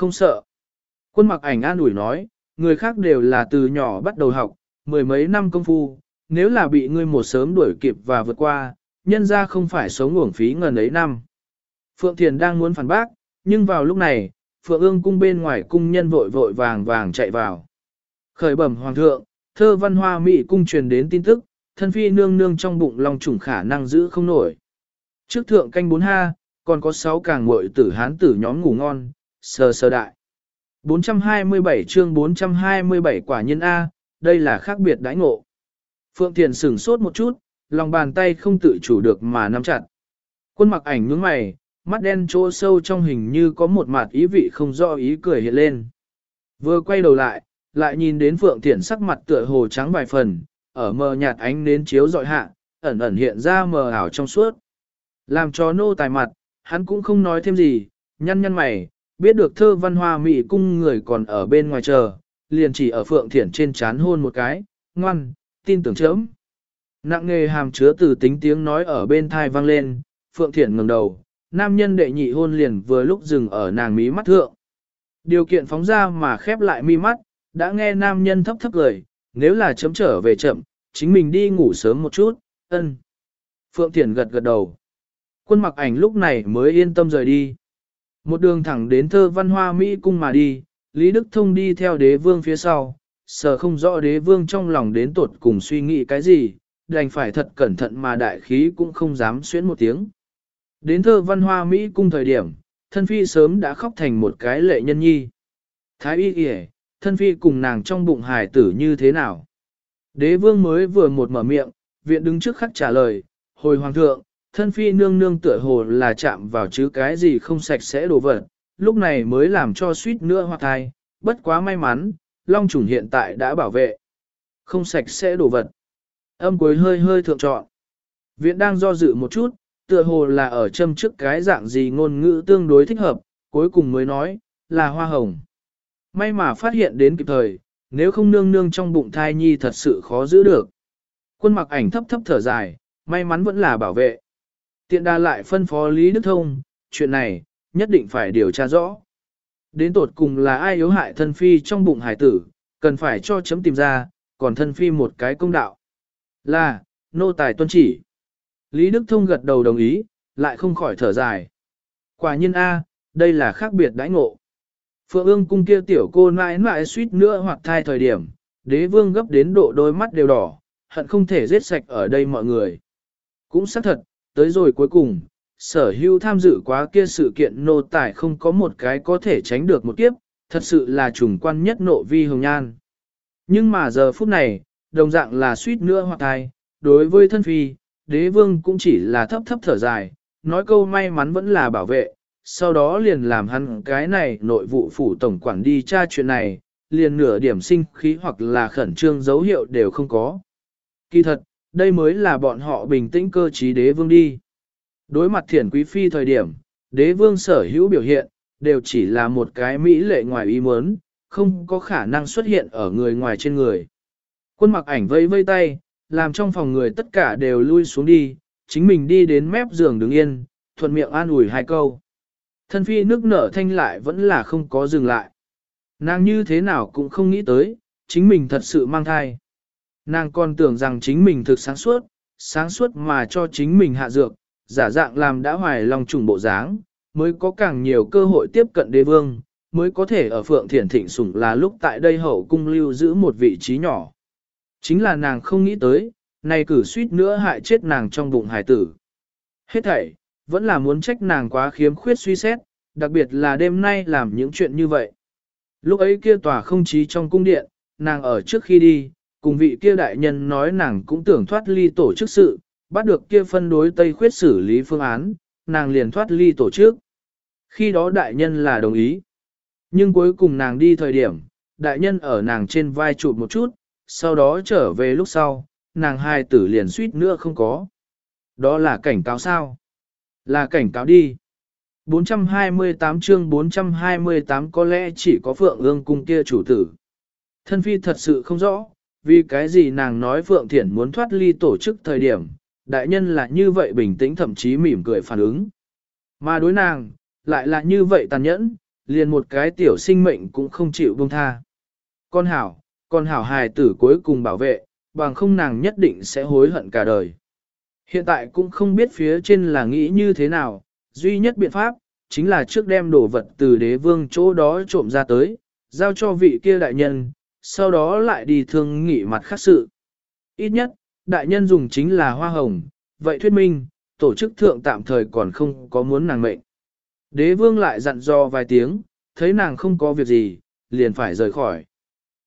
Không sợ. Quân mặc ảnh an ủi nói, người khác đều là từ nhỏ bắt đầu học, mười mấy năm công phu, nếu là bị ngươi một sớm đuổi kịp và vượt qua, nhân ra không phải sống uổng phí ngần ấy năm. Phượng Thiền đang muốn phản bác, nhưng vào lúc này, Phượng ương cung bên ngoài cung nhân vội vội vàng vàng chạy vào. Khởi bẩm hoàng thượng, thơ văn hoa mỹ cung truyền đến tin tức, thân phi nương nương trong bụng lòng trùng khả năng giữ không nổi. Trước thượng canh bốn ha, còn có sáu càng muội tử hán tử nhóm ngủ ngon, sờ sờ đại. 427 chương 427 quả nhân A, đây là khác biệt đãi ngộ. Phượng Thiền sửng sốt một chút, lòng bàn tay không tự chủ được mà nắm chặt. Quân mặc ảnh nhướng mày, mắt đen chỗ sâu trong hình như có một mặt ý vị không rõ ý cười hiện lên. Vừa quay đầu lại, lại nhìn đến Phượng Thiển sắc mặt tựa hồ trắng vài phần, ở mờ nhạt ánh nến chiếu dọi hạ, ẩn ẩn hiện ra mờ ảo trong suốt. Làm cho nô tài mặt, hắn cũng không nói thêm gì, nhăn nhăn mày, biết được thơ văn hoa mỹ cung người còn ở bên ngoài chờ, liền chỉ ở Phượng Thiển trên chán hôn một cái, ngoan, tin tưởng chớm. Nặng nghề hàm chứa từ tính tiếng nói ở bên thai vang lên, Phượng Thiển ngẩng đầu, nam nhân đệ nhị hôn liền vừa lúc dừng ở nàng mí mắt thượng. Điều kiện phóng ra mà khép lại mi mắt, đã nghe nam nhân thấp thấp lời nếu là chấm trở về chậm, chính mình đi ngủ sớm một chút, ân. Phượng Thiển gật gật đầu. Quân mặc ảnh lúc này mới yên tâm rời đi. Một đường thẳng đến thơ văn hoa Mỹ cung mà đi, Lý Đức Thông đi theo đế vương phía sau, sợ không rõ đế vương trong lòng đến tột cùng suy nghĩ cái gì, đành phải thật cẩn thận mà đại khí cũng không dám xuyến một tiếng. Đến thơ văn hoa Mỹ cung thời điểm, thân phi sớm đã khóc thành một cái lệ nhân nhi. Thái y kìa, thân phi cùng nàng trong bụng hài tử như thế nào? Đế vương mới vừa một mở miệng, viện đứng trước khắc trả lời, hồi hoàng thượng, thân phi nương nương tựa hồ là chạm vào chứ cái gì không sạch sẽ đồ vật, lúc này mới làm cho suýt nữa hoặc thai, bất quá may mắn, long trùng hiện tại đã bảo vệ. Không sạch sẽ đồ vật. Âm cuối hơi hơi thượng trọn. Viện đang do dự một chút, tựa hồ là ở châm trước cái dạng gì ngôn ngữ tương đối thích hợp, cuối cùng mới nói, là hoa hồng. May mà phát hiện đến kịp thời, nếu không nương nương trong bụng thai nhi thật sự khó giữ được. Quân mặc ảnh thấp thấp thở dài, may mắn vẫn là bảo vệ. Tiện đa lại phân phó Lý Đức Thông, chuyện này, nhất định phải điều tra rõ. Đến tột cùng là ai yếu hại thân phi trong bụng hải tử, cần phải cho chấm tìm ra, còn thân phi một cái công đạo. Là, nô tài tuân chỉ. Lý Đức Thông gật đầu đồng ý, lại không khỏi thở dài. Quả nhiên A, đây là khác biệt đãi ngộ. Phượng ương cung kia tiểu cô nãi nãi suýt nữa hoặc thai thời điểm, đế vương gấp đến độ đôi mắt đều đỏ, hận không thể giết sạch ở đây mọi người. Cũng xác thật, tới rồi cuối cùng, sở hưu tham dự quá kia sự kiện nô tài không có một cái có thể tránh được một kiếp, thật sự là trùng quan nhất nộ vi hồng nhan. Nhưng mà giờ phút này, đồng dạng là suýt nữa hoặc thai, đối với thân phi, đế vương cũng chỉ là thấp thấp thở dài, nói câu may mắn vẫn là bảo vệ, sau đó liền làm hắn cái này nội vụ phủ tổng quản đi tra chuyện này, liền nửa điểm sinh khí hoặc là khẩn trương dấu hiệu đều không có. Kỳ thật, đây mới là bọn họ bình tĩnh cơ trí đế vương đi. Đối mặt thiển quý phi thời điểm, đế vương sở hữu biểu hiện, đều chỉ là một cái mỹ lệ ngoài ý muốn, không có khả năng xuất hiện ở người ngoài trên người. Quân mặc ảnh vây vây tay, làm trong phòng người tất cả đều lui xuống đi, chính mình đi đến mép giường đứng yên, thuận miệng an ủi hai câu. Thân phi nước nở thanh lại vẫn là không có dừng lại. Nàng như thế nào cũng không nghĩ tới, chính mình thật sự mang thai. Nàng còn tưởng rằng chính mình thực sáng suốt, sáng suốt mà cho chính mình hạ dược, giả dạng làm đã hoài lòng trùng bộ dáng, mới có càng nhiều cơ hội tiếp cận đế vương, mới có thể ở phượng thiển thịnh sủng là lúc tại đây hậu cung lưu giữ một vị trí nhỏ. Chính là nàng không nghĩ tới, này cử suýt nữa hại chết nàng trong bụng hải tử. Hết thảy, vẫn là muốn trách nàng quá khiếm khuyết suy xét, đặc biệt là đêm nay làm những chuyện như vậy. Lúc ấy kia tòa không chí trong cung điện, nàng ở trước khi đi, cùng vị kia đại nhân nói nàng cũng tưởng thoát ly tổ chức sự, bắt được kia phân đối Tây khuyết xử lý phương án, nàng liền thoát ly tổ chức. Khi đó đại nhân là đồng ý. Nhưng cuối cùng nàng đi thời điểm, đại nhân ở nàng trên vai chụp một chút, sau đó trở về lúc sau, nàng hai tử liền suýt nữa không có. Đó là cảnh cáo sao? Là cảnh cáo đi. 428 chương 428 có lẽ chỉ có Phượng ương cung kia chủ tử. Thân phi thật sự không rõ, vì cái gì nàng nói Phượng Thiển muốn thoát ly tổ chức thời điểm, đại nhân là như vậy bình tĩnh thậm chí mỉm cười phản ứng. Mà đối nàng, lại là như vậy tàn nhẫn, liền một cái tiểu sinh mệnh cũng không chịu buông tha. Con hảo, con hảo hài tử cuối cùng bảo vệ, bằng không nàng nhất định sẽ hối hận cả đời. Hiện tại cũng không biết phía trên là nghĩ như thế nào, duy nhất biện pháp, chính là trước đem đồ vật từ đế vương chỗ đó trộm ra tới, giao cho vị kia đại nhân, sau đó lại đi thương nghị mặt khác sự. Ít nhất, đại nhân dùng chính là hoa hồng, vậy thuyết minh, tổ chức thượng tạm thời còn không có muốn nàng mệnh. Đế vương lại dặn dò vài tiếng, thấy nàng không có việc gì, liền phải rời khỏi.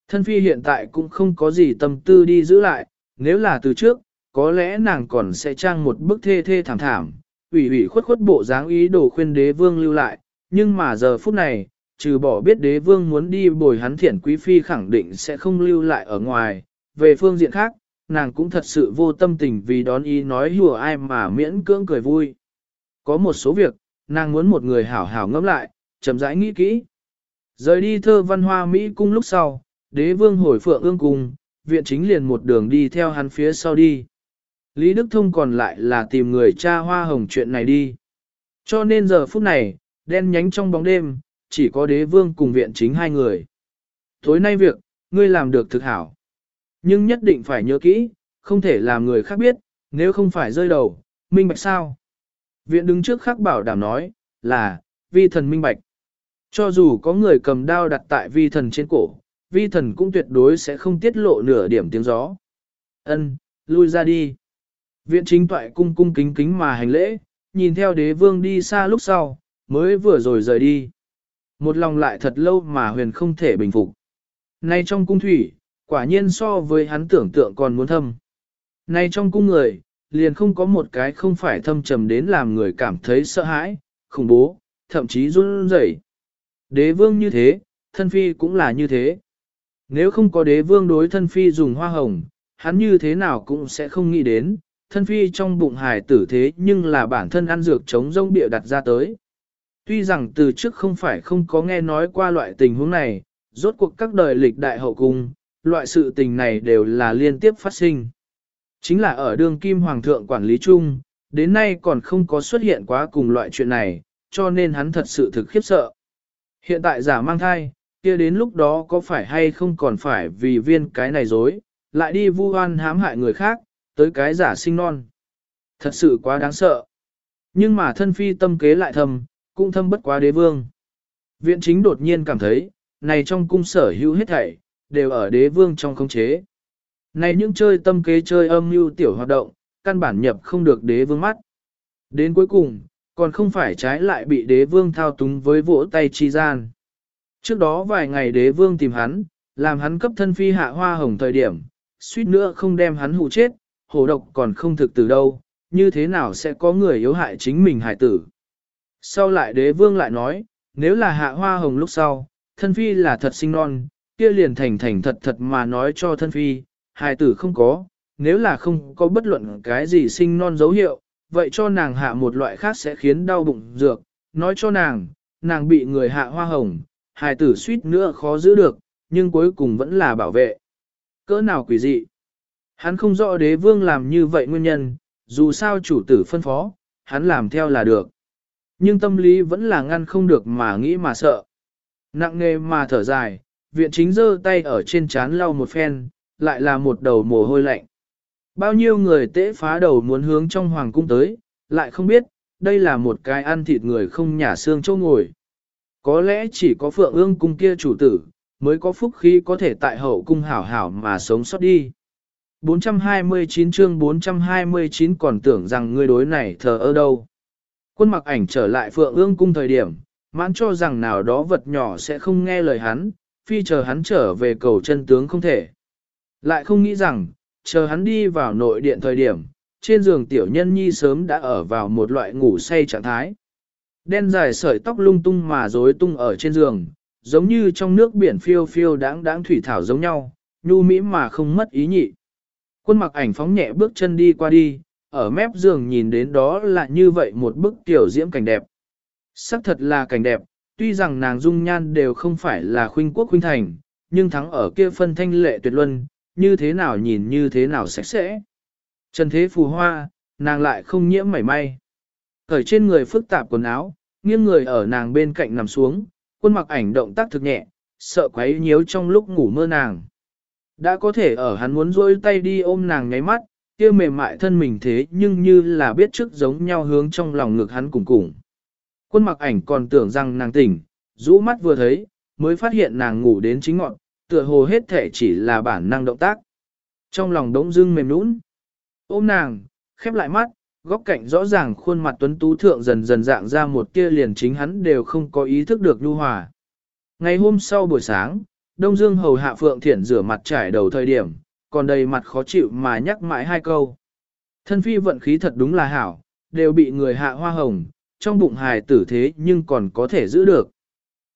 Thân phi hiện tại cũng không có gì tâm tư đi giữ lại, nếu là từ trước, có lẽ nàng còn sẽ trang một bức thê thê thảm thảm, ủy ủy khuất khuất bộ dáng ý đồ khuyên đế vương lưu lại, nhưng mà giờ phút này, trừ bỏ biết đế vương muốn đi bồi hắn thiển quý phi khẳng định sẽ không lưu lại ở ngoài, về phương diện khác, nàng cũng thật sự vô tâm tình vì đón ý nói hùa ai mà miễn cưỡng cười vui. Có một số việc, nàng muốn một người hảo hảo ngẫm lại, chậm rãi nghĩ kỹ. Rời đi thơ văn hoa Mỹ cung lúc sau, đế vương hồi phượng ương cung, viện chính liền một đường đi theo hắn phía sau đi. Lý Đức Thông còn lại là tìm người cha hoa hồng chuyện này đi. Cho nên giờ phút này, đen nhánh trong bóng đêm, chỉ có đế vương cùng viện chính hai người. Tối nay việc, ngươi làm được thực hảo. Nhưng nhất định phải nhớ kỹ, không thể làm người khác biết, nếu không phải rơi đầu, minh bạch sao. Viện đứng trước khắc bảo đảm nói, là, vi thần minh bạch. Cho dù có người cầm đao đặt tại vi thần trên cổ, vi thần cũng tuyệt đối sẽ không tiết lộ nửa điểm tiếng gió. Ân, lui ra đi. Viện chính toại cung cung kính kính mà hành lễ, nhìn theo đế vương đi xa lúc sau, mới vừa rồi rời đi. Một lòng lại thật lâu mà huyền không thể bình phục. Nay trong cung thủy, quả nhiên so với hắn tưởng tượng còn muốn thâm. Nay trong cung người, liền không có một cái không phải thâm trầm đến làm người cảm thấy sợ hãi, khủng bố, thậm chí run rẩy. Đế vương như thế, thân phi cũng là như thế. Nếu không có đế vương đối thân phi dùng hoa hồng, hắn như thế nào cũng sẽ không nghĩ đến, thân phi trong bụng hài tử thế nhưng là bản thân ăn dược chống rông bịa đặt ra tới. Tuy rằng từ trước không phải không có nghe nói qua loại tình huống này, rốt cuộc các đời lịch đại hậu cung, loại sự tình này đều là liên tiếp phát sinh. Chính là ở đường kim hoàng thượng quản lý chung, đến nay còn không có xuất hiện quá cùng loại chuyện này, cho nên hắn thật sự thực khiếp sợ. Hiện tại giả mang thai, kia đến lúc đó có phải hay không còn phải vì viên cái này dối, lại đi vu oan hãm hại người khác, tới cái giả sinh non. Thật sự quá đáng sợ. Nhưng mà thân phi tâm kế lại thầm, cũng thâm bất quá đế vương. Viện chính đột nhiên cảm thấy, này trong cung sở hữu hết thảy, đều ở đế vương trong khống chế. Này những chơi tâm kế chơi âm mưu tiểu hoạt động, căn bản nhập không được đế vương mắt. Đến cuối cùng, còn không phải trái lại bị đế vương thao túng với vỗ tay chi gian. Trước đó vài ngày đế vương tìm hắn, làm hắn cấp thân phi hạ hoa hồng thời điểm, suýt nữa không đem hắn hụ chết, hổ độc còn không thực từ đâu, như thế nào sẽ có người yếu hại chính mình hải tử. Sau lại đế vương lại nói, nếu là hạ hoa hồng lúc sau, thân phi là thật sinh non, kia liền thành thành thật thật mà nói cho thân phi, hài tử không có, nếu là không có bất luận cái gì sinh non dấu hiệu, vậy cho nàng hạ một loại khác sẽ khiến đau bụng dược, nói cho nàng, nàng bị người hạ hoa hồng, hài tử suýt nữa khó giữ được, nhưng cuối cùng vẫn là bảo vệ. Cỡ nào quỷ dị? Hắn không rõ đế vương làm như vậy nguyên nhân, dù sao chủ tử phân phó, hắn làm theo là được. Nhưng tâm lý vẫn là ngăn không được mà nghĩ mà sợ. Nặng nề mà thở dài, viện chính giơ tay ở trên chán lau một phen, lại là một đầu mồ hôi lạnh. Bao nhiêu người tễ phá đầu muốn hướng trong hoàng cung tới, lại không biết, đây là một cái ăn thịt người không nhả xương châu ngồi. Có lẽ chỉ có phượng ương cung kia chủ tử, mới có phúc khí có thể tại hậu cung hảo hảo mà sống sót đi. 429 chương 429 còn tưởng rằng ngươi đối này thờ ơ đâu. Quân mặc ảnh trở lại phượng ương cung thời điểm, mãn cho rằng nào đó vật nhỏ sẽ không nghe lời hắn, phi chờ hắn trở về cầu chân tướng không thể. Lại không nghĩ rằng, chờ hắn đi vào nội điện thời điểm, trên giường tiểu nhân nhi sớm đã ở vào một loại ngủ say trạng thái. Đen dài sợi tóc lung tung mà rối tung ở trên giường, giống như trong nước biển phiêu phiêu đáng đáng thủy thảo giống nhau, nhu mỹ mà không mất ý nhị. Quân mặc ảnh phóng nhẹ bước chân đi qua đi, ở mép giường nhìn đến đó là như vậy một bức tiểu diễm cảnh đẹp. Sắc thật là cảnh đẹp, tuy rằng nàng dung nhan đều không phải là khuynh quốc khuynh thành, nhưng thắng ở kia phân thanh lệ tuyệt luân, như thế nào nhìn như thế nào sạch sẽ. Trần thế phù hoa, nàng lại không nhiễm mảy may. Cởi trên người phức tạp quần áo, nghiêng người ở nàng bên cạnh nằm xuống, Quân mặc ảnh động tác thực nhẹ, sợ quấy nhiễu trong lúc ngủ mơ nàng. Đã có thể ở hắn muốn rôi tay đi ôm nàng nháy mắt, kia mềm mại thân mình thế nhưng như là biết trước giống nhau hướng trong lòng ngực hắn cùng cùng. Quân mặc ảnh còn tưởng rằng nàng tỉnh, rũ mắt vừa thấy, mới phát hiện nàng ngủ đến chính ngọn, tựa hồ hết thể chỉ là bản năng động tác. Trong lòng đống dưng mềm nũng, ôm nàng, khép lại mắt, góc cạnh rõ ràng khuôn mặt tuấn tú thượng dần dần dạng ra một kia liền chính hắn đều không có ý thức được nhu hòa. Ngày hôm sau buổi sáng, Đông Dương hầu hạ Phượng Thiển rửa mặt trải đầu thời điểm, còn đầy mặt khó chịu mà nhắc mãi hai câu. Thân phi vận khí thật đúng là hảo, đều bị người hạ hoa hồng, trong bụng hài tử thế nhưng còn có thể giữ được.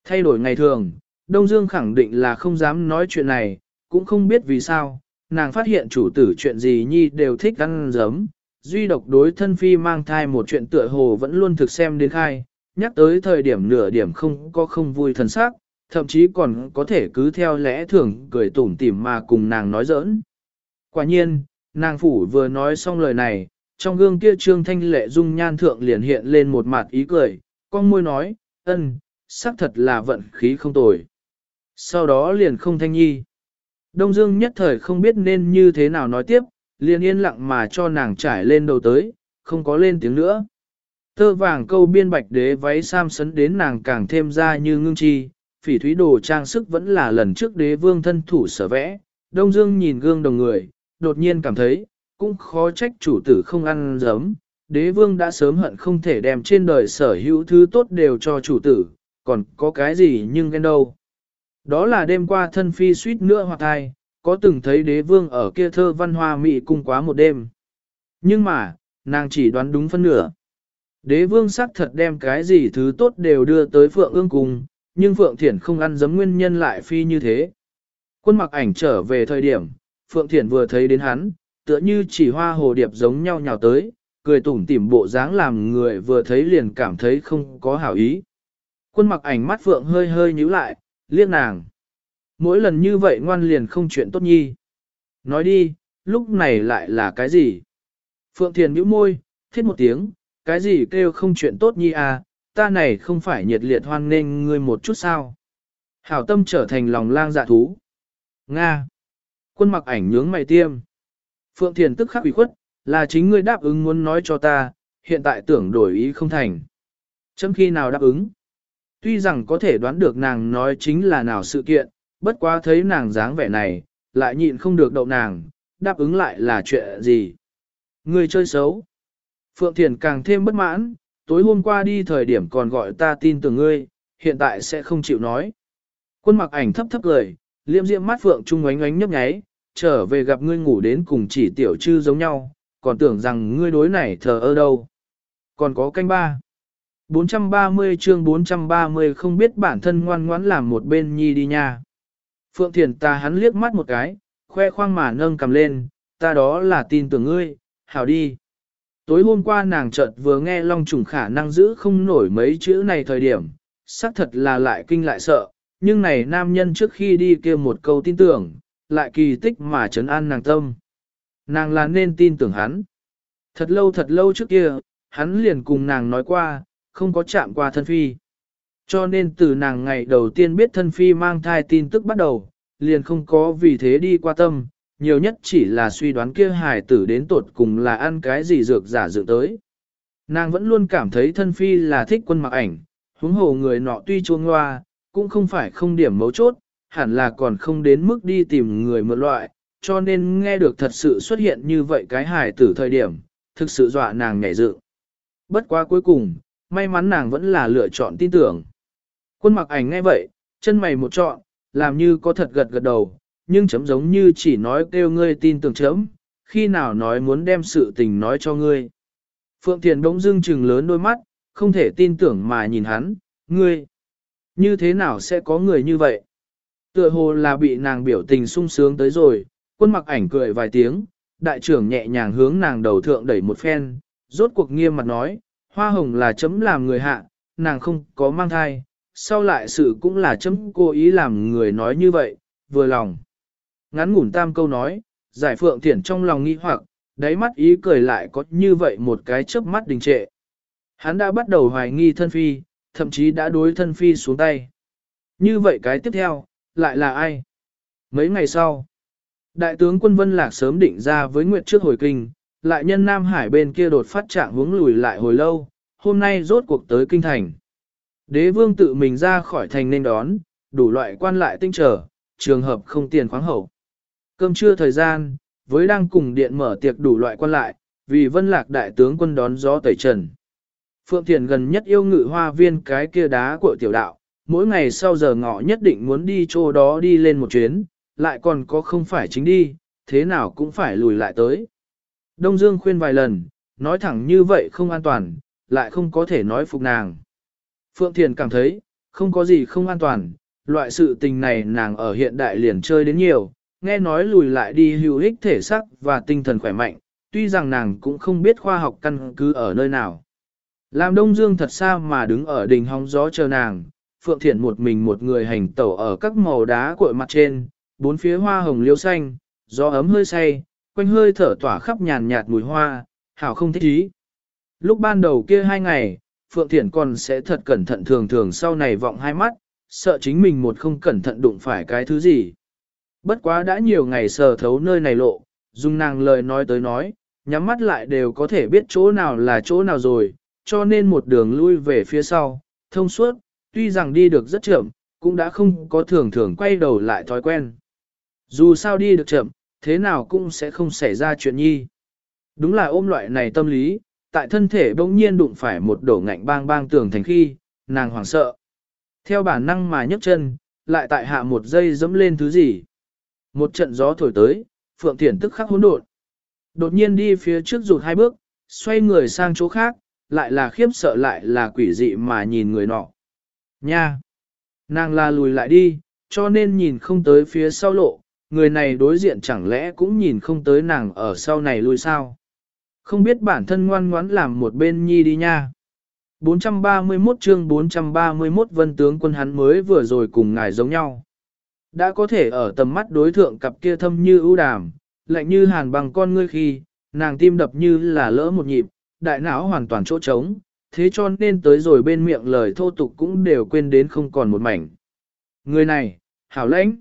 Thay đổi ngày thường, Đông Dương khẳng định là không dám nói chuyện này, cũng không biết vì sao, nàng phát hiện chủ tử chuyện gì nhi đều thích ăn giấm, duy độc đối thân phi mang thai một chuyện tựa hồ vẫn luôn thực xem đến khai, nhắc tới thời điểm nửa điểm không có không vui thần sắc, thậm chí còn có thể cứ theo lẽ thường cười tủm tỉm mà cùng nàng nói giỡn. Quả nhiên, nàng phủ vừa nói xong lời này, trong gương kia trương thanh lệ dung nhan thượng liền hiện lên một mặt ý cười, con môi nói, ân, xác thật là vận khí không tồi. Sau đó liền không thanh nhi. Đông Dương nhất thời không biết nên như thế nào nói tiếp, liền yên lặng mà cho nàng trải lên đầu tới, không có lên tiếng nữa. Tơ vàng câu biên bạch đế váy sam sấn đến nàng càng thêm ra như ngưng chi, phỉ thúy đồ trang sức vẫn là lần trước đế vương thân thủ sở vẽ. Đông Dương nhìn gương đồng người, đột nhiên cảm thấy, cũng khó trách chủ tử không ăn giấm. Đế vương đã sớm hận không thể đem trên đời sở hữu thứ tốt đều cho chủ tử, còn có cái gì nhưng ghen đâu. Đó là đêm qua thân phi suýt nữa hoặc thai, có từng thấy đế vương ở kia thơ văn hoa mỹ cung quá một đêm. Nhưng mà, nàng chỉ đoán đúng phân nửa. Đế vương xác thật đem cái gì thứ tốt đều đưa tới Phượng ương cung, nhưng Phượng Thiển không ăn giấm nguyên nhân lại phi như thế. Quân mặc ảnh trở về thời điểm, Phượng Thiển vừa thấy đến hắn, tựa như chỉ hoa hồ điệp giống nhau nhào tới, cười tủm tỉm bộ dáng làm người vừa thấy liền cảm thấy không có hảo ý. Quân mặc ảnh mắt Phượng hơi hơi nhíu lại, liếc nàng. Mỗi lần như vậy ngoan liền không chuyện tốt nhi. Nói đi, lúc này lại là cái gì? Phượng Thiền nhíu môi, thiết một tiếng, cái gì kêu không chuyện tốt nhi à, ta này không phải nhiệt liệt hoan nghênh ngươi một chút sao. Hảo tâm trở thành lòng lang dạ thú. Nga. Quân mặc ảnh nhướng mày tiêm. Phượng Thiền tức khắc ủy khuất, là chính ngươi đáp ứng muốn nói cho ta, hiện tại tưởng đổi ý không thành. Chấm khi nào đáp ứng? Tuy rằng có thể đoán được nàng nói chính là nào sự kiện, bất quá thấy nàng dáng vẻ này, lại nhịn không được đậu nàng, đáp ứng lại là chuyện gì. Ngươi chơi xấu. Phượng Thiền càng thêm bất mãn, tối hôm qua đi thời điểm còn gọi ta tin tưởng ngươi, hiện tại sẽ không chịu nói. Quân mặc ảnh thấp thấp cười, liêm diệm mắt Phượng trung ánh ánh nhấp nháy, trở về gặp ngươi ngủ đến cùng chỉ tiểu chư giống nhau, còn tưởng rằng ngươi đối này thờ ơ đâu. Còn có canh ba. 430 chương 430 không biết bản thân ngoan ngoãn làm một bên nhi đi nha. Phượng Thiền ta hắn liếc mắt một cái, khoe khoang mà nâng cầm lên, ta đó là tin tưởng ngươi, hảo đi. Tối hôm qua nàng chợt vừa nghe Long Trùng khả năng giữ không nổi mấy chữ này thời điểm, xác thật là lại kinh lại sợ, nhưng này nam nhân trước khi đi kia một câu tin tưởng, lại kỳ tích mà trấn an nàng tâm. Nàng là nên tin tưởng hắn. Thật lâu thật lâu trước kia, hắn liền cùng nàng nói qua, không có chạm qua thân phi. Cho nên từ nàng ngày đầu tiên biết thân phi mang thai tin tức bắt đầu, liền không có vì thế đi qua tâm, nhiều nhất chỉ là suy đoán kia hài tử đến tột cùng là ăn cái gì dược giả dự tới. Nàng vẫn luôn cảm thấy thân phi là thích quân mặc ảnh, huống hồ người nọ tuy chuông loa, cũng không phải không điểm mấu chốt, hẳn là còn không đến mức đi tìm người mượn loại, cho nên nghe được thật sự xuất hiện như vậy cái hài tử thời điểm, thực sự dọa nàng nhảy dựng. Bất quá cuối cùng, may mắn nàng vẫn là lựa chọn tin tưởng. Quân mặc ảnh nghe vậy, chân mày một trọn, làm như có thật gật gật đầu, nhưng chấm giống như chỉ nói kêu ngươi tin tưởng chấm, khi nào nói muốn đem sự tình nói cho ngươi. Phượng Thiền bỗng dưng trừng lớn đôi mắt, không thể tin tưởng mà nhìn hắn, ngươi, như thế nào sẽ có người như vậy? Tựa hồ là bị nàng biểu tình sung sướng tới rồi, quân mặc ảnh cười vài tiếng, đại trưởng nhẹ nhàng hướng nàng đầu thượng đẩy một phen, rốt cuộc nghiêm mặt nói, hoa hồng là chấm làm người hạ, nàng không có mang thai, sau lại sự cũng là chấm cố ý làm người nói như vậy, vừa lòng. Ngắn ngủn tam câu nói, giải phượng thiển trong lòng nghi hoặc, đáy mắt ý cười lại có như vậy một cái chớp mắt đình trệ. Hắn đã bắt đầu hoài nghi thân phi, thậm chí đã đối thân phi xuống tay. Như vậy cái tiếp theo, lại là ai? Mấy ngày sau, đại tướng quân Vân Lạc sớm định ra với Nguyệt trước hồi kinh, lại nhân Nam Hải bên kia đột phát trạng hướng lùi lại hồi lâu, hôm nay rốt cuộc tới kinh thành. Đế vương tự mình ra khỏi thành nên đón, đủ loại quan lại tinh trở, trường hợp không tiền khoáng hậu. Cơm trưa thời gian, với đang cùng điện mở tiệc đủ loại quan lại, vì vân lạc đại tướng quân đón gió tẩy trần. Phượng Thiền gần nhất yêu ngự hoa viên cái kia đá của tiểu đạo, mỗi ngày sau giờ ngọ nhất định muốn đi chỗ đó đi lên một chuyến, lại còn có không phải chính đi, thế nào cũng phải lùi lại tới. Đông Dương khuyên vài lần, nói thẳng như vậy không an toàn, lại không có thể nói phục nàng. Phượng Thiền cảm thấy, không có gì không an toàn, loại sự tình này nàng ở hiện đại liền chơi đến nhiều, nghe nói lùi lại đi hữu ích thể sắc và tinh thần khỏe mạnh, tuy rằng nàng cũng không biết khoa học căn cứ ở nơi nào. Làm Đông Dương thật xa mà đứng ở đỉnh hóng gió chờ nàng, Phượng Thiện một mình một người hành tẩu ở các màu đá cội mặt trên, bốn phía hoa hồng liêu xanh, gió ấm hơi say, quanh hơi thở tỏa khắp nhàn nhạt mùi hoa, hảo không thích ý. Lúc ban đầu kia hai ngày, Phượng Thiển còn sẽ thật cẩn thận thường thường sau này vọng hai mắt, sợ chính mình một không cẩn thận đụng phải cái thứ gì. Bất quá đã nhiều ngày sờ thấu nơi này lộ, dùng nàng lời nói tới nói, nhắm mắt lại đều có thể biết chỗ nào là chỗ nào rồi, cho nên một đường lui về phía sau, thông suốt, tuy rằng đi được rất chậm, cũng đã không có thường thường quay đầu lại thói quen. Dù sao đi được chậm, thế nào cũng sẽ không xảy ra chuyện nhi. Đúng là ôm loại này tâm lý, tại thân thể bỗng nhiên đụng phải một đổ ngạnh bang bang tường thành khi, nàng hoảng sợ. Theo bản năng mà nhấc chân, lại tại hạ một giây dẫm lên thứ gì. Một trận gió thổi tới, Phượng Thiển tức khắc hỗn độn. Đột nhiên đi phía trước rụt hai bước, xoay người sang chỗ khác, lại là khiếp sợ lại là quỷ dị mà nhìn người nọ. Nha! Nàng la lùi lại đi, cho nên nhìn không tới phía sau lộ, người này đối diện chẳng lẽ cũng nhìn không tới nàng ở sau này lùi sao. Không biết bản thân ngoan ngoãn làm một bên nhi đi nha. 431 chương 431 vân tướng quân hắn mới vừa rồi cùng ngài giống nhau. Đã có thể ở tầm mắt đối thượng cặp kia thâm như ưu đàm, lạnh như hàn bằng con ngươi khi, nàng tim đập như là lỡ một nhịp, đại não hoàn toàn chỗ trống, thế cho nên tới rồi bên miệng lời thô tục cũng đều quên đến không còn một mảnh. Người này, hảo lãnh,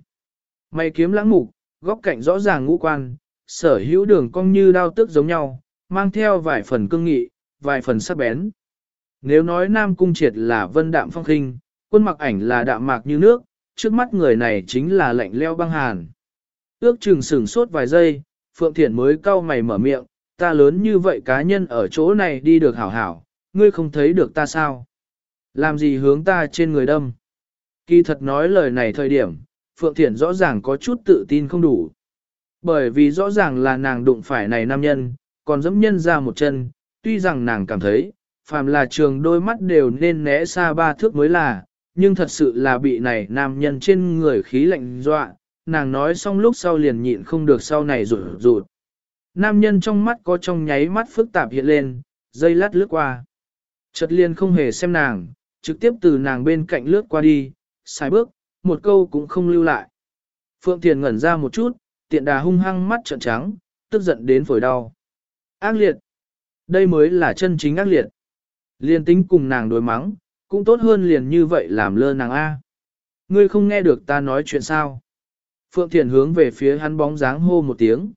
mày kiếm lãng mục, góc cạnh rõ ràng ngũ quan, sở hữu đường cong như đao tức giống nhau, mang theo vài phần cương nghị, vài phần sắc bén. Nếu nói Nam Cung Triệt là vân đạm phong khinh, quân mặc ảnh là đạm mạc như nước, trước mắt người này chính là lạnh leo băng hàn. Ước chừng sửng sốt vài giây, Phượng Thiển mới cau mày mở miệng, ta lớn như vậy cá nhân ở chỗ này đi được hảo hảo, ngươi không thấy được ta sao? Làm gì hướng ta trên người đâm? Kỳ thật nói lời này thời điểm, Phượng Thiển rõ ràng có chút tự tin không đủ. Bởi vì rõ ràng là nàng đụng phải này nam nhân, còn dẫm nhân ra một chân, tuy rằng nàng cảm thấy, phàm là trường đôi mắt đều nên né xa ba thước mới là, nhưng thật sự là bị này nam nhân trên người khí lạnh dọa, nàng nói xong lúc sau liền nhịn không được sau này rụt rụt. Nam nhân trong mắt có trong nháy mắt phức tạp hiện lên, dây lát lướt qua. Chợt liền không hề xem nàng, trực tiếp từ nàng bên cạnh lướt qua đi, sai bước, một câu cũng không lưu lại. Phượng Thiền ngẩn ra một chút, tiện đà hung hăng mắt trợn trắng, tức giận đến phổi đau. Ác liệt. Đây mới là chân chính ác liệt. Liên tính cùng nàng đối mắng, cũng tốt hơn liền như vậy làm lơ nàng A. Ngươi không nghe được ta nói chuyện sao? Phượng Thiền hướng về phía hắn bóng dáng hô một tiếng.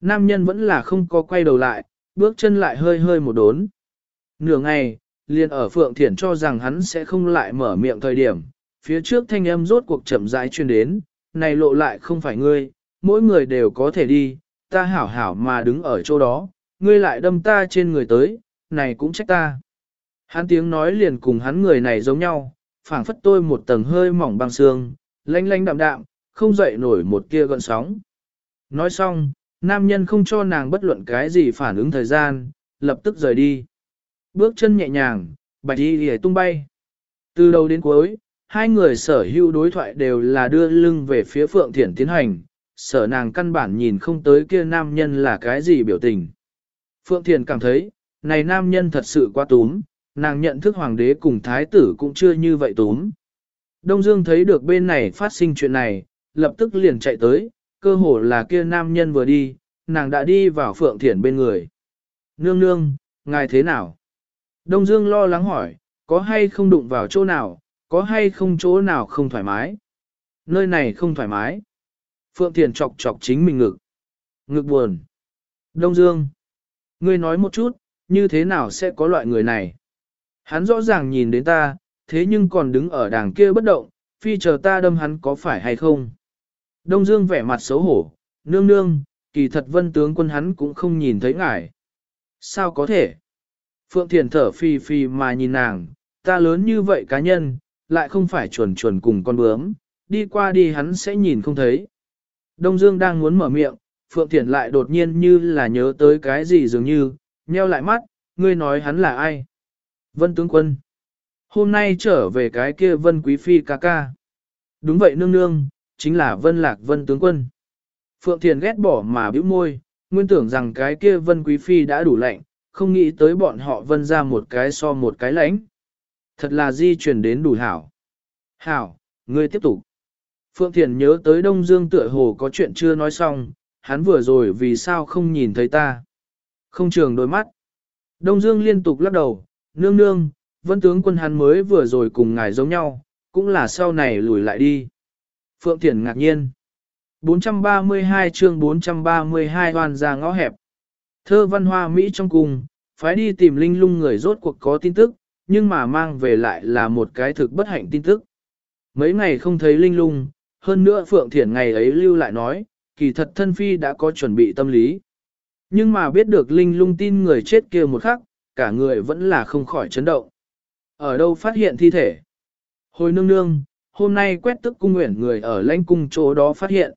Nam nhân vẫn là không có quay đầu lại, bước chân lại hơi hơi một đốn. Nửa ngày, liền ở Phượng Thiển cho rằng hắn sẽ không lại mở miệng thời điểm, phía trước thanh âm rốt cuộc chậm rãi chuyên đến, này lộ lại không phải ngươi, mỗi người đều có thể đi, ta hảo hảo mà đứng ở chỗ đó, ngươi lại đâm ta trên người tới, này cũng trách ta. Hắn tiếng nói liền cùng hắn người này giống nhau, phảng phất tôi một tầng hơi mỏng băng xương, lanh lanh đạm đạm, không dậy nổi một kia gợn sóng. Nói xong, nam nhân không cho nàng bất luận cái gì phản ứng thời gian, lập tức rời đi. Bước chân nhẹ nhàng, bạch đi hề tung bay. Từ đầu đến cuối, hai người sở hữu đối thoại đều là đưa lưng về phía Phượng Thiển tiến hành, sở nàng căn bản nhìn không tới kia nam nhân là cái gì biểu tình. Phượng Thiển cảm thấy, này nam nhân thật sự quá túm, nàng nhận thức hoàng đế cùng thái tử cũng chưa như vậy tốn Đông Dương thấy được bên này phát sinh chuyện này, lập tức liền chạy tới, cơ hồ là kia nam nhân vừa đi, nàng đã đi vào Phượng Thiển bên người. Nương nương, ngài thế nào? Đông Dương lo lắng hỏi, có hay không đụng vào chỗ nào, có hay không chỗ nào không thoải mái? Nơi này không thoải mái. Phượng Thiền chọc chọc chính mình ngực. Ngực buồn. Đông Dương. Ngươi nói một chút, như thế nào sẽ có loại người này? Hắn rõ ràng nhìn đến ta, thế nhưng còn đứng ở đàng kia bất động, phi chờ ta đâm hắn có phải hay không? Đông Dương vẻ mặt xấu hổ, nương nương, kỳ thật vân tướng quân hắn cũng không nhìn thấy ngài. Sao có thể? Phượng Thiền thở phì phì mà nhìn nàng, ta lớn như vậy cá nhân, lại không phải chuẩn chuẩn cùng con bướm, đi qua đi hắn sẽ nhìn không thấy. Đông Dương đang muốn mở miệng, Phượng Thiền lại đột nhiên như là nhớ tới cái gì dường như, nheo lại mắt, ngươi nói hắn là ai? Vân tướng quân. Hôm nay trở về cái kia Vân Quý Phi ca ca. Đúng vậy nương nương, chính là Vân Lạc Vân tướng quân. Phượng Thiền ghét bỏ mà bĩu môi, nguyên tưởng rằng cái kia Vân Quý Phi đã đủ lạnh, không nghĩ tới bọn họ vân ra một cái so một cái lãnh. Thật là di chuyển đến đủ hảo. Hảo, ngươi tiếp tục. Phượng Thiền nhớ tới Đông Dương tựa hồ có chuyện chưa nói xong, hắn vừa rồi vì sao không nhìn thấy ta. Không trường đôi mắt. Đông Dương liên tục lắc đầu, nương nương, vân tướng quân hắn mới vừa rồi cùng ngài giống nhau, cũng là sau này lùi lại đi. Phượng Thiển ngạc nhiên. 432 chương 432 hoàn ra ngõ hẹp. Thơ văn hoa Mỹ trong cung, phải đi tìm linh lung người rốt cuộc có tin tức, nhưng mà mang về lại là một cái thực bất hạnh tin tức. Mấy ngày không thấy linh lung, hơn nữa Phượng Thiển ngày ấy lưu lại nói, kỳ thật thân phi đã có chuẩn bị tâm lý. Nhưng mà biết được linh lung tin người chết kia một khắc, cả người vẫn là không khỏi chấn động. Ở đâu phát hiện thi thể? Hồi nương nương, hôm nay quét tức cung nguyện người ở lãnh cung chỗ đó phát hiện.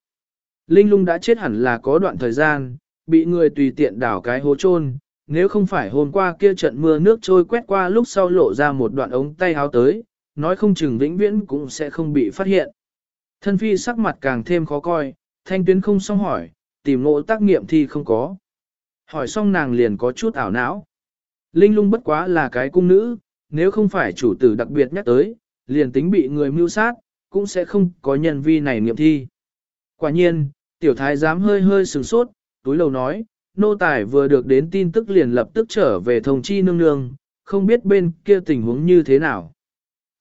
Linh lung đã chết hẳn là có đoạn thời gian, bị người tùy tiện đảo cái hố chôn nếu không phải hôm qua kia trận mưa nước trôi quét qua lúc sau lộ ra một đoạn ống tay áo tới, nói không chừng vĩnh viễn cũng sẽ không bị phát hiện. Thân phi sắc mặt càng thêm khó coi, thanh tuyến không xong hỏi, tìm ngộ tác nghiệm thì không có. Hỏi xong nàng liền có chút ảo não. Linh lung bất quá là cái cung nữ, nếu không phải chủ tử đặc biệt nhắc tới, liền tính bị người mưu sát, cũng sẽ không có nhân vi này nghiệm thi. Quả nhiên, tiểu thái giám hơi hơi sừng sốt, túi lầu nói, nô tài vừa được đến tin tức liền lập tức trở về thông chi nương nương, không biết bên kia tình huống như thế nào.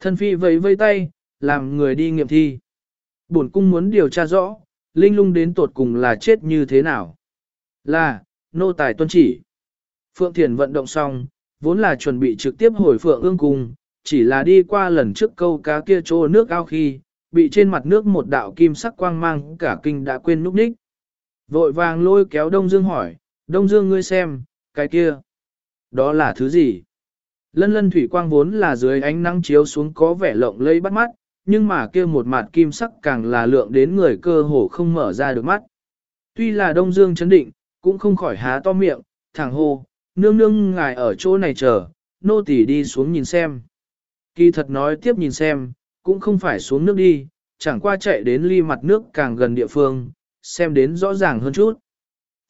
Thân phi vẫy vây tay, làm người đi nghiệm thi. Bổn cung muốn điều tra rõ, linh lung đến tột cùng là chết như thế nào. Là, nô tài tuân chỉ. Phượng Thiền vận động xong, vốn là chuẩn bị trực tiếp hồi Phượng ương cung, chỉ là đi qua lần trước câu cá kia trô nước ao khi, bị trên mặt nước một đạo kim sắc quang mang cả kinh đã quên núp ních. Vội vàng lôi kéo Đông Dương hỏi, Đông Dương ngươi xem, cái kia, đó là thứ gì? Lân lân thủy quang vốn là dưới ánh nắng chiếu xuống có vẻ lộng lây bắt mắt, nhưng mà kia một mặt kim sắc càng là lượng đến người cơ hồ không mở ra được mắt. Tuy là Đông Dương chấn định, cũng không khỏi há to miệng, thẳng hô, nương nương ngài ở chỗ này chờ, nô tỳ đi xuống nhìn xem. Kỳ thật nói tiếp nhìn xem, cũng không phải xuống nước đi, chẳng qua chạy đến ly mặt nước càng gần địa phương, xem đến rõ ràng hơn chút.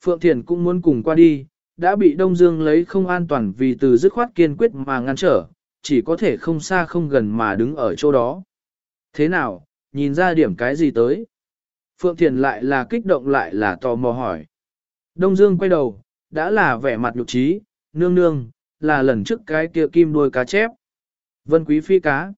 Phượng Thiền cũng muốn cùng qua đi, đã bị Đông Dương lấy không an toàn vì từ dứt khoát kiên quyết mà ngăn trở, chỉ có thể không xa không gần mà đứng ở chỗ đó. Thế nào, nhìn ra điểm cái gì tới? Phượng Thiền lại là kích động lại là tò mò hỏi. Đông Dương quay đầu, đã là vẻ mặt nhục trí, nương nương, là lần trước cái kia kim đuôi cá chép. Vân quý phi cá.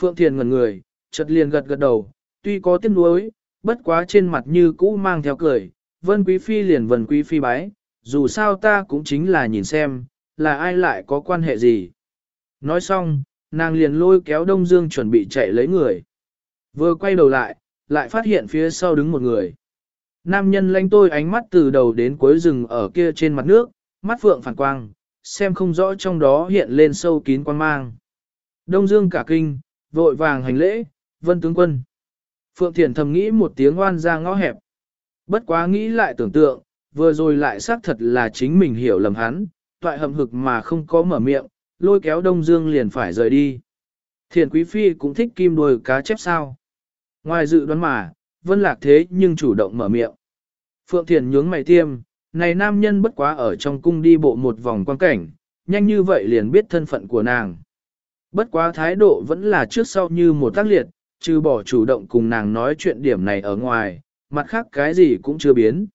Phượng Thiền ngẩn người, chợt liền gật gật đầu, tuy có tiếc nuối, bất quá trên mặt như cũ mang theo cười, Vân Quý Phi liền Vân Quý Phi bái, dù sao ta cũng chính là nhìn xem, là ai lại có quan hệ gì. Nói xong, nàng liền lôi kéo Đông Dương chuẩn bị chạy lấy người. Vừa quay đầu lại, lại phát hiện phía sau đứng một người. Nam nhân lanh tôi ánh mắt từ đầu đến cuối rừng ở kia trên mặt nước, mắt phượng phản quang, xem không rõ trong đó hiện lên sâu kín quan mang. Đông Dương cả kinh, vội vàng hành lễ, vân tướng quân. Phượng Thiển thầm nghĩ một tiếng oan ra ngõ hẹp. Bất quá nghĩ lại tưởng tượng, vừa rồi lại xác thật là chính mình hiểu lầm hắn, toại hầm hực mà không có mở miệng, lôi kéo Đông Dương liền phải rời đi. Thiền Quý Phi cũng thích kim đuôi cá chép sao. Ngoài dự đoán mà, Vân Lạc thế nhưng chủ động mở miệng. Phượng Thiền nhướng mày tiêm, này nam nhân bất quá ở trong cung đi bộ một vòng quan cảnh, nhanh như vậy liền biết thân phận của nàng. Bất quá thái độ vẫn là trước sau như một tác liệt, trừ bỏ chủ động cùng nàng nói chuyện điểm này ở ngoài, mặt khác cái gì cũng chưa biến.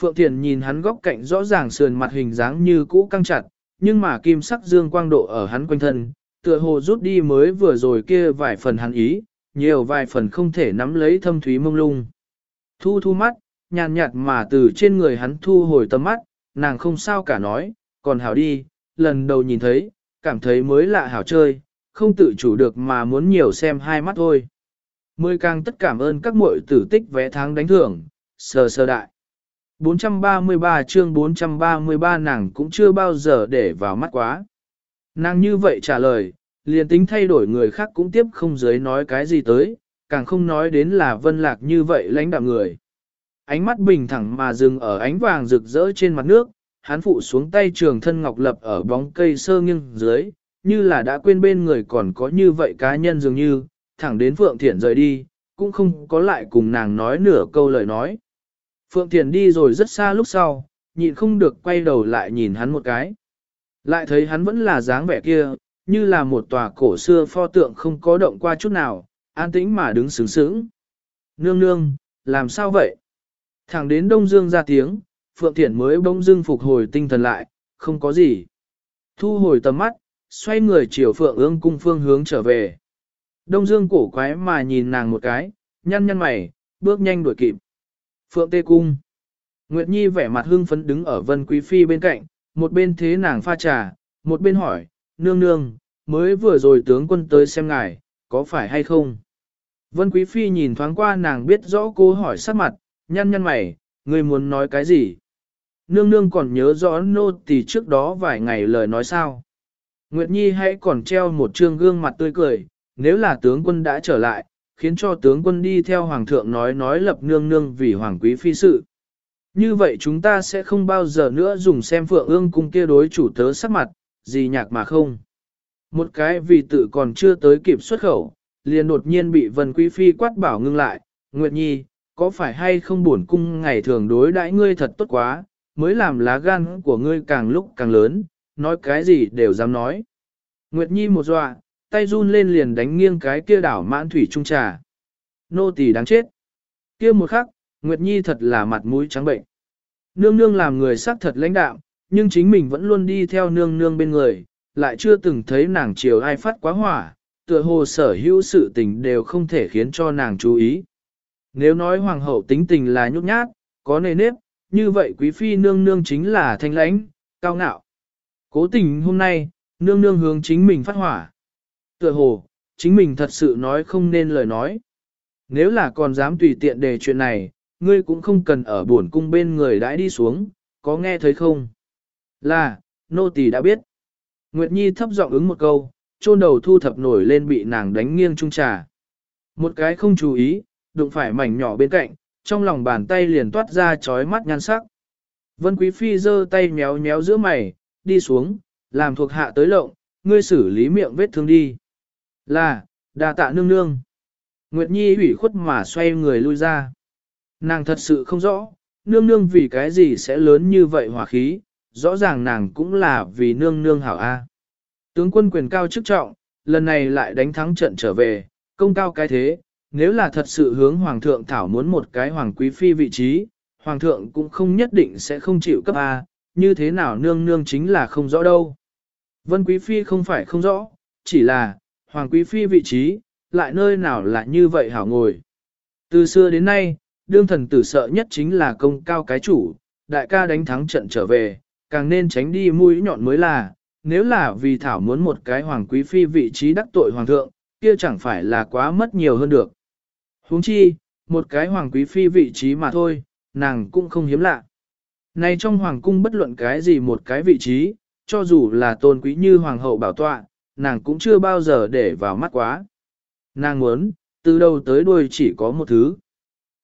Phượng Thiền nhìn hắn góc cạnh rõ ràng sườn mặt hình dáng như cũ căng chặt, nhưng mà kim sắc dương quang độ ở hắn quanh thân, tựa hồ rút đi mới vừa rồi kia vài phần hắn ý, nhiều vài phần không thể nắm lấy thâm thúy mông lung. Thu thu mắt, nhàn nhạt mà từ trên người hắn thu hồi tầm mắt, nàng không sao cả nói, còn hảo đi, lần đầu nhìn thấy, cảm thấy mới lạ hảo chơi, không tự chủ được mà muốn nhiều xem hai mắt thôi. Mười càng tất cảm ơn các muội tử tích vẽ tháng đánh thưởng, sờ sờ đại. 433 chương 433 nàng cũng chưa bao giờ để vào mắt quá. Nàng như vậy trả lời, liền tính thay đổi người khác cũng tiếp không dưới nói cái gì tới, càng không nói đến là vân lạc như vậy lãnh đạo người. Ánh mắt bình thẳng mà dừng ở ánh vàng rực rỡ trên mặt nước, hắn phụ xuống tay trường thân ngọc lập ở bóng cây sơ nghiêng dưới, như là đã quên bên người còn có như vậy cá nhân dường như, thẳng đến Phượng Thiển rời đi, cũng không có lại cùng nàng nói nửa câu lời nói. Phượng Thiển đi rồi rất xa lúc sau, nhịn không được quay đầu lại nhìn hắn một cái. Lại thấy hắn vẫn là dáng vẻ kia, như là một tòa cổ xưa pho tượng không có động qua chút nào, an tĩnh mà đứng sướng sướng. Nương nương, làm sao vậy? Thẳng đến Đông Dương ra tiếng, Phượng Thiển mới bỗng dưng phục hồi tinh thần lại, không có gì. Thu hồi tầm mắt, xoay người chiều Phượng ương cung phương hướng trở về. Đông Dương cổ quái mà nhìn nàng một cái, nhăn nhăn mày, bước nhanh đuổi kịp. Phượng Tê Cung. Nguyệt Nhi vẻ mặt hưng phấn đứng ở Vân Quý Phi bên cạnh, một bên thế nàng pha trà, một bên hỏi, nương nương, mới vừa rồi tướng quân tới xem ngài, có phải hay không? Vân Quý Phi nhìn thoáng qua nàng biết rõ cô hỏi sắc mặt, nhăn nhăn mày, người muốn nói cái gì? Nương nương còn nhớ rõ nô tỳ trước đó vài ngày lời nói sao? Nguyệt Nhi hãy còn treo một trương gương mặt tươi cười, nếu là tướng quân đã trở lại, khiến cho tướng quân đi theo hoàng thượng nói nói lập nương nương vì hoàng quý phi sự. Như vậy chúng ta sẽ không bao giờ nữa dùng xem phượng ương cung kia đối chủ tớ sắc mặt, gì nhạc mà không. Một cái vì tự còn chưa tới kịp xuất khẩu, liền đột nhiên bị vân quý phi quát bảo ngưng lại, Nguyệt Nhi, có phải hay không buồn cung ngày thường đối đãi ngươi thật tốt quá, mới làm lá gan của ngươi càng lúc càng lớn, nói cái gì đều dám nói. Nguyệt Nhi một dọa, tay run lên liền đánh nghiêng cái kia đảo mãn thủy trung trà. Nô tỳ đáng chết. Kia một khắc, Nguyệt Nhi thật là mặt mũi trắng bệnh. Nương nương làm người sắc thật lãnh đạo, nhưng chính mình vẫn luôn đi theo nương nương bên người, lại chưa từng thấy nàng chiều ai phát quá hỏa, tựa hồ sở hữu sự tình đều không thể khiến cho nàng chú ý. Nếu nói hoàng hậu tính tình là nhút nhát, có nề nếp, như vậy quý phi nương nương chính là thanh lãnh, cao ngạo. Cố tình hôm nay, nương nương hướng chính mình phát hỏa. Tựa hồ, chính mình thật sự nói không nên lời nói. Nếu là còn dám tùy tiện đề chuyện này, ngươi cũng không cần ở buồn cung bên người đãi đi xuống, có nghe thấy không? Là, nô tỳ đã biết. Nguyệt Nhi thấp giọng ứng một câu, chôn đầu thu thập nổi lên bị nàng đánh nghiêng trung trà. Một cái không chú ý, đụng phải mảnh nhỏ bên cạnh, trong lòng bàn tay liền toát ra chói mắt nhan sắc. Vân Quý Phi giơ tay méo méo giữa mày, đi xuống, làm thuộc hạ tới lộng, ngươi xử lý miệng vết thương đi. Là, đà tạ nương nương. Nguyệt Nhi ủy khuất mà xoay người lui ra. Nàng thật sự không rõ, nương nương vì cái gì sẽ lớn như vậy hỏa khí, rõ ràng nàng cũng là vì nương nương hảo A. Tướng quân quyền cao chức trọng, lần này lại đánh thắng trận trở về, công cao cái thế, nếu là thật sự hướng hoàng thượng thảo muốn một cái hoàng quý phi vị trí, hoàng thượng cũng không nhất định sẽ không chịu cấp A, như thế nào nương nương chính là không rõ đâu. Vân quý phi không phải không rõ, chỉ là, hoàng quý phi vị trí, lại nơi nào là như vậy hảo ngồi. Từ xưa đến nay, đương thần tử sợ nhất chính là công cao cái chủ, đại ca đánh thắng trận trở về, càng nên tránh đi mũi nhọn mới là, nếu là vì thảo muốn một cái hoàng quý phi vị trí đắc tội hoàng thượng, kia chẳng phải là quá mất nhiều hơn được. huống chi, một cái hoàng quý phi vị trí mà thôi, nàng cũng không hiếm lạ. Này trong hoàng cung bất luận cái gì một cái vị trí, cho dù là tôn quý như hoàng hậu bảo tọa, nàng cũng chưa bao giờ để vào mắt quá. Nàng muốn, từ đầu tới đuôi chỉ có một thứ.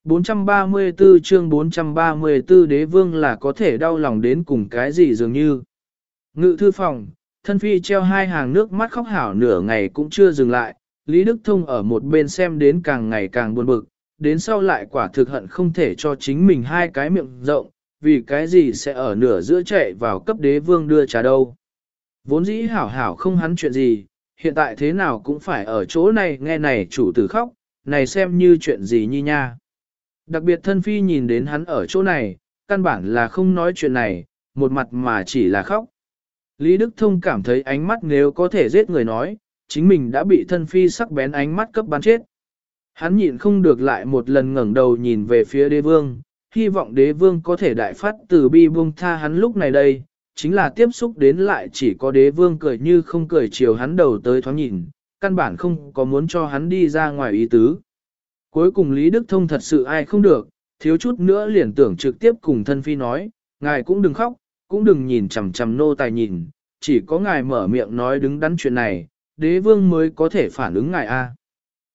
434 chương 434 đế vương là có thể đau lòng đến cùng cái gì dường như. Ngự thư phòng, thân phi treo hai hàng nước mắt khóc hảo nửa ngày cũng chưa dừng lại, Lý Đức Thông ở một bên xem đến càng ngày càng buồn bực, đến sau lại quả thực hận không thể cho chính mình hai cái miệng rộng, vì cái gì sẽ ở nửa giữa chạy vào cấp đế vương đưa trà đâu. Vốn dĩ hảo hảo không hắn chuyện gì, hiện tại thế nào cũng phải ở chỗ này nghe này chủ tử khóc, này xem như chuyện gì nhi nha. Đặc biệt thân phi nhìn đến hắn ở chỗ này, căn bản là không nói chuyện này, một mặt mà chỉ là khóc. Lý Đức Thông cảm thấy ánh mắt nếu có thể giết người nói, chính mình đã bị thân phi sắc bén ánh mắt cấp bắn chết. Hắn nhịn không được lại một lần ngẩng đầu nhìn về phía đế vương, hy vọng đế vương có thể đại phát từ bi buông tha hắn lúc này đây, chính là tiếp xúc đến lại chỉ có đế vương cười như không cười chiều hắn đầu tới thoáng nhìn, căn bản không có muốn cho hắn đi ra ngoài ý tứ. Cuối cùng Lý Đức Thông thật sự ai không được, thiếu chút nữa liền tưởng trực tiếp cùng thân phi nói, ngài cũng đừng khóc, cũng đừng nhìn chằm chằm nô tài nhìn, chỉ có ngài mở miệng nói đứng đắn chuyện này, đế vương mới có thể phản ứng ngài a.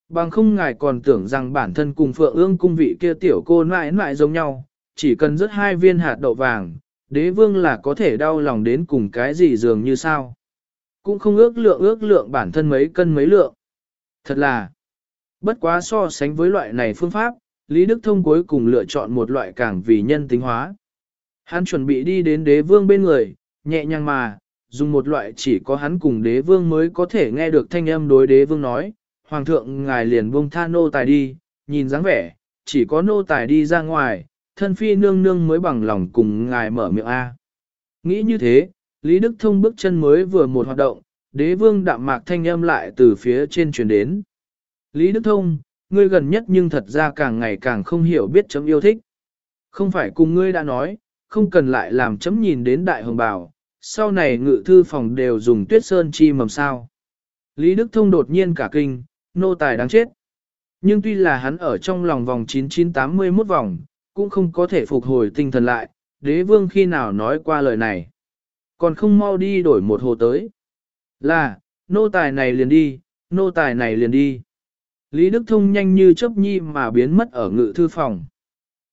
Bằng không ngài còn tưởng rằng bản thân cùng phượng ương cung vị kia tiểu cô mãi mãi giống nhau, chỉ cần rớt hai viên hạt đậu vàng, đế vương là có thể đau lòng đến cùng cái gì dường như sao. Cũng không ước lượng ước lượng bản thân mấy cân mấy lượng. Thật là, bất quá so sánh với loại này phương pháp, Lý Đức Thông cuối cùng lựa chọn một loại càng vì nhân tính hóa. Hắn chuẩn bị đi đến đế vương bên người, nhẹ nhàng mà, dùng một loại chỉ có hắn cùng đế vương mới có thể nghe được thanh âm đối đế vương nói, Hoàng thượng ngài liền buông tha nô tài đi, nhìn dáng vẻ, chỉ có nô tài đi ra ngoài, thân phi nương nương mới bằng lòng cùng ngài mở miệng A. Nghĩ như thế, Lý Đức Thông bước chân mới vừa một hoạt động, đế vương đạm mạc thanh âm lại từ phía trên truyền đến. Lý Đức Thông, ngươi gần nhất nhưng thật ra càng ngày càng không hiểu biết chấm yêu thích. Không phải cùng ngươi đã nói, không cần lại làm chấm nhìn đến đại hồng bào, sau này ngự thư phòng đều dùng tuyết sơn chi mầm sao. Lý Đức Thông đột nhiên cả kinh, nô tài đáng chết. Nhưng tuy là hắn ở trong lòng vòng 9981 vòng, cũng không có thể phục hồi tinh thần lại, đế vương khi nào nói qua lời này. Còn không mau đi đổi một hồ tới. Là, nô tài này liền đi, nô tài này liền đi. Lý Đức Thông nhanh như chớp nhi mà biến mất ở ngự thư phòng.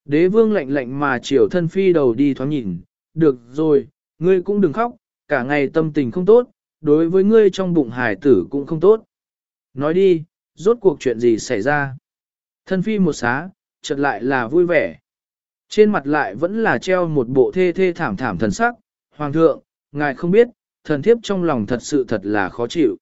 Đế vương lạnh lạnh mà chiều thân phi đầu đi thoáng nhìn, được rồi, ngươi cũng đừng khóc, cả ngày tâm tình không tốt, đối với ngươi trong bụng hải tử cũng không tốt. Nói đi, rốt cuộc chuyện gì xảy ra? Thân phi một xá, chợt lại là vui vẻ. Trên mặt lại vẫn là treo một bộ thê thê thảm thảm thần sắc. Hoàng thượng, ngài không biết, thần thiếp trong lòng thật sự thật là khó chịu.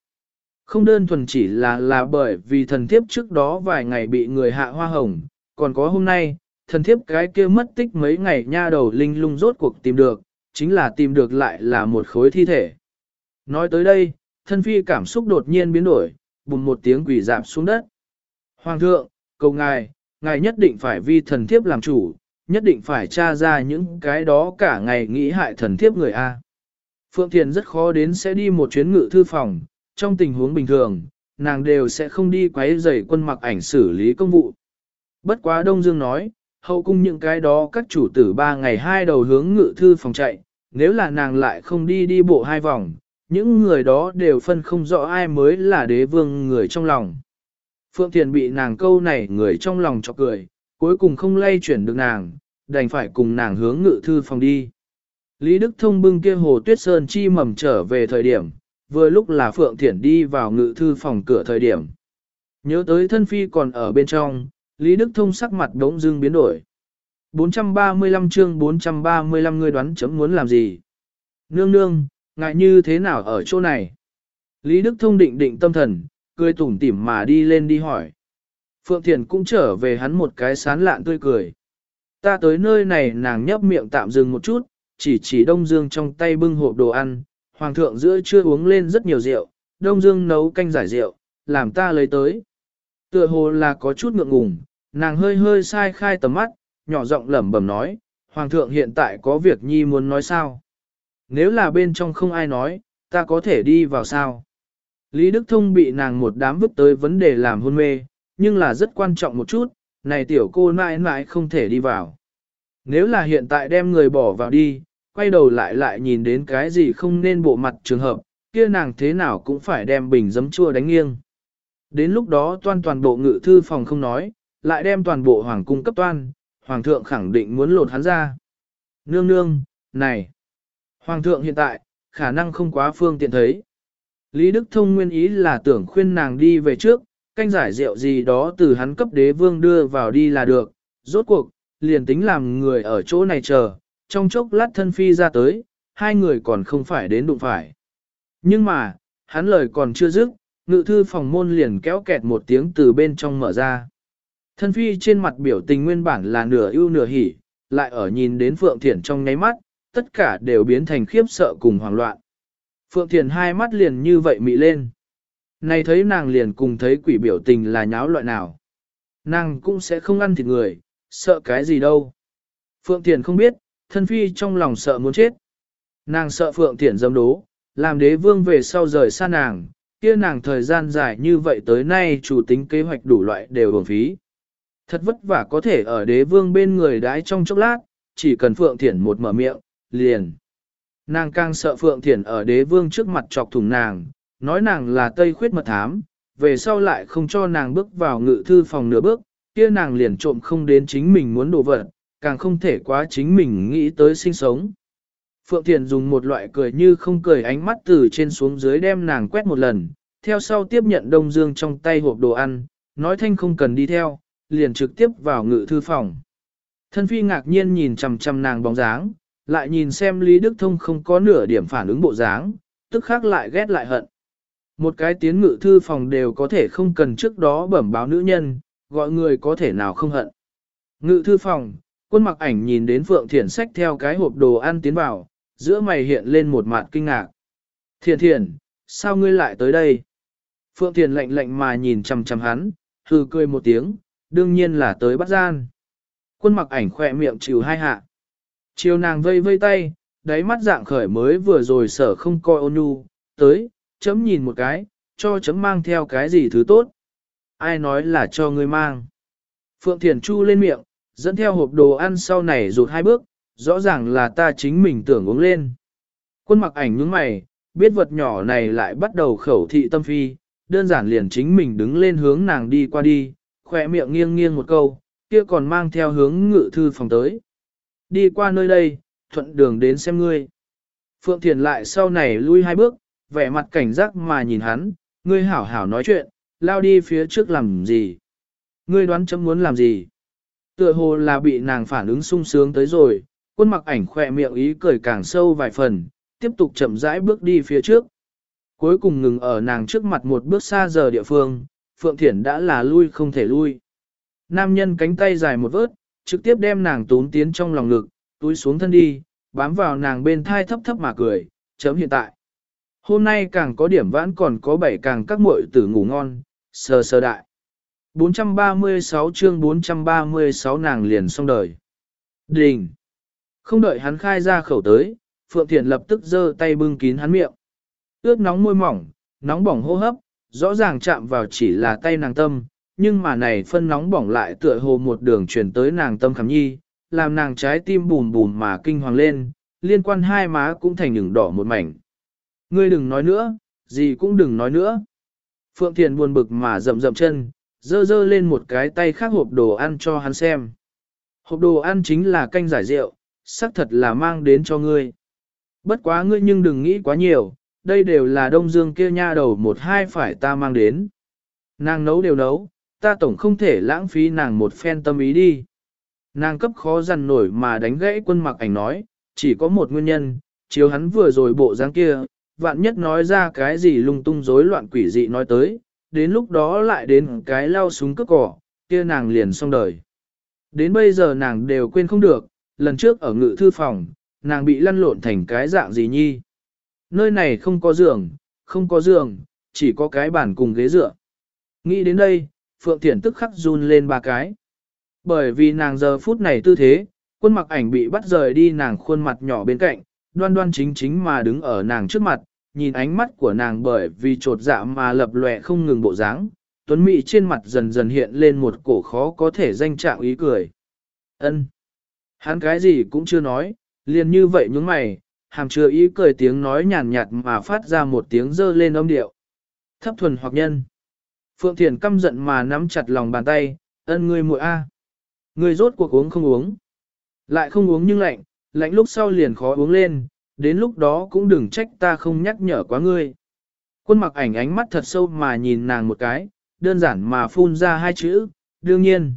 Không đơn thuần chỉ là là bởi vì thần thiếp trước đó vài ngày bị người hạ hoa hồng, còn có hôm nay, thần thiếp cái kia mất tích mấy ngày nha đầu linh lung rốt cuộc tìm được, chính là tìm được lại là một khối thi thể. Nói tới đây, thân phi cảm xúc đột nhiên biến đổi, bùng một tiếng quỷ dạp xuống đất. Hoàng thượng, cầu ngài, ngài nhất định phải vi thần thiếp làm chủ, nhất định phải tra ra những cái đó cả ngày nghĩ hại thần thiếp người A. Phượng Thiền rất khó đến sẽ đi một chuyến ngự thư phòng, trong tình huống bình thường, nàng đều sẽ không đi quấy rầy quân mặc ảnh xử lý công vụ. Bất quá Đông Dương nói, hậu cung những cái đó các chủ tử ba ngày hai đầu hướng ngự thư phòng chạy, nếu là nàng lại không đi đi bộ hai vòng, những người đó đều phân không rõ ai mới là đế vương người trong lòng. Phượng Thiền bị nàng câu này người trong lòng cho cười, cuối cùng không lay chuyển được nàng, đành phải cùng nàng hướng ngự thư phòng đi. Lý Đức Thông bưng kia hồ tuyết sơn chi mầm trở về thời điểm, vừa lúc là Phượng Thiển đi vào ngự thư phòng cửa thời điểm. Nhớ tới thân phi còn ở bên trong, Lý Đức Thông sắc mặt đống dưng biến đổi. 435 chương 435 người đoán chấm muốn làm gì? Nương nương, ngại như thế nào ở chỗ này? Lý Đức Thông định định tâm thần, cười tủm tỉm mà đi lên đi hỏi. Phượng Thiền cũng trở về hắn một cái sán lạn tươi cười. Ta tới nơi này nàng nhấp miệng tạm dừng một chút, chỉ chỉ Đông Dương trong tay bưng hộp đồ ăn, Hoàng thượng giữa chưa uống lên rất nhiều rượu, Đông Dương nấu canh giải rượu, làm ta lấy tới. Tựa hồ là có chút ngượng ngùng, nàng hơi hơi sai khai tầm mắt, nhỏ giọng lẩm bẩm nói, Hoàng thượng hiện tại có việc nhi muốn nói sao? Nếu là bên trong không ai nói, ta có thể đi vào sao? Lý Đức Thông bị nàng một đám vứt tới vấn đề làm hôn mê, nhưng là rất quan trọng một chút, này tiểu cô mãi mãi không thể đi vào. Nếu là hiện tại đem người bỏ vào đi, quay đầu lại lại nhìn đến cái gì không nên bộ mặt trường hợp, kia nàng thế nào cũng phải đem bình giấm chua đánh nghiêng. Đến lúc đó toan toàn bộ ngự thư phòng không nói, lại đem toàn bộ hoàng cung cấp toan, hoàng thượng khẳng định muốn lột hắn ra. Nương nương, này, hoàng thượng hiện tại, khả năng không quá phương tiện thấy. Lý Đức Thông nguyên ý là tưởng khuyên nàng đi về trước, canh giải rượu gì đó từ hắn cấp đế vương đưa vào đi là được, rốt cuộc, liền tính làm người ở chỗ này chờ, trong chốc lát thân phi ra tới, hai người còn không phải đến đụng phải. Nhưng mà, hắn lời còn chưa dứt, ngự thư phòng môn liền kéo kẹt một tiếng từ bên trong mở ra. Thân phi trên mặt biểu tình nguyên bản là nửa ưu nửa hỉ, lại ở nhìn đến Phượng Thiển trong nháy mắt, tất cả đều biến thành khiếp sợ cùng hoảng loạn. Phượng Thiển hai mắt liền như vậy mị lên. này thấy nàng liền cùng thấy quỷ biểu tình là nháo loại nào. Nàng cũng sẽ không ăn thịt người, sợ cái gì đâu. Phượng Thiền không biết, thân phi trong lòng sợ muốn chết. Nàng sợ Phượng Thiển dâm đố, làm đế vương về sau rời xa nàng, kia nàng thời gian dài như vậy tới nay chủ tính kế hoạch đủ loại đều bổng phí. Thật vất vả có thể ở đế vương bên người đái trong chốc lát, chỉ cần Phượng Thiển một mở miệng, liền. Nàng càng sợ Phượng Thiển ở đế vương trước mặt chọc thủng nàng, nói nàng là Tây khuyết mật thám, về sau lại không cho nàng bước vào ngự thư phòng nửa bước, kia nàng liền trộm không đến chính mình muốn đổ vật, càng không thể quá chính mình nghĩ tới sinh sống. Phượng Thiền dùng một loại cười như không cười ánh mắt từ trên xuống dưới đem nàng quét một lần, theo sau tiếp nhận Đông Dương trong tay hộp đồ ăn, nói thanh không cần đi theo, liền trực tiếp vào ngự thư phòng. Thân phi ngạc nhiên nhìn chầm chầm nàng bóng dáng, lại nhìn xem Lý Đức Thông không có nửa điểm phản ứng bộ dáng, tức khác lại ghét lại hận. Một cái tiến ngự thư phòng đều có thể không cần trước đó bẩm báo nữ nhân, gọi người có thể nào không hận. Ngự thư phòng, quân mặc ảnh nhìn đến Phượng Thiển sách theo cái hộp đồ ăn tiến vào, giữa mày hiện lên một mặt kinh ngạc. Thiện thiện, sao ngươi lại tới đây? Phượng Thiển lạnh lạnh mà nhìn chầm chầm hắn, hừ cười một tiếng, đương nhiên là tới bắt gian. Quân mặc ảnh khỏe miệng chịu hai hạ. Chiều nàng vây vây tay, đáy mắt dạng khởi mới vừa rồi sở không coi ôn nhu, tới, chấm nhìn một cái, cho chấm mang theo cái gì thứ tốt. Ai nói là cho ngươi mang. Phượng Thiền Chu lên miệng, dẫn theo hộp đồ ăn sau này rụt hai bước, rõ ràng là ta chính mình tưởng uống lên. Quân mặc ảnh nhướng mày, biết vật nhỏ này lại bắt đầu khẩu thị tâm phi, đơn giản liền chính mình đứng lên hướng nàng đi qua đi, khỏe miệng nghiêng nghiêng một câu, kia còn mang theo hướng ngự thư phòng tới. Đi qua nơi đây, thuận đường đến xem ngươi. Phượng Thiền lại sau này lui hai bước, vẻ mặt cảnh giác mà nhìn hắn, ngươi hảo hảo nói chuyện, lao đi phía trước làm gì. Ngươi đoán chấm muốn làm gì. Tựa hồ là bị nàng phản ứng sung sướng tới rồi, quân mặc ảnh khỏe miệng ý cười càng sâu vài phần, tiếp tục chậm rãi bước đi phía trước. Cuối cùng ngừng ở nàng trước mặt một bước xa giờ địa phương, Phượng Thiển đã là lui không thể lui. Nam nhân cánh tay dài một vớt, trực tiếp đem nàng tún tiến trong lòng ngực, túi xuống thân đi, bám vào nàng bên thai thấp thấp mà cười, chấm hiện tại. Hôm nay càng có điểm vãn còn có bảy càng các muội tử ngủ ngon, sờ sờ đại. 436 chương 436 nàng liền xong đời. Đình! Không đợi hắn khai ra khẩu tới, Phượng Thiện lập tức giơ tay bưng kín hắn miệng. Ướt nóng môi mỏng, nóng bỏng hô hấp, rõ ràng chạm vào chỉ là tay nàng tâm, nhưng mà này phân nóng bỏng lại tựa hồ một đường truyền tới nàng tâm khảm nhi, làm nàng trái tim bùm bùm mà kinh hoàng lên, liên quan hai má cũng thành những đỏ một mảnh. Ngươi đừng nói nữa, gì cũng đừng nói nữa. Phượng Thiền buồn bực mà rậm rậm chân, dơ dơ lên một cái tay khác hộp đồ ăn cho hắn xem. Hộp đồ ăn chính là canh giải rượu, xác thật là mang đến cho ngươi. Bất quá ngươi nhưng đừng nghĩ quá nhiều, đây đều là đông dương kia nha đầu một hai phải ta mang đến. Nàng nấu đều nấu, ta tổng không thể lãng phí nàng một phen tâm ý đi. Nàng cấp khó dằn nổi mà đánh gãy quân mặc ảnh nói, chỉ có một nguyên nhân, chiếu hắn vừa rồi bộ dáng kia, vạn nhất nói ra cái gì lung tung rối loạn quỷ dị nói tới, đến lúc đó lại đến cái lao súng cướp cỏ, kia nàng liền xong đời. Đến bây giờ nàng đều quên không được, lần trước ở ngự thư phòng, nàng bị lăn lộn thành cái dạng gì nhi. Nơi này không có giường, không có giường, chỉ có cái bàn cùng ghế dựa. Nghĩ đến đây, Phượng Thiển tức khắc run lên ba cái. Bởi vì nàng giờ phút này tư thế, quân mặc ảnh bị bắt rời đi nàng khuôn mặt nhỏ bên cạnh, đoan đoan chính chính mà đứng ở nàng trước mặt, nhìn ánh mắt của nàng bởi vì trột dạ mà lập lòe không ngừng bộ dáng, tuấn mỹ trên mặt dần dần hiện lên một cổ khó có thể danh trạng ý cười. ân Hắn cái gì cũng chưa nói, liền như vậy những mày, hàm chứa ý cười tiếng nói nhàn nhạt mà phát ra một tiếng dơ lên âm điệu. Thấp thuần hoặc nhân. Phượng Thiền căm giận mà nắm chặt lòng bàn tay, ân ngươi muội a Ngươi rốt cuộc uống không uống. Lại không uống nhưng lạnh, lạnh lúc sau liền khó uống lên, đến lúc đó cũng đừng trách ta không nhắc nhở quá ngươi. Quân mặc ảnh ánh mắt thật sâu mà nhìn nàng một cái, đơn giản mà phun ra hai chữ, đương nhiên.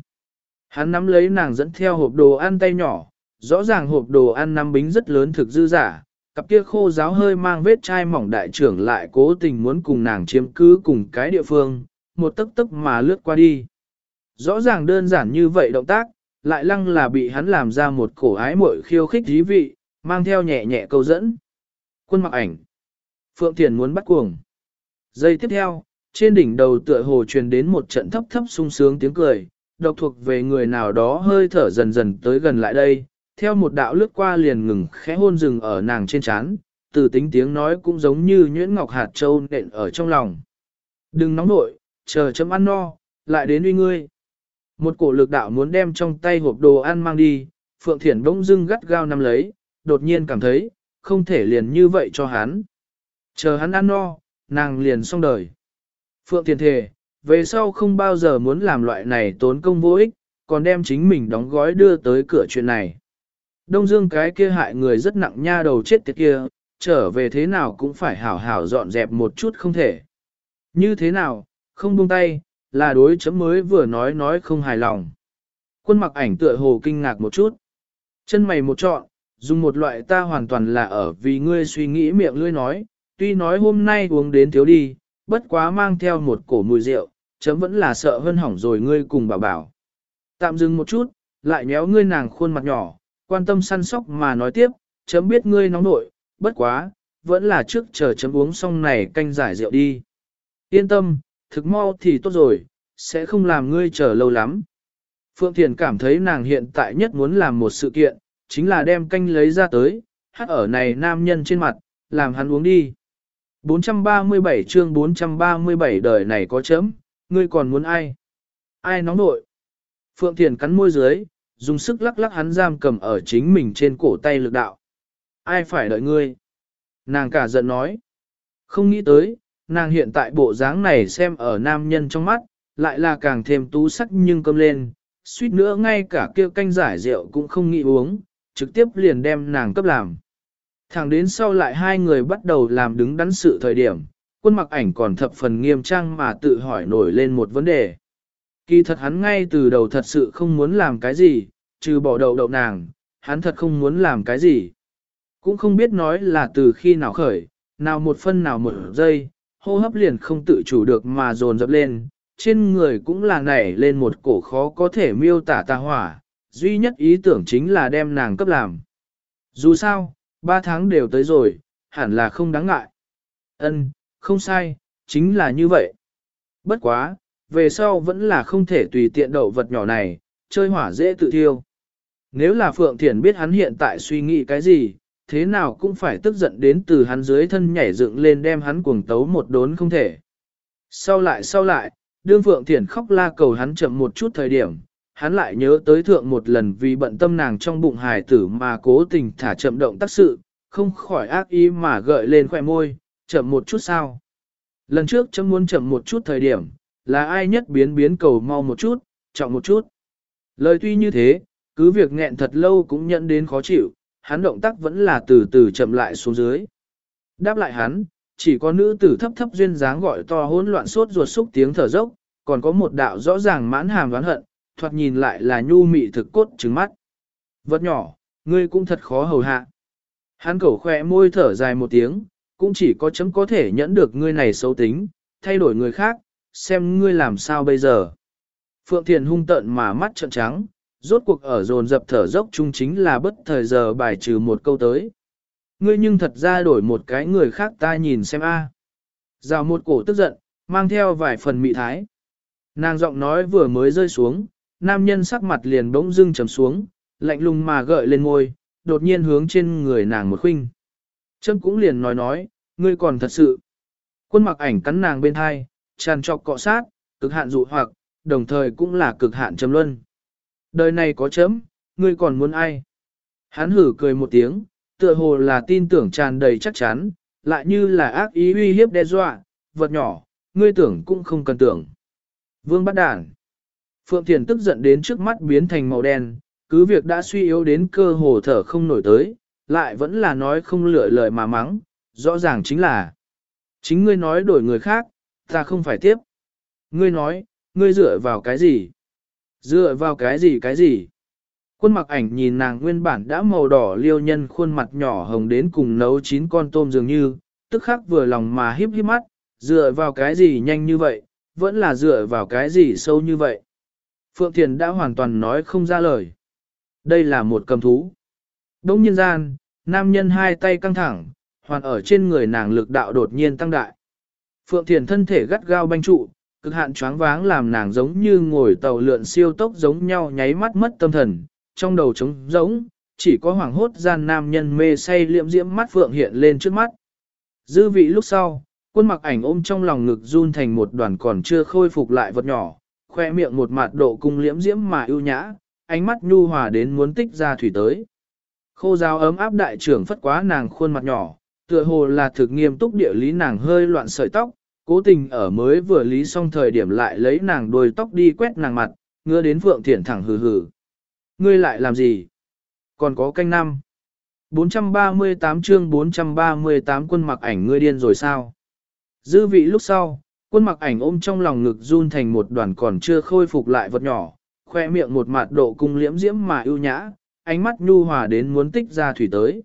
Hắn nắm lấy nàng dẫn theo hộp đồ ăn tay nhỏ, rõ ràng hộp đồ ăn nắm bính rất lớn thực dư giả, cặp kia khô giáo hơi mang vết chai mỏng đại trưởng lại cố tình muốn cùng nàng chiếm cứ cùng cái địa phương, một tấc tấc mà lướt qua đi. Rõ ràng đơn giản như vậy động tác, lại lăng là bị hắn làm ra một cổ ái muội khiêu khích dí vị, mang theo nhẹ nhẹ câu dẫn. Quân mặc ảnh. Phượng Thiền muốn bắt cuồng. Giây tiếp theo, Trên đỉnh đầu tựa hồ truyền đến một trận thấp thấp sung sướng tiếng cười, độc thuộc về người nào đó hơi thở dần dần tới gần lại đây, theo một đạo lướt qua liền ngừng khẽ hôn rừng ở nàng trên trán, từ tính tiếng nói cũng giống như nhuyễn ngọc hạt châu nện ở trong lòng. Đừng nóng nội, chờ chấm ăn no, lại đến uy ngươi. Một cổ lực đạo muốn đem trong tay hộp đồ ăn mang đi, Phượng Thiển bỗng dưng gắt gao nắm lấy, đột nhiên cảm thấy, không thể liền như vậy cho hắn. Chờ hắn ăn no, nàng liền xong đời. Phượng tiền thề, về sau không bao giờ muốn làm loại này tốn công vô ích, còn đem chính mình đóng gói đưa tới cửa chuyện này. Đông Dương cái kia hại người rất nặng nha đầu chết tiệt kia, trở về thế nào cũng phải hảo hảo dọn dẹp một chút không thể. Như thế nào, không buông tay, là đối chấm mới vừa nói nói không hài lòng. Quân mặc ảnh tựa hồ kinh ngạc một chút. Chân mày một trọn, dùng một loại ta hoàn toàn là ở vì ngươi suy nghĩ miệng lưỡi nói, tuy nói hôm nay uống đến thiếu đi, bất quá mang theo một cổ mùi rượu, chấm vẫn là sợ hơn hỏng rồi ngươi cùng bảo bảo. Tạm dừng một chút, lại nhéo ngươi nàng khuôn mặt nhỏ, quan tâm săn sóc mà nói tiếp, chấm biết ngươi nóng nội, bất quá, vẫn là trước chờ chấm uống xong này canh giải rượu đi. Yên tâm, thực mau thì tốt rồi, sẽ không làm ngươi chờ lâu lắm. Phượng Thiền cảm thấy nàng hiện tại nhất muốn làm một sự kiện, chính là đem canh lấy ra tới, hát ở này nam nhân trên mặt, làm hắn uống đi. 437 chương 437 đời này có chấm, ngươi còn muốn ai? Ai nóng nội? Phượng Thiền cắn môi dưới, dùng sức lắc lắc hắn giam cầm ở chính mình trên cổ tay lực đạo. Ai phải đợi ngươi? Nàng cả giận nói. Không nghĩ tới, nàng hiện tại bộ dáng này xem ở nam nhân trong mắt, lại là càng thêm tú sắc nhưng cơm lên, suýt nữa ngay cả kia canh giải rượu cũng không nghĩ uống, trực tiếp liền đem nàng cấp làm. Thẳng đến sau lại hai người bắt đầu làm đứng đắn sự thời điểm, quân mặc ảnh còn thập phần nghiêm trang mà tự hỏi nổi lên một vấn đề. Kỳ thật hắn ngay từ đầu thật sự không muốn làm cái gì, trừ bỏ đầu đậu nàng, hắn thật không muốn làm cái gì. Cũng không biết nói là từ khi nào khởi, nào một phân nào một giây, hô hấp liền không tự chủ được mà dồn dập lên, trên người cũng là nảy lên một cổ khó có thể miêu tả tà hỏa, duy nhất ý tưởng chính là đem nàng cấp làm. Dù sao, ba tháng đều tới rồi, hẳn là không đáng ngại. Ân, không sai, chính là như vậy. Bất quá, về sau vẫn là không thể tùy tiện đậu vật nhỏ này, chơi hỏa dễ tự thiêu. Nếu là Phượng Thiển biết hắn hiện tại suy nghĩ cái gì, thế nào cũng phải tức giận đến từ hắn dưới thân nhảy dựng lên đem hắn cuồng tấu một đốn không thể. Sau lại sau lại, đương Phượng Thiển khóc la cầu hắn chậm một chút thời điểm, hắn lại nhớ tới thượng một lần vì bận tâm nàng trong bụng hài tử mà cố tình thả chậm động tác sự, không khỏi ác ý mà gợi lên khỏe môi, chậm một chút sao. Lần trước chấm muốn chậm một chút thời điểm, là ai nhất biến biến cầu mau một chút, trọng một chút. Lời tuy như thế, cứ việc nghẹn thật lâu cũng nhận đến khó chịu, hắn động tác vẫn là từ từ chậm lại xuống dưới. Đáp lại hắn, chỉ có nữ tử thấp thấp duyên dáng gọi to hỗn loạn sốt ruột xúc tiếng thở dốc, còn có một đạo rõ ràng mãn hàm đoán hận, thoạt nhìn lại là nhu mị thực cốt trứng mắt. Vật nhỏ, ngươi cũng thật khó hầu hạ. Hắn cẩu khỏe môi thở dài một tiếng, cũng chỉ có chấm có thể nhẫn được ngươi này xấu tính, thay đổi người khác, xem ngươi làm sao bây giờ. Phượng Thiền hung tợn mà mắt trợn trắng, rốt cuộc ở dồn dập thở dốc chung chính là bất thời giờ bài trừ một câu tới. Ngươi nhưng thật ra đổi một cái người khác ta nhìn xem a. À. Rào một cổ tức giận, mang theo vài phần mị thái. Nàng giọng nói vừa mới rơi xuống, nam nhân sắc mặt liền bỗng dưng trầm xuống, lạnh lùng mà gợi lên ngôi, đột nhiên hướng trên người nàng một khinh. Trâm cũng liền nói nói, ngươi còn thật sự. Quân mặc ảnh cắn nàng bên hai, tràn trọc cọ sát, cực hạn dụ hoặc, đồng thời cũng là cực hạn trầm luân. Đời này có chấm, ngươi còn muốn ai? Hắn hử cười một tiếng, tựa hồ là tin tưởng tràn đầy chắc chắn, lại như là ác ý uy hiếp đe dọa, vật nhỏ, ngươi tưởng cũng không cần tưởng. Vương bắt đản. Phượng Thiền tức giận đến trước mắt biến thành màu đen, cứ việc đã suy yếu đến cơ hồ thở không nổi tới, lại vẫn là nói không lựa lời mà mắng, rõ ràng chính là chính ngươi nói đổi người khác, ta không phải tiếp. Ngươi nói, ngươi dựa vào cái gì? Dựa vào cái gì cái gì? Quân mặc ảnh nhìn nàng nguyên bản đã màu đỏ liêu nhân khuôn mặt nhỏ hồng đến cùng nấu chín con tôm dường như, tức khắc vừa lòng mà híp híp mắt, dựa vào cái gì nhanh như vậy, vẫn là dựa vào cái gì sâu như vậy. Phượng Thiền đã hoàn toàn nói không ra lời. Đây là một cầm thú. Đông nhân gian, nam nhân hai tay căng thẳng, hoàn ở trên người nàng lực đạo đột nhiên tăng đại. Phượng Thiền thân thể gắt gao banh trụ, cực hạn choáng váng làm nàng giống như ngồi tàu lượn siêu tốc giống nhau nháy mắt mất tâm thần, trong đầu trống giống, chỉ có hoàng hốt gian nam nhân mê say liệm diễm mắt Phượng hiện lên trước mắt. Dư vị lúc sau, quân mặc ảnh ôm trong lòng ngực run thành một đoàn còn chưa khôi phục lại vật nhỏ, khoe miệng một mặt độ cung liễm diễm mà ưu nhã, ánh mắt nhu hòa đến muốn tích ra thủy tới. Khô giáo ấm áp đại trưởng phất quá nàng khuôn mặt nhỏ, tựa hồ là thực nghiêm túc địa lý nàng hơi loạn sợi tóc, cố tình ở mới vừa lý xong thời điểm lại lấy nàng đuôi tóc đi quét nàng mặt, ngứa đến Phượng Thiển thẳng hừ hừ. Ngươi lại làm gì? Còn có canh năm. 438 chương 438 quân mặc ảnh ngươi điên rồi sao? Dư vị lúc sau, quân mặc ảnh ôm trong lòng ngực run thành một đoàn còn chưa khôi phục lại vật nhỏ, khoe miệng một mặt độ cung liễm diễm mà ưu nhã, ánh mắt nhu hòa đến muốn tích ra thủy tới.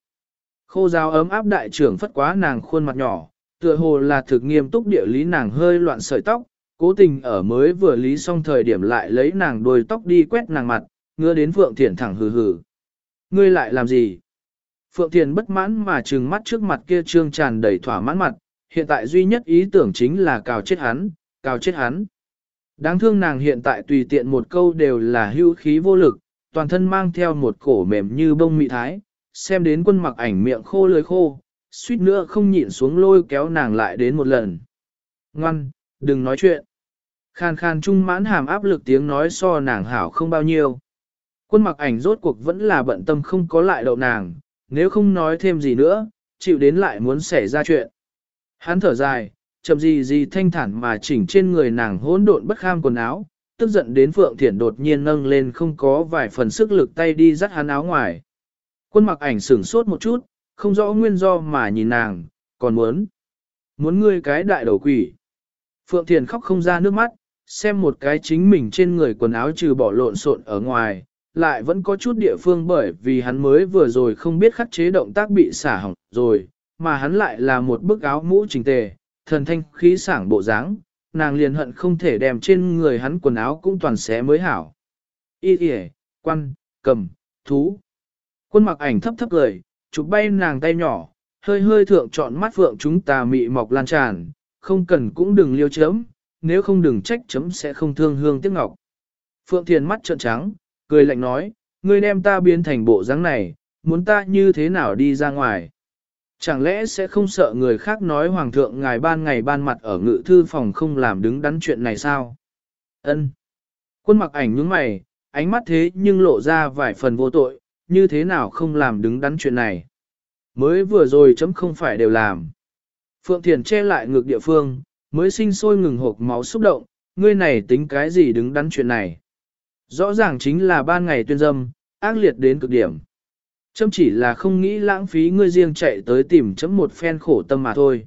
Khô giáo ấm áp đại trưởng phất quá nàng khuôn mặt nhỏ, tựa hồ là thực nghiêm túc địa lý nàng hơi loạn sợi tóc, cố tình ở mới vừa lý xong thời điểm lại lấy nàng đuôi tóc đi quét nàng mặt, ngứa đến Phượng Thiển thẳng hừ hừ. Ngươi lại làm gì? Phượng Thiền bất mãn mà trừng mắt trước mặt kia trương tràn đầy thỏa mãn mặt, hiện tại duy nhất ý tưởng chính là cào chết hắn, cào chết hắn. Đáng thương nàng hiện tại tùy tiện một câu đều là hưu khí vô lực, toàn thân mang theo một cổ mềm như bông mị thái, xem đến quân mặc ảnh miệng khô lưỡi khô, suýt nữa không nhịn xuống lôi kéo nàng lại đến một lần. Ngoan, đừng nói chuyện. Khan khan trung mãn hàm áp lực tiếng nói so nàng hảo không bao nhiêu. Quân mặc ảnh rốt cuộc vẫn là bận tâm không có lại đậu nàng, nếu không nói thêm gì nữa, chịu đến lại muốn xảy ra chuyện. Hắn thở dài, chậm gì gì thanh thản mà chỉnh trên người nàng hỗn độn bất kham quần áo, tức giận đến Phượng Thiển đột nhiên nâng lên không có vài phần sức lực tay đi dắt hắn áo ngoài. Quân mặc ảnh sửng sốt một chút, không rõ nguyên do mà nhìn nàng, còn muốn. Muốn ngươi cái đại đầu quỷ. Phượng Thiền khóc không ra nước mắt, xem một cái chính mình trên người quần áo trừ bỏ lộn xộn ở ngoài, lại vẫn có chút địa phương bởi vì hắn mới vừa rồi không biết khắc chế động tác bị xả hỏng rồi, mà hắn lại là một bức áo mũ trình tề, thần thanh khí sảng bộ dáng, nàng liền hận không thể đem trên người hắn quần áo cũng toàn xé mới hảo. Y kìa, quan, cầm, thú. Quân mặc ảnh thấp thấp cười, chụp bay nàng tay nhỏ, hơi hơi thượng trọn mắt phượng chúng ta mị mọc lan tràn, không cần cũng đừng liêu chấm, nếu không đừng trách chấm sẽ không thương hương tiếc ngọc. Phượng Thiền mắt trợn trắng, cười lạnh nói, ngươi đem ta biến thành bộ dáng này, muốn ta như thế nào đi ra ngoài. Chẳng lẽ sẽ không sợ người khác nói hoàng thượng ngài ban ngày ban mặt ở ngự thư phòng không làm đứng đắn chuyện này sao? Ân. Quân mặc ảnh nhướng mày, ánh mắt thế nhưng lộ ra vài phần vô tội, như thế nào không làm đứng đắn chuyện này? Mới vừa rồi chấm không phải đều làm. Phượng Thiền che lại ngược địa phương, mới sinh sôi ngừng hộp máu xúc động, ngươi này tính cái gì đứng đắn chuyện này? Rõ ràng chính là ban ngày tuyên dâm, ác liệt đến cực điểm. Chấm chỉ là không nghĩ lãng phí ngươi riêng chạy tới tìm chấm một phen khổ tâm mà thôi.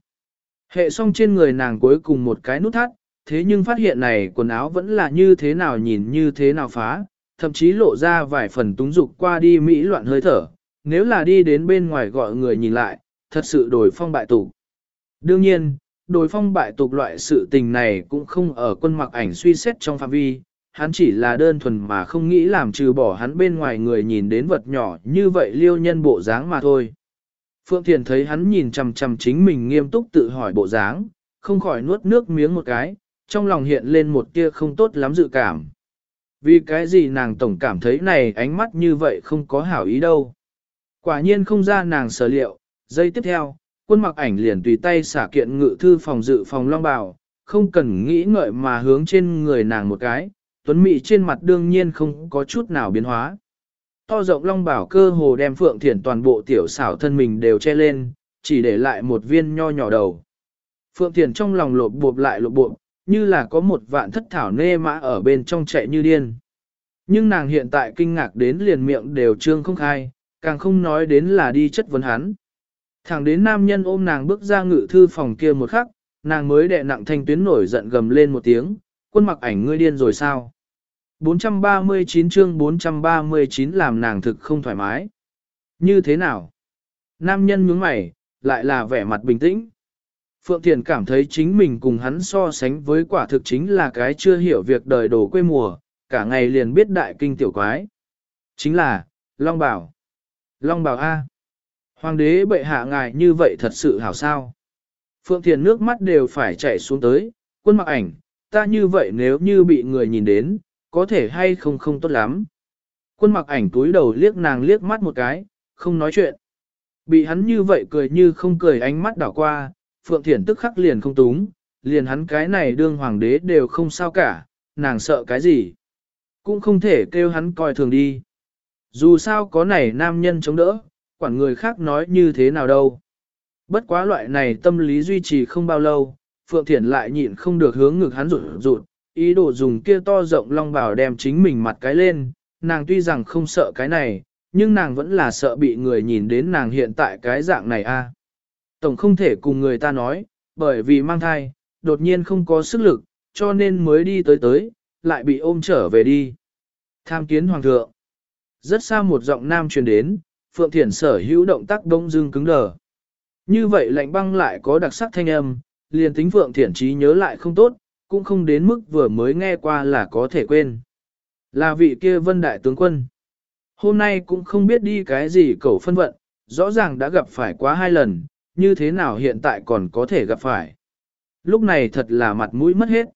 Hệ xong trên người nàng cuối cùng một cái nút thắt, thế nhưng phát hiện này quần áo vẫn là như thế nào nhìn như thế nào phá, thậm chí lộ ra vài phần túng dục qua đi mỹ loạn hơi thở, nếu là đi đến bên ngoài gọi người nhìn lại, thật sự đổi phong bại tục. Đương nhiên, đổi phong bại tục loại sự tình này cũng không ở quân mặc ảnh suy xét trong phạm vi, hắn chỉ là đơn thuần mà không nghĩ làm trừ bỏ hắn bên ngoài người nhìn đến vật nhỏ như vậy liêu nhân bộ dáng mà thôi. Phượng Thiền thấy hắn nhìn chầm chầm chính mình nghiêm túc tự hỏi bộ dáng, không khỏi nuốt nước miếng một cái, trong lòng hiện lên một tia không tốt lắm dự cảm. Vì cái gì nàng tổng cảm thấy này ánh mắt như vậy không có hảo ý đâu. Quả nhiên không ra nàng sở liệu, giây tiếp theo, quân mặc ảnh liền tùy tay xả kiện ngự thư phòng dự phòng long bào, không cần nghĩ ngợi mà hướng trên người nàng một cái, tuấn mị trên mặt đương nhiên không có chút nào biến hóa. To rộng long bảo cơ hồ đem phượng thiển toàn bộ tiểu xảo thân mình đều che lên, chỉ để lại một viên nho nhỏ đầu. Phượng thiển trong lòng lột bộp lại lột bộp, như là có một vạn thất thảo nê mã ở bên trong chạy như điên. Nhưng nàng hiện tại kinh ngạc đến liền miệng đều trương không khai, càng không nói đến là đi chất vấn hắn. Thẳng đến nam nhân ôm nàng bước ra ngự thư phòng kia một khắc, nàng mới đè nặng thanh tuyến nổi giận gầm lên một tiếng, quân mặc ảnh ngươi điên rồi sao? 439 chương 439 làm nàng thực không thoải mái. Như thế nào? Nam nhân nhướng mày, lại là vẻ mặt bình tĩnh. Phượng Thiền cảm thấy chính mình cùng hắn so sánh với quả thực chính là cái chưa hiểu việc đời đồ quê mùa, cả ngày liền biết đại kinh tiểu quái. Chính là, Long Bảo. Long Bảo A. Hoàng đế bệ hạ ngài như vậy thật sự hảo sao. Phượng Thiền nước mắt đều phải chảy xuống tới, quân mặc ảnh, ta như vậy nếu như bị người nhìn đến, có thể hay không không tốt lắm. Quân mặc ảnh túi đầu liếc nàng liếc mắt một cái, không nói chuyện. Bị hắn như vậy cười như không cười ánh mắt đảo qua, Phượng Thiển tức khắc liền không túng, liền hắn cái này đương hoàng đế đều không sao cả, nàng sợ cái gì. Cũng không thể kêu hắn coi thường đi. Dù sao có này nam nhân chống đỡ, quản người khác nói như thế nào đâu. Bất quá loại này tâm lý duy trì không bao lâu, Phượng Thiển lại nhịn không được hướng ngực hắn rụt rụt, ý đồ dùng kia to rộng long bảo đem chính mình mặt cái lên, nàng tuy rằng không sợ cái này, nhưng nàng vẫn là sợ bị người nhìn đến nàng hiện tại cái dạng này a. Tổng không thể cùng người ta nói, bởi vì mang thai, đột nhiên không có sức lực, cho nên mới đi tới tới, lại bị ôm trở về đi. Tham kiến hoàng thượng. Rất xa một giọng nam truyền đến, Phượng Thiển sở hữu động tác đông dưng cứng đờ. Như vậy lạnh băng lại có đặc sắc thanh âm, liền tính Phượng Thiển trí nhớ lại không tốt, cũng không đến mức vừa mới nghe qua là có thể quên. Là vị kia vân đại tướng quân. Hôm nay cũng không biết đi cái gì cầu phân vận, rõ ràng đã gặp phải quá hai lần, như thế nào hiện tại còn có thể gặp phải. Lúc này thật là mặt mũi mất hết.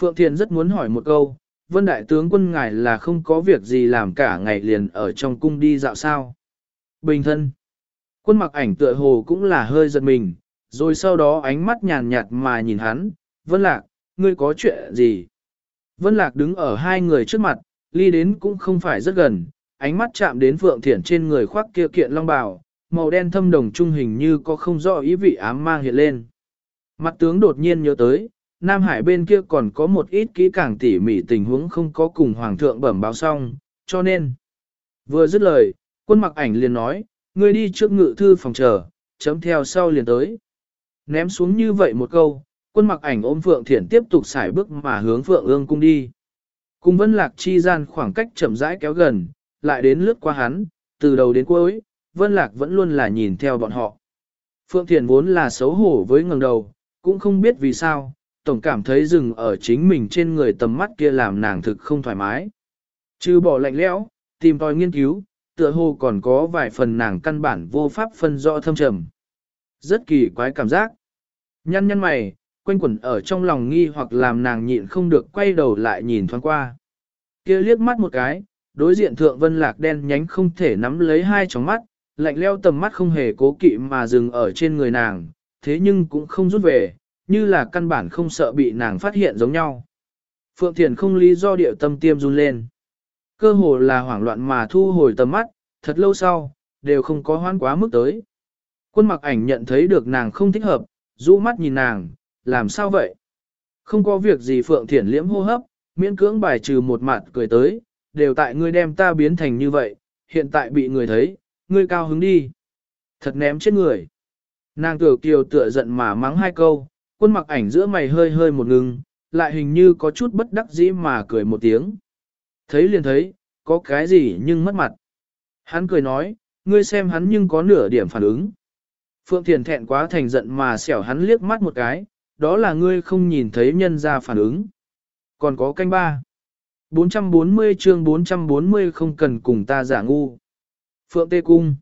Phượng Thiền rất muốn hỏi một câu, vân đại tướng quân ngài là không có việc gì làm cả ngày liền ở trong cung đi dạo sao. Bình thân. Quân mặc ảnh tựa hồ cũng là hơi giật mình, rồi sau đó ánh mắt nhàn nhạt mà nhìn hắn, Vân Lạc, ngươi có chuyện gì? Vân Lạc đứng ở hai người trước mặt, ly đến cũng không phải rất gần, ánh mắt chạm đến Phượng Thiển trên người khoác kia kiện long bào, màu đen thâm đồng trung hình như có không rõ ý vị ám mang hiện lên. Mặt tướng đột nhiên nhớ tới, Nam Hải bên kia còn có một ít kỹ càng tỉ mỉ tình huống không có cùng Hoàng thượng bẩm báo xong, cho nên. Vừa dứt lời, quân mặc ảnh liền nói, ngươi đi trước ngự thư phòng chờ, chấm theo sau liền tới. Ném xuống như vậy một câu, quân mặc ảnh ôm Phượng Thiển tiếp tục xài bước mà hướng Phượng ương cung đi. Cùng Vân Lạc chi gian khoảng cách chậm rãi kéo gần, lại đến lướt qua hắn, từ đầu đến cuối, Vân Lạc vẫn luôn là nhìn theo bọn họ. Phượng Thiển vốn là xấu hổ với ngẩng đầu, cũng không biết vì sao, tổng cảm thấy dừng ở chính mình trên người tầm mắt kia làm nàng thực không thoải mái. Chứ bỏ lạnh lẽo, tìm tòi nghiên cứu, tựa hồ còn có vài phần nàng căn bản vô pháp phân rõ thâm trầm. Rất kỳ quái cảm giác. Nhăn nhăn mày, quanh quẩn ở trong lòng nghi hoặc làm nàng nhịn không được quay đầu lại nhìn thoáng qua. kia liếc mắt một cái, đối diện thượng vân lạc đen nhánh không thể nắm lấy hai tròng mắt, lạnh leo tầm mắt không hề cố kỵ mà dừng ở trên người nàng, thế nhưng cũng không rút về, như là căn bản không sợ bị nàng phát hiện giống nhau. Phượng Thiền không lý do điệu tâm tiêm run lên. Cơ hồ là hoảng loạn mà thu hồi tầm mắt, thật lâu sau, đều không có hoan quá mức tới. Quân mặc ảnh nhận thấy được nàng không thích hợp, rũ mắt nhìn nàng, làm sao vậy? Không có việc gì Phượng Thiển liễm hô hấp, miễn cưỡng bài trừ một mặt cười tới, đều tại ngươi đem ta biến thành như vậy, hiện tại bị người thấy, ngươi cao hứng đi. Thật ném chết người. Nàng tiểu kiều tựa giận mà mắng hai câu, quân mặc ảnh giữa mày hơi hơi một ngừng, lại hình như có chút bất đắc dĩ mà cười một tiếng. Thấy liền thấy, có cái gì nhưng mất mặt. Hắn cười nói, ngươi xem hắn nhưng có nửa điểm phản ứng. Phượng Thiền thẹn quá thành giận mà xẻo hắn liếc mắt một cái, đó là ngươi không nhìn thấy nhân ra phản ứng. Còn có canh ba. 440 chương 440 không cần cùng ta giả ngu. Phượng Tê Cung.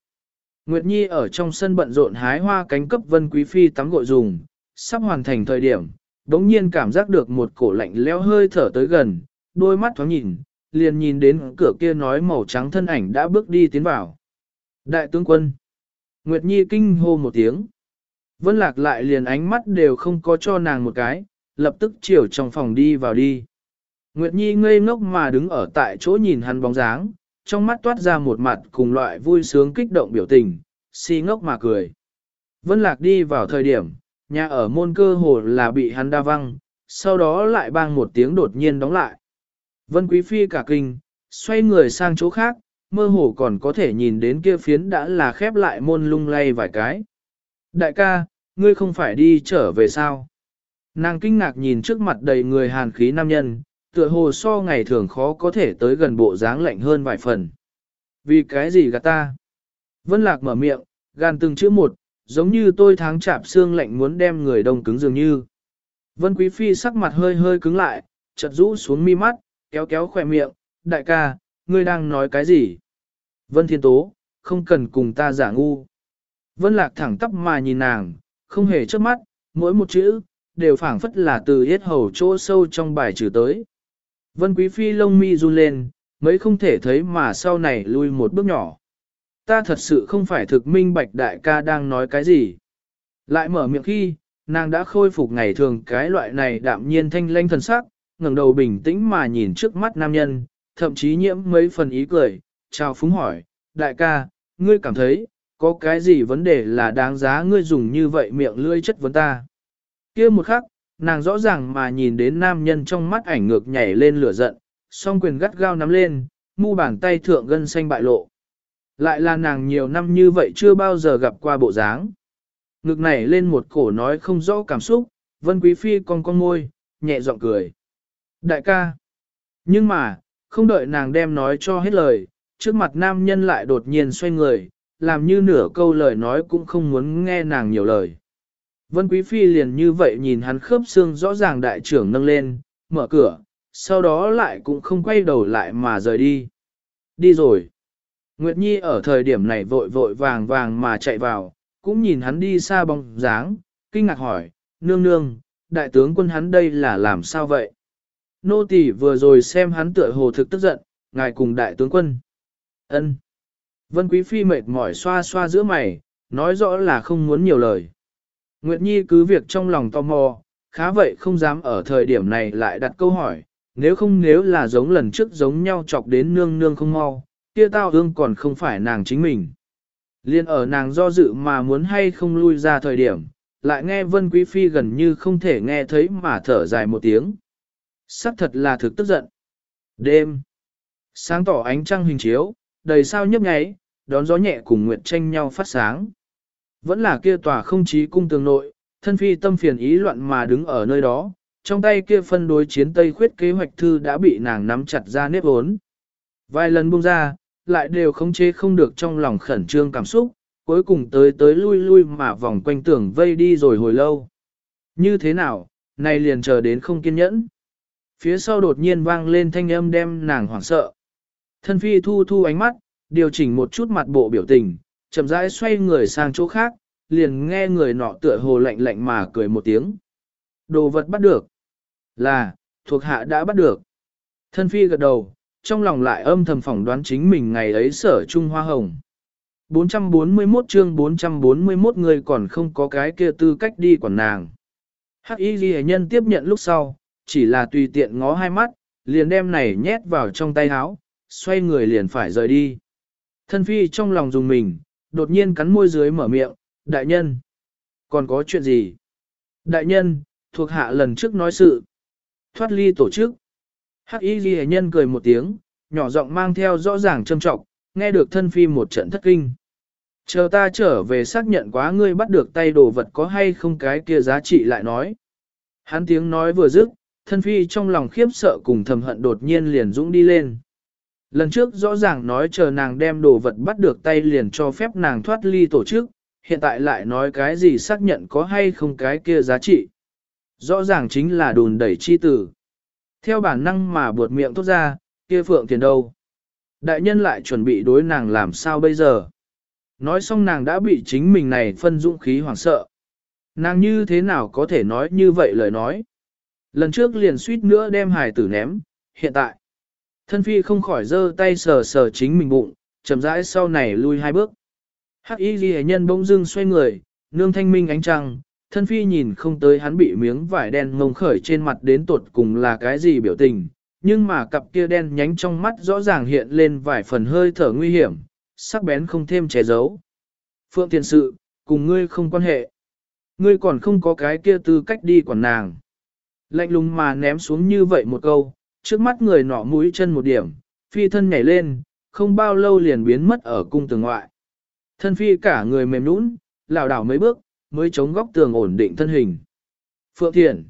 Nguyệt Nhi ở trong sân bận rộn hái hoa cánh cấp vân quý phi tắm gội dùng, sắp hoàn thành thời điểm, đống nhiên cảm giác được một cổ lạnh leo hơi thở tới gần, đôi mắt thoáng nhìn, liền nhìn đến cửa kia nói màu trắng thân ảnh đã bước đi tiến vào. Đại tướng quân. Nguyệt Nhi kinh hô một tiếng. Vân Lạc lại liền ánh mắt đều không có cho nàng một cái, lập tức chiều trong phòng đi vào đi. Nguyệt Nhi ngây ngốc mà đứng ở tại chỗ nhìn hắn bóng dáng, trong mắt toát ra một mặt cùng loại vui sướng kích động biểu tình, si ngốc mà cười. Vân Lạc đi vào thời điểm, nhà ở môn cơ hồ là bị hắn đa văng, sau đó lại bang một tiếng đột nhiên đóng lại. Vân Quý Phi cả kinh, xoay người sang chỗ khác, mơ hồ còn có thể nhìn đến kia phiến đã là khép lại môn lung lay vài cái. Đại ca, ngươi không phải đi trở về sao? Nàng kinh ngạc nhìn trước mặt đầy người hàn khí nam nhân, tựa hồ so ngày thường khó có thể tới gần bộ dáng lạnh hơn vài phần. Vì cái gì gạt ta? Vân Lạc mở miệng, gan từng chữ một, giống như tôi tháng chạp xương lạnh muốn đem người đông cứng dường như. Vân Quý Phi sắc mặt hơi hơi cứng lại, chợt rũ xuống mi mắt, kéo kéo khỏe miệng, đại ca, ngươi đang nói cái gì? Vân Thiên Tố, không cần cùng ta giả ngu. Vân Lạc thẳng tắp mà nhìn nàng, không hề chớp mắt, mỗi một chữ, đều phảng phất là từ hết hầu chỗ sâu trong bài trừ tới. Vân Quý Phi lông mi run lên, mấy không thể thấy mà sau này lui một bước nhỏ. Ta thật sự không phải thực minh bạch đại ca đang nói cái gì. Lại mở miệng khi, nàng đã khôi phục ngày thường cái loại này đạm nhiên thanh lanh thần sắc, ngẩng đầu bình tĩnh mà nhìn trước mắt nam nhân, thậm chí nhiễm mấy phần ý cười, chào phúng hỏi, đại ca, ngươi cảm thấy, có cái gì vấn đề là đáng giá ngươi dùng như vậy miệng lưỡi chất vấn ta. kia một khắc, nàng rõ ràng mà nhìn đến nam nhân trong mắt ảnh ngược nhảy lên lửa giận, song quyền gắt gao nắm lên, mu bàn tay thượng gân xanh bại lộ. Lại là nàng nhiều năm như vậy chưa bao giờ gặp qua bộ dáng. Ngực này lên một cổ nói không rõ cảm xúc, Vân Quý Phi con con môi, nhẹ giọng cười. Đại ca. Nhưng mà, không đợi nàng đem nói cho hết lời, trước mặt nam nhân lại đột nhiên xoay người, làm như nửa câu lời nói cũng không muốn nghe nàng nhiều lời. Vân Quý Phi liền như vậy nhìn hắn khớp xương rõ ràng đại trưởng nâng lên, mở cửa, sau đó lại cũng không quay đầu lại mà rời đi. Đi rồi. Nguyệt Nhi ở thời điểm này vội vội vàng vàng mà chạy vào, cũng nhìn hắn đi xa bóng dáng, kinh ngạc hỏi, nương nương, đại tướng quân hắn đây là làm sao vậy? Nô tỳ vừa rồi xem hắn tựa hồ thực tức giận, ngài cùng đại tướng quân ân Vân Quý Phi mệt mỏi xoa xoa giữa mày, nói rõ là không muốn nhiều lời. Nguyệt Nhi cứ việc trong lòng tò mò, khá vậy không dám ở thời điểm này lại đặt câu hỏi, nếu không nếu là giống lần trước giống nhau chọc đến nương nương không mau, kia tao ương còn không phải nàng chính mình. Liên ở nàng do dự mà muốn hay không lui ra thời điểm, lại nghe Vân Quý Phi gần như không thể nghe thấy mà thở dài một tiếng. Sắc thật là thực tức giận. Đêm. Sáng tỏ ánh trăng hình chiếu, đầy sao nhấp nháy, đón gió nhẹ cùng nguyệt tranh nhau phát sáng. Vẫn là kia tòa không chí cung tường nội, thân phi tâm phiền ý loạn mà đứng ở nơi đó, trong tay kia phân đối chiến Tây khuyết kế hoạch thư đã bị nàng nắm chặt ra nếp ốn. Vài lần buông ra, lại đều khống chế không được trong lòng khẩn trương cảm xúc, cuối cùng tới tới lui lui mà vòng quanh tưởng vây đi rồi hồi lâu. Như thế nào, này liền chờ đến không kiên nhẫn. Phía sau đột nhiên vang lên thanh âm đem nàng hoảng sợ. Thân phi thu thu ánh mắt, điều chỉnh một chút mặt bộ biểu tình, chậm rãi xoay người sang chỗ khác, liền nghe người nọ tựa hồ lạnh lạnh mà cười một tiếng. Đồ vật bắt được. Là, thuộc hạ đã bắt được. Thân phi gật đầu, trong lòng lại âm thầm phỏng đoán chính mình ngày ấy sở Trung Hoa Hồng. 441 chương 441 người còn không có cái kia tư cách đi quản nàng. Hắc y ghi nhân tiếp nhận lúc sau, chỉ là tùy tiện ngó hai mắt, liền đem này nhét vào trong tay áo, xoay người liền phải rời đi. Thân phi trong lòng dùng mình, đột nhiên cắn môi dưới mở miệng, đại nhân. Còn có chuyện gì? Đại nhân, thuộc hạ lần trước nói sự. Thoát ly tổ chức. Hắc y ghi nhân cười một tiếng, nhỏ giọng mang theo rõ ràng châm trọng, nghe được thân phi một trận thất kinh. Chờ ta trở về xác nhận quá ngươi bắt được tay đồ vật có hay không cái kia giá trị lại nói. Hắn tiếng nói vừa dứt, thân phi trong lòng khiếp sợ cùng thầm hận đột nhiên liền dũng đi lên. Lần trước rõ ràng nói chờ nàng đem đồ vật bắt được tay liền cho phép nàng thoát ly tổ chức, hiện tại lại nói cái gì xác nhận có hay không cái kia giá trị. Rõ ràng chính là đùn đẩy chi tử. Theo bản năng mà buột miệng tốt ra, kia phượng tiền đâu. Đại nhân lại chuẩn bị đối nàng làm sao bây giờ. Nói xong nàng đã bị chính mình này phân dũng khí hoảng sợ. Nàng như thế nào có thể nói như vậy lời nói. Lần trước liền suýt nữa đem hài tử ném, hiện tại. Thân phi không khỏi giơ tay sờ sờ chính mình bụng, chậm rãi sau này lui hai bước. Hắc y ghi nhân bỗng dưng xoay người, nương thanh minh ánh trăng, thân phi nhìn không tới hắn bị miếng vải đen ngông khởi trên mặt đến tột cùng là cái gì biểu tình, nhưng mà cặp kia đen nhánh trong mắt rõ ràng hiện lên vài phần hơi thở nguy hiểm, sắc bén không thêm che giấu. Phượng tiền sự, cùng ngươi không quan hệ. Ngươi còn không có cái kia tư cách đi quản nàng. Lạnh lùng mà ném xuống như vậy một câu, trước mắt người nọ mũi chân một điểm, phi thân nhảy lên, không bao lâu liền biến mất ở cung tường ngoại. Thân phi cả người mềm nũng, lảo đảo mấy bước, mới chống góc tường ổn định thân hình. Phượng Thiển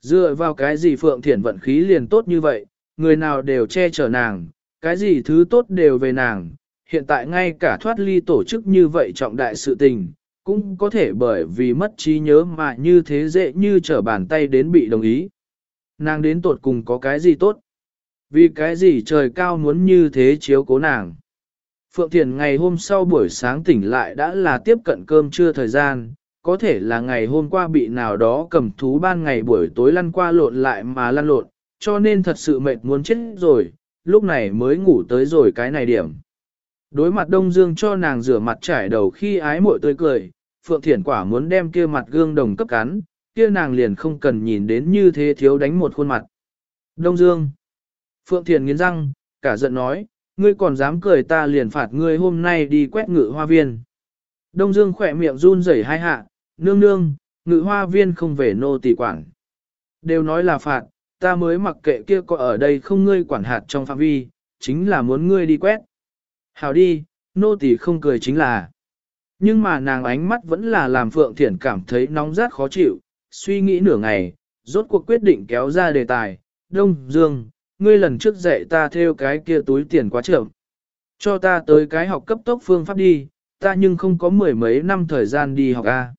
Dựa vào cái gì Phượng Thiển vận khí liền tốt như vậy, người nào đều che chở nàng, cái gì thứ tốt đều về nàng, hiện tại ngay cả thoát ly tổ chức như vậy trọng đại sự tình, cũng có thể bởi vì mất trí nhớ mà như thế dễ như trở bàn tay đến bị đồng ý. Nàng đến tột cùng có cái gì tốt? Vì cái gì trời cao muốn như thế chiếu cố nàng? Phượng Thiền ngày hôm sau buổi sáng tỉnh lại đã là tiếp cận cơm trưa thời gian, có thể là ngày hôm qua bị nào đó cầm thú ban ngày buổi tối lăn qua lộn lại mà lăn lộn, cho nên thật sự mệt muốn chết rồi, lúc này mới ngủ tới rồi cái này điểm. Đối mặt Đông Dương cho nàng rửa mặt trải đầu khi ái muội tươi cười, Phượng Thiển quả muốn đem kia mặt gương đồng cấp cắn, kia nàng liền không cần nhìn đến như thế thiếu đánh một khuôn mặt. Đông Dương Phượng Thiền nghiến răng, cả giận nói, ngươi còn dám cười ta liền phạt ngươi hôm nay đi quét ngự hoa viên. Đông Dương khỏe miệng run rẩy hai hạ, nương nương, ngự hoa viên không về nô tỳ quản. Đều nói là phạt, ta mới mặc kệ kia có ở đây không ngươi quản hạt trong phạm vi, chính là muốn ngươi đi quét. Hào đi, nô tỳ không cười chính là. Nhưng mà nàng ánh mắt vẫn là làm Phượng Thiển cảm thấy nóng rát khó chịu, suy nghĩ nửa ngày, rốt cuộc quyết định kéo ra đề tài. Đông Dương, ngươi lần trước dạy ta theo cái kia túi tiền quá trưởng. Cho ta tới cái học cấp tốc phương pháp đi, ta nhưng không có mười mấy năm thời gian đi học A.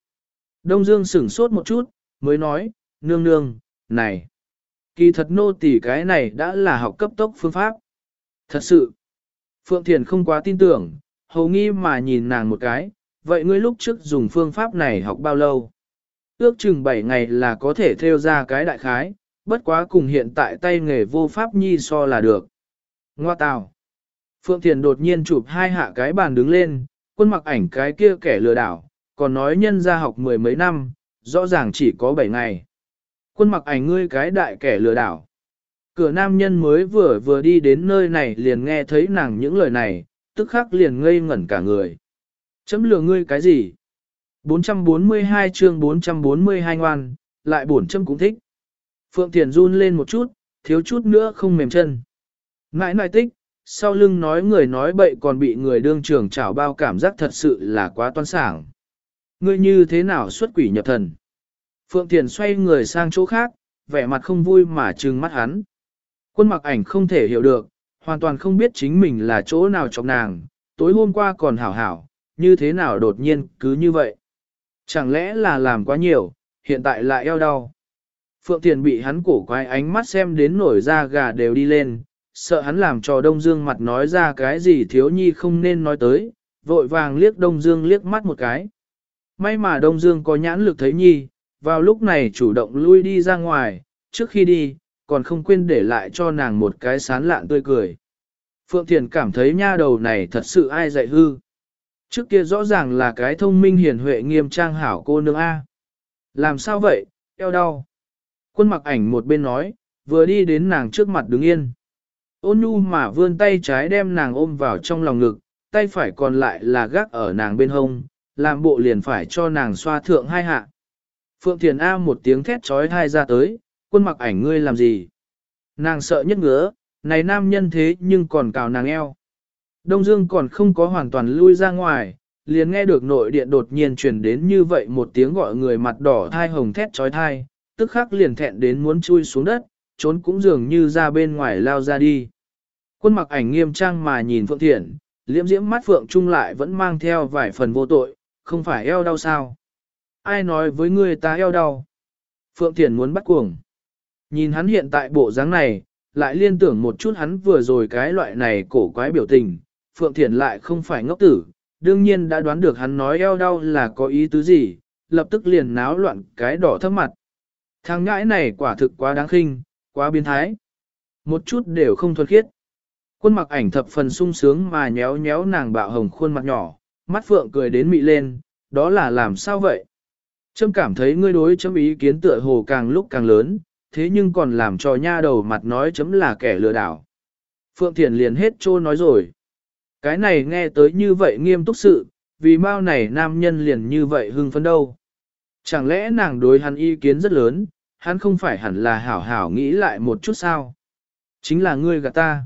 Đông Dương sửng sốt một chút, mới nói, nương nương, này. Kỳ thật nô tỳ cái này đã là học cấp tốc phương pháp. Thật sự, Phượng Thiền không quá tin tưởng, hầu nghi mà nhìn nàng một cái, vậy ngươi lúc trước dùng phương pháp này học bao lâu? Ước chừng 7 ngày là có thể theo ra cái đại khái, bất quá cùng hiện tại tay nghề vô pháp nhi so là được. Ngoa tào. Phượng Thiền đột nhiên chụp hai hạ cái bàn đứng lên, quân mặc ảnh cái kia kẻ lừa đảo, còn nói nhân ra học mười mấy năm, rõ ràng chỉ có 7 ngày. Quân mặc ảnh ngươi cái đại kẻ lừa đảo. Cửa nam nhân mới vừa vừa đi đến nơi này liền nghe thấy nàng những lời này, tức khắc liền ngây ngẩn cả người. Chấm lừa ngươi cái gì? 442 chương 442 ngoan, lại bổn châm cũng thích. Phượng Thiền run lên một chút, thiếu chút nữa không mềm chân. Ngãi nãi tích, sau lưng nói người nói bậy còn bị người đương trưởng trảo bao cảm giác thật sự là quá toan sảng. Ngươi như thế nào xuất quỷ nhập thần? Phượng Thiền xoay người sang chỗ khác, vẻ mặt không vui mà trừng mắt hắn. Quân mặc ảnh không thể hiểu được, hoàn toàn không biết chính mình là chỗ nào trong nàng, tối hôm qua còn hảo hảo, như thế nào đột nhiên cứ như vậy. Chẳng lẽ là làm quá nhiều, hiện tại lại eo đau. Phượng Thiền bị hắn cổ quái ánh mắt xem đến nổi da gà đều đi lên, sợ hắn làm cho Đông Dương mặt nói ra cái gì thiếu nhi không nên nói tới, vội vàng liếc Đông Dương liếc mắt một cái. May mà Đông Dương có nhãn lực thấy nhi, vào lúc này chủ động lui đi ra ngoài, trước khi đi, còn không quên để lại cho nàng một cái sán lạn tươi cười. Phượng Thiền cảm thấy nha đầu này thật sự ai dạy hư. Trước kia rõ ràng là cái thông minh hiền huệ nghiêm trang hảo cô nương A. Làm sao vậy, eo đau. Quân mặc ảnh một bên nói, vừa đi đến nàng trước mặt đứng yên. Ôn nhu mà vươn tay trái đem nàng ôm vào trong lòng ngực, tay phải còn lại là gác ở nàng bên hông, làm bộ liền phải cho nàng xoa thượng hai hạ. Phượng Thiền A một tiếng thét trói thai ra tới, quân mặc ảnh ngươi làm gì? Nàng sợ nhất ngứa, này nam nhân thế nhưng còn cào nàng eo. Đông Dương còn không có hoàn toàn lui ra ngoài, liền nghe được nội điện đột nhiên truyền đến như vậy một tiếng gọi người mặt đỏ thai hồng thét trói thai, tức khắc liền thẹn đến muốn chui xuống đất, trốn cũng dường như ra bên ngoài lao ra đi. Quân mặc ảnh nghiêm trang mà nhìn Phượng Thiển, liễm diễm mắt Phượng Trung lại vẫn mang theo vài phần vô tội, không phải eo đau sao. Ai nói với người ta eo đau? Phượng Thiển muốn bắt cuồng. Nhìn hắn hiện tại bộ dáng này, lại liên tưởng một chút hắn vừa rồi cái loại này cổ quái biểu tình, Phượng Thiển lại không phải ngốc tử, đương nhiên đã đoán được hắn nói eo đau là có ý tứ gì, lập tức liền náo loạn cái đỏ thấp mặt. Thằng ngãi này quả thực quá đáng khinh, quá biến thái. Một chút đều không thuần khiết. Quân mặc ảnh thập phần sung sướng mà nhéo nhéo nàng bạo hồng khuôn mặt nhỏ, mắt Phượng cười đến mị lên, đó là làm sao vậy? Trâm cảm thấy ngươi đối chấm ý kiến tựa hồ càng lúc càng lớn, thế nhưng còn làm cho nha đầu mặt nói chấm là kẻ lừa đảo. Phượng Thiền liền hết trô nói rồi. Cái này nghe tới như vậy nghiêm túc sự, vì mau này nam nhân liền như vậy hưng phấn đâu. Chẳng lẽ nàng đối hắn ý kiến rất lớn, hắn không phải hẳn là hảo hảo nghĩ lại một chút sao? Chính là ngươi gạt ta.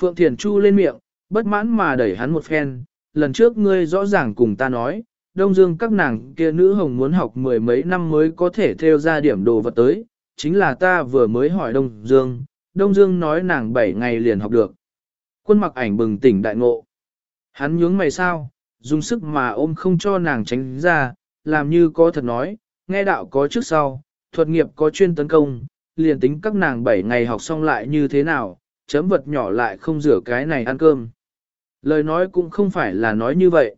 Phượng Thiền Chu lên miệng, bất mãn mà đẩy hắn một phen, lần trước ngươi rõ ràng cùng ta nói, Đông Dương các nàng kia nữ hồng muốn học mười mấy năm mới có thể theo ra điểm đồ vật tới, chính là ta vừa mới hỏi Đông Dương, Đông Dương nói nàng 7 ngày liền học được. Quân mặc ảnh bừng tỉnh đại ngộ. Hắn nhướng mày sao, dùng sức mà ôm không cho nàng tránh ra, làm như có thật nói, nghe đạo có trước sau, thuật nghiệp có chuyên tấn công, liền tính các nàng 7 ngày học xong lại như thế nào, chấm vật nhỏ lại không rửa cái này ăn cơm. Lời nói cũng không phải là nói như vậy.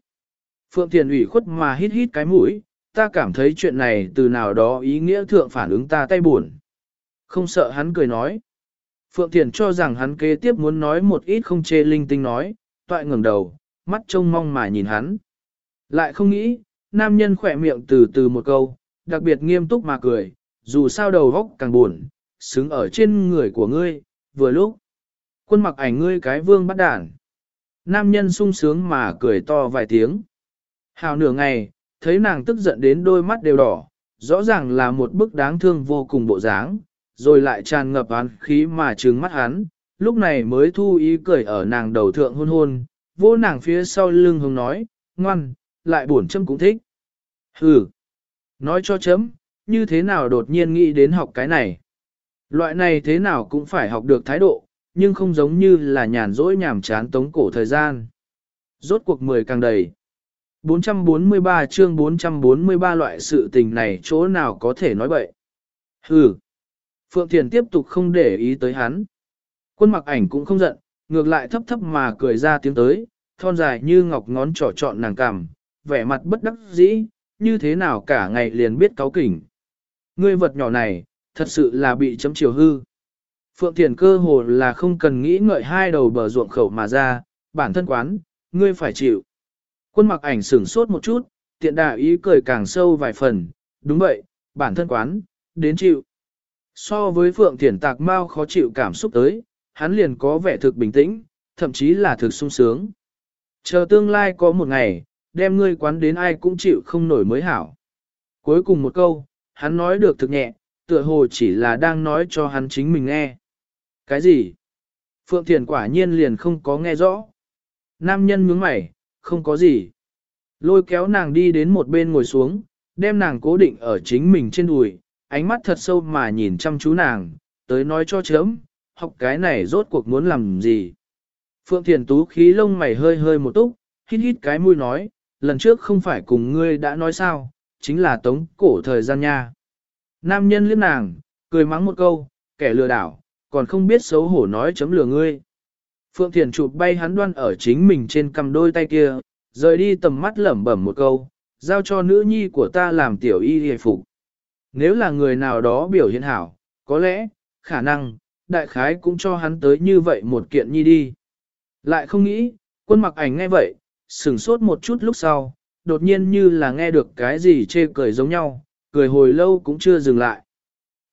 Phượng Thiền ủy khuất mà hít hít cái mũi, ta cảm thấy chuyện này từ nào đó ý nghĩa thượng phản ứng ta tay buồn. Không sợ hắn cười nói. Phượng Thiền cho rằng hắn kế tiếp muốn nói một ít không chê linh tinh nói, toại ngẩng đầu, mắt trông mong mà nhìn hắn. Lại không nghĩ, nam nhân khỏe miệng từ từ một câu, đặc biệt nghiêm túc mà cười, dù sao đầu góc càng buồn, xứng ở trên người của ngươi, vừa lúc. Quân mặc ảnh ngươi cái vương bắt đản. Nam nhân sung sướng mà cười to vài tiếng. Hào nửa ngày, thấy nàng tức giận đến đôi mắt đều đỏ, rõ ràng là một bức đáng thương vô cùng bộ dáng, rồi lại tràn ngập án khí mà trừng mắt hắn, lúc này mới thu ý cười ở nàng đầu thượng hôn hôn, vô nàng phía sau lưng hùng nói, ngoan, lại buồn châm cũng thích. Hừ, nói cho chấm, như thế nào đột nhiên nghĩ đến học cái này. Loại này thế nào cũng phải học được thái độ, nhưng không giống như là nhàn rỗi nhàm chán tống cổ thời gian. Rốt cuộc mười càng đầy. 443 chương 443 loại sự tình này chỗ nào có thể nói bậy. Hừ. Phượng Thiền tiếp tục không để ý tới hắn. Quân mặc ảnh cũng không giận, ngược lại thấp thấp mà cười ra tiếng tới, thon dài như ngọc ngón trỏ trọn nàng cằm, vẻ mặt bất đắc dĩ, như thế nào cả ngày liền biết cáo kỉnh. Ngươi vật nhỏ này, thật sự là bị chấm chiều hư. Phượng Thiền cơ hồ là không cần nghĩ ngợi hai đầu bờ ruộng khẩu mà ra, bản thân quán, ngươi phải chịu. Quân mặc ảnh sửng sốt một chút, tiện đà ý cười càng sâu vài phần, đúng vậy, bản thân quán, đến chịu. So với Phượng Thiển tạc mau khó chịu cảm xúc tới, hắn liền có vẻ thực bình tĩnh, thậm chí là thực sung sướng. Chờ tương lai có một ngày, đem ngươi quán đến ai cũng chịu không nổi mới hảo. Cuối cùng một câu, hắn nói được thực nhẹ, tựa hồ chỉ là đang nói cho hắn chính mình nghe. Cái gì? Phượng Thiền quả nhiên liền không có nghe rõ. Nam nhân nhướng mày, không có gì. Lôi kéo nàng đi đến một bên ngồi xuống, đem nàng cố định ở chính mình trên đùi, ánh mắt thật sâu mà nhìn chăm chú nàng, tới nói cho chớm, học cái này rốt cuộc muốn làm gì. Phượng Thiền Tú khí lông mày hơi hơi một túc, hít hít cái mũi nói, lần trước không phải cùng ngươi đã nói sao, chính là tống cổ thời gian nha. Nam nhân liếc nàng, cười mắng một câu, kẻ lừa đảo, còn không biết xấu hổ nói chấm lừa ngươi. Phượng Thiền chụp bay hắn đoan ở chính mình trên cầm đôi tay kia, rời đi tầm mắt lẩm bẩm một câu, giao cho nữ nhi của ta làm tiểu y hề phục. Nếu là người nào đó biểu hiện hảo, có lẽ, khả năng, đại khái cũng cho hắn tới như vậy một kiện nhi đi. Lại không nghĩ, quân mặc ảnh nghe vậy, sửng sốt một chút lúc sau, đột nhiên như là nghe được cái gì chê cười giống nhau, cười hồi lâu cũng chưa dừng lại.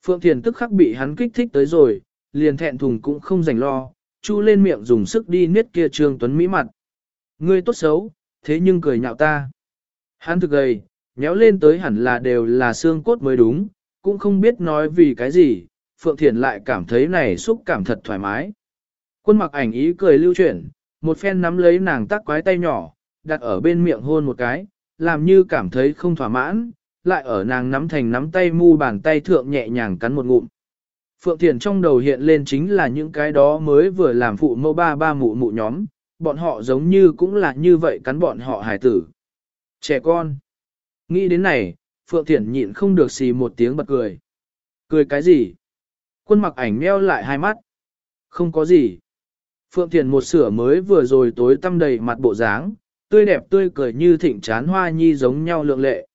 Phượng Thiền tức khắc bị hắn kích thích tới rồi, liền thẹn thùng cũng không rảnh lo, chu lên miệng dùng sức đi niết kia trương tuấn mỹ mặt. Ngươi tốt xấu, thế nhưng cười nhạo ta. Hắn thực gầy, nhéo lên tới hẳn là đều là xương cốt mới đúng, cũng không biết nói vì cái gì, Phượng Thiền lại cảm thấy này xúc cảm thật thoải mái. Quân mặc ảnh ý cười lưu chuyển, một phen nắm lấy nàng tắc quái tay nhỏ, đặt ở bên miệng hôn một cái, làm như cảm thấy không thỏa mãn, lại ở nàng nắm thành nắm tay mu bàn tay thượng nhẹ nhàng cắn một ngụm. Phượng Thiền trong đầu hiện lên chính là những cái đó mới vừa làm phụ mẫu ba ba mụ mụ nhóm, bọn họ giống như cũng là như vậy cắn bọn họ hài tử. Trẻ con. Nghĩ đến này, Phượng Thiển nhịn không được xì một tiếng bật cười. Cười cái gì? Quân mặc ảnh meo lại hai mắt. Không có gì. Phượng Thiển một sửa mới vừa rồi tối tăm đầy mặt bộ dáng, tươi đẹp tươi cười như thịnh chán hoa nhi giống nhau lượng lệ.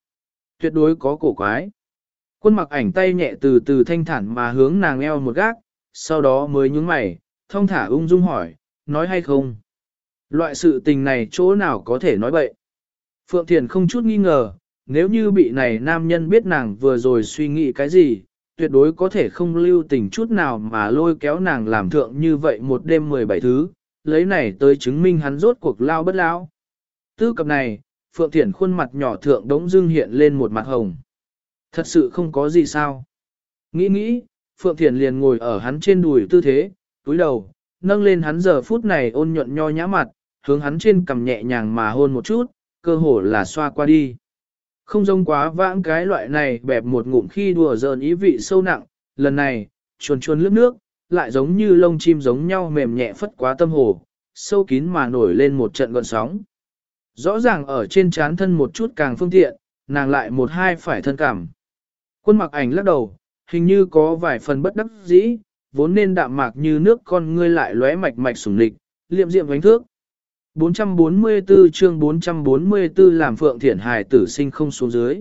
Tuyệt đối có cổ quái. Quân mặc ảnh tay nhẹ từ từ thanh thản mà hướng nàng eo một gác, sau đó mới nhướng mày, thông thả ung dung hỏi, nói hay không? Loại sự tình này chỗ nào có thể nói bậy? Phượng Thiền không chút nghi ngờ, nếu như bị này nam nhân biết nàng vừa rồi suy nghĩ cái gì, tuyệt đối có thể không lưu tình chút nào mà lôi kéo nàng làm thượng như vậy một đêm 17 thứ, lấy này tới chứng minh hắn rốt cuộc lao bất lao. Tư cập này, Phượng Thiển khuôn mặt nhỏ thượng đống dưng hiện lên một mặt hồng. Thật sự không có gì sao. Nghĩ nghĩ, Phượng Thiển liền ngồi ở hắn trên đùi tư thế, túi đầu, nâng lên hắn giờ phút này ôn nhuận nho nhã mặt, hướng hắn trên cầm nhẹ nhàng mà hôn một chút, cơ hồ là xoa qua đi. Không giống quá vãng cái loại này bẹp một ngụm khi đùa giỡn ý vị sâu nặng, lần này, chuồn chuồn lướt nước, lại giống như lông chim giống nhau mềm nhẹ phất quá tâm hồ, sâu kín mà nổi lên một trận gọn sóng. Rõ ràng ở trên trán thân một chút càng phương tiện, nàng lại một hai phải thân cảm. Quân mặc ảnh lắc đầu, hình như có vài phần bất đắc dĩ, vốn nên đạm mạc như nước con ngươi lại lóe mạch mạch sủng lịch, liệm diệm vánh thước. 444 chương 444 làm phượng thiển hải tử sinh không xuống dưới.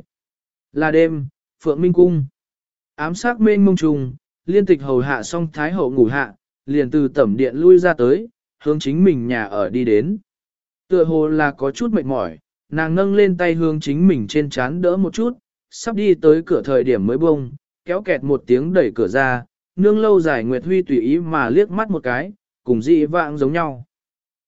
Là đêm, Phượng Minh Cung. Ám sát mênh mông trùng, liên tịch hầu hạ xong Thái Hậu ngủ hạ, liền từ tẩm điện lui ra tới, hướng chính mình nhà ở đi đến. Tựa hồ là có chút mệt mỏi, nàng nâng lên tay hướng chính mình trên chán đỡ một chút, sắp đi tới cửa thời điểm mới bông, kéo kẹt một tiếng đẩy cửa ra, nương lâu dài Nguyệt Huy tùy ý mà liếc mắt một cái, cùng dị vãng giống nhau.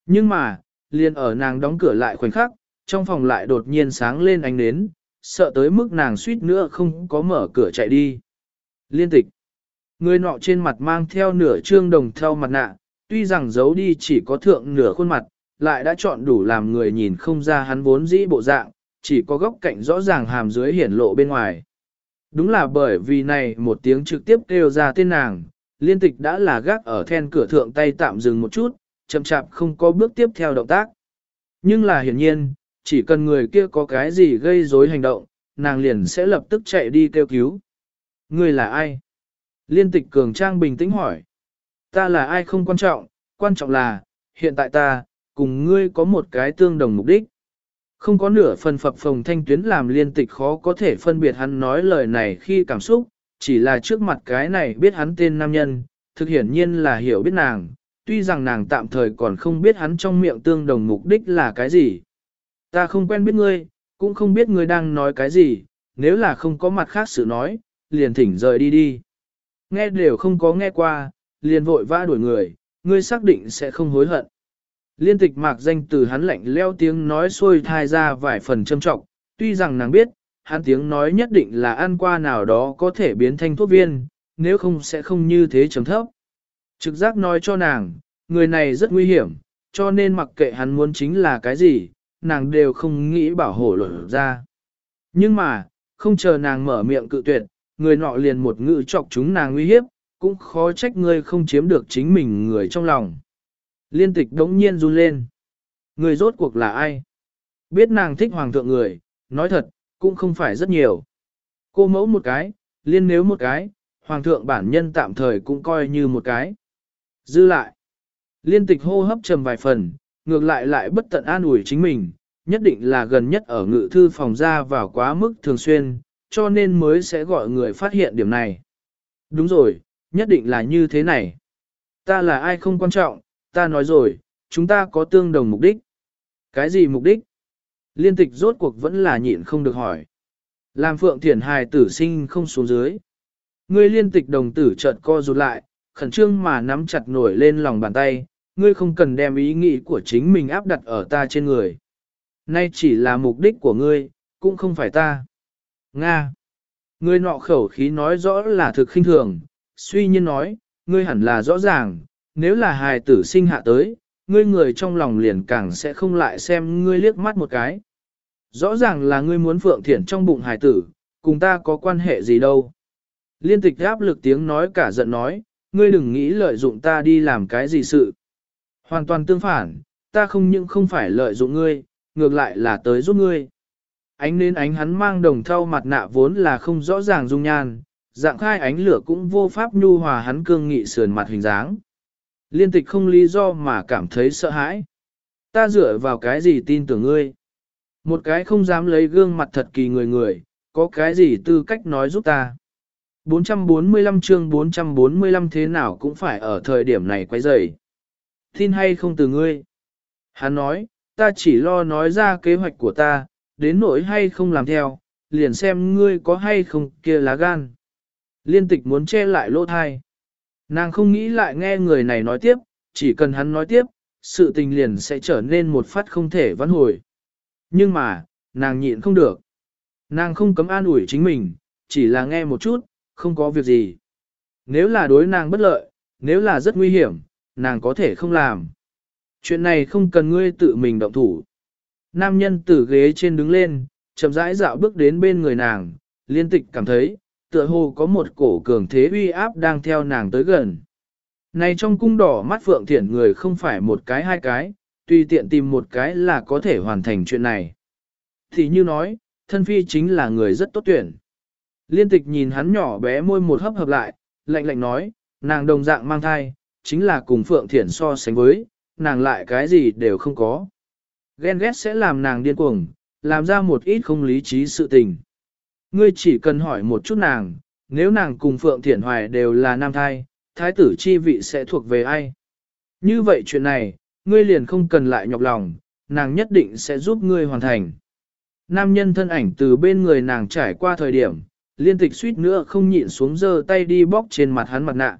Nhưng mà, liền ở nàng đóng cửa lại khoảnh khắc, trong phòng lại đột nhiên sáng lên ánh nến, sợ tới mức nàng suýt nữa không có mở cửa chạy đi. Liên tịch. Người nọ trên mặt mang theo nửa trương đồng theo mặt nạ, tuy rằng giấu đi chỉ có thượng nửa khuôn mặt, lại đã chọn đủ làm người nhìn không ra hắn vốn dĩ bộ dạng, chỉ có góc cạnh rõ ràng hàm dưới hiển lộ bên ngoài. Đúng là bởi vì này một tiếng trực tiếp kêu ra tên nàng, liên tịch đã là gác ở then cửa thượng tay tạm dừng một chút, chậm chạp không có bước tiếp theo động tác. Nhưng là hiển nhiên, chỉ cần người kia có cái gì gây rối hành động, nàng liền sẽ lập tức chạy đi kêu cứu. Người là ai? Liên tịch cường trang bình tĩnh hỏi. Ta là ai không quan trọng, quan trọng là, hiện tại ta, cùng ngươi có một cái tương đồng mục đích. Không có nửa phần phập phồng thanh tuyến làm liên tịch khó có thể phân biệt hắn nói lời này khi cảm xúc, chỉ là trước mặt cái này biết hắn tên nam nhân, thực hiển nhiên là hiểu biết nàng, tuy rằng nàng tạm thời còn không biết hắn trong miệng tương đồng mục đích là cái gì. Ta không quen biết ngươi, cũng không biết ngươi đang nói cái gì, nếu là không có mặt khác sự nói, liền thỉnh rời đi đi. Nghe đều không có nghe qua, liền vội vã đuổi người, ngươi xác định sẽ không hối hận. Liên tịch mạc danh từ hắn lạnh leo tiếng nói xuôi thai ra vài phần châm trọng, tuy rằng nàng biết, hắn tiếng nói nhất định là ăn qua nào đó có thể biến thành thuốc viên, nếu không sẽ không như thế chấm thấp. Trực giác nói cho nàng, người này rất nguy hiểm, cho nên mặc kệ hắn muốn chính là cái gì, nàng đều không nghĩ bảo hộ lột ra. Nhưng mà, không chờ nàng mở miệng cự tuyệt, người nọ liền một ngữ chọc chúng nàng nguy hiếp, cũng khó trách ngươi không chiếm được chính mình người trong lòng. Liên tịch đống nhiên run lên. Người rốt cuộc là ai? Biết nàng thích hoàng thượng người, nói thật, cũng không phải rất nhiều. Cô mẫu một cái, liên nếu một cái, hoàng thượng bản nhân tạm thời cũng coi như một cái. Dư lại. Liên tịch hô hấp trầm vài phần, ngược lại lại bất tận an ủi chính mình, nhất định là gần nhất ở ngự thư phòng ra vào quá mức thường xuyên, cho nên mới sẽ gọi người phát hiện điểm này. Đúng rồi, nhất định là như thế này. Ta là ai không quan trọng, ta nói rồi, chúng ta có tương đồng mục đích. Cái gì mục đích? Liên tịch rốt cuộc vẫn là nhịn không được hỏi. Làm phượng thiển hài tử sinh không xuống dưới. Ngươi liên tịch đồng tử chợt co rụt lại, khẩn trương mà nắm chặt nổi lên lòng bàn tay, ngươi không cần đem ý nghĩ của chính mình áp đặt ở ta trên người. Nay chỉ là mục đích của ngươi, cũng không phải ta. Nga. Ngươi nọ khẩu khí nói rõ là thực khinh thường, suy nhiên nói, ngươi hẳn là rõ ràng, nếu là hài tử sinh hạ tới, ngươi người trong lòng liền càng sẽ không lại xem ngươi liếc mắt một cái. Rõ ràng là ngươi muốn phượng thiện trong bụng hài tử, cùng ta có quan hệ gì đâu. Liên tịch áp lực tiếng nói cả giận nói, ngươi đừng nghĩ lợi dụng ta đi làm cái gì sự. Hoàn toàn tương phản, ta không những không phải lợi dụng ngươi, ngược lại là tới giúp ngươi. Ánh nên ánh hắn mang đồng thau mặt nạ vốn là không rõ ràng dung nhan, dạng khai ánh lửa cũng vô pháp nhu hòa hắn cương nghị sườn mặt hình dáng. Liên tịch không lý do mà cảm thấy sợ hãi. Ta dựa vào cái gì tin tưởng ngươi? Một cái không dám lấy gương mặt thật kỳ người người, có cái gì tư cách nói giúp ta? 445 chương 445 thế nào cũng phải ở thời điểm này quay rời. Tin hay không từ ngươi? Hắn nói, ta chỉ lo nói ra kế hoạch của ta, đến nỗi hay không làm theo, liền xem ngươi có hay không kia lá gan. Liên tịch muốn che lại lỗ thai. Nàng không nghĩ lại nghe người này nói tiếp, chỉ cần hắn nói tiếp, sự tình liền sẽ trở nên một phát không thể vãn hồi. Nhưng mà, nàng nhịn không được. Nàng không cấm an ủi chính mình, chỉ là nghe một chút, không có việc gì. Nếu là đối nàng bất lợi, nếu là rất nguy hiểm, nàng có thể không làm. Chuyện này không cần ngươi tự mình động thủ. Nam nhân từ ghế trên đứng lên, chậm rãi dạo bước đến bên người nàng, liên tịch cảm thấy, tựa hồ có một cổ cường thế uy áp đang theo nàng tới gần. Này trong cung đỏ mắt phượng thiện người không phải một cái hai cái, tùy tiện tìm một cái là có thể hoàn thành chuyện này. Thì như nói, thân phi chính là người rất tốt tuyển. Liên tịch nhìn hắn nhỏ bé môi một hấp hợp lại, lạnh lạnh nói, nàng đồng dạng mang thai, chính là cùng phượng Thiển so sánh với, nàng lại cái gì đều không có. Ghen ghét sẽ làm nàng điên cuồng, làm ra một ít không lý trí sự tình. Ngươi chỉ cần hỏi một chút nàng, nếu nàng cùng Phượng Thiển Hoài đều là nam thai, thái tử chi vị sẽ thuộc về ai? Như vậy chuyện này, ngươi liền không cần lại nhọc lòng, nàng nhất định sẽ giúp ngươi hoàn thành. Nam nhân thân ảnh từ bên người nàng trải qua thời điểm, liên tịch suýt nữa không nhịn xuống giơ tay đi bóc trên mặt hắn mặt nạ.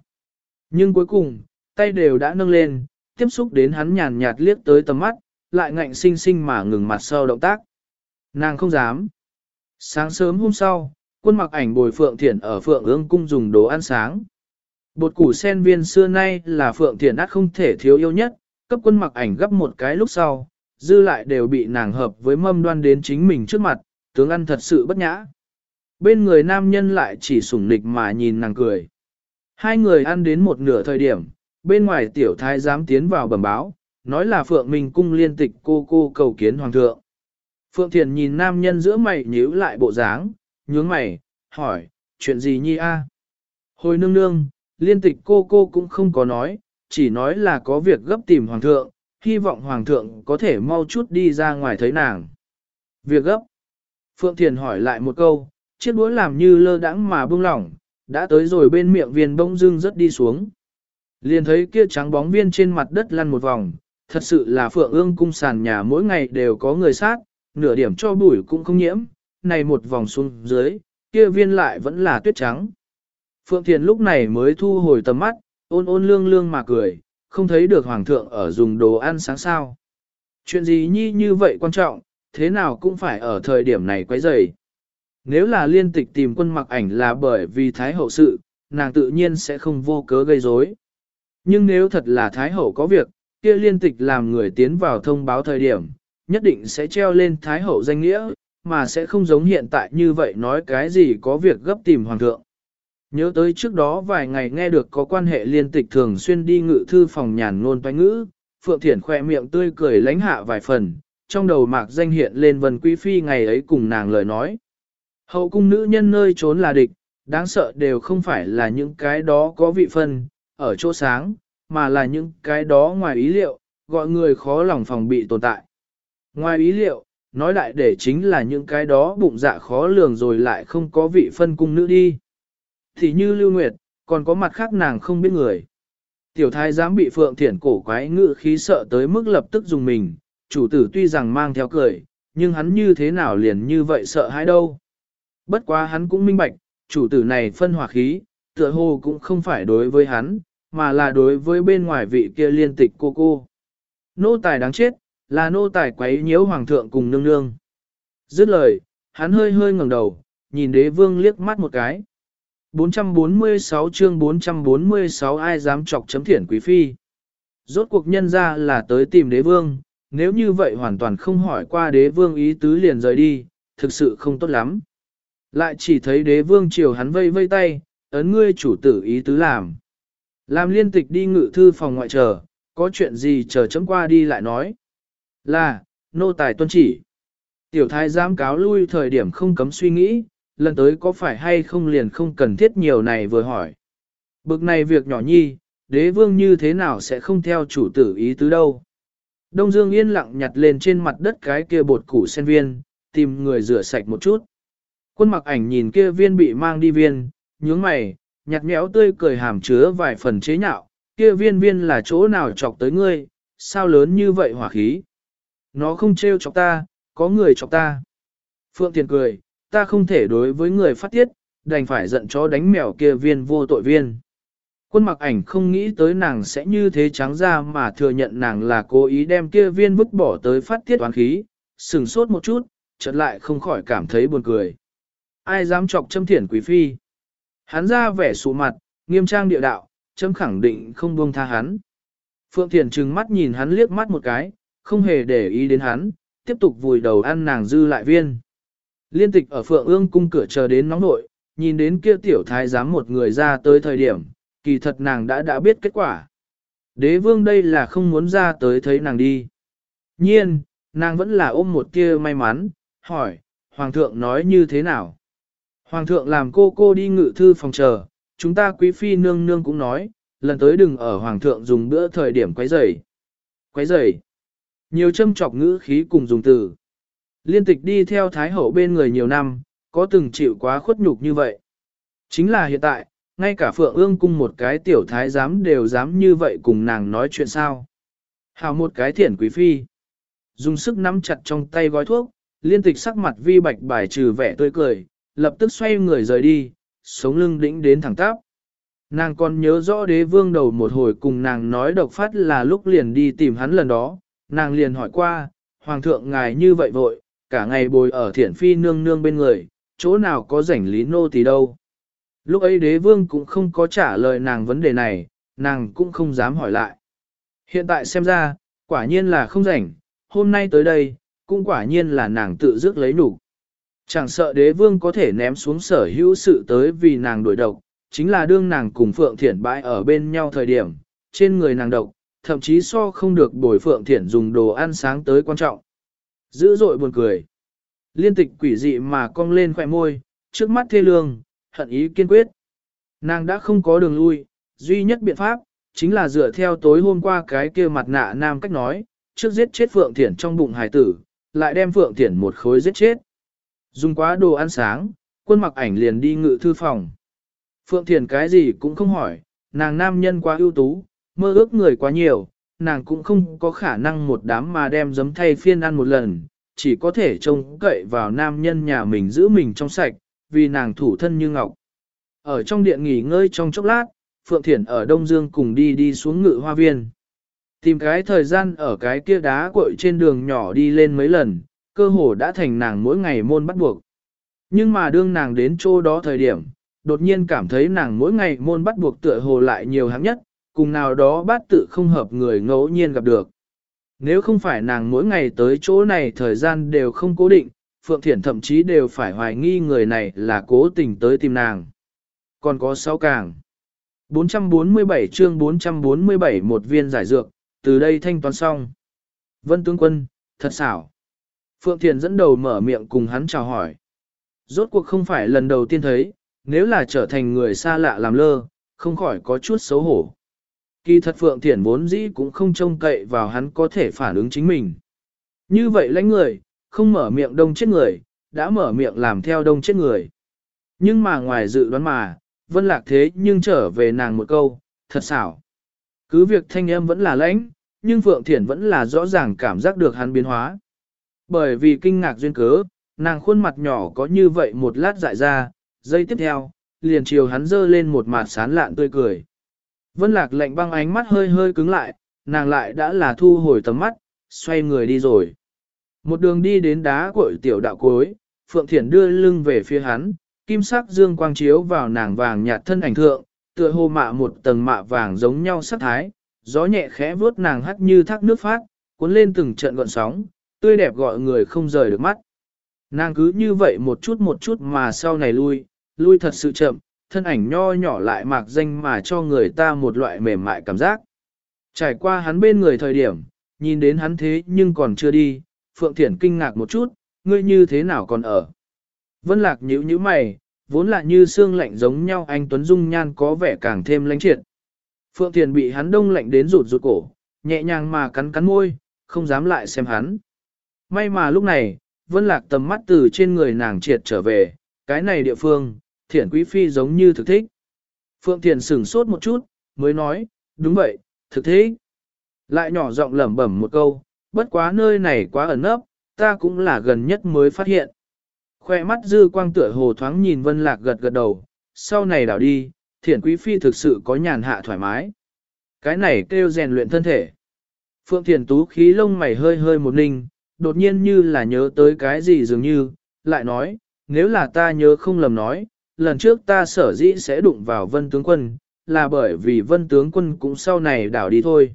Nhưng cuối cùng, tay đều đã nâng lên, tiếp xúc đến hắn nhàn nhạt liếc tới tầm mắt, lại ngạnh sinh sinh mà ngừng mặt sau động tác. Nàng không dám. Sáng sớm hôm sau, quân mặc ảnh bồi Phượng Thiển ở Phượng ương cung dùng đồ ăn sáng. Bột củ sen viên xưa nay là Phượng Thiển át không thể thiếu yêu nhất, cấp quân mặc ảnh gấp một cái lúc sau, dư lại đều bị nàng hợp với mâm đoan đến chính mình trước mặt, tướng ăn thật sự bất nhã. Bên người nam nhân lại chỉ sủng nịch mà nhìn nàng cười. Hai người ăn đến một nửa thời điểm, bên ngoài tiểu thái dám tiến vào bẩm báo, nói là Phượng Minh cung liên tịch cô cô cầu kiến hoàng thượng. Phượng Thiền nhìn nam nhân giữa mày nhíu lại bộ dáng, nhướng mày, hỏi, chuyện gì nhi a? Hồi nương nương, liên tịch cô cô cũng không có nói, chỉ nói là có việc gấp tìm hoàng thượng, hy vọng hoàng thượng có thể mau chút đi ra ngoài thấy nàng. Việc gấp. Phượng Thiền hỏi lại một câu, chiếc đũa làm như lơ đãng mà bưng lỏng, đã tới rồi bên miệng viên bông dưng rất đi xuống. Liền thấy kia trắng bóng viên trên mặt đất lăn một vòng, thật sự là Phượng ương cung sàn nhà mỗi ngày đều có người sát, nửa điểm cho bụi cũng không nhiễm, này một vòng xuống dưới, kia viên lại vẫn là tuyết trắng. Phượng Thiền lúc này mới thu hồi tầm mắt, ôn ôn lương lương mà cười, không thấy được hoàng thượng ở dùng đồ ăn sáng sao. Chuyện gì nhi như vậy quan trọng, thế nào cũng phải ở thời điểm này quấy rầy. Nếu là liên tịch tìm quân mặc ảnh là bởi vì thái hậu sự, nàng tự nhiên sẽ không vô cớ gây rối. Nhưng nếu thật là thái hậu có việc, kia liên tịch làm người tiến vào thông báo thời điểm, nhất định sẽ treo lên thái hậu danh nghĩa, mà sẽ không giống hiện tại như vậy nói cái gì có việc gấp tìm hoàng thượng. Nhớ tới trước đó vài ngày nghe được có quan hệ liên tịch thường xuyên đi ngự thư phòng nhàn ngôn toanh ngữ, Phượng Thiển khoe miệng tươi cười lánh hạ vài phần, trong đầu mạc danh hiện lên vần quý phi ngày ấy cùng nàng lời nói. Hậu cung nữ nhân nơi trốn là địch, đáng sợ đều không phải là những cái đó có vị phân, ở chỗ sáng, mà là những cái đó ngoài ý liệu, gọi người khó lòng phòng bị tồn tại. Ngoài ý liệu, nói lại để chính là những cái đó bụng dạ khó lường rồi lại không có vị phân cung nữ đi. Thì như Lưu Nguyệt, còn có mặt khác nàng không biết người. Tiểu thái dám bị Phượng Thiển cổ quái ngự khí sợ tới mức lập tức dùng mình, chủ tử tuy rằng mang theo cười, nhưng hắn như thế nào liền như vậy sợ hãi đâu. Bất quá hắn cũng minh bạch, chủ tử này phân hỏa khí, tựa hồ cũng không phải đối với hắn, mà là đối với bên ngoài vị kia liên tịch cô cô. Nô tài đáng chết, là nô tài quấy nhiễu hoàng thượng cùng nương nương. Dứt lời, hắn hơi hơi ngẩng đầu, nhìn đế vương liếc mắt một cái. 446 chương 446 ai dám chọc chấm thiển quý phi. Rốt cuộc nhân ra là tới tìm đế vương, nếu như vậy hoàn toàn không hỏi qua đế vương ý tứ liền rời đi, thực sự không tốt lắm. Lại chỉ thấy đế vương chiều hắn vây vây tay, ấn ngươi chủ tử ý tứ làm. Làm liên tịch đi ngự thư phòng ngoại chờ, có chuyện gì chờ chấm qua đi lại nói. Là, nô tài tuân chỉ. Tiểu thái giám cáo lui thời điểm không cấm suy nghĩ, lần tới có phải hay không liền không cần thiết nhiều này vừa hỏi. Bực này việc nhỏ nhi, đế vương như thế nào sẽ không theo chủ tử ý tứ đâu. Đông Dương yên lặng nhặt lên trên mặt đất cái kia bột củ sen viên, tìm người rửa sạch một chút. Quân mặc ảnh nhìn kia viên bị mang đi viên, nhướng mày, nhặt méo tươi cười hàm chứa vài phần chế nhạo, kia viên viên là chỗ nào chọc tới ngươi, sao lớn như vậy hỏa khí. Nó không trêu chọc ta, có người chọc ta. Phượng Thiền cười, ta không thể đối với người phát tiết, đành phải giận chó đánh mèo kia viên vô tội viên. Quân mặc ảnh không nghĩ tới nàng sẽ như thế trắng ra mà thừa nhận nàng là cố ý đem kia viên vứt bỏ tới phát tiết toán khí, sừng sốt một chút, chợt lại không khỏi cảm thấy buồn cười. Ai dám chọc châm thiển quý phi? Hắn ra vẻ sụ mặt, nghiêm trang địa đạo, châm khẳng định không buông tha hắn. Phượng Thiền trừng mắt nhìn hắn liếc mắt một cái, không hề để ý đến hắn, tiếp tục vùi đầu ăn nàng dư lại viên. Liên tịch ở Phượng ương cung cửa chờ đến nóng nội, nhìn đến kia tiểu thái giám một người ra tới thời điểm, kỳ thật nàng đã đã biết kết quả. Đế vương đây là không muốn ra tới thấy nàng đi. Nhiên, nàng vẫn là ôm một kia may mắn, hỏi, Hoàng thượng nói như thế nào? Hoàng thượng làm cô cô đi ngự thư phòng chờ, chúng ta quý phi nương nương cũng nói, lần tới đừng ở Hoàng thượng dùng bữa thời điểm quấy rầy. Quấy rầy. Nhiều châm chọc ngữ khí cùng dùng từ. Liên tịch đi theo Thái Hậu bên người nhiều năm, có từng chịu quá khuất nhục như vậy. Chính là hiện tại, ngay cả Phượng ương cung một cái tiểu thái giám đều dám như vậy cùng nàng nói chuyện sao. Hào một cái thiển quý phi. Dùng sức nắm chặt trong tay gói thuốc, liên tịch sắc mặt vi bạch bài trừ vẻ tươi cười, lập tức xoay người rời đi, sống lưng đĩnh đến thẳng tắp. Nàng còn nhớ rõ đế vương đầu một hồi cùng nàng nói độc phát là lúc liền đi tìm hắn lần đó, nàng liền hỏi qua, hoàng thượng ngài như vậy vội, cả ngày bồi ở thiển phi nương nương bên người, chỗ nào có rảnh lý nô thì đâu. Lúc ấy đế vương cũng không có trả lời nàng vấn đề này, nàng cũng không dám hỏi lại. Hiện tại xem ra, quả nhiên là không rảnh, hôm nay tới đây, cũng quả nhiên là nàng tự dứt lấy đủ. Chẳng sợ đế vương có thể ném xuống sở hữu sự tới vì nàng đổi độc, chính là đương nàng cùng Phượng Thiển bãi ở bên nhau thời điểm, trên người nàng độc, thậm chí so không được bồi Phượng Thiển dùng đồ ăn sáng tới quan trọng. Dữ dội buồn cười. Liên tịch quỷ dị mà cong lên khỏe môi, trước mắt thê lương, hận ý kiên quyết. Nàng đã không có đường lui, duy nhất biện pháp, chính là dựa theo tối hôm qua cái kia mặt nạ nam cách nói, trước giết chết Phượng Thiển trong bụng hải tử, lại đem Phượng Thiển một khối giết chết. Dùng quá đồ ăn sáng, quân mặc ảnh liền đi ngự thư phòng. Phượng thiền cái gì cũng không hỏi, nàng nam nhân quá ưu tú, mơ ước người quá nhiều, nàng cũng không có khả năng một đám mà đem giấm thay phiên ăn một lần, chỉ có thể trông cậy vào nam nhân nhà mình giữ mình trong sạch, vì nàng thủ thân như ngọc. Ở trong điện nghỉ ngơi trong chốc lát, Phượng Thiển ở Đông Dương cùng đi đi xuống ngự hoa viên. Tìm cái thời gian ở cái kia đá cội trên đường nhỏ đi lên mấy lần, cơ hồ đã thành nàng mỗi ngày môn bắt buộc. Nhưng mà đương nàng đến chỗ đó thời điểm, đột nhiên cảm thấy nàng mỗi ngày môn bắt buộc tựa hồ lại nhiều hạng nhất, cùng nào đó bát tự không hợp người ngẫu nhiên gặp được. Nếu không phải nàng mỗi ngày tới chỗ này thời gian đều không cố định, Phượng Thiển thậm chí đều phải hoài nghi người này là cố tình tới tìm nàng. Còn có 6 càng. 447 chương 447 một viên giải dược, từ đây thanh toán xong. Vân tướng quân, thật xảo. Phượng Thiền dẫn đầu mở miệng cùng hắn chào hỏi. Rốt cuộc không phải lần đầu tiên thấy, nếu là trở thành người xa lạ làm lơ, không khỏi có chút xấu hổ. Kỳ thật Phượng Thiển vốn dĩ cũng không trông cậy vào hắn có thể phản ứng chính mình. Như vậy lãnh người, không mở miệng đông chết người, đã mở miệng làm theo đông chết người. Nhưng mà ngoài dự đoán mà, vân lạc thế nhưng trở về nàng một câu, thật xảo. Cứ việc thanh âm vẫn là lãnh, nhưng Phượng Thiển vẫn là rõ ràng cảm giác được hắn biến hóa. Bởi vì kinh ngạc duyên cớ, nàng khuôn mặt nhỏ có như vậy một lát dại ra, giây tiếp theo, liền chiều hắn dơ lên một mặt sán lạn tươi cười. Vân lạc lạnh băng ánh mắt hơi hơi cứng lại, nàng lại đã là thu hồi tầm mắt, xoay người đi rồi. Một đường đi đến đá cội tiểu đạo cuối, Phượng Thiển đưa lưng về phía hắn, kim sắc dương quang chiếu vào nàng vàng nhạt thân ảnh thượng, tựa hồ mạ một tầng mạ vàng giống nhau sắc thái, gió nhẹ khẽ vuốt nàng hắt như thác nước phát, cuốn lên từng trận gọn sóng, tươi đẹp gọi người không rời được mắt. Nàng cứ như vậy một chút một chút mà sau này lui, lui thật sự chậm, thân ảnh nho nhỏ lại mạc danh mà cho người ta một loại mềm mại cảm giác. Trải qua hắn bên người thời điểm, nhìn đến hắn thế nhưng còn chưa đi, Phượng Thiển kinh ngạc một chút, ngươi như thế nào còn ở. Vân Lạc nhíu nhíu mày, vốn là như xương lạnh giống nhau anh Tuấn Dung nhan có vẻ càng thêm lãnh triệt. Phượng Thiền bị hắn đông lạnh đến rụt rụt cổ, nhẹ nhàng mà cắn cắn môi, không dám lại xem hắn. May mà lúc này, Vân Lạc tầm mắt từ trên người nàng triệt trở về, cái này địa phương, Thiển Quý Phi giống như thực thích. Phượng Thiền sửng sốt một chút, mới nói, đúng vậy, thực thích. Lại nhỏ giọng lẩm bẩm một câu, bất quá nơi này quá ẩn nấp, ta cũng là gần nhất mới phát hiện. Khoe mắt dư quang tựa hồ thoáng nhìn Vân Lạc gật gật đầu, sau này đảo đi, thiển quý phi thực sự có nhàn hạ thoải mái. Cái này kêu rèn luyện thân thể. Phượng Thiền Tú khí lông mày hơi hơi một ninh, đột nhiên như là nhớ tới cái gì dường như, lại nói, nếu là ta nhớ không lầm nói, lần trước ta sở dĩ sẽ đụng vào vân tướng quân, là bởi vì vân tướng quân cũng sau này đảo đi thôi.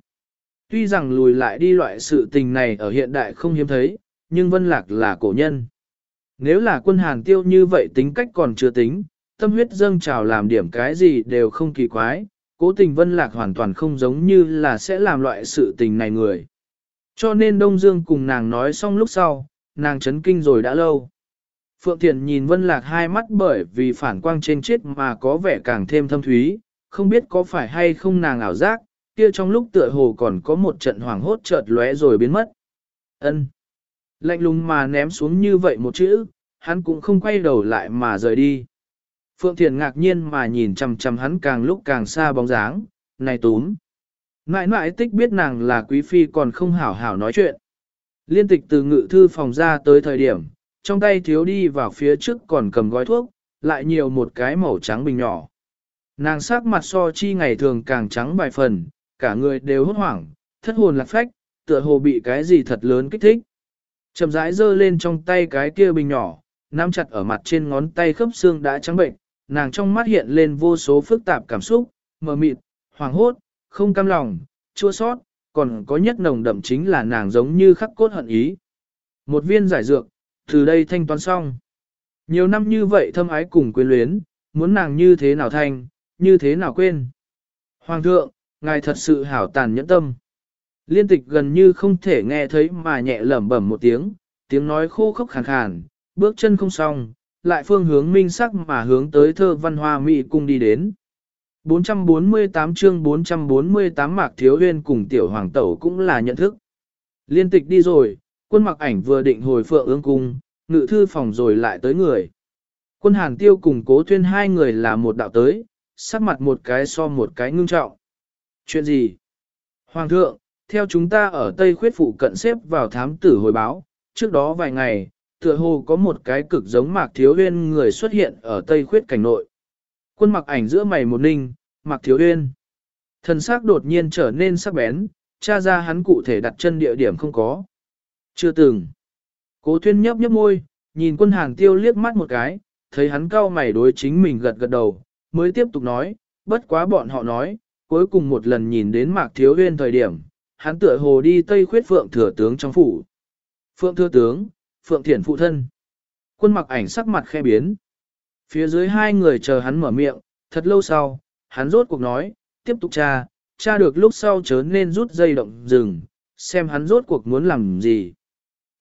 Tuy rằng lùi lại đi loại sự tình này ở hiện đại không hiếm thấy, nhưng vân lạc là cổ nhân. Nếu là quân hàn tiêu như vậy tính cách còn chưa tính, tâm huyết dâng trào làm điểm cái gì đều không kỳ quái, cố tình vân lạc hoàn toàn không giống như là sẽ làm loại sự tình này người. Cho nên Đông Dương cùng nàng nói xong lúc sau, nàng chấn kinh rồi đã lâu. Phượng Thiền nhìn Vân Lạc hai mắt bởi vì phản quang trên chết mà có vẻ càng thêm thâm thúy, không biết có phải hay không nàng ảo giác, kia trong lúc tựa hồ còn có một trận hoàng hốt chợt lóe rồi biến mất. ân Lạnh lùng mà ném xuống như vậy một chữ, hắn cũng không quay đầu lại mà rời đi. Phượng Thiền ngạc nhiên mà nhìn chầm chầm hắn càng lúc càng xa bóng dáng, này túm. Ngại ngại tích biết nàng là quý phi còn không hảo hảo nói chuyện. Liên tịch từ ngự thư phòng ra tới thời điểm, trong tay thiếu đi vào phía trước còn cầm gói thuốc, lại nhiều một cái màu trắng bình nhỏ. Nàng sắc mặt so chi ngày thường càng trắng vài phần, cả người đều hốt hoảng, thất hồn lạc phách, tựa hồ bị cái gì thật lớn kích thích. Chậm rãi giơ lên trong tay cái kia bình nhỏ, nắm chặt ở mặt trên ngón tay khớp xương đã trắng bệnh, nàng trong mắt hiện lên vô số phức tạp cảm xúc, mờ mịt, hoàng hốt, không cam lòng, chua sót, còn có nhất nồng đậm chính là nàng giống như khắc cốt hận ý. Một viên giải dược, từ đây thanh toán xong. Nhiều năm như vậy thâm ái cùng quyến luyến, muốn nàng như thế nào thanh, như thế nào quên. Hoàng thượng, ngài thật sự hảo tàn nhẫn tâm. Liên tịch gần như không thể nghe thấy mà nhẹ lẩm bẩm một tiếng, tiếng nói khô khốc khàn khàn, bước chân không xong, lại phương hướng minh sắc mà hướng tới thơ văn hoa mỹ cung đi đến. 448 chương 448 mạc thiếu huyên cùng tiểu hoàng tẩu cũng là nhận thức. Liên tịch đi rồi, quân mặc ảnh vừa định hồi phượng ương cung, ngự thư phòng rồi lại tới người. Quân hàn tiêu cùng cố thuyên hai người là một đạo tới, sắc mặt một cái so một cái ngưng trọng. Chuyện gì? Hoàng thượng, theo chúng ta ở Tây Khuyết Phụ cận xếp vào thám tử hồi báo, trước đó vài ngày, tựa hồ có một cái cực giống mạc thiếu huyên người xuất hiện ở Tây Khuyết cảnh nội. Quân mặc ảnh giữa mày một ninh, mặc thiếu uyên. Thần sắc đột nhiên trở nên sắc bén, tra ra hắn cụ thể đặt chân địa điểm không có. Chưa từng. Cố thuyên nhấp nhấp môi, nhìn quân hàng tiêu liếc mắt một cái, thấy hắn cao mày đối chính mình gật gật đầu, mới tiếp tục nói, bất quá bọn họ nói, cuối cùng một lần nhìn đến mạc thiếu uyên thời điểm, hắn tựa hồ đi Tây Khuyết Phượng Thừa Tướng trong phủ. Phượng Thừa Tướng, Phượng Thiển phụ thân. Quân mặc ảnh sắc mặt khe biến. Phía dưới hai người chờ hắn mở miệng, thật lâu sau, hắn rốt cuộc nói, tiếp tục tra, tra được lúc sau chớ nên rút dây động rừng, xem hắn rốt cuộc muốn làm gì.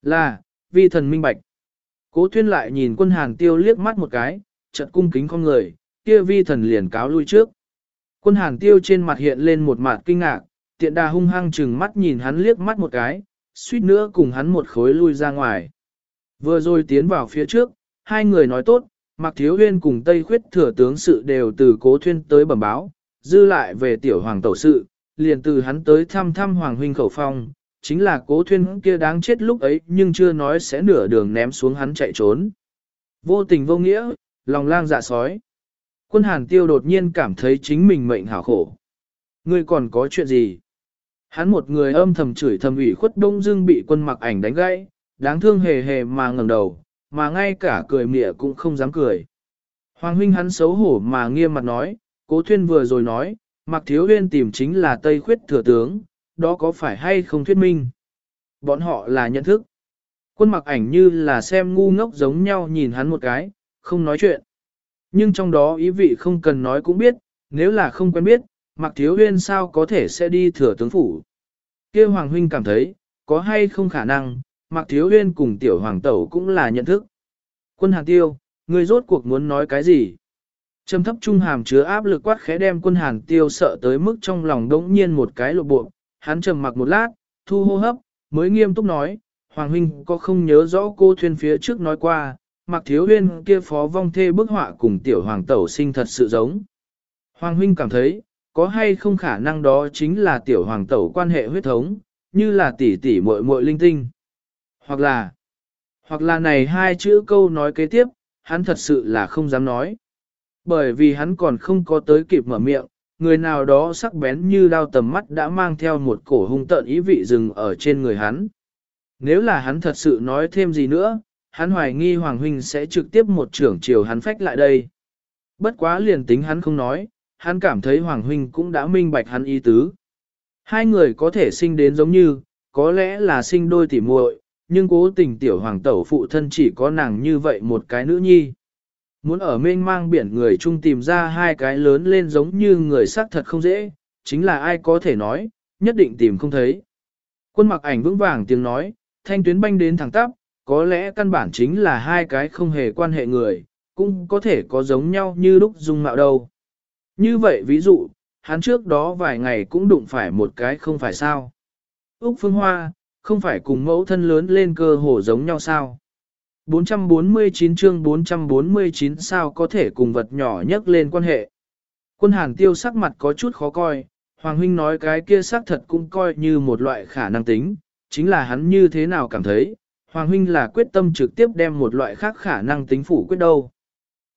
Là, vi thần minh bạch. Cố tuyên lại nhìn quân hàng tiêu liếc mắt một cái, chợt cung kính con người, kia vi thần liền cáo lui trước. Quân hàng tiêu trên mặt hiện lên một mặt kinh ngạc, tiện đà hung hăng chừng mắt nhìn hắn liếc mắt một cái, suýt nữa cùng hắn một khối lui ra ngoài. Vừa rồi tiến vào phía trước, hai người nói tốt, Mạc Thiếu Huyên cùng Tây Khuyết thừa tướng sự đều từ cố thuyên tới bẩm báo, dư lại về tiểu hoàng tẩu sự, liền từ hắn tới thăm thăm hoàng huynh khẩu phong, chính là cố thuyên kia đáng chết lúc ấy nhưng chưa nói sẽ nửa đường ném xuống hắn chạy trốn. Vô tình vô nghĩa, lòng lang dạ sói. Quân hàn tiêu đột nhiên cảm thấy chính mình mệnh hảo khổ. Ngươi còn có chuyện gì? Hắn một người âm thầm chửi thầm ủy khuất đông Dương bị quân mặc ảnh đánh gãy, đáng thương hề hề mà ngẩng đầu, mà ngay cả cười mỉa cũng không dám cười. Hoàng huynh hắn xấu hổ mà nghiêm mặt nói, cố thuyên vừa rồi nói, mặc thiếu huyên tìm chính là Tây Khuyết thừa tướng, đó có phải hay không thuyết minh? Bọn họ là nhận thức. Quân mặc ảnh như là xem ngu ngốc giống nhau nhìn hắn một cái, không nói chuyện. Nhưng trong đó ý vị không cần nói cũng biết, nếu là không quen biết, mặc thiếu huyên sao có thể sẽ đi thừa tướng phủ. kia Hoàng huynh cảm thấy, có hay không khả năng, Mạc thiếu huyên cùng tiểu hoàng tẩu cũng là nhận thức. Quân hàn tiêu, ngươi rốt cuộc muốn nói cái gì? Trầm thấp trung hàm chứa áp lực quát khẽ đem quân hàn tiêu sợ tới mức trong lòng đống nhiên một cái lộ bộ, hắn trầm mặc một lát, thu hô hấp, mới nghiêm túc nói, Hoàng huynh có không nhớ rõ cô thuyên phía trước nói qua, Mạc thiếu huyên kia phó vong thê bức họa cùng tiểu hoàng tẩu sinh thật sự giống. Hoàng huynh cảm thấy, có hay không khả năng đó chính là tiểu hoàng tẩu quan hệ huyết thống, như là tỷ tỷ muội muội linh tinh. Hoặc là, hoặc là này hai chữ câu nói kế tiếp, hắn thật sự là không dám nói. Bởi vì hắn còn không có tới kịp mở miệng, người nào đó sắc bén như đao tầm mắt đã mang theo một cổ hung tợn ý vị rừng ở trên người hắn. Nếu là hắn thật sự nói thêm gì nữa, hắn hoài nghi Hoàng Huynh sẽ trực tiếp một trưởng chiều hắn phách lại đây. Bất quá liền tính hắn không nói, hắn cảm thấy Hoàng Huynh cũng đã minh bạch hắn ý tứ. Hai người có thể sinh đến giống như, có lẽ là sinh đôi tỉ muội, nhưng cố tình tiểu hoàng tẩu phụ thân chỉ có nàng như vậy một cái nữ nhi. Muốn ở mênh mang biển người chung tìm ra hai cái lớn lên giống như người xác thật không dễ, chính là ai có thể nói, nhất định tìm không thấy. Quân mặc ảnh vững vàng tiếng nói, thanh tuyến banh đến thẳng tắp, có lẽ căn bản chính là hai cái không hề quan hệ người, cũng có thể có giống nhau như lúc dung mạo đâu. Như vậy ví dụ, hắn trước đó vài ngày cũng đụng phải một cái không phải sao. Úc Phương Hoa, không phải cùng mẫu thân lớn lên cơ hồ giống nhau sao. 449 chương 449 sao có thể cùng vật nhỏ nhất lên quan hệ. Quân hàn tiêu sắc mặt có chút khó coi, Hoàng huynh nói cái kia xác thật cũng coi như một loại khả năng tính, chính là hắn như thế nào cảm thấy, Hoàng huynh là quyết tâm trực tiếp đem một loại khác khả năng tính phủ quyết đâu.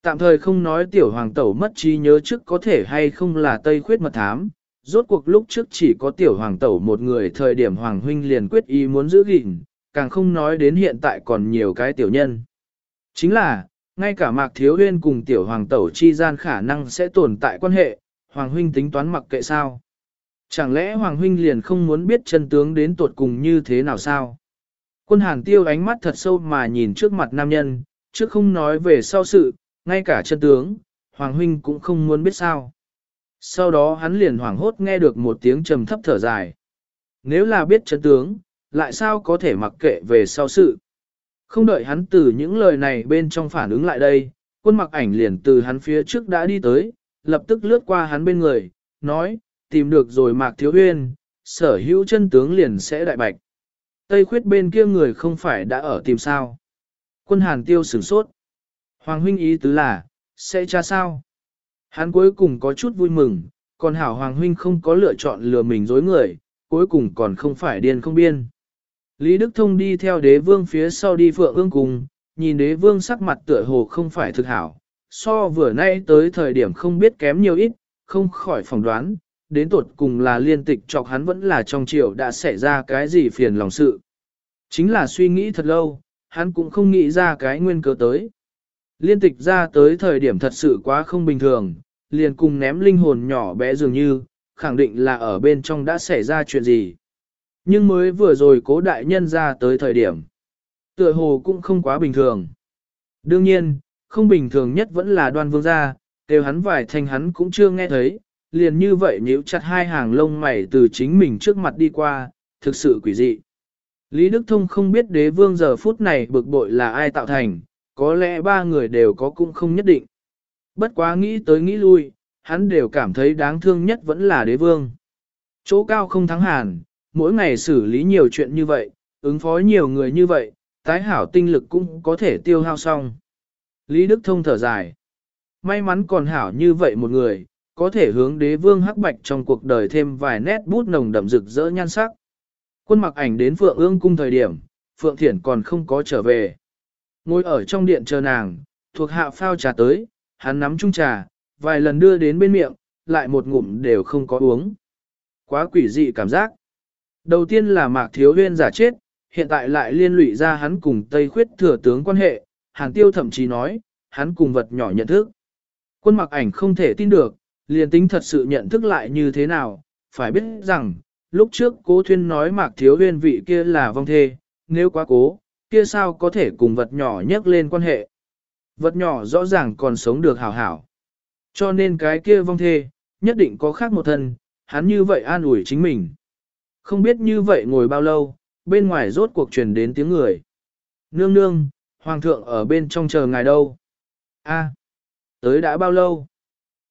Tạm thời không nói tiểu hoàng tẩu mất trí nhớ trước có thể hay không là tây khuyết mật thám, rốt cuộc lúc trước chỉ có tiểu hoàng tẩu một người thời điểm hoàng huynh liền quyết ý muốn giữ gìn, càng không nói đến hiện tại còn nhiều cái tiểu nhân. Chính là, ngay cả mạc thiếu huyên cùng tiểu hoàng tẩu chi gian khả năng sẽ tồn tại quan hệ, hoàng huynh tính toán mặc kệ sao. Chẳng lẽ hoàng huynh liền không muốn biết chân tướng đến tuột cùng như thế nào sao? Quân hàn tiêu ánh mắt thật sâu mà nhìn trước mặt nam nhân, trước không nói về sau sự, ngay cả chân tướng, hoàng huynh cũng không muốn biết sao. Sau đó hắn liền hoảng hốt nghe được một tiếng trầm thấp thở dài. Nếu là biết chân tướng, lại sao có thể mặc kệ về sau sự. Không đợi hắn từ những lời này bên trong phản ứng lại đây, quân mặc ảnh liền từ hắn phía trước đã đi tới, lập tức lướt qua hắn bên người, nói, tìm được rồi mạc thiếu huyên, sở hữu chân tướng liền sẽ đại bạch. Tây khuyết bên kia người không phải đã ở tìm sao. Quân hàn tiêu sửng sốt. Hoàng huynh ý tứ là, sẽ tra sao? Hắn cuối cùng có chút vui mừng, còn hảo Hoàng huynh không có lựa chọn lừa mình dối người, cuối cùng còn không phải điên không biên. Lý Đức Thông đi theo đế vương phía sau đi phượng ương cùng, nhìn đế vương sắc mặt tựa hồ không phải thực hảo, so vừa nay tới thời điểm không biết kém nhiều ít, không khỏi phỏng đoán, đến tột cùng là liên tịch chọc hắn vẫn là trong triều đã xảy ra cái gì phiền lòng sự. Chính là suy nghĩ thật lâu, hắn cũng không nghĩ ra cái nguyên cớ tới. Liên tịch ra tới thời điểm thật sự quá không bình thường, liền cùng ném linh hồn nhỏ bé dường như, khẳng định là ở bên trong đã xảy ra chuyện gì. Nhưng mới vừa rồi cố đại nhân ra tới thời điểm, tựa hồ cũng không quá bình thường. Đương nhiên, không bình thường nhất vẫn là đoan vương gia, kêu hắn vài thanh hắn cũng chưa nghe thấy, liền như vậy nhíu chặt hai hàng lông mày từ chính mình trước mặt đi qua, thực sự quỷ dị. Lý Đức Thông không biết đế vương giờ phút này bực bội là ai tạo thành, có lẽ ba người đều có cũng không nhất định. Bất quá nghĩ tới nghĩ lui, hắn đều cảm thấy đáng thương nhất vẫn là đế vương. Chỗ cao không thắng hàn, mỗi ngày xử lý nhiều chuyện như vậy, ứng phó nhiều người như vậy, tái hảo tinh lực cũng có thể tiêu hao xong. Lý Đức Thông thở dài. May mắn còn hảo như vậy một người, có thể hướng đế vương hắc bạch trong cuộc đời thêm vài nét bút nồng đậm rực rỡ nhan sắc. Quân mặc ảnh đến Phượng ương cung thời điểm, Phượng Thiển còn không có trở về. Ngồi ở trong điện chờ nàng, thuộc hạ phao trà tới, hắn nắm chung trà, vài lần đưa đến bên miệng, lại một ngụm đều không có uống. Quá quỷ dị cảm giác. Đầu tiên là mạc thiếu huyên giả chết, hiện tại lại liên lụy ra hắn cùng Tây Khuyết thừa tướng quan hệ, Hàn Tiêu thậm chí nói, hắn cùng vật nhỏ nhận thức. Quân mặc ảnh không thể tin được, liền tính thật sự nhận thức lại như thế nào, phải biết rằng, lúc trước cố thuyên nói mạc thiếu huyên vị kia là vong thê, nếu quá cố, kia sao có thể cùng vật nhỏ nhắc lên quan hệ. Vật nhỏ rõ ràng còn sống được hảo hảo. Cho nên cái kia vong thê, nhất định có khác một thân, hắn như vậy an ủi chính mình. Không biết như vậy ngồi bao lâu, bên ngoài rốt cuộc truyền đến tiếng người. Nương nương, hoàng thượng ở bên trong chờ ngài đâu? A, tới đã bao lâu?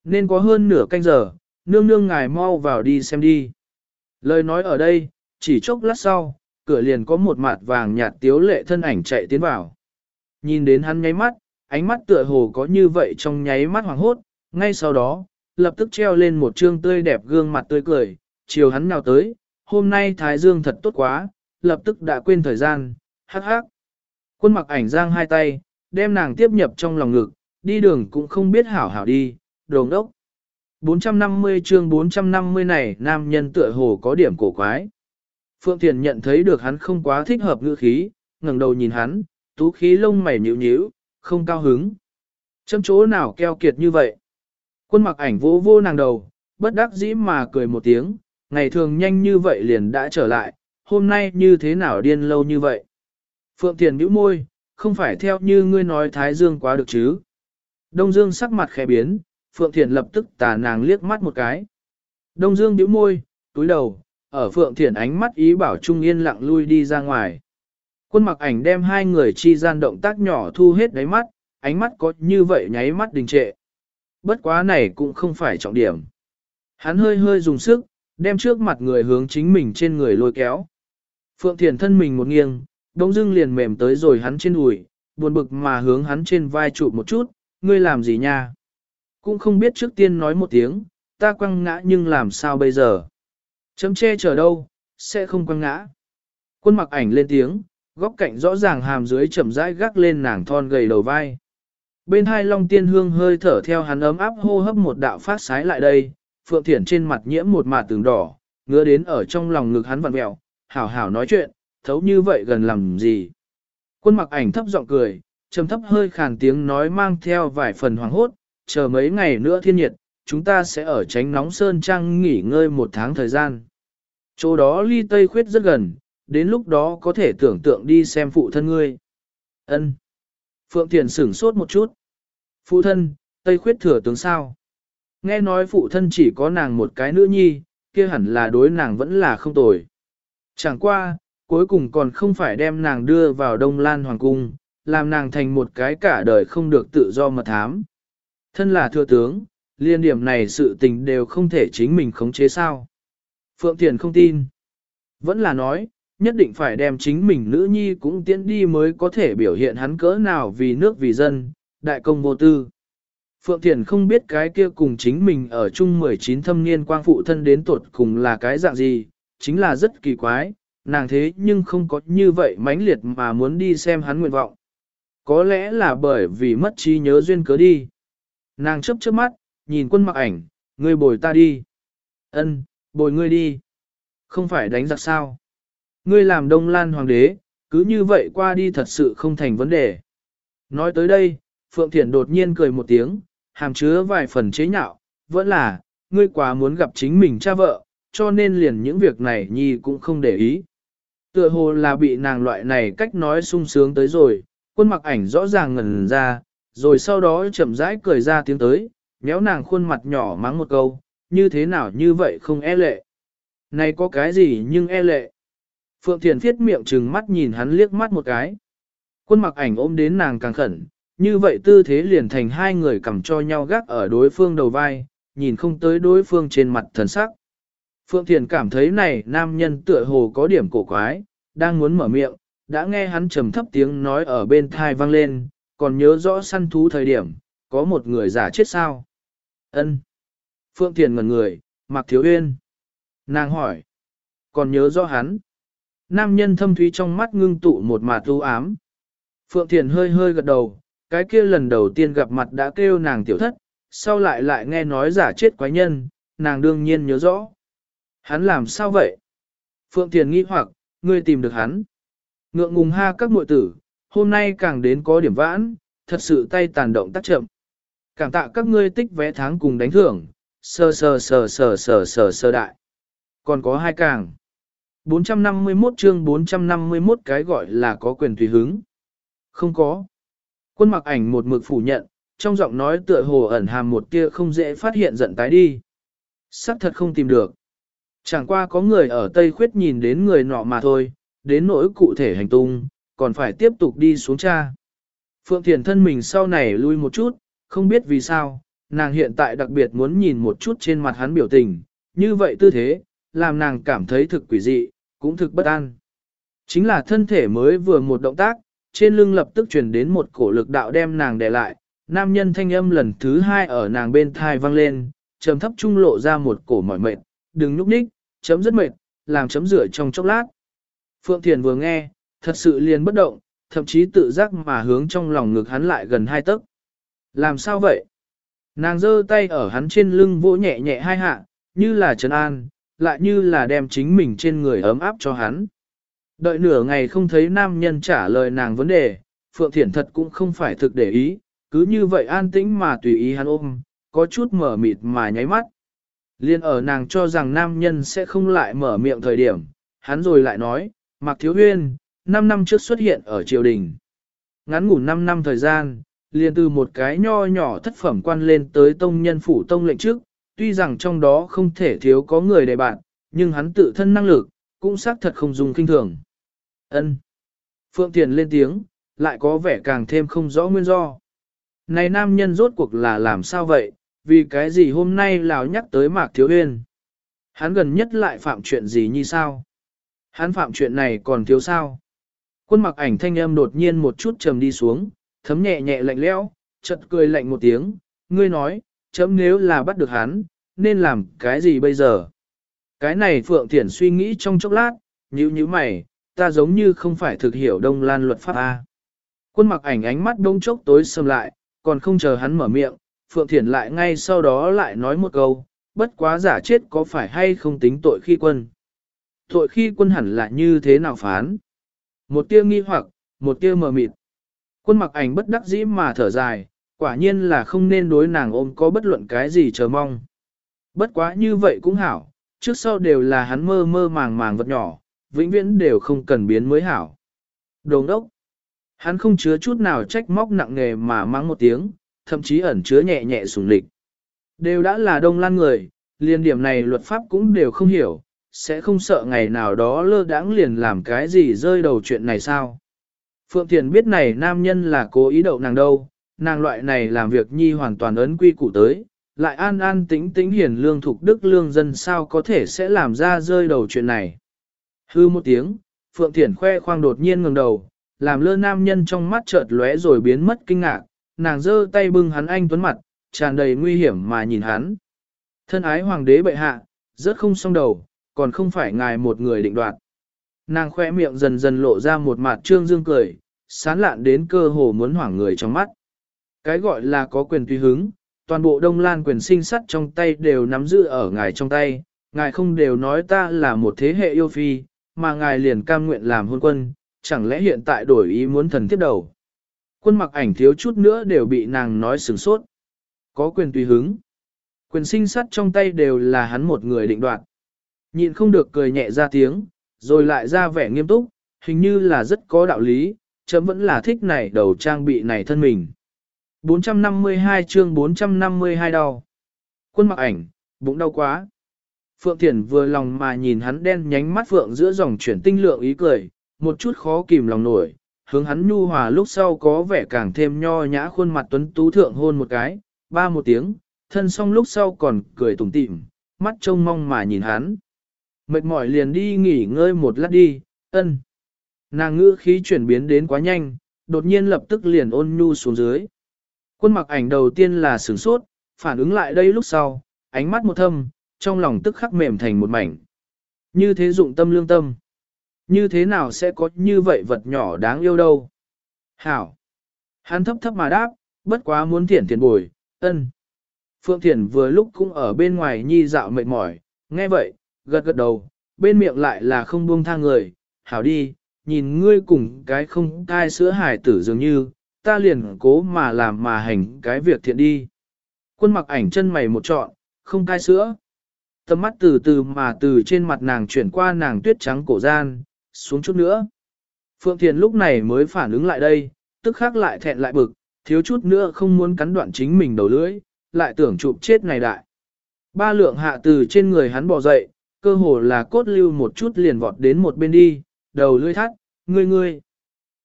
Nên có hơn nửa canh giờ, nương nương ngài mau vào đi xem đi. Lời nói ở đây, chỉ chốc lát sau, cửa liền có một mặt vàng nhạt tiếu lệ thân ảnh chạy tiến vào. Nhìn đến hắn nháy mắt, ánh mắt tựa hồ có như vậy trong nháy mắt hoàng hốt, ngay sau đó, lập tức treo lên một trương tươi đẹp gương mặt tươi cười, chiều hắn nào tới, hôm nay Thái Dương thật tốt quá, lập tức đã quên thời gian, hắc hắc. Quân mặc ảnh giang hai tay, đem nàng tiếp nhập trong lòng ngực, đi đường cũng không biết hảo hảo đi, đồng đốc. 450 chương 450 này nam nhân tựa hồ có điểm cổ quái. Phượng Thiền nhận thấy được hắn không quá thích hợp ngữ khí, ngẩng đầu nhìn hắn, tú khí lông mày nhíu nhíu, không cao hứng. Châm chỗ nào keo kiệt như vậy? Quân mặc ảnh vô vô nàng đầu, bất đắc dĩ mà cười một tiếng, ngày thường nhanh như vậy liền đã trở lại, hôm nay như thế nào điên lâu như vậy? Phượng Thiền bĩu môi, không phải theo như ngươi nói Thái Dương quá được chứ? Đông Dương sắc mặt khẽ biến, Phượng Thiền lập tức tà nàng liếc mắt một cái. Đông Dương bĩu môi, túi đầu, ở Phượng Thiền ánh mắt ý bảo Trung Yên lặng lui đi ra ngoài. Quân mặc ảnh đem hai người chi gian động tác nhỏ thu hết đáy mắt, ánh mắt có như vậy nháy mắt đình trệ. Bất quá này cũng không phải trọng điểm. Hắn hơi hơi dùng sức, đem trước mặt người hướng chính mình trên người lôi kéo. Phượng Thiền thân mình một nghiêng, đông dưng liền mềm tới rồi hắn trên đùi, buồn bực mà hướng hắn trên vai chụp một chút, ngươi làm gì nha? Cũng không biết trước tiên nói một tiếng, ta quăng ngã nhưng làm sao bây giờ? Chấm che chở đâu, sẽ không quăng ngã. Quân mặc ảnh lên tiếng, góc cạnh rõ ràng hàm dưới chậm rãi gác lên nàng thon gầy đầu vai. Bên hai long tiên hương hơi thở theo hắn ấm áp hô hấp một đạo phát sái lại đây, phượng thiển trên mặt nhiễm một mạt tường đỏ, ngứa đến ở trong lòng ngực hắn vặn mẹo, hảo hảo nói chuyện, thấu như vậy gần làm gì. Quân mặc ảnh thấp giọng cười, trầm thấp hơi khàn tiếng nói mang theo vài phần hoàng hốt, chờ mấy ngày nữa thiên nhiệt, chúng ta sẽ ở tránh nóng sơn trang nghỉ ngơi một tháng thời gian. Chỗ đó ly Tây Khuyết rất gần, đến lúc đó có thể tưởng tượng đi xem phụ thân ngươi. Ân. Phượng Thiền sửng sốt một chút. Phụ thân, Tây Khuyết thừa tướng sao? Nghe nói phụ thân chỉ có nàng một cái nữ nhi, kia hẳn là đối nàng vẫn là không tồi. Chẳng qua, cuối cùng còn không phải đem nàng đưa vào Đông Lan Hoàng Cung, làm nàng thành một cái cả đời không được tự do mật thám. Thân là thừa tướng, liên điểm này sự tình đều không thể chính mình khống chế sao. Phượng Thiền không tin. Vẫn là nói, nhất định phải đem chính mình nữ nhi cũng tiến đi mới có thể biểu hiện hắn cỡ nào vì nước vì dân, đại công vô tư. Phượng Thiền không biết cái kia cùng chính mình ở chung 19 thâm niên quang phụ thân đến tuột cùng là cái dạng gì, chính là rất kỳ quái, nàng thế nhưng không có như vậy mãnh liệt mà muốn đi xem hắn nguyện vọng. Có lẽ là bởi vì mất trí nhớ duyên cớ đi. Nàng chấp chớp mắt, nhìn quân mặc ảnh, ngươi bồi ta đi. Ân, bồi ngươi đi. Không phải đánh giặc sao. Ngươi làm đông lan hoàng đế, cứ như vậy qua đi thật sự không thành vấn đề. Nói tới đây, Phượng Thiển đột nhiên cười một tiếng, hàm chứa vài phần chế nhạo, vẫn là, ngươi quá muốn gặp chính mình cha vợ, cho nên liền những việc này nhi cũng không để ý. Tựa hồ là bị nàng loại này cách nói sung sướng tới rồi, quân mặc ảnh rõ ràng ngần ra, rồi sau đó chậm rãi cười ra tiếng tới, méo nàng khuôn mặt nhỏ mắng một câu, như thế nào như vậy không e lệ. Này có cái gì nhưng e lệ. Phượng Thiền thiết miệng trừng mắt nhìn hắn liếc mắt một cái. Quân mặc ảnh ôm đến nàng càng khẩn, như vậy tư thế liền thành hai người cầm cho nhau gác ở đối phương đầu vai, nhìn không tới đối phương trên mặt thần sắc. Phượng Thiền cảm thấy này nam nhân tựa hồ có điểm cổ quái, đang muốn mở miệng, đã nghe hắn trầm thấp tiếng nói ở bên thai vang lên, còn nhớ rõ săn thú thời điểm, có một người giả chết sao. ân Phượng Thiền ngần người, mặc Thiếu Uyên. Nàng hỏi. Còn nhớ rõ hắn. Nam nhân thâm thúy trong mắt ngưng tụ một mà u ám. Phượng Thiền hơi hơi gật đầu, cái kia lần đầu tiên gặp mặt đã kêu nàng tiểu thất, sau lại lại nghe nói giả chết quái nhân, nàng đương nhiên nhớ rõ. Hắn làm sao vậy? Phượng Thiền nghi hoặc, ngươi tìm được hắn. Ngượng ngùng ha các muội tử, hôm nay càng đến có điểm vãn, thật sự tay tàn động tác chậm. Cảm tạ các ngươi tích vé tháng cùng đánh thưởng, sờ sờ sờ sờ sờ sờ sờ đại. Còn có hai càng. 451 chương 451 cái gọi là có quyền tùy hứng. Không có. Quân mặc ảnh một mực phủ nhận, trong giọng nói tựa hồ ẩn hàm một tia không dễ phát hiện giận tái đi. Sắc thật không tìm được. Chẳng qua có người ở Tây Khuyết nhìn đến người nọ mà thôi, đến nỗi cụ thể hành tung, còn phải tiếp tục đi xuống cha. Phượng Thiền thân mình sau này lui một chút, không biết vì sao, nàng hiện tại đặc biệt muốn nhìn một chút trên mặt hắn biểu tình, như vậy tư thế, làm nàng cảm thấy thực quỷ dị, cũng thực bất an. Chính là thân thể mới vừa một động tác, trên lưng lập tức truyền đến một cổ lực đạo đem nàng đè lại, nam nhân thanh âm lần thứ hai ở nàng bên thai vang lên, trầm thấp trung lộ ra một cổ mỏi mệt, đừng nhúc nhích, chấm rất mệt, làm chấm rửa trong chốc lát. Phượng Thiền vừa nghe, thật sự liền bất động, thậm chí tự giác mà hướng trong lòng ngực hắn lại gần hai tấc. Làm sao vậy? Nàng giơ tay ở hắn trên lưng vỗ nhẹ nhẹ hai hạ, như là trấn an, lại như là đem chính mình trên người ấm áp cho hắn. Đợi nửa ngày không thấy nam nhân trả lời nàng vấn đề, Phượng Thiển thật cũng không phải thực để ý, cứ như vậy an tĩnh mà tùy ý hắn ôm, có chút mở mịt mà nháy mắt. Liên ở nàng cho rằng nam nhân sẽ không lại mở miệng thời điểm, hắn rồi lại nói, Mạc Thiếu Huyên, 5 năm trước xuất hiện ở triều đình. Ngắn ngủ 5 năm thời gian, liền từ một cái nho nhỏ thất phẩm quan lên tới tông nhân phủ tông lệnh trước, tuy rằng trong đó không thể thiếu có người đề bạn, nhưng hắn tự thân năng lực, cũng xác thật không dùng kinh thường. Ân. Phượng Thiền lên tiếng, lại có vẻ càng thêm không rõ nguyên do. Này nam nhân rốt cuộc là làm sao vậy, vì cái gì hôm nay lào nhắc tới Mạc Thiếu Uyên? Hắn gần nhất lại phạm chuyện gì như sao? Hắn phạm chuyện này còn thiếu sao? Quân mặc ảnh thanh âm đột nhiên một chút trầm đi xuống, thấm nhẹ nhẹ lạnh lẽo, chợt cười lạnh một tiếng, ngươi nói, chấm nếu là bắt được hắn, nên làm cái gì bây giờ? Cái này Phượng Thiển suy nghĩ trong chốc lát, như như mày, ta giống như không phải thực hiểu Đông Lan luật pháp A. Quân mặc ảnh ánh mắt đông chốc tối sầm lại, còn không chờ hắn mở miệng, Phượng Thiển lại ngay sau đó lại nói một câu, bất quá giả chết có phải hay không tính tội khi quân. Tội khi quân hẳn là như thế nào phán? Một tia nghi hoặc, một tia mờ mịt. Quân mặc ảnh bất đắc dĩ mà thở dài, quả nhiên là không nên đối nàng ôm có bất luận cái gì chờ mong. Bất quá như vậy cũng hảo, trước sau đều là hắn mơ mơ màng màng vật nhỏ, vĩnh viễn đều không cần biến mới hảo. Đồng đốc, hắn không chứa chút nào trách móc nặng nề mà mang một tiếng, thậm chí ẩn chứa nhẹ nhẹ sùng lịch. Đều đã là đông lan người, liên điểm này luật pháp cũng đều không hiểu, sẽ không sợ ngày nào đó lơ đãng liền làm cái gì rơi đầu chuyện này sao. Phượng Thiền biết này nam nhân là cố ý đậu nàng đâu, nàng loại này làm việc nhi hoàn toàn ấn quy củ tới, lại an an tĩnh tĩnh hiền lương thục đức lương dân sao có thể sẽ làm ra rơi đầu chuyện này. Hư một tiếng, Phượng Thiển khoe khoang đột nhiên ngừng đầu, làm lơ nam nhân trong mắt chợt lóe rồi biến mất kinh ngạc, nàng giơ tay bưng hắn anh tuấn mặt, tràn đầy nguy hiểm mà nhìn hắn. Thân ái hoàng đế bệ hạ, rất không xong đầu, còn không phải ngài một người định đoạt. Nàng khoe miệng dần dần lộ ra một mặt trương dương cười, sán lạn đến cơ hồ muốn hoảng người trong mắt. Cái gọi là có quyền tùy hứng, toàn bộ Đông Lan quyền sinh sắt trong tay đều nắm giữ ở ngài trong tay, ngài không đều nói ta là một thế hệ yêu phi, mà ngài liền cam nguyện làm hôn quân, chẳng lẽ hiện tại đổi ý muốn thần tiếp đầu. Quân mặc ảnh thiếu chút nữa đều bị nàng nói sửng sốt. Có quyền tùy hứng. Quyền sinh sắt trong tay đều là hắn một người định đoạt. Nhịn không được cười nhẹ ra tiếng, rồi lại ra vẻ nghiêm túc, hình như là rất có đạo lý, chấm vẫn là thích này đầu trang bị này thân mình. 452 chương 452 đau. Quân mặc ảnh, bụng đau quá. Phượng Thiển vừa lòng mà nhìn hắn đen nhánh mắt Phượng giữa dòng chuyển tinh lượng ý cười, một chút khó kìm lòng nổi, hướng hắn nhu hòa lúc sau có vẻ càng thêm nho nhã khuôn mặt tuấn tú thượng hôn một cái, ba một tiếng, thân xong lúc sau còn cười tủm tỉm, mắt trông mong mà nhìn hắn. Mệt mỏi liền đi nghỉ ngơi một lát đi, ân. Nàng ngữ khí chuyển biến đến quá nhanh, đột nhiên lập tức liền ôn nhu xuống dưới. Quân mặc ảnh đầu tiên là sửng sốt, phản ứng lại đây lúc sau, ánh mắt một thâm, trong lòng tức khắc mềm thành một mảnh. Như thế dụng tâm lương tâm. Như thế nào sẽ có như vậy vật nhỏ đáng yêu đâu? Hảo. Hắn thấp thấp mà đáp, bất quá muốn thiển tiền bồi, ân. Phượng Thiển vừa lúc cũng ở bên ngoài nhi dạo mệt mỏi, nghe vậy, gật gật đầu, bên miệng lại là không buông tha người, hảo đi, nhìn ngươi cùng cái không cai sữa hải tử dường như, ta liền cố mà làm mà hành cái việc thiện đi. Quân mặc ảnh chân mày một trọn, không cai sữa. Tầm mắt từ từ mà từ trên mặt nàng chuyển qua nàng tuyết trắng cổ gian, xuống chút nữa. Phượng Thiền lúc này mới phản ứng lại đây, tức khắc lại thẹn lại bực, thiếu chút nữa không muốn cắn đoạn chính mình đầu lưỡi, lại tưởng chụp chết này đại. Ba lượng hạ từ trên người hắn bò dậy, cơ hồ là cốt lưu một chút liền vọt đến một bên đi, đầu lưỡi thắt, ngươi ngươi,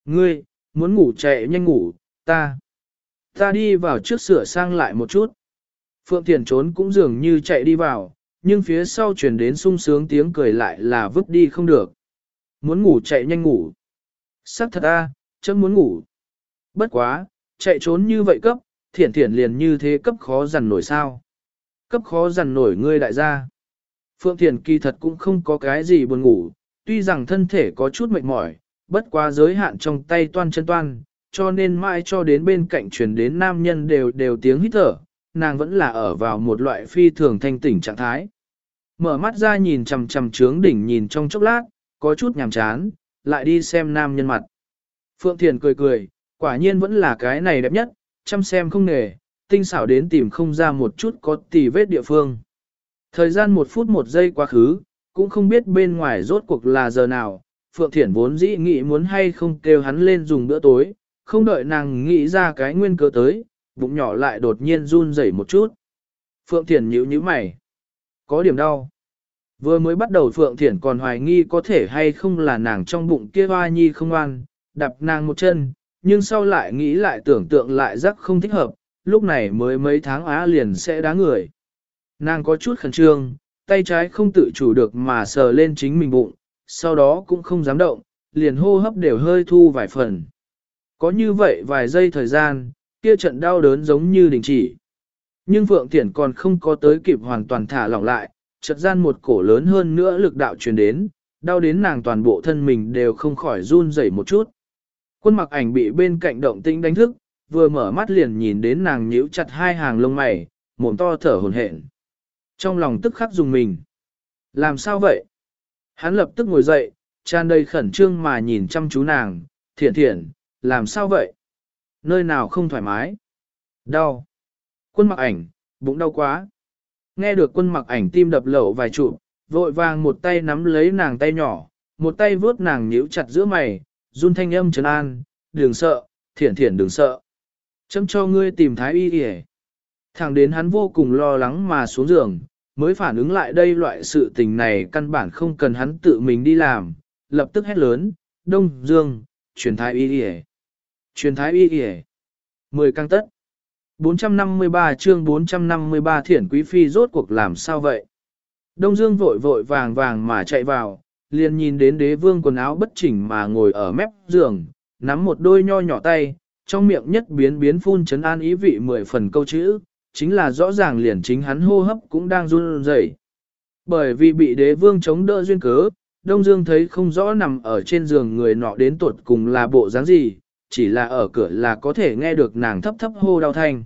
ngươi, muốn ngủ chạy nhanh ngủ, ta, ta đi vào trước sửa sang lại một chút. Phượng Thiền trốn cũng dường như chạy đi vào, nhưng phía sau chuyển đến sung sướng tiếng cười lại là vứt đi không được. Muốn ngủ chạy nhanh ngủ. Sắc thật a, chấm muốn ngủ. Bất quá, chạy trốn như vậy cấp, thiển thiển liền như thế cấp khó dằn nổi sao. Cấp khó dằn nổi ngươi đại gia. Phượng thiền kỳ thật cũng không có cái gì buồn ngủ, tuy rằng thân thể có chút mệt mỏi, bất quá giới hạn trong tay toan chân toan, cho nên mãi cho đến bên cạnh truyền đến nam nhân đều đều tiếng hít thở, nàng vẫn là ở vào một loại phi thường thanh tỉnh trạng thái. Mở mắt ra nhìn chằm chằm trướng đỉnh nhìn trong chốc lát, có chút nhàm chán, lại đi xem nam nhân mặt. Phượng Thiền cười cười, quả nhiên vẫn là cái này đẹp nhất, chăm xem không nề, tinh xảo đến tìm không ra một chút có tì vết địa phương. Thời gian một phút một giây quá khứ, cũng không biết bên ngoài rốt cuộc là giờ nào, Phượng Thiển vốn dĩ nghĩ muốn hay không kêu hắn lên dùng bữa tối, không đợi nàng nghĩ ra cái nguyên cớ tới, bụng nhỏ lại đột nhiên run rẩy một chút. Phượng Thiển nhíu nhíu mày. Có điểm đau. Vừa mới bắt đầu Phượng Thiển còn hoài nghi có thể hay không là nàng trong bụng kia hoa nhi không an, đập nàng một chân, nhưng sau lại nghĩ lại tưởng tượng lại rắc không thích hợp, lúc này mới mấy tháng á liền sẽ đá người. Nàng có chút khẩn trương, tay trái không tự chủ được mà sờ lên chính mình bụng, sau đó cũng không dám động, liền hô hấp đều hơi thu vài phần. Có như vậy vài giây thời gian, kia trận đau đớn giống như đình chỉ. Nhưng Phượng Thiển còn không có tới kịp hoàn toàn thả lỏng lại, chợt gian một cổ lớn hơn nữa lực đạo truyền đến, đau đến nàng toàn bộ thân mình đều không khỏi run rẩy một chút. Quân mặc ảnh bị bên cạnh động tĩnh đánh thức, vừa mở mắt liền nhìn đến nàng nhíu chặt hai hàng lông mày, mồm to thở hổn hển. Trong lòng tức khắc dùng mình. Làm sao vậy? Hắn lập tức ngồi dậy, tràn đầy khẩn trương mà nhìn chăm chú nàng, thiện thiện, làm sao vậy? Nơi nào không thoải mái? Đau. Quân mặc ảnh, bụng đau quá. Nghe được quân mặc ảnh tim đập lẩu vài trụ, vội vàng một tay nắm lấy nàng tay nhỏ, một tay vướt nàng nhíu chặt giữa mày, run thanh âm trấn an, đừng sợ, thiện thiện đừng sợ. Chấm cho ngươi tìm thái y y Thẳng đến hắn vô cùng lo lắng mà xuống giường, mới phản ứng lại đây loại sự tình này căn bản không cần hắn tự mình đi làm, lập tức hét lớn, Đông Dương, truyền thái y y Truyền thái y y Mười căng tất. 453 chương 453 thiển quý phi rốt cuộc làm sao vậy? Đông Dương vội vội vàng vàng mà chạy vào, liền nhìn đến đế vương quần áo bất chỉnh mà ngồi ở mép giường, nắm một đôi nho nhỏ tay, trong miệng nhất biến biến phun chấn an ý vị mười phần câu chữ, chính là rõ ràng liền chính hắn hô hấp cũng đang run rẩy. Bởi vì bị đế vương chống đỡ duyên cớ, Đông Dương thấy không rõ nằm ở trên giường người nọ đến tuột cùng là bộ dáng gì, chỉ là ở cửa là có thể nghe được nàng thấp thấp hô đau thanh.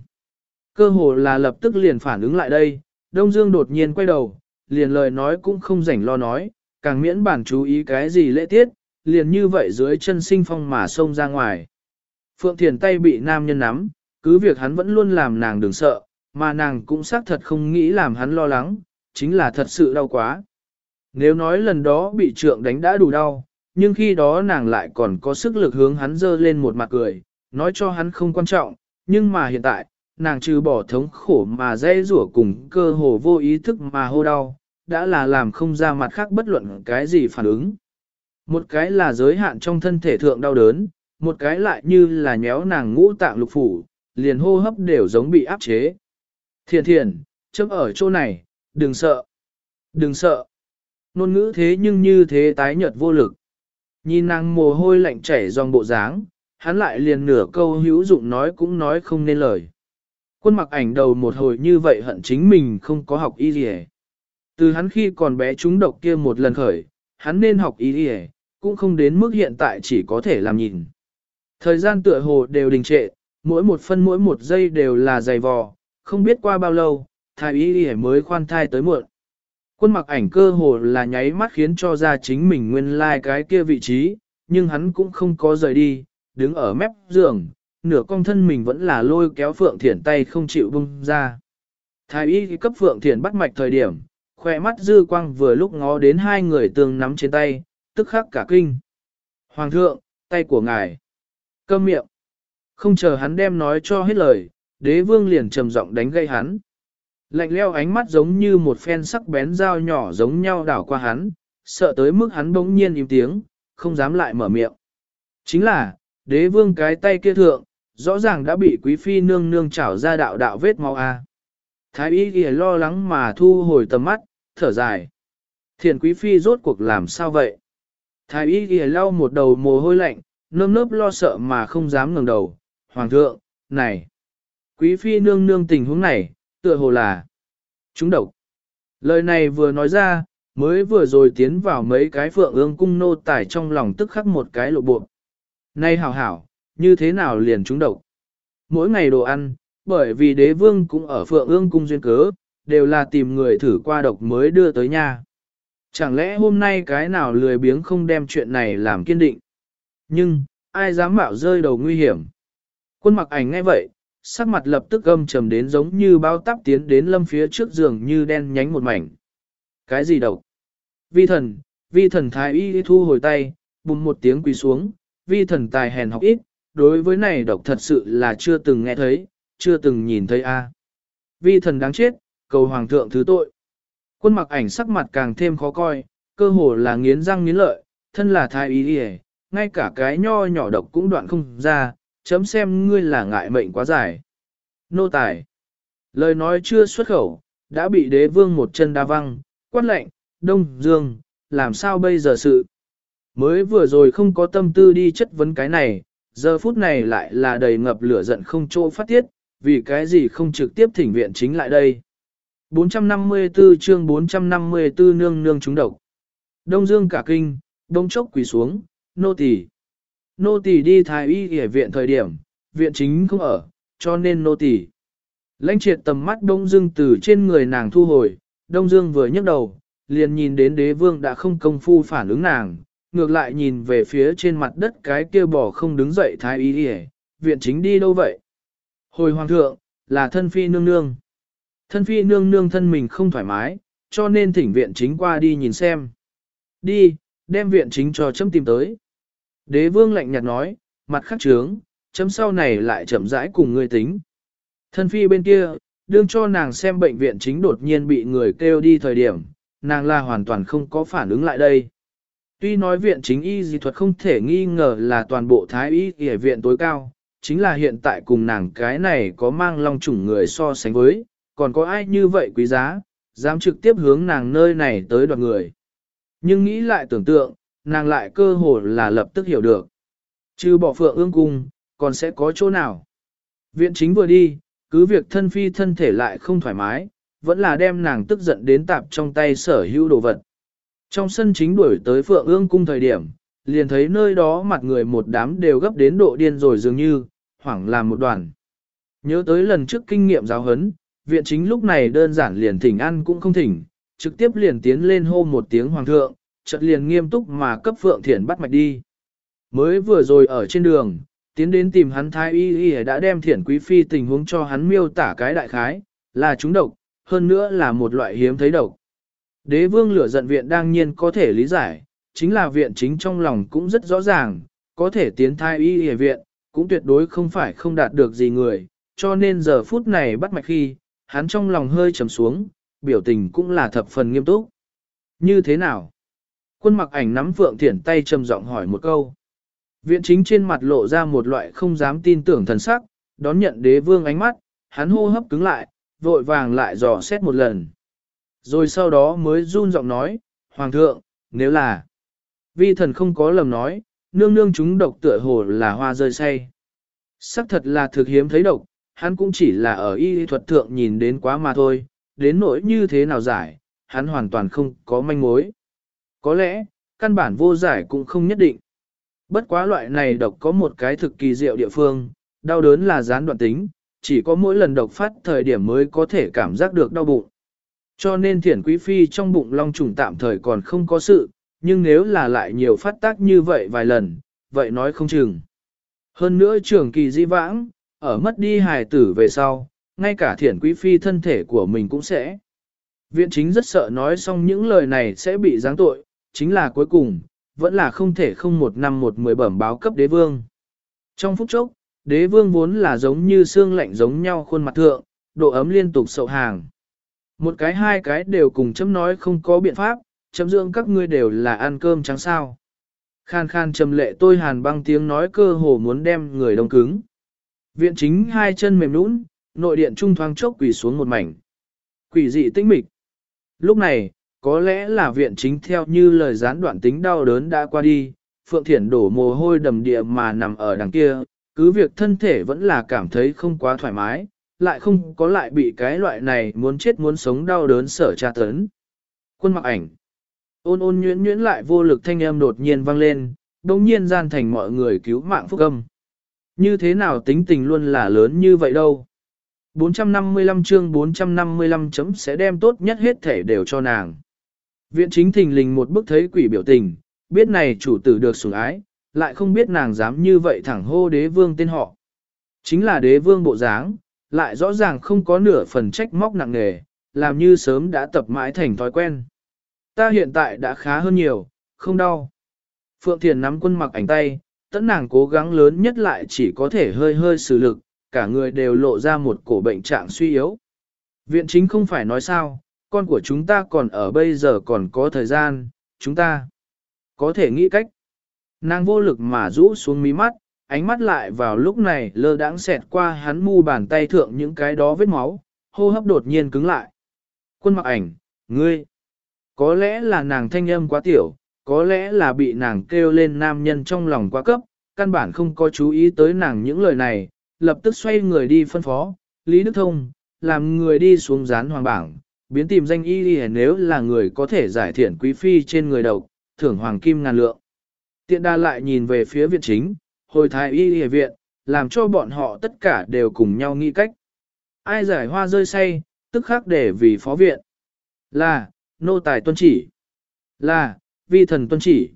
Cơ hồ là lập tức liền phản ứng lại đây, Đông Dương đột nhiên quay đầu, liền lời nói cũng không rảnh lo nói, càng miễn bản chú ý cái gì lễ tiết, liền như vậy dưới chân sinh phong mà xông ra ngoài. Phượng Thiền tay bị nam nhân nắm, cứ việc hắn vẫn luôn làm nàng đừng sợ, mà nàng cũng xác thật không nghĩ làm hắn lo lắng, chính là thật sự đau quá. Nếu nói lần đó bị trượng đánh đã đủ đau, nhưng khi đó nàng lại còn có sức lực hướng hắn dơ lên một mặt cười, nói cho hắn không quan trọng, nhưng mà hiện tại, nàng trừ bỏ thống khổ mà dây rủa cùng cơ hồ vô ý thức mà hô đau, đã là làm không ra mặt khác bất luận cái gì phản ứng. Một cái là giới hạn trong thân thể thượng đau đớn, một cái lại như là nhéo nàng ngũ tạng lục phủ, liền hô hấp đều giống bị áp chế. Thiền thiền, chấm ở chỗ này, đừng sợ, đừng sợ. Nôn ngữ thế nhưng như thế tái nhợt vô lực. Nhìn nàng mồ hôi lạnh chảy dòng bộ dáng, hắn lại liền nửa câu hữu dụng nói cũng nói không nên lời. Quân mặc ảnh đầu một hồi như vậy hận chính mình không có học y gì Từ hắn khi còn bé trúng độc kia một lần khởi, hắn nên học y gì cũng không đến mức hiện tại chỉ có thể làm nhìn. Thời gian tựa hồ đều đình trệ, mỗi một phân mỗi một giây đều là dày vò, không biết qua bao lâu, thái y y mới khoan thai tới muộn. Quân mặc ảnh cơ hồ là nháy mắt khiến cho ra chính mình nguyên lai like cái kia vị trí, nhưng hắn cũng không có rời đi, đứng ở mép giường, nửa cong thân mình vẫn là lôi kéo Phượng Thiển tay không chịu bung ra. Thái y cấp Phượng Thiển bắt mạch thời điểm, khỏe mắt dư quang vừa lúc ngó đến hai người tương nắm trên tay, tức khắc cả kinh. Hoàng thượng, tay của ngài. Câm miệng. Không chờ hắn đem nói cho hết lời, đế vương liền trầm giọng đánh gây hắn. Lạnh leo ánh mắt giống như một phen sắc bén dao nhỏ giống nhau đảo qua hắn, sợ tới mức hắn bỗng nhiên im tiếng, không dám lại mở miệng. Chính là, đế vương cái tay kia thượng, rõ ràng đã bị quý phi nương nương chảo ra đạo đạo vết máu a. Thái y ghi lo lắng mà thu hồi tầm mắt, thở dài. Thiền quý phi rốt cuộc làm sao vậy? Thái y ghi lau một đầu mồ hôi lạnh, nơm nớp lo sợ mà không dám ngẩng đầu. Hoàng thượng, này! Quý phi nương nương tình huống này, tựa hồ là chúng độc. Lời này vừa nói ra, mới vừa rồi tiến vào mấy cái phượng ương cung nô tải trong lòng tức khắc một cái lộ bộ. Nay hảo hảo, như thế nào liền chúng độc? Mỗi ngày đồ ăn, bởi vì đế vương cũng ở phượng ương cung duyên cớ, đều là tìm người thử qua độc mới đưa tới nhà. Chẳng lẽ hôm nay cái nào lười biếng không đem chuyện này làm kiên định? Nhưng, ai dám mạo rơi đầu nguy hiểm? Quân mặc ảnh ngay vậy, sắc mặt lập tức âm trầm đến giống như bao táp tiến đến lâm phía trước giường như đen nhánh một mảnh. Cái gì độc? Vi thần, vi thần thái y thu hồi tay, bùng một tiếng quỳ xuống, vi thần tài hèn học ít, đối với này độc thật sự là chưa từng nghe thấy, chưa từng nhìn thấy a. À. Vi thần đáng chết, cầu hoàng thượng thứ tội. Quân mặc ảnh sắc mặt càng thêm khó coi, cơ hồ là nghiến răng nghiến lợi, thân là thái y đi ngay cả cái nho nhỏ độc cũng đoạn không ra, chấm xem ngươi là ngại mệnh quá dài. Nô tài. Lời nói chưa xuất khẩu, đã bị đế vương một chân đa văng, quát lệnh, đông dương, làm sao bây giờ sự. Mới vừa rồi không có tâm tư đi chất vấn cái này, giờ phút này lại là đầy ngập lửa giận không chỗ phát tiết, vì cái gì không trực tiếp thỉnh viện chính lại đây. 454 chương 454 nương nương trúng độc. Đông Dương cả kinh, đông chốc quỳ xuống, nô tỳ. Nô tỳ đi thái y y viện thời điểm, viện chính không ở, cho nên nô tỳ. Lãnh triệt tầm mắt Đông Dương từ trên người nàng thu hồi, Đông Dương vừa nhấc đầu, liền nhìn đến đế vương đã không công phu phản ứng nàng, ngược lại nhìn về phía trên mặt đất cái kia bỏ không đứng dậy thái y y viện chính đi đâu vậy? Hồi hoàng thượng, là thân phi nương nương. Thân phi nương nương thân mình không thoải mái, cho nên thỉnh viện chính qua đi nhìn xem. Đi, đem viện chính cho chấm tìm tới. Đế vương lạnh nhạt nói, mặt khắc trướng, chấm sau này lại chậm rãi cùng người tính. Thân phi bên kia, đương cho nàng xem bệnh viện chính đột nhiên bị người kêu đi thời điểm, nàng là hoàn toàn không có phản ứng lại đây. Tuy nói viện chính y dị thuật không thể nghi ngờ là toàn bộ thái y y viện tối cao, chính là hiện tại cùng nàng cái này có mang long chủng người so sánh với, còn có ai như vậy quý giá, dám trực tiếp hướng nàng nơi này tới đoạt người. Nhưng nghĩ lại tưởng tượng, nàng lại cơ hồ là lập tức hiểu được. Chứ bỏ phượng ương cung, còn sẽ có chỗ nào. Viện chính vừa đi, cứ việc thân phi thân thể lại không thoải mái, vẫn là đem nàng tức giận đến tạp trong tay sở hữu đồ vật. Trong sân chính đuổi tới Phượng ương cung thời điểm, liền thấy nơi đó mặt người một đám đều gấp đến độ điên rồi dường như, hoảng làm một đoàn. Nhớ tới lần trước kinh nghiệm giáo hấn, viện chính lúc này đơn giản liền thỉnh ăn cũng không thỉnh, trực tiếp liền tiến lên hô một tiếng hoàng thượng, chợt liền nghiêm túc mà cấp Phượng Thiển bắt mạch đi. Mới vừa rồi ở trên đường, tiến đến tìm hắn thái y y đã đem Thiển Quý Phi tình huống cho hắn miêu tả cái đại khái, là chúng độc, hơn nữa là một loại hiếm thấy độc. Đế vương lửa giận viện đương nhiên có thể lý giải, chính là viện chính trong lòng cũng rất rõ ràng, có thể tiến thai y y viện, cũng tuyệt đối không phải không đạt được gì người, cho nên giờ phút này bắt mạch khi, hắn trong lòng hơi trầm xuống, biểu tình cũng là thập phần nghiêm túc. Như thế nào? Quân mặc ảnh nắm Phượng Thiển tay trầm giọng hỏi một câu. Viện chính trên mặt lộ ra một loại không dám tin tưởng thần sắc, đón nhận đế vương ánh mắt, hắn hô hấp cứng lại, vội vàng lại dò xét một lần. Rồi sau đó mới run giọng nói, Hoàng thượng, nếu là... Vi thần không có lầm nói, nương nương chúng độc tựa hồ là hoa rơi say. Sắc thật là thực hiếm thấy độc, hắn cũng chỉ là ở y thuật thượng nhìn đến quá mà thôi, đến nỗi như thế nào giải, hắn hoàn toàn không có manh mối. Có lẽ, căn bản vô giải cũng không nhất định. Bất quá loại này độc có một cái thực kỳ diệu địa phương, đau đớn là gián đoạn tính, chỉ có mỗi lần độc phát thời điểm mới có thể cảm giác được đau bụng. Cho nên thiển quý phi trong bụng long trùng tạm thời còn không có sự, nhưng nếu là lại nhiều phát tác như vậy vài lần, vậy nói không chừng. Hơn nữa trường kỳ di vãng, ở mất đi hài tử về sau, ngay cả thiển quý phi thân thể của mình cũng sẽ. Viện chính rất sợ nói xong những lời này sẽ bị giáng tội, chính là cuối cùng, vẫn là không thể không một năm một mười bẩm báo cấp đế vương. Trong phút chốc, đế vương vốn là giống như xương lạnh giống nhau khuôn mặt thượng, độ ấm liên tục sậu hàng. Một cái hai cái đều cùng chấm nói không có biện pháp, chấm dưỡng các ngươi đều là ăn cơm trắng sao. Khan khan trầm lệ tôi hàn băng tiếng nói cơ hồ muốn đem người đông cứng. Viện chính hai chân mềm nũng, nội điện trung thoáng chốc quỳ xuống một mảnh. Quỷ dị tinh mịch. Lúc này, có lẽ là viện chính theo như lời gián đoạn tính đau đớn đã qua đi, Phượng Thiển đổ mồ hôi đầm địa mà nằm ở đằng kia, cứ việc thân thể vẫn là cảm thấy không quá thoải mái, lại không có lại bị cái loại này muốn chết muốn sống đau đớn sở tra tấn. Quân mặc ảnh. Ôn ôn nhuyễn nhuyễn lại vô lực thanh âm đột nhiên vang lên, đồng nhiên gian thành mọi người cứu mạng phúc âm. Như thế nào tính tình luôn là lớn như vậy đâu. 455 chương 455 chấm sẽ đem tốt nhất hết thể đều cho nàng. Viện chính thình lình một bức thấy quỷ biểu tình, biết này chủ tử được sủng ái, lại không biết nàng dám như vậy thẳng hô đế vương tên họ. Chính là đế vương bộ dáng, lại rõ ràng không có nửa phần trách móc nặng nề, làm như sớm đã tập mãi thành thói quen. Ta hiện tại đã khá hơn nhiều, không đau. Phượng Thiền nắm quân mặc ảnh tay, tẫn nàng cố gắng lớn nhất lại chỉ có thể hơi hơi xử lực, cả người đều lộ ra một cổ bệnh trạng suy yếu. Viện chính không phải nói sao, con của chúng ta còn ở bây giờ còn có thời gian, chúng ta có thể nghĩ cách. Nàng vô lực mà rũ xuống mí mắt, ánh mắt lại vào lúc này lơ đãng xẹt qua hắn mu bàn tay thượng những cái đó vết máu, hô hấp đột nhiên cứng lại. Quân mặc ảnh, ngươi, có lẽ là nàng thanh âm quá tiểu, có lẽ là bị nàng kêu lên nam nhân trong lòng quá cấp, căn bản không có chú ý tới nàng những lời này, lập tức xoay người đi phân phó, Lý Đức Thông, làm người đi xuống dán hoàng bảng, biến tìm danh y y nếu là người có thể giải thiện quý phi trên người đầu, thưởng hoàng kim ngàn lượng. Tiện đa lại nhìn về phía viện chính, hồi thái y y viện, làm cho bọn họ tất cả đều cùng nhau nghĩ cách. Ai giải hoa rơi say, tức khắc để vì phó viện. Là, nô tài tuân chỉ. Là, vi thần tuân chỉ.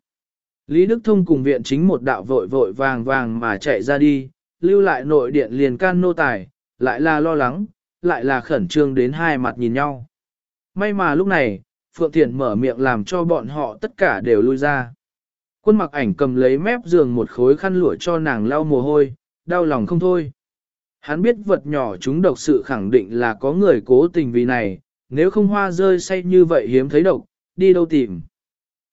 Lý Đức Thông cùng viện chính một đạo vội vội vàng vàng mà chạy ra đi, lưu lại nội điện liền can nô tài, lại là lo lắng, lại là khẩn trương đến hai mặt nhìn nhau. May mà lúc này, Phượng Thiển mở miệng làm cho bọn họ tất cả đều lui ra. Quân mặc ảnh cầm lấy mép giường một khối khăn lụa cho nàng lau mồ hôi, đau lòng không thôi. Hắn biết vật nhỏ chúng độc sự khẳng định là có người cố tình vì này, nếu không hoa rơi say như vậy hiếm thấy độc, đi đâu tìm.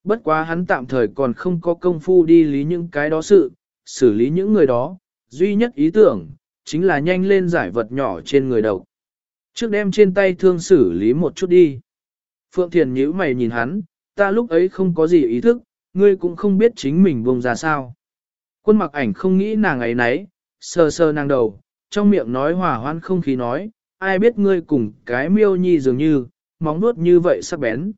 Bất quá hắn tạm thời còn không có công phu đi lý những cái đó sự, xử lý những người đó, duy nhất ý tưởng, chính là nhanh lên giải vật nhỏ trên người độc. Trước đem trên tay thương xử lý một chút đi. Phượng Thiền nhíu mày nhìn hắn, ta lúc ấy không có gì ý thức, ngươi cũng không biết chính mình vùng ra sao. Quân mặc ảnh không nghĩ nàng ấy nấy, sờ sờ nàng đầu, trong miệng nói hòa hoan không khí nói, ai biết ngươi cùng cái miêu nhi dường như, móng nuốt như vậy sắc bén.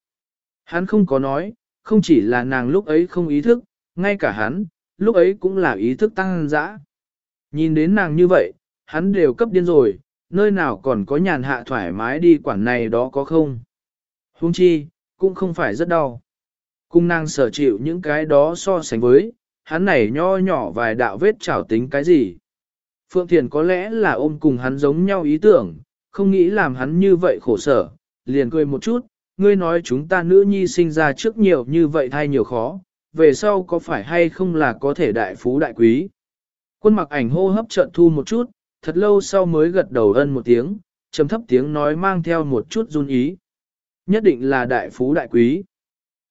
Hắn không có nói, không chỉ là nàng lúc ấy không ý thức, ngay cả hắn, lúc ấy cũng là ý thức tăng dã. Nhìn đến nàng như vậy, hắn đều cấp điên rồi, nơi nào còn có nhàn hạ thoải mái đi quản này đó có không. Hung chi, cũng không phải rất đau. Cung năng sở chịu những cái đó so sánh với, hắn này nho nhỏ vài đạo vết trảo tính cái gì. Phượng Thiền có lẽ là ôm cùng hắn giống nhau ý tưởng, không nghĩ làm hắn như vậy khổ sở, liền cười một chút, ngươi nói chúng ta nữ nhi sinh ra trước nhiều như vậy thay nhiều khó, về sau có phải hay không là có thể đại phú đại quý. Quân mặc ảnh hô hấp trận thu một chút, thật lâu sau mới gật đầu ân một tiếng, trầm thấp tiếng nói mang theo một chút run ý. Nhất định là đại phú đại quý.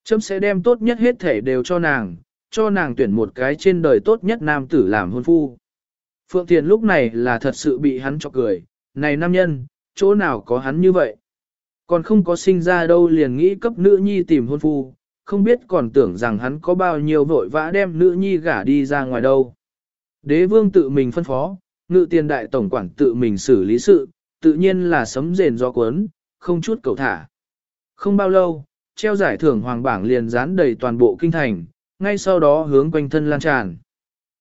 Trâm sẽ đem tốt nhất hết thể đều cho nàng, cho nàng tuyển một cái trên đời tốt nhất nam tử làm hôn phu. Phượng Thiền lúc này là thật sự bị hắn cho cười, này nam nhân, chỗ nào có hắn như vậy. Còn không có sinh ra đâu liền nghĩ cấp nữ nhi tìm hôn phu, không biết còn tưởng rằng hắn có bao nhiêu vội vã đem nữ nhi gả đi ra ngoài đâu. Đế vương tự mình phân phó, ngự tiền đại tổng quản tự mình xử lý sự, tự nhiên là sấm rền do cuốn, không chút cầu thả. Không bao lâu, treo giải thưởng hoàng bảng liền dán đầy toàn bộ kinh thành, ngay sau đó hướng quanh thân lan tràn.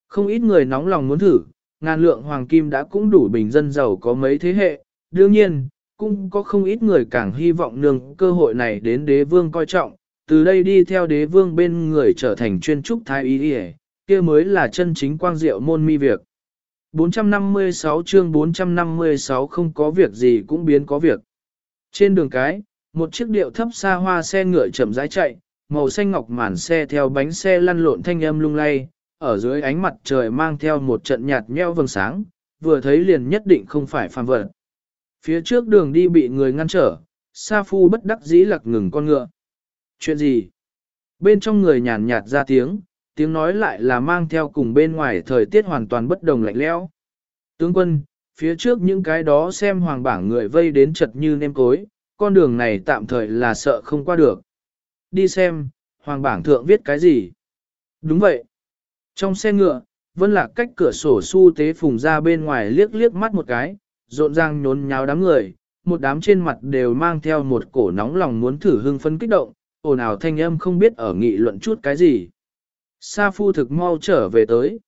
Không ít người nóng lòng muốn thử, ngàn lượng hoàng kim đã cũng đủ bình dân giàu có mấy thế hệ, đương nhiên, cũng có không ít người càng hy vọng nương cơ hội này đến đế vương coi trọng, từ đây đi theo đế vương bên người trở thành chuyên trúc thái y kia mới là chân chính quang diệu môn mi việc. 456 chương 456 không có việc gì cũng biến có việc. Trên đường cái, một chiếc điệu thấp xa hoa xe ngựa chậm rãi chạy, màu xanh ngọc màn xe theo bánh xe lăn lộn thanh âm lung lay, ở dưới ánh mặt trời mang theo một trận nhạt nhẽo vầng sáng, vừa thấy liền nhất định không phải phàm vật. Phía trước đường đi bị người ngăn trở, Sa Phu bất đắc dĩ lặc ngừng con ngựa. Chuyện gì? Bên trong người nhàn nhạt ra tiếng, tiếng nói lại là mang theo cùng bên ngoài thời tiết hoàn toàn bất đồng lạnh lẽo. Tướng quân, phía trước những cái đó xem hoàng bảng người vây đến chật như nêm cối, con đường này tạm thời là sợ không qua được. Đi xem, hoàng bảng thượng viết cái gì? Đúng vậy. Trong xe ngựa, vân lạc cách cửa sổ su tế phùng ra bên ngoài liếc liếc mắt một cái, rộn ràng nhốn nháo đám người, một đám trên mặt đều mang theo một cổ nóng lòng muốn thử hưng phấn kích động, ồn ào thanh âm không biết ở nghị luận chút cái gì. Sa phu thực mau trở về tới.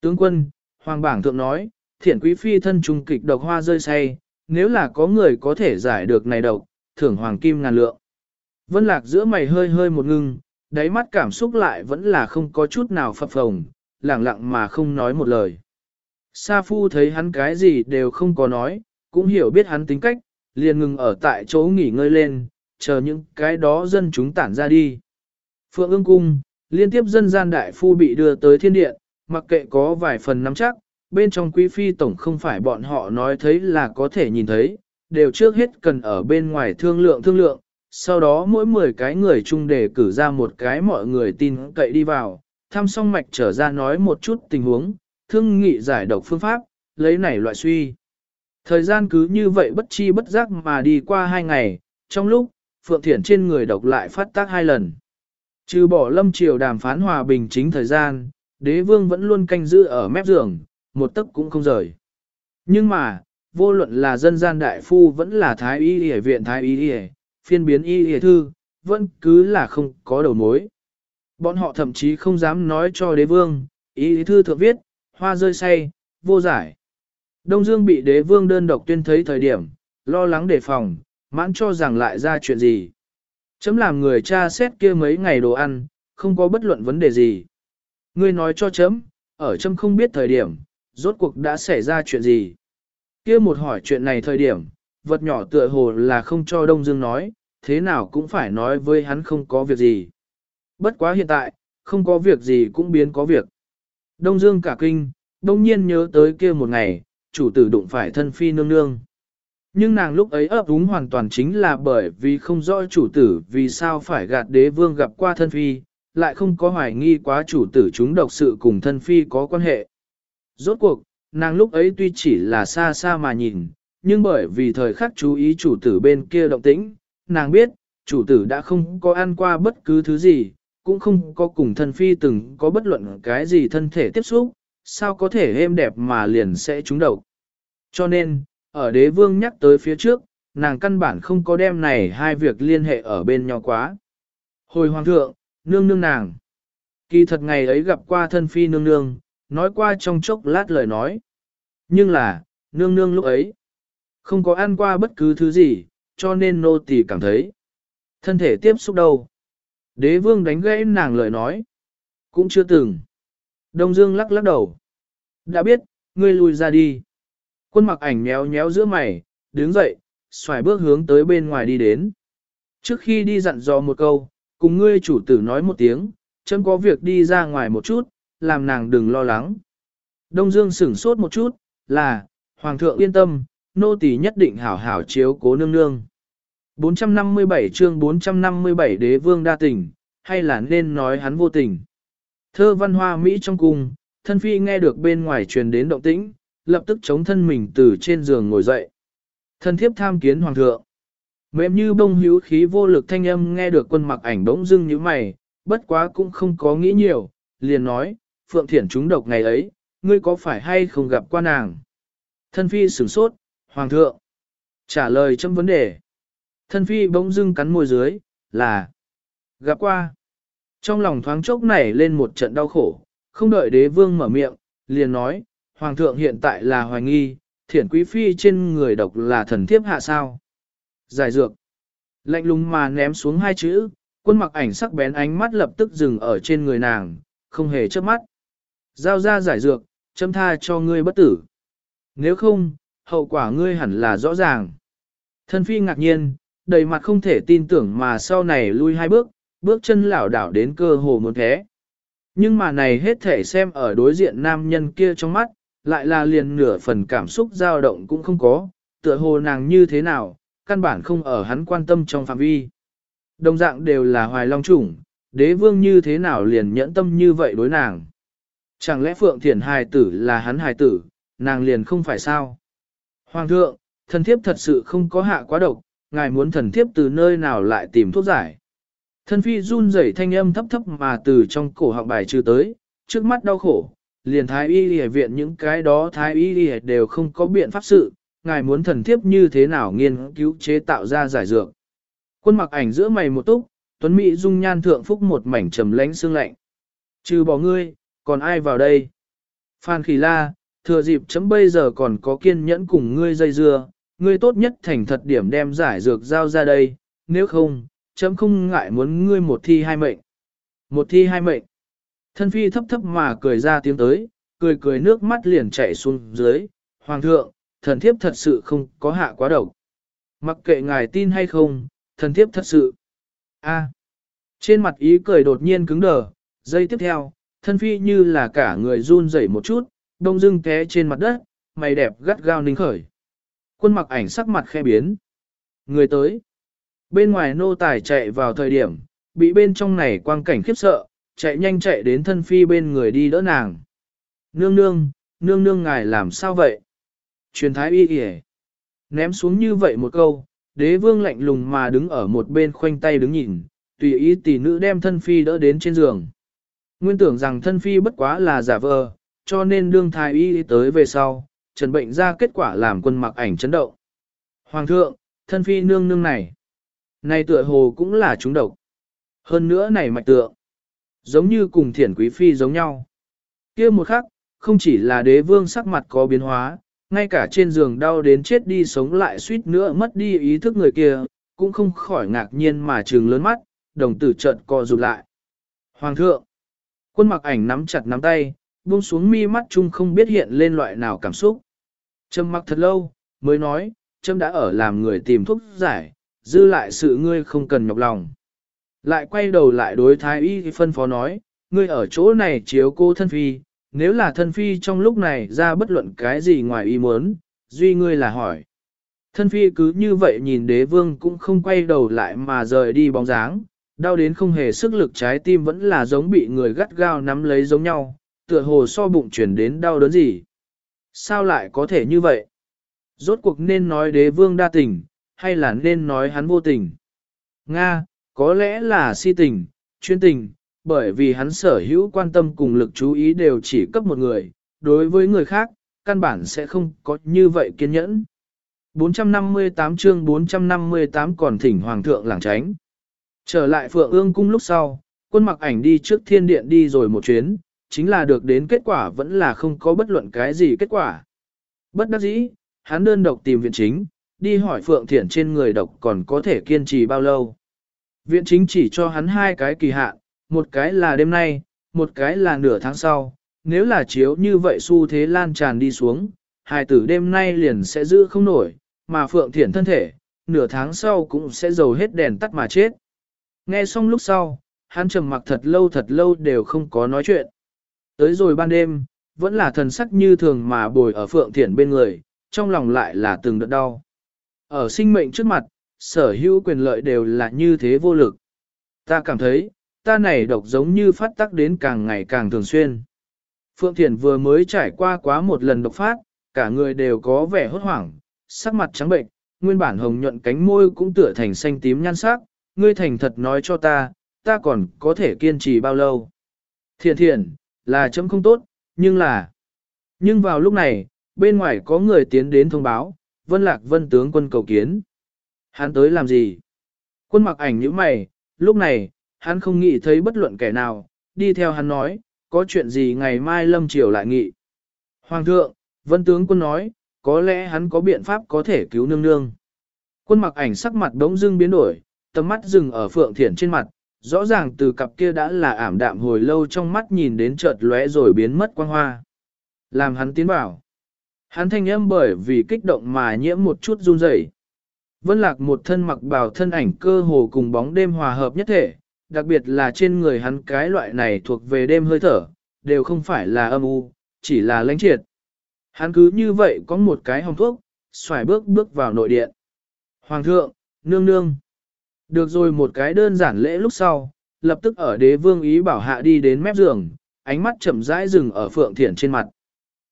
Tướng quân, Hoàng Bảng Thượng nói, thiện quý phi thân trung kịch độc hoa rơi say, nếu là có người có thể giải được này độc, thưởng Hoàng Kim ngàn lượng. Vân Lạc giữa mày hơi hơi một ngưng, đáy mắt cảm xúc lại vẫn là không có chút nào phập phồng, lặng lặng mà không nói một lời. Sa Phu thấy hắn cái gì đều không có nói, cũng hiểu biết hắn tính cách, liền ngừng ở tại chỗ nghỉ ngơi lên, chờ những cái đó dân chúng tản ra đi. Phượng ương cung, liên tiếp dân gian đại phu bị đưa tới thiên điện, mặc kệ có vài phần nắm chắc, bên trong quý phi tổng không phải bọn họ nói thấy là có thể nhìn thấy, đều trước hết cần ở bên ngoài thương lượng thương lượng, sau đó mỗi 10 cái người chung để cử ra một cái mọi người tin cậy đi vào, thăm xong mạch trở ra nói một chút tình huống, thương nghị giải độc phương pháp, lấy này loại suy. Thời gian cứ như vậy bất chi bất giác mà đi qua hai ngày, trong lúc, Phượng Thiển trên người độc lại phát tác hai lần. Trừ bỏ lâm triều đàm phán hòa bình chính thời gian, đế vương vẫn luôn canh giữ ở mép giường, một tấc cũng không rời. Nhưng mà, vô luận là dân gian đại phu vẫn là thái y y viện thái y y, phiên biến y y thư, vẫn cứ là không có đầu mối. Bọn họ thậm chí không dám nói cho đế vương, y thư thượng viết, hoa rơi say, vô giải. Đông Dương bị đế vương đơn độc tuyên thấy thời điểm, lo lắng đề phòng, mãn cho rằng lại ra chuyện gì. Chấm làm người cha xét kia mấy ngày đồ ăn, không có bất luận vấn đề gì. Ngươi nói cho chấm, ở chấm không biết thời điểm, rốt cuộc đã xảy ra chuyện gì. Kia một hỏi chuyện này thời điểm, vật nhỏ tựa hồ là không cho Đông Dương nói, thế nào cũng phải nói với hắn không có việc gì. Bất quá hiện tại, không có việc gì cũng biến có việc. Đông Dương cả kinh, đông nhiên nhớ tới kia một ngày, chủ tử đụng phải thân phi nương nương. Nhưng nàng lúc ấy ấp úng hoàn toàn chính là bởi vì không rõ chủ tử vì sao phải gạt đế vương gặp qua thân phi, lại không có hoài nghi quá chủ tử chúng độc sự cùng thân phi có quan hệ. Rốt cuộc, nàng lúc ấy tuy chỉ là xa xa mà nhìn, nhưng bởi vì thời khắc chú ý chủ tử bên kia động tĩnh, nàng biết, chủ tử đã không có ăn qua bất cứ thứ gì, cũng không có cùng thân phi từng có bất luận cái gì thân thể tiếp xúc, sao có thể êm đẹp mà liền sẽ trúng độc. Cho nên, ở đế vương nhắc tới phía trước, nàng căn bản không có đem này hai việc liên hệ ở bên nhau quá. Hồi hoàng thượng, nương nương nàng. Kỳ thật ngày ấy gặp qua thân phi nương nương, nói qua trong chốc lát lời nói. Nhưng là, nương nương lúc ấy, không có ăn qua bất cứ thứ gì, cho nên nô tỳ cảm thấy. Thân thể tiếp xúc đâu. Đế vương đánh gãy nàng lời nói. Cũng chưa từng. Đông Dương lắc lắc đầu. Đã biết, ngươi lùi ra đi. Quân mặc ảnh nhéo nhéo giữa mày, đứng dậy, xoài bước hướng tới bên ngoài đi đến. Trước khi đi dặn dò một câu, cùng ngươi chủ tử nói một tiếng, chấm có việc đi ra ngoài một chút, làm nàng đừng lo lắng. Đông Dương sửng sốt một chút, là, Hoàng thượng yên tâm, nô tỳ nhất định hảo hảo chiếu cố nương nương. 457 chương 457 đế vương đa tình, hay là nên nói hắn vô tình. Thơ văn hoa Mỹ trong cung, thân phi nghe được bên ngoài truyền đến động tĩnh, lập tức chống thân mình từ trên giường ngồi dậy. Thân thiếp tham kiến hoàng thượng. Mềm như bông hữu khí vô lực thanh âm nghe được quân mặc ảnh bỗng dưng như mày, bất quá cũng không có nghĩ nhiều, liền nói, Phượng Thiển trúng độc ngày ấy, ngươi có phải hay không gặp qua nàng? Thân phi sửng sốt, hoàng thượng. Trả lời trong vấn đề. Thân phi bỗng dưng cắn môi dưới, là gặp qua. Trong lòng thoáng chốc nảy lên một trận đau khổ, không đợi đế vương mở miệng, liền nói, Hoàng thượng hiện tại là hoài nghi, thiển quý phi trên người độc là thần thiếp hạ sao. Giải dược. Lạnh lùng mà ném xuống hai chữ, quân mặc ảnh sắc bén ánh mắt lập tức dừng ở trên người nàng, không hề chớp mắt. Giao ra giải dược, châm tha cho ngươi bất tử. Nếu không, hậu quả ngươi hẳn là rõ ràng. Thân phi ngạc nhiên, đầy mặt không thể tin tưởng mà sau này lui hai bước, bước chân lảo đảo đến cơ hồ một thế. Nhưng mà này hết thể xem ở đối diện nam nhân kia trong mắt, lại là liền nửa phần cảm xúc dao động cũng không có, tựa hồ nàng như thế nào, căn bản không ở hắn quan tâm trong phạm vi. Đồng dạng đều là hoài long chủng, đế vương như thế nào liền nhẫn tâm như vậy đối nàng. Chẳng lẽ Phượng Thiển hài tử là hắn hài tử, nàng liền không phải sao? Hoàng thượng, thần thiếp thật sự không có hạ quá độc, ngài muốn thần thiếp từ nơi nào lại tìm thuốc giải. Thân phi run rẩy thanh âm thấp thấp mà từ trong cổ họng bài trừ tới, trước mắt đau khổ, liền thái y y viện những cái đó thái y y đều không có biện pháp sự, ngài muốn thần thiếp như thế nào nghiên cứu chế tạo ra giải dược. Quân mặc ảnh giữa mày một túc, tuấn mỹ dung nhan thượng phúc một mảnh trầm lánh xương lạnh. Trừ bỏ ngươi, còn ai vào đây? Phan Khỉ La, thừa dịp chấm bây giờ còn có kiên nhẫn cùng ngươi dây dưa, ngươi tốt nhất thành thật điểm đem giải dược giao ra đây, nếu không, chấm không ngại muốn ngươi một thi hai mệnh. Một thi hai mệnh. Thân phi thấp thấp mà cười ra tiếng tới, cười cười nước mắt liền chảy xuống dưới. Hoàng thượng, thần thiếp thật sự không có hạ quá độc. Mặc kệ ngài tin hay không, thần thiếp thật sự. A. Trên mặt ý cười đột nhiên cứng đờ, giây tiếp theo, thân phi như là cả người run rẩy một chút, đông dưng té trên mặt đất, mày đẹp gắt gao ninh khởi. Quân mặc ảnh sắc mặt khe biến. Người tới. Bên ngoài nô tài chạy vào thời điểm, bị bên trong này quang cảnh khiếp sợ, chạy nhanh chạy đến thân phi bên người đi đỡ nàng. Nương nương, nương nương ngài làm sao vậy? Truyền thái y kìa. Ném xuống như vậy một câu, đế vương lạnh lùng mà đứng ở một bên khoanh tay đứng nhìn, tùy ý tỷ nữ đem thân phi đỡ đến trên giường. Nguyên tưởng rằng thân phi bất quá là giả vờ, cho nên đương thái y tới về sau, trần bệnh ra kết quả làm quân mặc ảnh chấn động. Hoàng thượng, thân phi nương nương này. Này tựa hồ cũng là chúng độc. Hơn nữa này mạch tượng. Giống như cùng thiển quý phi giống nhau. kia một khắc, không chỉ là đế vương sắc mặt có biến hóa, ngay cả trên giường đau đến chết đi sống lại suýt nữa mất đi ý thức người kia, cũng không khỏi ngạc nhiên mà trừng lớn mắt, đồng tử trợn co rụt lại. Hoàng thượng, quân mặc ảnh nắm chặt nắm tay, buông xuống mi mắt chung không biết hiện lên loại nào cảm xúc. Trâm mặc thật lâu, mới nói, Trâm đã ở làm người tìm thuốc giải, dư lại sự ngươi không cần nhọc lòng. Lại quay đầu lại đối thái y phân phó nói, ngươi ở chỗ này chiếu cô thân phi, nếu là thân phi trong lúc này ra bất luận cái gì ngoài ý muốn, duy ngươi là hỏi. Thân phi cứ như vậy nhìn đế vương cũng không quay đầu lại mà rời đi bóng dáng, đau đến không hề sức lực trái tim vẫn là giống bị người gắt gao nắm lấy giống nhau, tựa hồ so bụng chuyển đến đau đớn gì. Sao lại có thể như vậy? Rốt cuộc nên nói đế vương đa tình, hay là nên nói hắn vô tình? Nga, có lẽ là si tình, chuyên tình, bởi vì hắn sở hữu quan tâm cùng lực chú ý đều chỉ cấp một người, đối với người khác, căn bản sẽ không có như vậy kiên nhẫn. 458 chương 458 còn thỉnh Hoàng thượng làng tránh. Trở lại Phượng ương cung lúc sau, quân mặc ảnh đi trước thiên điện đi rồi một chuyến, chính là được đến kết quả vẫn là không có bất luận cái gì kết quả. Bất đắc dĩ, hắn đơn độc tìm viện chính, đi hỏi Phượng Thiển trên người độc còn có thể kiên trì bao lâu. Viện chính chỉ cho hắn hai cái kỳ hạn, một cái là đêm nay, một cái là nửa tháng sau, nếu là chiếu như vậy xu thế lan tràn đi xuống, hài tử đêm nay liền sẽ giữ không nổi, mà Phượng Thiển thân thể, nửa tháng sau cũng sẽ dầu hết đèn tắt mà chết. Nghe xong lúc sau, hắn trầm mặc thật lâu thật lâu đều không có nói chuyện. Tới rồi ban đêm, vẫn là thần sắc như thường mà bồi ở Phượng Thiển bên người, trong lòng lại là từng đợt đau. Ở sinh mệnh trước mặt, sở hữu quyền lợi đều là như thế vô lực. Ta cảm thấy, ta này độc giống như phát tắc đến càng ngày càng thường xuyên. Phượng Thiển vừa mới trải qua quá một lần độc phát, cả người đều có vẻ hốt hoảng, sắc mặt trắng bệnh, nguyên bản hồng nhuận cánh môi cũng tựa thành xanh tím nhan sắc, ngươi thành thật nói cho ta, ta còn có thể kiên trì bao lâu. Thiện thiện, là chấm không tốt, nhưng là... Nhưng vào lúc này, bên ngoài có người tiến đến thông báo, Vân Lạc Vân tướng quân cầu kiến. Hắn tới làm gì? Quân mặc ảnh như mày, lúc này, hắn không nghĩ thấy bất luận kẻ nào, đi theo hắn nói, có chuyện gì ngày mai lâm triều lại nghị. Hoàng thượng, Vân tướng quân nói, có lẽ hắn có biện pháp có thể cứu nương nương. Quân mặc ảnh sắc mặt đống dưng biến đổi, tầm mắt dừng ở Phượng Thiển trên mặt, rõ ràng từ cặp kia đã là ảm đạm hồi lâu trong mắt nhìn đến chợt lóe rồi biến mất quang hoa. Làm hắn tiến bảo. Hắn thanh âm bởi vì kích động mà nhiễm một chút run rẩy. Vân lạc một thân mặc bào thân ảnh cơ hồ cùng bóng đêm hòa hợp nhất thể, đặc biệt là trên người hắn cái loại này thuộc về đêm hơi thở, đều không phải là âm u, chỉ là lãnh triệt. Hắn cứ như vậy có một cái hồng thuốc, xoài bước bước vào nội điện. Hoàng thượng, nương nương. Được rồi một cái đơn giản lễ lúc sau, lập tức ở đế vương ý bảo hạ đi đến mép giường, ánh mắt chậm rãi dừng ở phượng thiển trên mặt.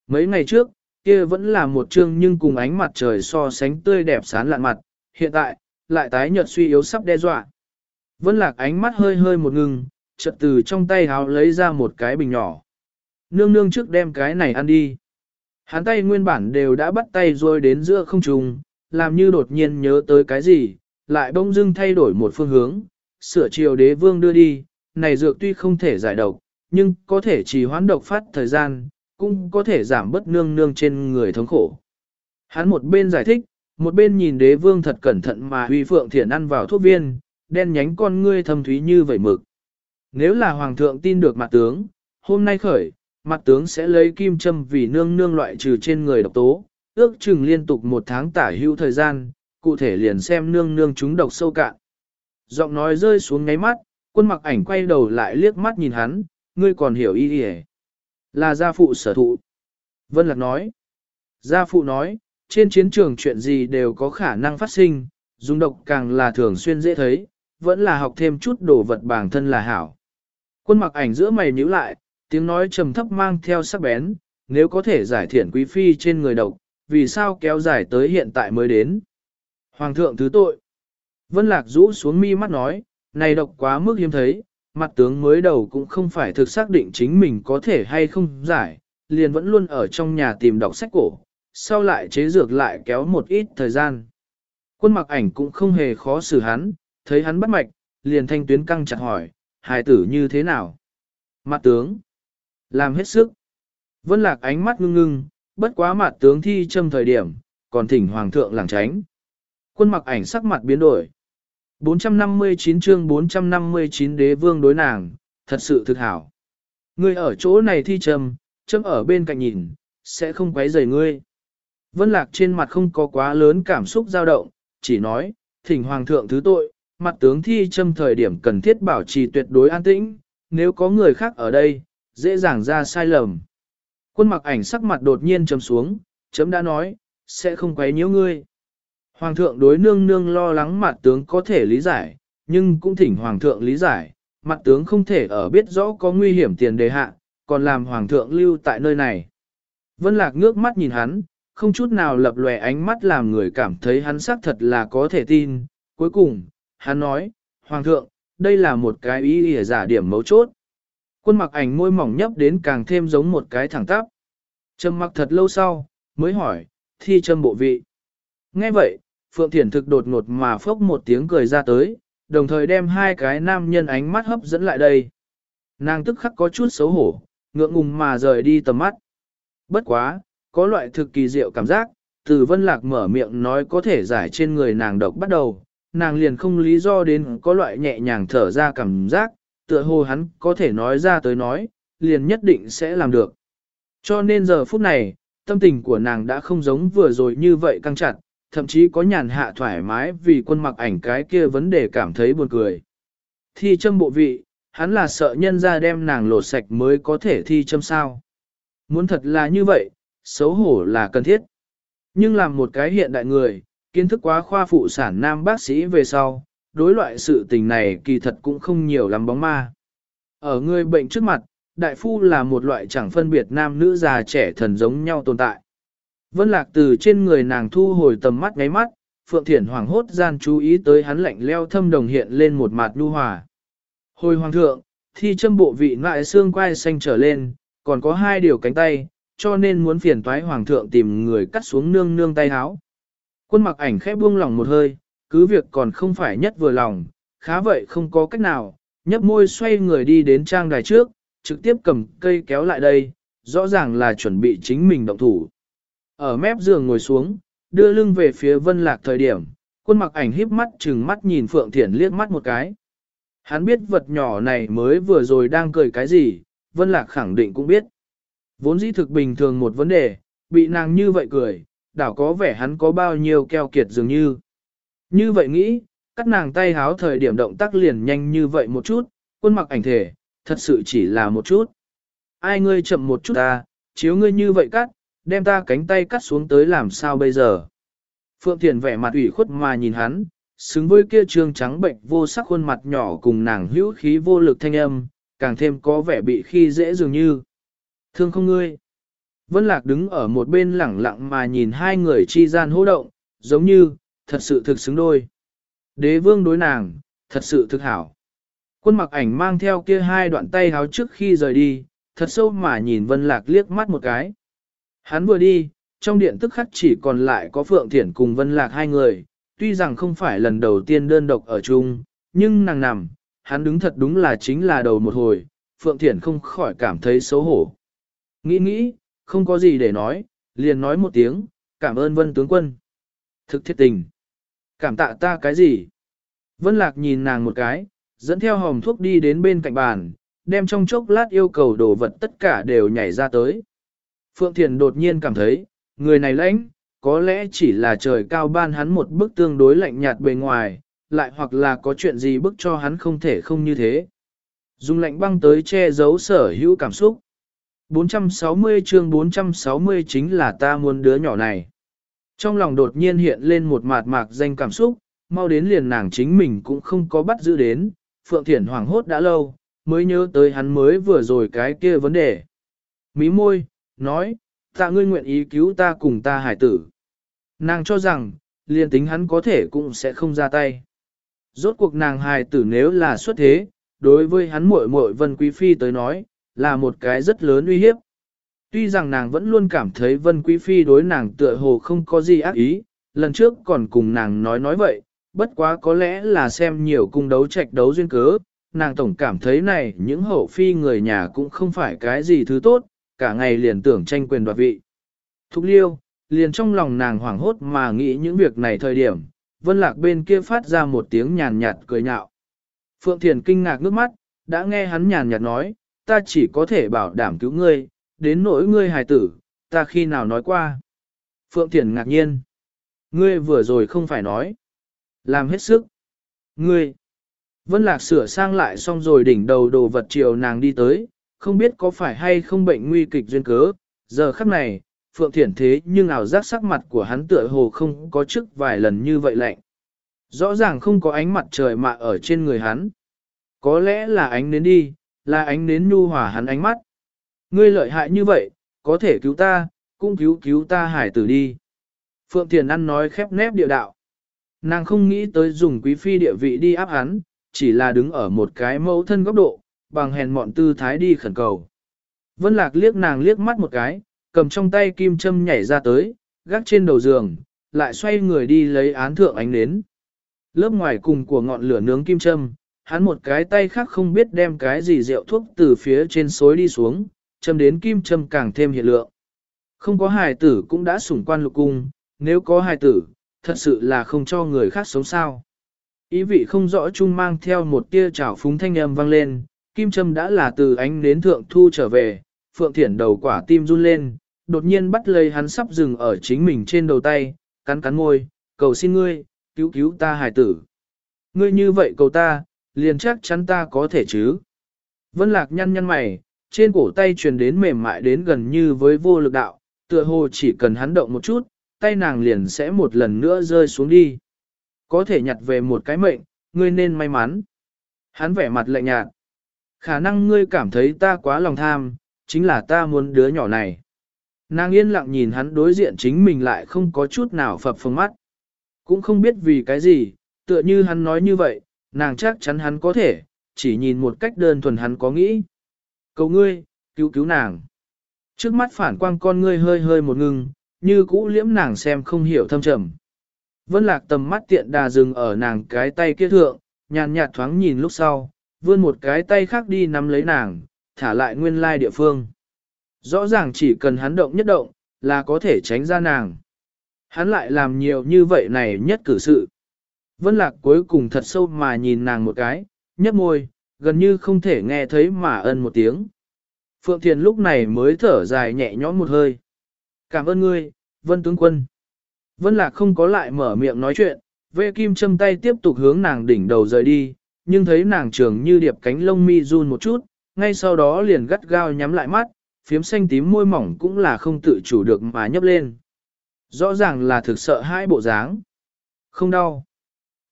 Mấy ngày trước, kia vẫn là một chương nhưng cùng ánh mặt trời so sánh tươi đẹp sán lạn mặt, hiện tại, lại tái nhợt suy yếu sắp đe dọa. Vân lạc ánh mắt hơi hơi một ngừng, chợt từ trong tay háo lấy ra một cái bình nhỏ. Nương nương trước đem cái này ăn đi. Hắn tay nguyên bản đều đã bắt tay rồi đến giữa không trùng, làm như đột nhiên nhớ tới cái gì, lại bỗng dưng thay đổi một phương hướng, sửa chiều đế vương đưa đi, này dược tuy không thể giải độc, nhưng có thể trì hoãn độc phát thời gian, cũng có thể giảm bớt nương nương trên người thống khổ. Hắn một bên giải thích, một bên nhìn đế vương thật cẩn thận mà huy phượng thiện ăn vào thuốc viên, đen nhánh con ngươi thâm thúy như vậy mực. Nếu là hoàng thượng tin được mặt tướng, hôm nay khởi, mặt tướng sẽ lấy kim châm vì nương nương loại trừ trên người độc tố, ước chừng liên tục một tháng tả hữu thời gian, cụ thể liền xem nương nương chúng độc sâu cạn. Giọng nói rơi xuống ngáy mắt, quân mặc ảnh quay đầu lại liếc mắt nhìn hắn, ngươi còn hiểu ý gì Là gia phụ sở thụ. Vân Lạc nói. Gia phụ nói, trên chiến trường chuyện gì đều có khả năng phát sinh, dùng độc càng là thường xuyên dễ thấy, vẫn là học thêm chút đồ vật bản thân là hảo. Quân mặc ảnh giữa mày nhíu lại, tiếng nói trầm thấp mang theo sắc bén, nếu có thể giải thiện quý phi trên người độc, vì sao kéo dài tới hiện tại mới đến. Hoàng thượng thứ tội. Vân Lạc rũ xuống mi mắt nói, này độc quá mức hiếm thấy, mặt tướng mới đầu cũng không phải thực xác định chính mình có thể hay không giải, liền vẫn luôn ở trong nhà tìm đọc sách cổ, sau lại chế dược lại kéo một ít thời gian. Quân mặc ảnh cũng không hề khó xử hắn, thấy hắn bắt mạch, liền thanh tuyến căng chặt hỏi, hài tử như thế nào? Mặt tướng, làm hết sức. Vân lạc ánh mắt ngưng ngưng, bất quá mặt tướng thi châm thời điểm, còn thỉnh hoàng thượng làng tránh. Quân mặc ảnh sắc mặt biến đổi. 459 chương 459 đế vương đối nàng, thật sự thực hảo. Ngươi ở chỗ này thi trầm, châm ở bên cạnh nhìn, sẽ không quấy rầy ngươi. Vân lạc trên mặt không có quá lớn cảm xúc dao động, chỉ nói, thỉnh hoàng thượng thứ tội, mặt tướng thi châm thời điểm cần thiết bảo trì tuyệt đối an tĩnh, nếu có người khác ở đây, dễ dàng ra sai lầm. Quân mặc ảnh sắc mặt đột nhiên chấm xuống, chấm đã nói, sẽ không quấy nhiễu ngươi. Hoàng thượng đối nương nương lo lắng mặt tướng có thể lý giải, nhưng cũng thỉnh hoàng thượng lý giải, mặt tướng không thể ở biết rõ có nguy hiểm tiền đề hạ, còn làm hoàng thượng lưu tại nơi này. Vân lạc ngước mắt nhìn hắn, không chút nào lập lòe ánh mắt làm người cảm thấy hắn xác thật là có thể tin. Cuối cùng, hắn nói, Hoàng thượng, đây là một cái ý ỉa giả điểm mấu chốt. Quân mặc ảnh môi mỏng nhấp đến càng thêm giống một cái thẳng tắp. Trầm mặc thật lâu sau, mới hỏi, thi châm bộ vị. Nghe vậy, Phượng Thiển thực đột ngột mà phốc một tiếng cười ra tới, đồng thời đem hai cái nam nhân ánh mắt hấp dẫn lại đây. Nàng tức khắc có chút xấu hổ, ngượng ngùng mà rời đi tầm mắt. Bất quá, có loại thực kỳ diệu cảm giác, từ vân lạc mở miệng nói có thể giải trên người nàng độc bắt đầu, nàng liền không lý do đến có loại nhẹ nhàng thở ra cảm giác, tựa hồ hắn có thể nói ra tới nói, liền nhất định sẽ làm được. Cho nên giờ phút này, tâm tình của nàng đã không giống vừa rồi như vậy căng chặt, thậm chí có nhàn hạ thoải mái vì quân mặc ảnh cái kia vấn đề cảm thấy buồn cười. Thi châm bộ vị, hắn là sợ nhân ra đem nàng lột sạch mới có thể thi châm sao. Muốn thật là như vậy, xấu hổ là cần thiết. Nhưng làm một cái hiện đại người, kiến thức quá khoa phụ sản nam bác sĩ về sau, đối loại sự tình này kỳ thật cũng không nhiều lắm bóng ma. Ở người bệnh trước mặt, đại phu là một loại chẳng phân biệt nam nữ già trẻ thần giống nhau tồn tại. Vân lạc từ trên người nàng thu hồi tầm mắt ngáy mắt, Phượng Thiển hoàng hốt gian chú ý tới hắn lạnh leo thâm đồng hiện lên một mặt lưu hòa. Hồi hoàng thượng, thi châm bộ vị ngoại xương quai xanh trở lên, còn có hai điều cánh tay, cho nên muốn phiền toái hoàng thượng tìm người cắt xuống nương nương tay háo. Quân mặc ảnh khẽ buông lòng một hơi, cứ việc còn không phải nhất vừa lòng, khá vậy không có cách nào, nhấp môi xoay người đi đến trang đài trước, trực tiếp cầm cây kéo lại đây, rõ ràng là chuẩn bị chính mình động thủ. Ở mép giường ngồi xuống, đưa lưng về phía vân lạc thời điểm, quân mặc ảnh híp mắt chừng mắt nhìn Phượng Thiển liếc mắt một cái. Hắn biết vật nhỏ này mới vừa rồi đang cười cái gì, vân lạc khẳng định cũng biết. Vốn dĩ thực bình thường một vấn đề, bị nàng như vậy cười, đảo có vẻ hắn có bao nhiêu keo kiệt dường như. Như vậy nghĩ, cắt nàng tay háo thời điểm động tác liền nhanh như vậy một chút, quân mặc ảnh thể, thật sự chỉ là một chút. Ai ngươi chậm một chút ta, chiếu ngươi như vậy cắt, đem ta cánh tay cắt xuống tới làm sao bây giờ. Phượng Thiền vẻ mặt ủy khuất mà nhìn hắn, xứng với kia trương trắng bệnh vô sắc khuôn mặt nhỏ cùng nàng hữu khí vô lực thanh âm, càng thêm có vẻ bị khi dễ dường như. Thương không ngươi. Vân Lạc đứng ở một bên lẳng lặng mà nhìn hai người chi gian hô động, giống như, thật sự thực xứng đôi. Đế vương đối nàng, thật sự thực hảo. Quân mặc ảnh mang theo kia hai đoạn tay háo trước khi rời đi, thật sâu mà nhìn Vân Lạc liếc mắt một cái. Hắn vừa đi, trong điện tức khắc chỉ còn lại có Phượng Thiển cùng Vân Lạc hai người, tuy rằng không phải lần đầu tiên đơn độc ở chung, nhưng nàng nằm, hắn đứng thật đúng là chính là đầu một hồi, Phượng Thiển không khỏi cảm thấy xấu hổ. Nghĩ nghĩ, không có gì để nói, liền nói một tiếng, cảm ơn vân tướng quân. Thực thiết tình. Cảm tạ ta cái gì? Vân lạc nhìn nàng một cái, dẫn theo hồng thuốc đi đến bên cạnh bàn, đem trong chốc lát yêu cầu đồ vật tất cả đều nhảy ra tới. Phượng Thiền đột nhiên cảm thấy, người này lãnh, có lẽ chỉ là trời cao ban hắn một bức tương đối lạnh nhạt bề ngoài, lại hoặc là có chuyện gì bức cho hắn không thể không như thế. Dùng lạnh băng tới che giấu sở hữu cảm xúc. 460 chương 460 chính là ta muốn đứa nhỏ này. Trong lòng đột nhiên hiện lên một mạt mạc danh cảm xúc, mau đến liền nàng chính mình cũng không có bắt giữ đến, Phượng Thiển hoảng hốt đã lâu, mới nhớ tới hắn mới vừa rồi cái kia vấn đề. Mí môi, nói, tạ ngươi nguyện ý cứu ta cùng ta hải tử. Nàng cho rằng, liền tính hắn có thể cũng sẽ không ra tay. Rốt cuộc nàng hài tử nếu là xuất thế, đối với hắn muội muội Vân Quý Phi tới nói, là một cái rất lớn uy hiếp. Tuy rằng nàng vẫn luôn cảm thấy Vân Quý Phi đối nàng tựa hồ không có gì ác ý, lần trước còn cùng nàng nói nói vậy, bất quá có lẽ là xem nhiều cung đấu trạch đấu duyên cớ, nàng tổng cảm thấy này những hậu phi người nhà cũng không phải cái gì thứ tốt, cả ngày liền tưởng tranh quyền đoạt vị. Thúc liêu, liền trong lòng nàng hoảng hốt mà nghĩ những việc này thời điểm, vân lạc bên kia phát ra một tiếng nhàn nhạt cười nhạo. Phượng Thiền kinh ngạc nước mắt, đã nghe hắn nhàn nhạt nói, ta chỉ có thể bảo đảm cứu ngươi, đến nỗi ngươi hài tử, ta khi nào nói qua. Phượng Thiển ngạc nhiên. Ngươi vừa rồi không phải nói. Làm hết sức. Ngươi. Vân Lạc sửa sang lại xong rồi đỉnh đầu đồ vật chiều nàng đi tới, không biết có phải hay không bệnh nguy kịch duyên cớ. Giờ khắc này, Phượng Thiển thế nhưng ảo giác sắc mặt của hắn tựa hồ không có trước vài lần như vậy lạnh. Rõ ràng không có ánh mặt trời mạ ở trên người hắn. Có lẽ là ánh đến đi, là ánh nến nhu hòa hắn ánh mắt. Ngươi lợi hại như vậy, có thể cứu ta, cũng cứu cứu ta hải tử đi. Phượng Thiền ăn nói khép nép địa đạo. Nàng không nghĩ tới dùng quý phi địa vị đi áp hắn, chỉ là đứng ở một cái mẫu thân góc độ, bằng hèn mọn tư thái đi khẩn cầu. Vân Lạc liếc nàng liếc mắt một cái, cầm trong tay kim châm nhảy ra tới, gác trên đầu giường, lại xoay người đi lấy án thượng ánh nến. Lớp ngoài cùng của ngọn lửa nướng kim châm, hắn một cái tay khác không biết đem cái gì rượu thuốc từ phía trên xối đi xuống, châm đến kim châm càng thêm hiện lượng. Không có hài tử cũng đã sủng quan lục cung, nếu có hài tử, thật sự là không cho người khác sống sao. Ý vị không rõ chung mang theo một tia trào phúng thanh âm vang lên, kim châm đã là từ ánh đến thượng thu trở về, phượng thiển đầu quả tim run lên, đột nhiên bắt lấy hắn sắp dừng ở chính mình trên đầu tay, cắn cắn môi, cầu xin ngươi, cứu cứu ta hài tử. Ngươi như vậy cầu ta, liền chắc chắn ta có thể chứ. Vân lạc nhăn nhăn mày, trên cổ tay truyền đến mềm mại đến gần như với vô lực đạo, tựa hồ chỉ cần hắn động một chút, tay nàng liền sẽ một lần nữa rơi xuống đi. Có thể nhặt về một cái mệnh, ngươi nên may mắn. Hắn vẻ mặt lạnh nhạt. Khả năng ngươi cảm thấy ta quá lòng tham, chính là ta muốn đứa nhỏ này. Nàng yên lặng nhìn hắn đối diện chính mình lại không có chút nào phập phồng mắt. Cũng không biết vì cái gì, tựa như hắn nói như vậy, nàng chắc chắn hắn có thể, chỉ nhìn một cách đơn thuần hắn có nghĩ. Cầu ngươi, cứu cứu nàng. Trước mắt phản quang con ngươi hơi hơi một ngừng, như cũ liễm nàng xem không hiểu thâm trầm. Vân lạc tầm mắt tiện đà dừng ở nàng cái tay kia thượng, nhàn nhạt thoáng nhìn lúc sau, vươn một cái tay khác đi nắm lấy nàng, thả lại nguyên lai địa phương. Rõ ràng chỉ cần hắn động nhất động, là có thể tránh ra nàng. Hắn lại làm nhiều như vậy này nhất cử sự. Vân lạc cuối cùng thật sâu mà nhìn nàng một cái, nhấp môi, gần như không thể nghe thấy mà ân một tiếng. Phượng Thiền lúc này mới thở dài nhẹ nhõm một hơi. Cảm ơn ngươi, Vân tướng quân. Vân Lạc không có lại mở miệng nói chuyện, vệ kim châm tay tiếp tục hướng nàng đỉnh đầu rời đi, nhưng thấy nàng trường như điệp cánh lông mi run một chút, ngay sau đó liền gắt gao nhắm lại mắt, phiếm xanh tím môi mỏng cũng là không tự chủ được mà nhấp lên. Rõ ràng là thực sợ hai bộ dáng. Không đau.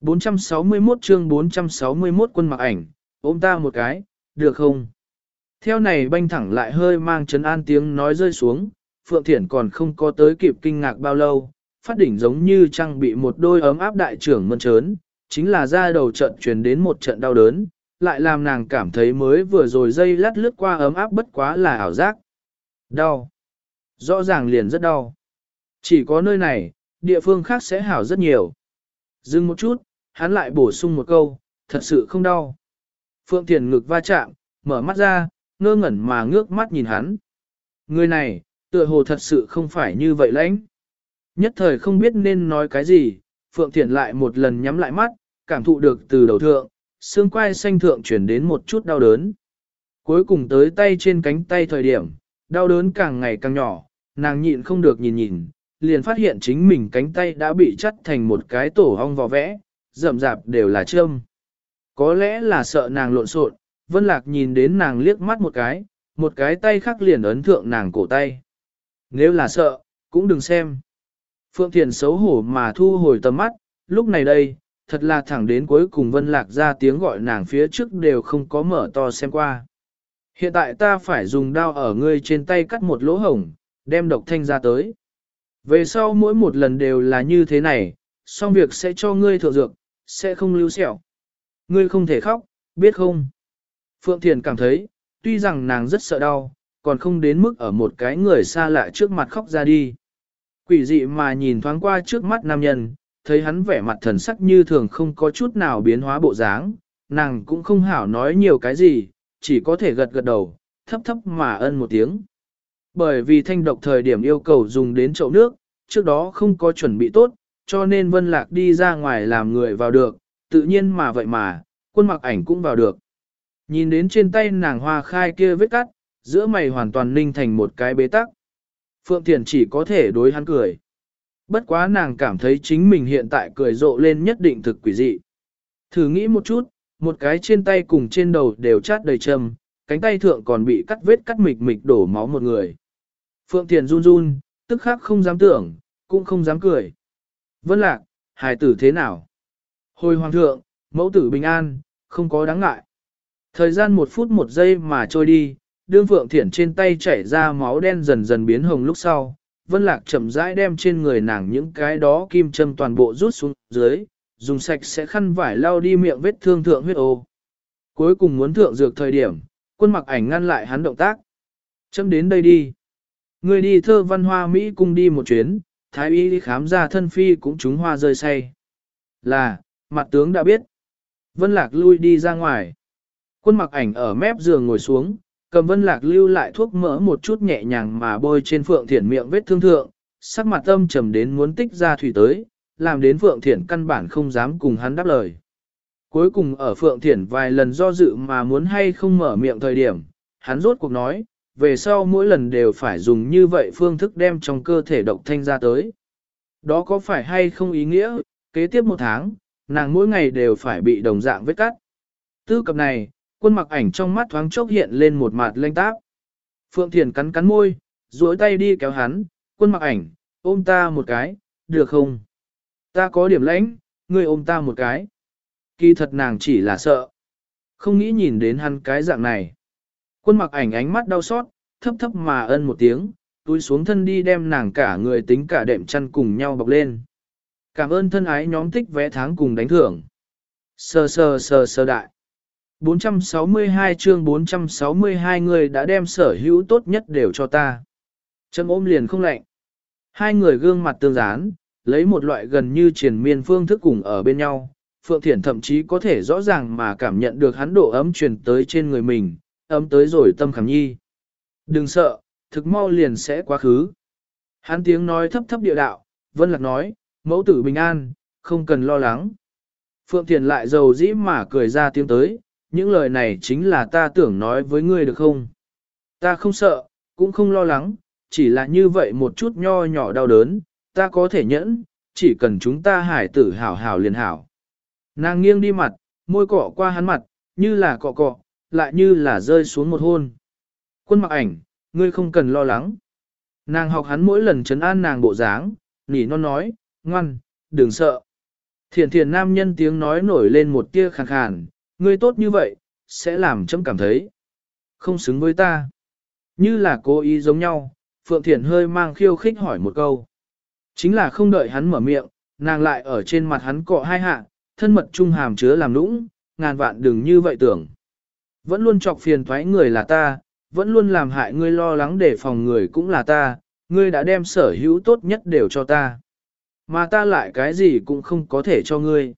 461 chương 461 quân mặc ảnh, ôm ta một cái, được không? Theo này banh thẳng lại hơi mang chấn an tiếng nói rơi xuống, Phượng Thiển còn không có tới kịp kinh ngạc bao lâu, phát đỉnh giống như trang bị một đôi ấm áp đại trưởng mơn trớn, chính là ra đầu trận truyền đến một trận đau đớn, lại làm nàng cảm thấy mới vừa rồi dây lát lướt qua ấm áp bất quá là ảo giác. Đau. Rõ ràng liền rất đau. Chỉ có nơi này, địa phương khác sẽ hảo rất nhiều. Dừng một chút, hắn lại bổ sung một câu, thật sự không đau. Phượng Thiền ngực va chạm, mở mắt ra, ngơ ngẩn mà ngước mắt nhìn hắn. Người này, tựa hồ thật sự không phải như vậy lãnh. Nhất thời không biết nên nói cái gì, Phượng Thiền lại một lần nhắm lại mắt, cảm thụ được từ đầu thượng, xương quai xanh thượng chuyển đến một chút đau đớn. Cuối cùng tới tay trên cánh tay thời điểm, đau đớn càng ngày càng nhỏ, nàng nhịn không được nhìn nhìn, liền phát hiện chính mình cánh tay đã bị chắt thành một cái tổ hong vò vẽ, rậm rạp đều là châm. Có lẽ là sợ nàng lộn xộn, Vân Lạc nhìn đến nàng liếc mắt một cái, một cái tay khác liền ấn thượng nàng cổ tay. Nếu là sợ, cũng đừng xem. Phượng Thiền xấu hổ mà thu hồi tầm mắt, lúc này đây, thật là thẳng đến cuối cùng Vân Lạc ra tiếng gọi nàng phía trước đều không có mở to xem qua. Hiện tại ta phải dùng đao ở ngươi trên tay cắt một lỗ hổng, đem độc thanh ra tới. Về sau mỗi một lần đều là như thế này, xong việc sẽ cho ngươi thượng dược, sẽ không lưu sẹo. Ngươi không thể khóc, biết không? Phượng Thiền cảm thấy, tuy rằng nàng rất sợ đau, còn không đến mức ở một cái người xa lạ trước mặt khóc ra đi. Quỷ dị mà nhìn thoáng qua trước mắt nam nhân, thấy hắn vẻ mặt thần sắc như thường không có chút nào biến hóa bộ dáng, nàng cũng không hảo nói nhiều cái gì, chỉ có thể gật gật đầu, thấp thấp mà ân một tiếng. Bởi vì thanh độc thời điểm yêu cầu dùng đến chậu nước, trước đó không có chuẩn bị tốt, cho nên Vân Lạc đi ra ngoài làm người vào được, tự nhiên mà vậy mà, quân mặc ảnh cũng vào được. Nhìn đến trên tay nàng hoa khai kia vết cắt, giữa mày hoàn toàn ninh thành một cái bế tắc. Phượng Thiền chỉ có thể đối hắn cười. Bất quá nàng cảm thấy chính mình hiện tại cười rộ lên nhất định thực quỷ dị. Thử nghĩ một chút, một cái trên tay cùng trên đầu đều chát đầy châm, cánh tay thượng còn bị cắt vết cắt mịch mịch đổ máu một người. Phượng Thiền run run, tức khắc không dám tưởng, cũng không dám cười. Vân lạc, hài tử thế nào? Hồi hoàng thượng, mẫu tử bình an, không có đáng ngại. Thời gian một phút một giây mà trôi đi, đương Phượng Thiển trên tay chảy ra máu đen dần dần biến hồng lúc sau. Vân Lạc chậm rãi đem trên người nàng những cái đó kim châm toàn bộ rút xuống dưới, dùng sạch sẽ khăn vải lau đi miệng vết thương thượng huyết ô. Cuối cùng muốn thượng dược thời điểm, quân mặc ảnh ngăn lại hắn động tác. Châm đến đây đi. Người đi thơ văn hoa Mỹ cung đi một chuyến, thái y đi khám ra thân phi cũng trúng hoa rơi say. Là, mặt tướng đã biết. Vân Lạc lui đi ra ngoài. Quân mặc ảnh ở mép giường ngồi xuống, cầm Vân Lạc lưu lại thuốc mỡ một chút nhẹ nhàng mà bôi trên Phượng Thiển miệng vết thương thượng, sắc mặt âm trầm đến muốn tích ra thủy tới, làm đến Phượng Thiển căn bản không dám cùng hắn đáp lời. Cuối cùng ở Phượng Thiển vài lần do dự mà muốn hay không mở miệng thời điểm, hắn rốt cuộc nói, về sau mỗi lần đều phải dùng như vậy phương thức đem trong cơ thể độc thanh ra tới. Đó có phải hay không ý nghĩa, kế tiếp một tháng, nàng mỗi ngày đều phải bị đồng dạng vết cắt. Tư cập này, quân mặc ảnh trong mắt thoáng chốc hiện lên một mặt lênh táp. Phượng Thiền cắn cắn môi, duỗi tay đi kéo hắn, quân mặc ảnh, ôm ta một cái, được không? Ta có điểm lãnh, ngươi ôm ta một cái. Kỳ thật nàng chỉ là sợ. Không nghĩ nhìn đến hắn cái dạng này. Quân mặc ảnh ánh mắt đau xót, thấp thấp mà ân một tiếng, túi xuống thân đi đem nàng cả người tính cả đệm chăn cùng nhau bọc lên. Cảm ơn thân ái nhóm tích vẽ tháng cùng đánh thưởng. Sờ sờ sờ sờ đại. 462 chương 462 người đã đem sở hữu tốt nhất đều cho ta. Châm ôm liền không lạnh. Hai người gương mặt tương dán, lấy một loại gần như triền miên phương thức cùng ở bên nhau. Phượng Thiển thậm chí có thể rõ ràng mà cảm nhận được hắn độ ấm truyền tới trên người mình, ấm tới rồi tâm khảm nhi. Đừng sợ, thực mau liền sẽ quá khứ. Hắn tiếng nói thấp thấp địa đạo, Vân Lạc nói, mẫu tử bình an, không cần lo lắng. Phượng Thiền lại dầu dĩ mà cười ra tiếng tới, những lời này chính là ta tưởng nói với ngươi được không? Ta không sợ, cũng không lo lắng, chỉ là như vậy một chút nho nhỏ đau đớn, ta có thể nhẫn, chỉ cần chúng ta hải tử hảo hảo liền hảo. Nàng nghiêng đi mặt, môi cọ qua hắn mặt, như là cọ cọ, lại như là rơi xuống một hôn. Quân mặc ảnh, ngươi không cần lo lắng. Nàng học hắn mỗi lần chấn an nàng bộ dáng, nỉ non nói, ngoan, đừng sợ. Thiền thiền nam nhân tiếng nói nổi lên một tia khàn khàn, ngươi tốt như vậy, sẽ làm chấm cảm thấy không xứng với ta. Như là cố ý giống nhau, Phượng Thiền hơi mang khiêu khích hỏi một câu. Chính là không đợi hắn mở miệng, nàng lại ở trên mặt hắn cọ hai hạ, thân mật trung hàm chứa làm nũng, ngàn vạn đừng như vậy tưởng. Vẫn luôn chọc phiền thoái người là ta, vẫn luôn làm hại ngươi lo lắng để phòng người cũng là ta, ngươi đã đem sở hữu tốt nhất đều cho ta. Mà ta lại cái gì cũng không có thể cho ngươi.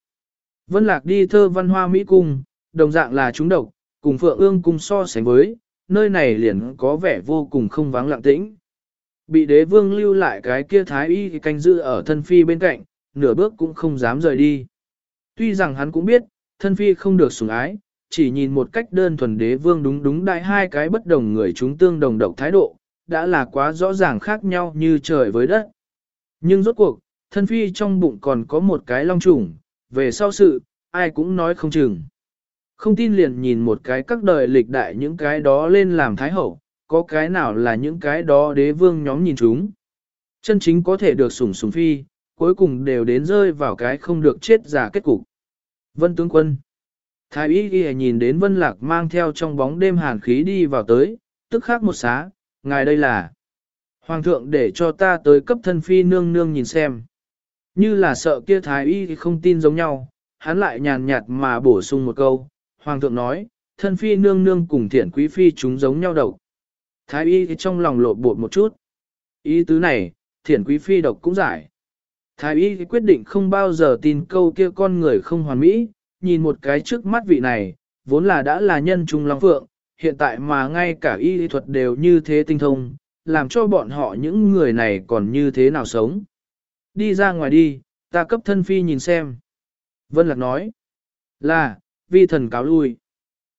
Vân Lạc đi thơ văn hoa Mỹ Cung, đồng dạng là chúng độc, cùng Phượng ương cung so sánh với, nơi này liền có vẻ vô cùng không vắng lặng tĩnh. Bị đế vương lưu lại cái kia thái y canh giữ ở thân phi bên cạnh, nửa bước cũng không dám rời đi. Tuy rằng hắn cũng biết, thân phi không được sủng ái, chỉ nhìn một cách đơn thuần đế vương đúng đúng đại hai cái bất đồng người chúng tương đồng độc thái độ, đã là quá rõ ràng khác nhau như trời với đất. Nhưng rốt cuộc, thân phi trong bụng còn có một cái long trùng, về sau sự, ai cũng nói không chừng. Không tin liền nhìn một cái các đời lịch đại những cái đó lên làm thái hậu, có cái nào là những cái đó đế vương nhóm nhìn chúng. Chân chính có thể được sủng sủng phi, cuối cùng đều đến rơi vào cái không được chết giả kết cục. Vân tướng quân. Thái y ghi nhìn đến vân lạc mang theo trong bóng đêm hàn khí đi vào tới, tức khắc một xá, ngài đây là. Hoàng thượng để cho ta tới cấp thân phi nương nương nhìn xem. Như là sợ kia thái y không tin giống nhau, hắn lại nhàn nhạt mà bổ sung một câu, hoàng thượng nói, thân phi nương nương cùng thiện quý phi chúng giống nhau độc. Thái y trong lòng lộ bột một chút. Ý tứ này, thiện quý phi độc cũng giải. Thái y quyết định không bao giờ tin câu kia con người không hoàn mỹ, nhìn một cái trước mắt vị này, vốn là đã là nhân trung long phượng, hiện tại mà ngay cả y thuật đều như thế tinh thông, làm cho bọn họ những người này còn như thế nào sống. Đi ra ngoài đi, ta cấp thân phi nhìn xem. Vân Lạc nói, là, vi thần cáo lui.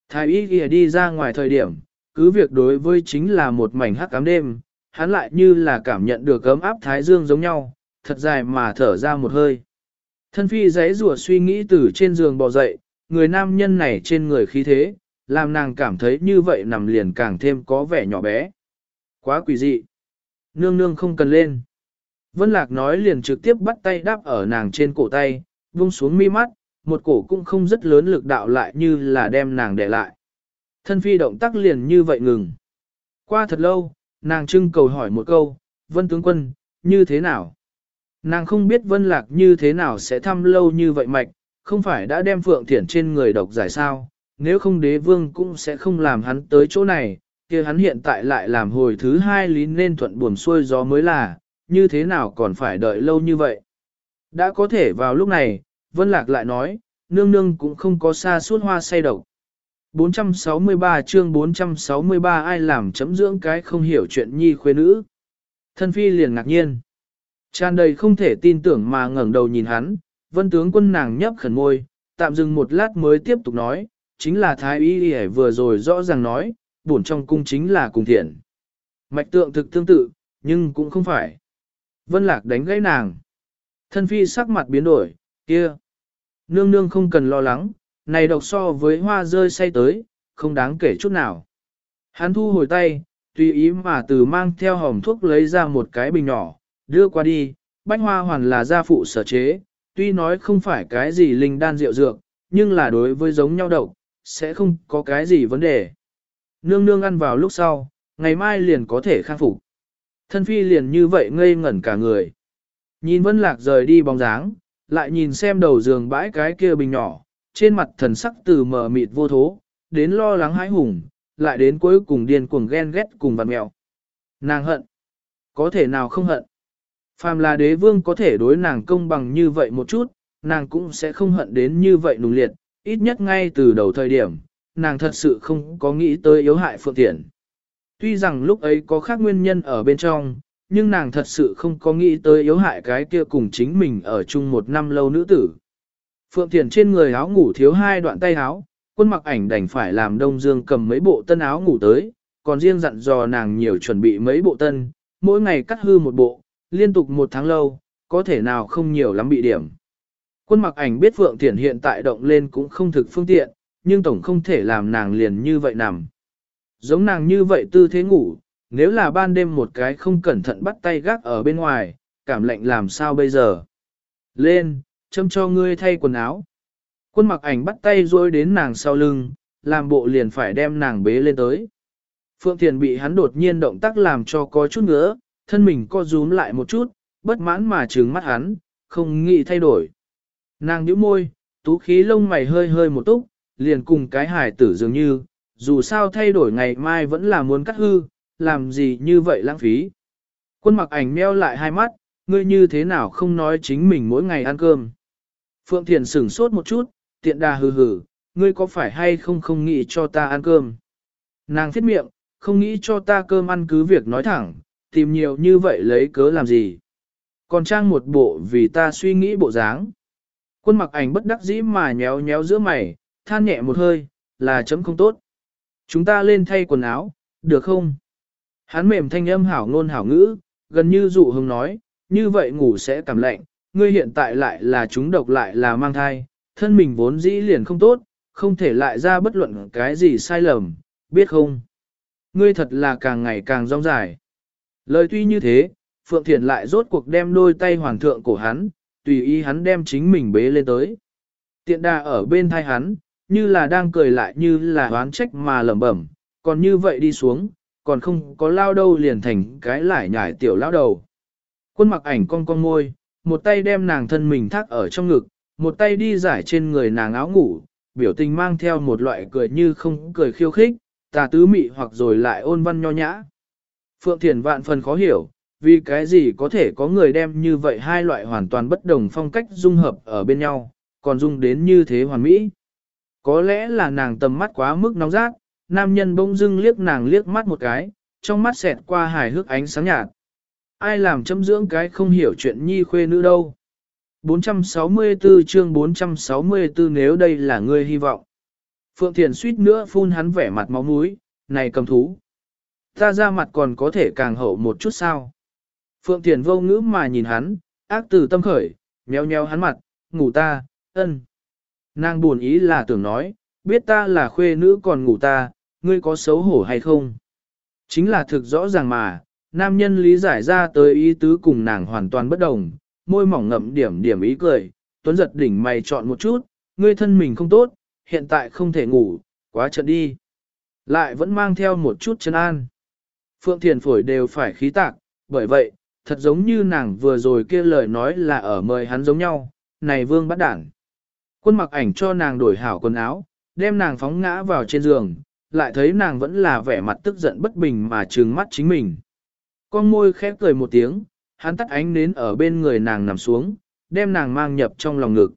Thái y kìa đi ra ngoài thời điểm, cứ việc đối với chính là một mảnh hắc ám đêm, hắn lại như là cảm nhận được ấm áp thái dương giống nhau, thật dài mà thở ra một hơi. Thân phi giấy rùa suy nghĩ từ trên giường bò dậy, người nam nhân này trên người khí thế, làm nàng cảm thấy như vậy nằm liền càng thêm có vẻ nhỏ bé. Quá quỷ dị. Nương nương không cần lên. Vân Lạc nói liền trực tiếp bắt tay đáp ở nàng trên cổ tay, vung xuống mi mắt, một cổ cũng không rất lớn lực đạo lại như là đem nàng để lại. Thân phi động tác liền như vậy ngừng. Qua thật lâu, nàng trưng cầu hỏi một câu, Vân tướng quân, như thế nào? Nàng không biết Vân Lạc như thế nào sẽ thăm lâu như vậy mạch, không phải đã đem Phượng Thiển trên người độc giải sao, nếu không đế vương cũng sẽ không làm hắn tới chỗ này, kia hắn hiện tại lại làm hồi thứ hai lý nên thuận buồm xuôi gió mới là, như thế nào còn phải đợi lâu như vậy. Đã có thể vào lúc này, Vân Lạc lại nói, nương nương cũng không có xa suốt hoa say độc. 463 chương 463 ai làm chấm dưỡng cái không hiểu chuyện nhi khuê nữ. Thân phi liền ngạc nhiên. Tràn đầy không thể tin tưởng mà ngẩng đầu nhìn hắn, vân tướng quân nàng nhấp khẩn môi, tạm dừng một lát mới tiếp tục nói, chính là thái y y vừa rồi rõ ràng nói, bổn trong cung chính là cùng thiện. Mạch tượng thực tương tự, nhưng cũng không phải. Vân lạc đánh gãy nàng. Thân phi sắc mặt biến đổi, kia. Nương nương không cần lo lắng, này độc so với hoa rơi say tới, không đáng kể chút nào. Hắn thu hồi tay, tùy ý mà từ mang theo hòm thuốc lấy ra một cái bình nhỏ, đưa qua đi, bách hoa hoàn là gia phụ sở chế, tuy nói không phải cái gì linh đan rượu dược, nhưng là đối với giống nhau độc, sẽ không có cái gì vấn đề. Nương nương ăn vào lúc sau, ngày mai liền có thể khang phục. Thân phi liền như vậy ngây ngẩn cả người. Nhìn vân lạc rời đi bóng dáng, lại nhìn xem đầu giường bãi cái kia bình nhỏ, trên mặt thần sắc từ mờ mịt vô thố, đến lo lắng hãi hùng, lại đến cuối cùng điên cuồng ghen ghét cùng vặt mẹo. Nàng hận. Có thể nào không hận. Phàm là đế vương có thể đối nàng công bằng như vậy một chút, nàng cũng sẽ không hận đến như vậy nùng liệt, ít nhất ngay từ đầu thời điểm, nàng thật sự không có nghĩ tới yếu hại phượng tiện. Tuy rằng lúc ấy có khác nguyên nhân ở bên trong, nhưng nàng thật sự không có nghĩ tới yếu hại cái kia cùng chính mình ở chung một năm lâu nữ tử. Phượng Thiền trên người áo ngủ thiếu hai đoạn tay áo, quân mặc ảnh đành phải làm Đông Dương cầm mấy bộ tân áo ngủ tới, còn riêng dặn dò nàng nhiều chuẩn bị mấy bộ tân, mỗi ngày cắt hư một bộ, liên tục một tháng lâu, có thể nào không nhiều lắm bị điểm. Quân mặc ảnh biết Phượng Thiển hiện tại động lên cũng không thực phương tiện, nhưng tổng không thể làm nàng liền như vậy nằm. Giống nàng như vậy tư thế ngủ, nếu là ban đêm một cái không cẩn thận bắt tay gác ở bên ngoài, cảm lạnh làm sao bây giờ. Lên, châm cho ngươi thay quần áo. Quân mặc ảnh bắt tay rôi đến nàng sau lưng, làm bộ liền phải đem nàng bế lên tới. Phượng Thiền bị hắn đột nhiên động tác làm cho có chút ngỡ thân mình co rúm lại một chút, bất mãn mà trừng mắt hắn, không nghĩ thay đổi. Nàng nhíu môi, tú khí lông mày hơi hơi một túc, liền cùng cái hải tử dường như, dù sao thay đổi ngày mai vẫn là muốn cắt hư, làm gì như vậy lãng phí. Quân mặc ảnh meo lại hai mắt, ngươi như thế nào không nói chính mình mỗi ngày ăn cơm. Phượng Thiền sửng sốt một chút, tiện đà hừ hừ, ngươi có phải hay không không nghĩ cho ta ăn cơm. Nàng thiết miệng, không nghĩ cho ta cơm ăn cứ việc nói thẳng, tìm nhiều như vậy lấy cớ làm gì. Còn trang một bộ vì ta suy nghĩ bộ dáng. Quân mặc ảnh bất đắc dĩ mà nhéo nhéo giữa mày, than nhẹ một hơi, là chấm không tốt. Chúng ta lên thay quần áo, được không? Hắn mềm thanh âm hảo ngôn hảo ngữ, gần như dụ hứng nói, như vậy ngủ sẽ cảm lạnh, ngươi hiện tại lại là chúng độc lại là mang thai, thân mình vốn dĩ liền không tốt, không thể lại ra bất luận cái gì sai lầm, biết không? Ngươi thật là càng ngày càng rong dài. Lời tuy như thế, Phượng Thiền lại rốt cuộc đem đôi tay hoàng thượng của hắn, tùy ý hắn đem chính mình bế lên tới. Tiện đà ở bên thai hắn, như là đang cười lại như là oán trách mà lẩm bẩm, còn như vậy đi xuống, còn không có lao đâu liền thành cái lại nhải tiểu lao đầu. Quân mặc ảnh con con môi, một tay đem nàng thân mình thác ở trong ngực, một tay đi giải trên người nàng áo ngủ, biểu tình mang theo một loại cười như không cười khiêu khích, tà tứ mị hoặc rồi lại ôn văn nho nhã. Phượng Thiền vạn phần khó hiểu, vì cái gì có thể có người đem như vậy hai loại hoàn toàn bất đồng phong cách dung hợp ở bên nhau, còn dung đến như thế hoàn mỹ. Có lẽ là nàng tầm mắt quá mức nóng rát, nam nhân bỗng dưng liếc nàng liếc mắt một cái, trong mắt xẹt qua hài hước ánh sáng nhạt. Ai làm châm dưỡng cái không hiểu chuyện nhi khuê nữ đâu. 464 chương 464 nếu đây là ngươi hy vọng. Phượng Thiền suýt nữa phun hắn vẻ mặt máu mũi, này cầm thú. Ta ra mặt còn có thể càng hậu một chút sao. Phượng Thiền vô ngữ mà nhìn hắn, ác từ tâm khởi, nheo nheo hắn mặt, ngủ ta, ân. Nàng buồn ý là tưởng nói, biết ta là khuê nữ còn ngủ ta, ngươi có xấu hổ hay không? Chính là thực rõ ràng mà, nam nhân lý giải ra tới ý tứ cùng nàng hoàn toàn bất đồng, môi mỏng ngậm điểm điểm ý cười, tuấn giật đỉnh mày chọn một chút, ngươi thân mình không tốt, hiện tại không thể ngủ, quá trận đi. Lại vẫn mang theo một chút chân an. Phượng Thiền phổi đều phải khí tạc, bởi vậy, thật giống như nàng vừa rồi kia lời nói là ở mời hắn giống nhau, này vương bắt đảng. Quân mặc ảnh cho nàng đổi hảo quần áo, đem nàng phóng ngã vào trên giường, lại thấy nàng vẫn là vẻ mặt tức giận bất bình mà trừng mắt chính mình. Con môi khép cười một tiếng, hắn tắt ánh nến ở bên người nàng nằm xuống, đem nàng mang nhập trong lòng ngực.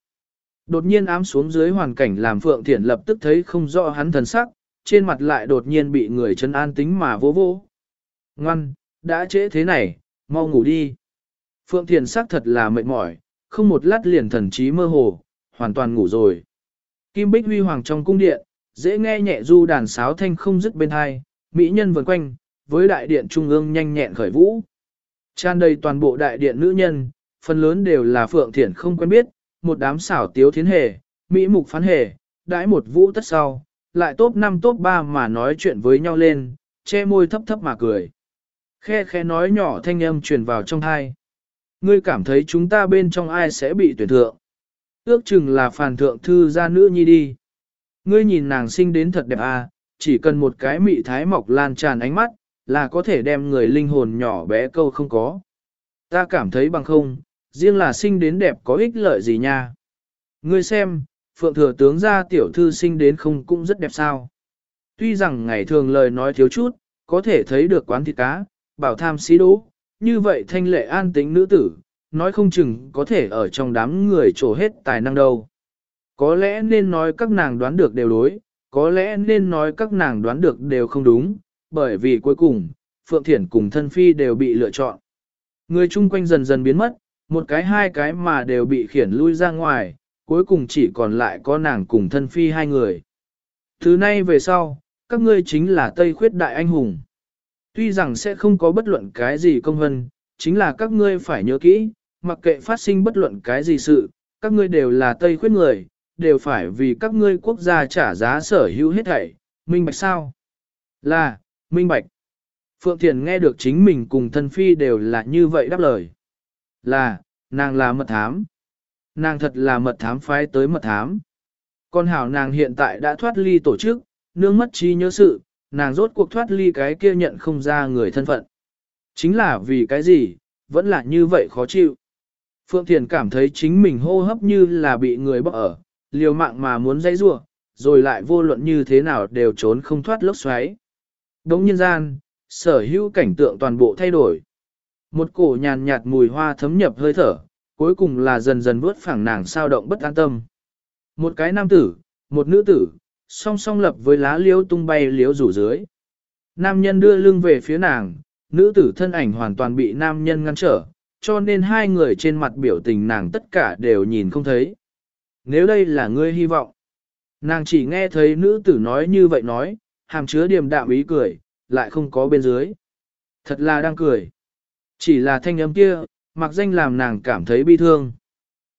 Đột nhiên ám xuống dưới hoàn cảnh làm Phượng Thiển lập tức thấy không rõ hắn thần sắc, trên mặt lại đột nhiên bị người chân an tính mà vô vô. Ngoan, đã trễ thế này, mau ngủ đi. Phượng Thiền sắc thật là mệt mỏi, không một lát liền thần trí mơ hồ, hoàn toàn ngủ rồi. Kim Bích Huy Hoàng trong cung điện, dễ nghe nhẹ du đàn sáo thanh không dứt bên hai, mỹ nhân vần quanh, với đại điện trung ương nhanh nhẹn khởi vũ. Tràn đầy toàn bộ đại điện nữ nhân, phần lớn đều là Phượng Thiển không quen biết, một đám xảo tiếu thiến hề, mỹ mục phán hề, đãi một vũ tất sau, lại top 5 top 3 mà nói chuyện với nhau lên, che môi thấp thấp mà cười. Khe khe nói nhỏ thanh âm truyền vào trong thai. Ngươi cảm thấy chúng ta bên trong ai sẽ bị tuyển thượng. Ước chừng là phàn thượng thư gia nữ nhi đi. Ngươi nhìn nàng sinh đến thật đẹp à, chỉ cần một cái mị thái mọc lan tràn ánh mắt, là có thể đem người linh hồn nhỏ bé câu không có. Ta cảm thấy bằng không, riêng là sinh đến đẹp có ích lợi gì nha. Ngươi xem, phượng thừa tướng gia tiểu thư sinh đến không cũng rất đẹp sao. Tuy rằng ngày thường lời nói thiếu chút, có thể thấy được quán thịt cá, bảo tham xí đố, như vậy thanh lệ an tính nữ tử, nói không chừng có thể ở trong đám người trổ hết tài năng đâu. Có lẽ nên nói các nàng đoán được đều đối, có lẽ nên nói các nàng đoán được đều không đúng, bởi vì cuối cùng, Phượng Thiển cùng thân phi đều bị lựa chọn. Người chung quanh dần dần biến mất, một cái hai cái mà đều bị khiển lui ra ngoài, cuối cùng chỉ còn lại có nàng cùng thân phi hai người. Thứ nay về sau, các ngươi chính là Tây Khuyết Đại Anh Hùng. Tuy rằng sẽ không có bất luận cái gì công hân, chính là các ngươi phải nhớ kỹ, mặc kệ phát sinh bất luận cái gì sự, các ngươi đều là Tây Khuyết người, đều phải vì các ngươi quốc gia trả giá sở hữu hết thảy, minh bạch sao? Là, minh bạch. Phượng Thiền nghe được chính mình cùng thân phi đều là như vậy đáp lời. Là, nàng là mật thám. Nàng thật là mật thám phái tới mật thám. Con hảo nàng hiện tại đã thoát ly tổ chức, nương mất trí nhớ sự, nàng rốt cuộc thoát ly cái kia nhận không ra người thân phận. Chính là vì cái gì, vẫn là như vậy khó chịu. Phượng Thiền cảm thấy chính mình hô hấp như là bị người bóc ở, liều mạng mà muốn dãy rua, rồi lại vô luận như thế nào đều trốn không thoát lốc xoáy. Đống nhân gian, sở hữu cảnh tượng toàn bộ thay đổi. Một cổ nhàn nhạt mùi hoa thấm nhập hơi thở, cuối cùng là dần dần bước phẳng nàng sao động bất an tâm. Một cái nam tử, một nữ tử, song song lập với lá liễu tung bay liễu rủ dưới. Nam nhân đưa lưng về phía nàng, nữ tử thân ảnh hoàn toàn bị nam nhân ngăn trở, cho nên hai người trên mặt biểu tình nàng tất cả đều nhìn không thấy. Nếu đây là ngươi hy vọng, nàng chỉ nghe thấy nữ tử nói như vậy nói, hàm chứa điềm đạm ý cười, lại không có bên dưới. Thật là đang cười. Chỉ là thanh âm kia, mặc danh làm nàng cảm thấy bi thương.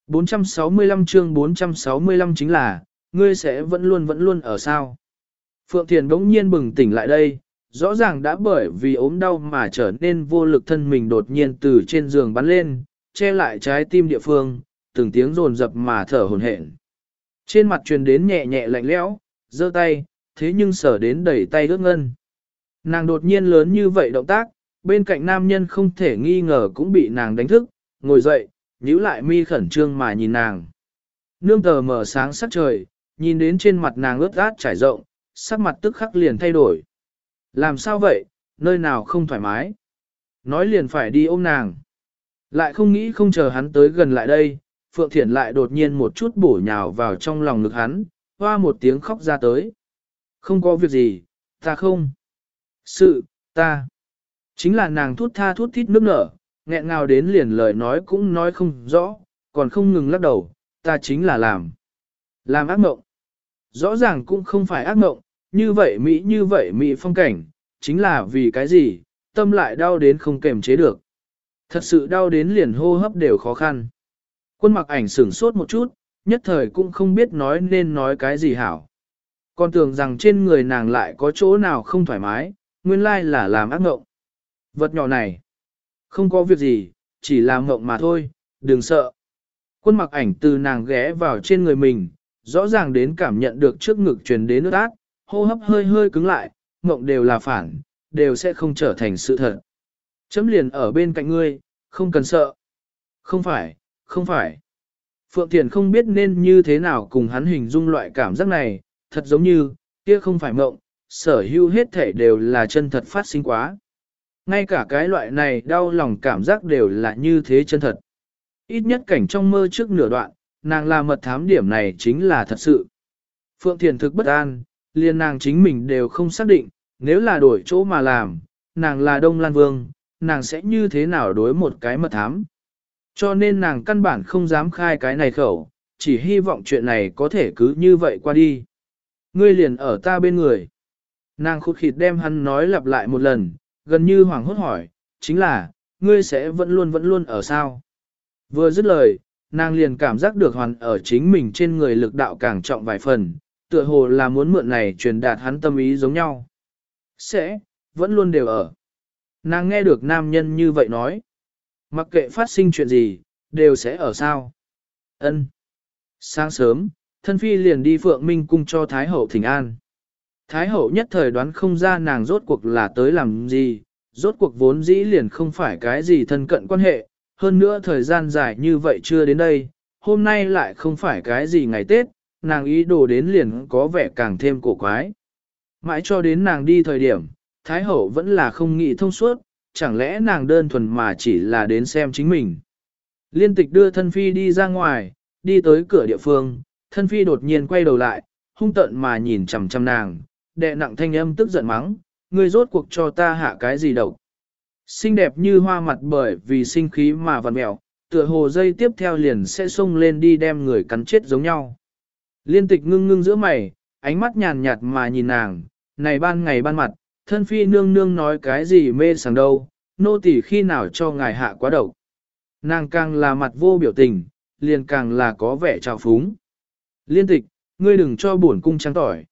465 chương 465 chính là, ngươi sẽ vẫn luôn vẫn luôn ở sao. Phượng Thiền đống nhiên bừng tỉnh lại đây, rõ ràng đã bởi vì ốm đau mà trở nên vô lực thân mình đột nhiên từ trên giường bắn lên, che lại trái tim địa phương, từng tiếng rồn rập mà thở hồn hển. Trên mặt truyền đến nhẹ nhẹ lạnh lẽo, giơ tay, thế nhưng sở đến đẩy tay ước ngân. Nàng đột nhiên lớn như vậy động tác, bên cạnh nam nhân không thể nghi ngờ cũng bị nàng đánh thức, ngồi dậy, nhíu lại mi khẩn trương mà nhìn nàng. Nương tờ mở sáng sắc trời, nhìn đến trên mặt nàng ướt át trải rộng, sắc mặt tức khắc liền thay đổi. Làm sao vậy, nơi nào không thoải mái? Nói liền phải đi ôm nàng. Lại không nghĩ không chờ hắn tới gần lại đây, Phượng Thiển lại đột nhiên một chút bổ nhào vào trong lòng ngực hắn, hoa một tiếng khóc ra tới. Không có việc gì, ta không. Sự, ta. Chính là nàng thút tha thút thít nước nở, nghẹn ngào đến liền lời nói cũng nói không rõ, còn không ngừng lắc đầu, ta chính là làm. Làm ác mộng. Rõ ràng cũng không phải ác mộng, như vậy Mỹ như vậy Mỹ phong cảnh, chính là vì cái gì, tâm lại đau đến không kềm chế được. Thật sự đau đến liền hô hấp đều khó khăn. Quân mặc ảnh sửng sốt một chút, nhất thời cũng không biết nói nên nói cái gì hảo. Còn tưởng rằng trên người nàng lại có chỗ nào không thoải mái, nguyên lai là làm ác mộng. Vật nhỏ này, không có việc gì, chỉ là mộng mà thôi, đừng sợ. Quân mặc ảnh từ nàng ghé vào trên người mình, rõ ràng đến cảm nhận được trước ngực truyền đến nước át, hô hấp hơi hơi cứng lại, mộng đều là phản, đều sẽ không trở thành sự thật. Chấm liền ở bên cạnh ngươi, không cần sợ. Không phải, không phải. Phượng Thiền không biết nên như thế nào cùng hắn hình dung loại cảm giác này, thật giống như, kia không phải mộng, sở hữu hết thể đều là chân thật phát sinh quá. Ngay cả cái loại này đau lòng cảm giác đều là như thế chân thật. Ít nhất cảnh trong mơ trước nửa đoạn, nàng là mật thám điểm này chính là thật sự. Phượng Thiền thực bất an, liền nàng chính mình đều không xác định, nếu là đổi chỗ mà làm, nàng là Đông Lan Vương, nàng sẽ như thế nào đối một cái mật thám. Cho nên nàng căn bản không dám khai cái này khẩu, chỉ hy vọng chuyện này có thể cứ như vậy qua đi. Ngươi liền ở ta bên người. Nàng khụt khịt đem hắn nói lặp lại một lần, gần như hoảng hốt hỏi, chính là, ngươi sẽ vẫn luôn vẫn luôn ở sao? Vừa dứt lời, nàng liền cảm giác được hoàn ở chính mình trên người lực đạo càng trọng vài phần, tựa hồ là muốn mượn này truyền đạt hắn tâm ý giống nhau. Sẽ, vẫn luôn đều ở. Nàng nghe được nam nhân như vậy nói. Mặc kệ phát sinh chuyện gì, đều sẽ ở sao. Ân. Sáng sớm, thân phi liền đi Phượng Minh cung cho Thái Hậu thỉnh an. Thái Hậu nhất thời đoán không ra nàng rốt cuộc là tới làm gì, rốt cuộc vốn dĩ liền không phải cái gì thân cận quan hệ, hơn nữa thời gian dài như vậy chưa đến đây, hôm nay lại không phải cái gì ngày Tết, nàng ý đồ đến liền có vẻ càng thêm cổ quái. Mãi cho đến nàng đi thời điểm, Thái Hậu vẫn là không nghĩ thông suốt, chẳng lẽ nàng đơn thuần mà chỉ là đến xem chính mình. Liên tịch đưa thân phi đi ra ngoài, đi tới cửa địa phương, thân phi đột nhiên quay đầu lại, hung tận mà nhìn chằm chằm nàng, đệ nặng thanh âm tức giận mắng, ngươi rốt cuộc cho ta hạ cái gì độc. Xinh đẹp như hoa mặt bởi vì sinh khí mà vằn mẹo, tựa hồ dây tiếp theo liền sẽ xông lên đi đem người cắn chết giống nhau. Liên tịch ngưng ngưng giữa mày, ánh mắt nhàn nhạt mà nhìn nàng, này ban ngày ban mặt, thân phi nương nương nói cái gì mê sảng đâu, nô tỳ khi nào cho ngài hạ quá độc. Nàng càng là mặt vô biểu tình, liền càng là có vẻ trào phúng. Liên tịch, ngươi đừng cho bổn cung trắng tỏi.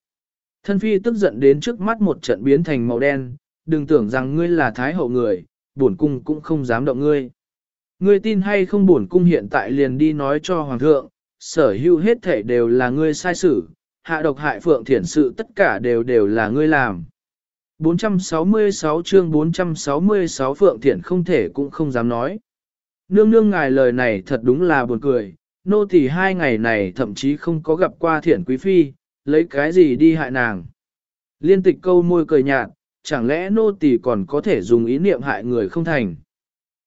Thân phi tức giận đến trước mắt một trận biến thành màu đen, đừng tưởng rằng ngươi là thái hậu người, bổn cung cũng không dám động ngươi. Ngươi tin hay không bổn cung hiện tại liền đi nói cho hoàng thượng, sở hữu hết thể đều là ngươi sai xử, hạ độc hại phượng thiển sự tất cả đều đều là ngươi làm. 466 chương 466 phượng thiển không thể cũng không dám nói. Nương nương ngài lời này thật đúng là buồn cười, nô tỳ hai ngày này thậm chí không có gặp qua thiển quý phi, lấy cái gì đi hại nàng. Liên tịch câu môi cười nhạt, chẳng lẽ nô tỳ còn có thể dùng ý niệm hại người không thành.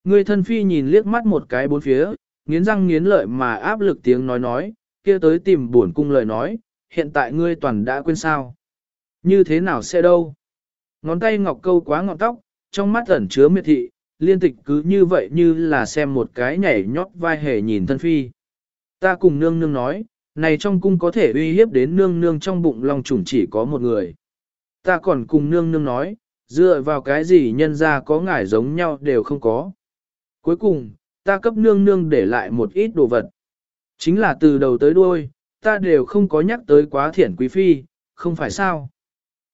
Người thân phi nhìn liếc mắt một cái bốn phía, nghiến răng nghiến lợi mà áp lực tiếng nói nói, kia tới tìm buồn cung lời nói, hiện tại ngươi toàn đã quên sao. Như thế nào sẽ đâu? Ngón tay ngọc câu quá ngọn tóc, trong mắt ẩn chứa miệt thị, liên tịch cứ như vậy như là xem một cái nhảy nhót vai hề nhìn thân phi. Ta cùng nương nương nói, này trong cung có thể uy hiếp đến nương nương trong bụng lòng trùng chỉ có một người. Ta còn cùng nương nương nói, dựa vào cái gì nhân ra có ngải giống nhau đều không có. Cuối cùng, ta cấp nương nương để lại một ít đồ vật. Chính là từ đầu tới đuôi, ta đều không có nhắc tới quá thiển quý phi, không phải sao.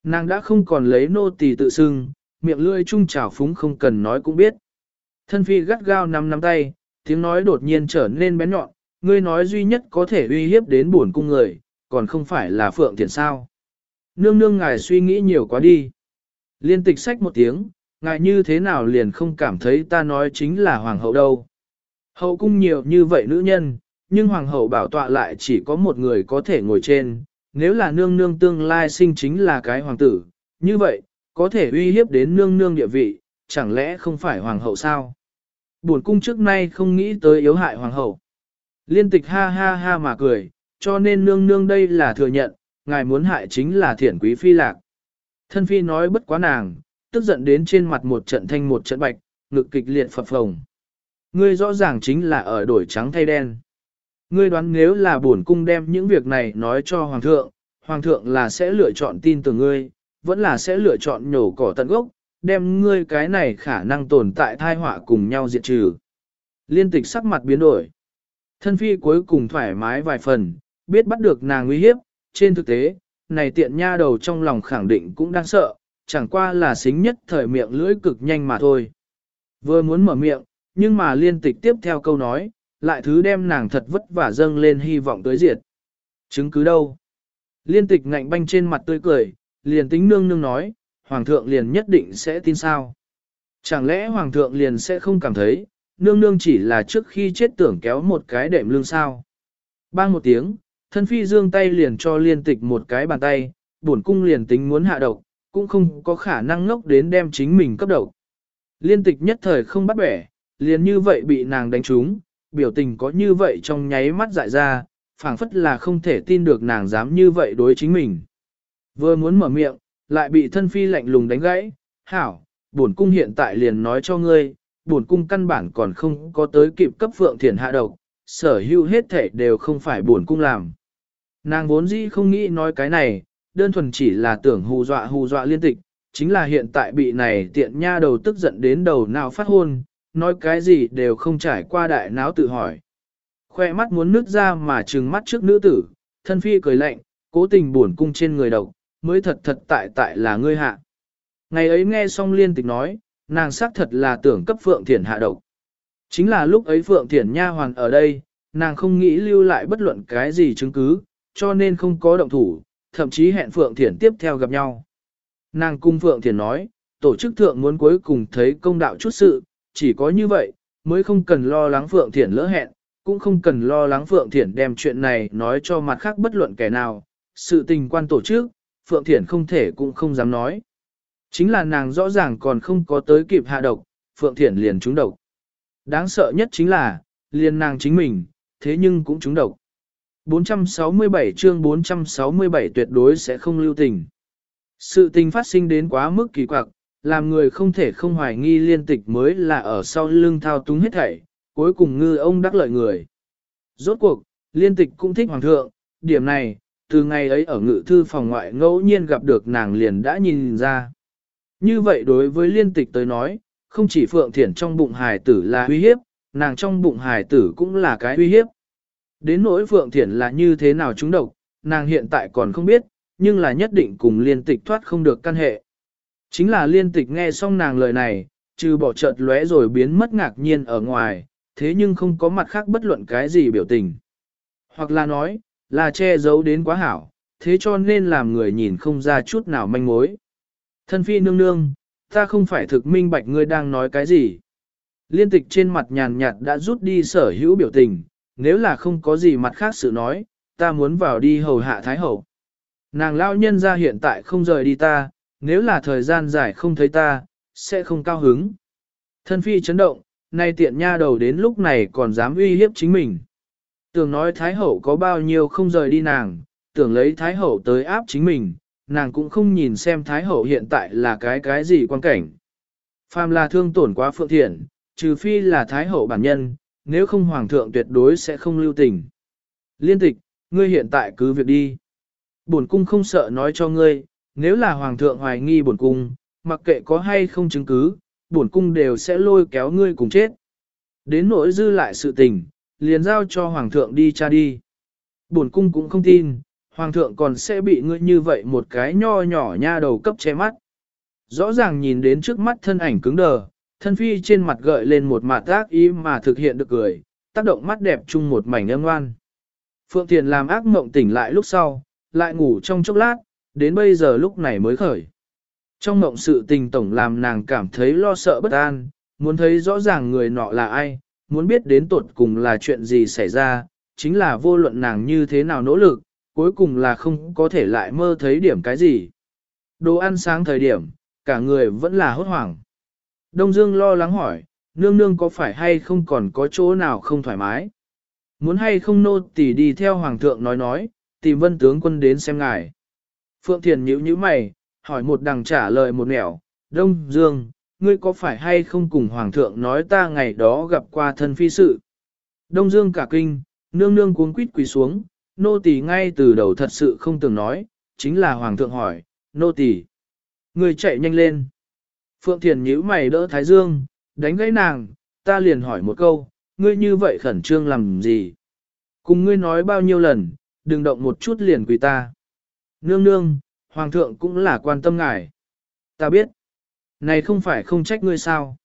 Nàng đã không còn lấy nô tỳ tự xưng, miệng lưỡi trung trào phúng không cần nói cũng biết. Thân phi gắt gao nắm nắm tay, tiếng nói đột nhiên trở nên bén nhọn, ngươi nói duy nhất có thể uy hiếp đến buồn cung người, còn không phải là phượng thiện sao. Nương nương ngài suy nghĩ nhiều quá đi. Liên tịch sách một tiếng, ngài như thế nào liền không cảm thấy ta nói chính là hoàng hậu đâu. Hậu cung nhiều như vậy nữ nhân, nhưng hoàng hậu bảo tọa lại chỉ có một người có thể ngồi trên, nếu là nương nương tương lai sinh chính là cái hoàng tử, như vậy, có thể uy hiếp đến nương nương địa vị, chẳng lẽ không phải hoàng hậu sao? Buồn cung trước nay không nghĩ tới yếu hại hoàng hậu. Liên tịch ha ha ha mà cười, cho nên nương nương đây là thừa nhận, ngài muốn hại chính là thiển quý phi lạc. Thân phi nói bất quá nàng, tức giận đến trên mặt một trận thanh một trận bạch, ngực kịch liệt phập phồng. Ngươi rõ ràng chính là ở đổi trắng thay đen. Ngươi đoán nếu là bổn cung đem những việc này nói cho hoàng thượng, hoàng thượng là sẽ lựa chọn tin tưởng ngươi, vẫn là sẽ lựa chọn nhổ cỏ tận gốc, đem ngươi cái này khả năng tồn tại thai họa cùng nhau diệt trừ. Liên tịch sắc mặt biến đổi. Thân phi cuối cùng thoải mái vài phần, biết bắt được nàng nguy hiếp, trên thực tế, này tiện nha đầu trong lòng khẳng định cũng đang sợ, chẳng qua là xính nhất thời miệng lưỡi cực nhanh mà thôi. Vừa muốn mở miệng, nhưng mà liên tịch tiếp theo câu nói, lại thứ đem nàng thật vất vả dâng lên hy vọng tới diệt. Chứng cứ đâu? Liên tịch ngạnh banh trên mặt tươi cười, liền tính nương nương nói, hoàng thượng liền nhất định sẽ tin sao. Chẳng lẽ hoàng thượng liền sẽ không cảm thấy, nương nương chỉ là trước khi chết tưởng kéo một cái đệm lương sao. Bang một tiếng, thân phi dương tay liền cho liên tịch một cái bàn tay, bổn cung liền tính muốn hạ độc, cũng không có khả năng ngốc đến đem chính mình cấp độc. Liên tịch nhất thời không bắt bẻ, liền như vậy bị nàng đánh trúng, biểu tình có như vậy trong nháy mắt dại ra, phảng phất là không thể tin được nàng dám như vậy đối chính mình. Vừa muốn mở miệng, lại bị thân phi lạnh lùng đánh gãy, hảo, bổn cung hiện tại liền nói cho ngươi, bổn cung căn bản còn không có tới kịp cấp phượng thiền hạ độc, sở hữu hết thể đều không phải bổn cung làm. Nàng vốn dĩ không nghĩ nói cái này, đơn thuần chỉ là tưởng hù dọa hù dọa liên tịch, chính là hiện tại bị này tiện nha đầu tức giận đến đầu nào phát hôn, nói cái gì đều không trải qua đại náo tự hỏi. Khoe mắt muốn nứt ra mà trừng mắt trước nữ tử, thân phi cười lạnh, cố tình buồn cung trên người độc, mới thật thật tại tại là ngươi hạ. Ngày ấy nghe xong liên tịch nói, nàng xác thật là tưởng cấp Phượng Thiển hạ độc. Chính là lúc ấy Phượng Thiển nha hoàn ở đây, nàng không nghĩ lưu lại bất luận cái gì chứng cứ, cho nên không có động thủ, thậm chí hẹn Phượng Thiển tiếp theo gặp nhau. Nàng cung Phượng Thiển nói, tổ chức thượng muốn cuối cùng thấy công đạo chút sự, chỉ có như vậy, mới không cần lo lắng Phượng Thiển lỡ hẹn, cũng không cần lo lắng Phượng Thiển đem chuyện này nói cho mặt khác bất luận kẻ nào. Sự tình quan tổ chức, Phượng Thiển không thể cũng không dám nói. Chính là nàng rõ ràng còn không có tới kịp hạ độc, Phượng Thiển liền trúng độc. Đáng sợ nhất chính là, liền nàng chính mình, thế nhưng cũng trúng độc. 467 chương 467 tuyệt đối sẽ không lưu tình. Sự tình phát sinh đến quá mức kỳ quặc, làm người không thể không hoài nghi liên tịch mới là ở sau lưng thao túng hết thảy, cuối cùng ngư ông đắc lợi người. Rốt cuộc, liên tịch cũng thích hoàng thượng, điểm này, từ ngày ấy ở ngự thư phòng ngoại ngẫu nhiên gặp được nàng liền đã nhìn ra. Như vậy đối với liên tịch tới nói, không chỉ Phượng Thiển trong bụng hài tử là uy hiếp, nàng trong bụng hài tử cũng là cái uy hiếp. Đến nỗi Phượng Thiển là như thế nào chúng độc, nàng hiện tại còn không biết, nhưng là nhất định cùng liên tịch thoát không được căn hệ. Chính là liên tịch nghe xong nàng lời này, trừ bỏ chợt lóe rồi biến mất ngạc nhiên ở ngoài, thế nhưng không có mặt khác bất luận cái gì biểu tình. Hoặc là nói, là che giấu đến quá hảo, thế cho nên làm người nhìn không ra chút nào manh mối. Thân phi nương nương, ta không phải thực minh bạch ngươi đang nói cái gì. Liên tịch trên mặt nhàn nhạt đã rút đi sở hữu biểu tình, nếu là không có gì mặt khác sự nói, ta muốn vào đi hầu hạ thái hậu. Nàng lao nhân ra hiện tại không rời đi ta, nếu là thời gian dài không thấy ta, sẽ không cao hứng. Thân phi chấn động, nay tiện nha đầu đến lúc này còn dám uy hiếp chính mình. Tưởng nói Thái Hậu có bao nhiêu không rời đi nàng, tưởng lấy Thái Hậu tới áp chính mình, nàng cũng không nhìn xem Thái Hậu hiện tại là cái cái gì quan cảnh. Phàm là thương tổn quá phượng thiện, trừ phi là Thái Hậu bản nhân, nếu không Hoàng thượng tuyệt đối sẽ không lưu tình. Liên tịch, ngươi hiện tại cứ việc đi. Bổn cung không sợ nói cho ngươi, nếu là Hoàng thượng hoài nghi bổn cung, mặc kệ có hay không chứng cứ, bổn cung đều sẽ lôi kéo ngươi cùng chết. Đến nỗi dư lại sự tình, liền giao cho hoàng thượng đi cha đi. Bổn cung cũng không tin, hoàng thượng còn sẽ bị ngươi như vậy một cái nho nhỏ nha đầu cấp che mắt. Rõ ràng nhìn đến trước mắt thân ảnh cứng đờ, thân phi trên mặt gợi lên một mặt ác ý mà thực hiện được cười, tác động mắt đẹp chung một mảnh âm ngoan. Phượng Thiền làm ác mộng tỉnh lại lúc sau, lại ngủ trong chốc lát, đến bây giờ lúc này mới khởi. Trong mộng sự tình tổng làm nàng cảm thấy lo sợ bất an, muốn thấy rõ ràng người nọ là ai, muốn biết đến tột cùng là chuyện gì xảy ra, chính là vô luận nàng như thế nào nỗ lực, cuối cùng là không có thể lại mơ thấy điểm cái gì. Đồ ăn sáng thời điểm, cả người vẫn là hốt hoảng. Đông Dương lo lắng hỏi, nương nương có phải hay không còn có chỗ nào không thoải mái? Muốn hay không nô tỳ đi theo hoàng thượng nói nói, tìm vân tướng quân đến xem ngài. Phượng Thiền nhíu nhíu mày, hỏi một đằng trả lời một nẻo, Đông Dương, ngươi có phải hay không cùng hoàng thượng nói ta ngày đó gặp qua thân phi sự? Đông Dương cả kinh, nương nương cuống quýt quỳ xuống, nô tỳ ngay từ đầu thật sự không từng nói, chính là hoàng thượng hỏi, nô tỳ, ngươi chạy nhanh lên. Phượng Thiền nhíu mày đỡ Thái Dương, đánh gãy nàng, ta liền hỏi một câu, ngươi như vậy khẩn trương làm gì? Cùng ngươi nói bao nhiêu lần, đừng động một chút liền quỳ ta. Nương nương, hoàng thượng cũng là quan tâm ngài. Ta biết. Này không phải không trách ngươi sao.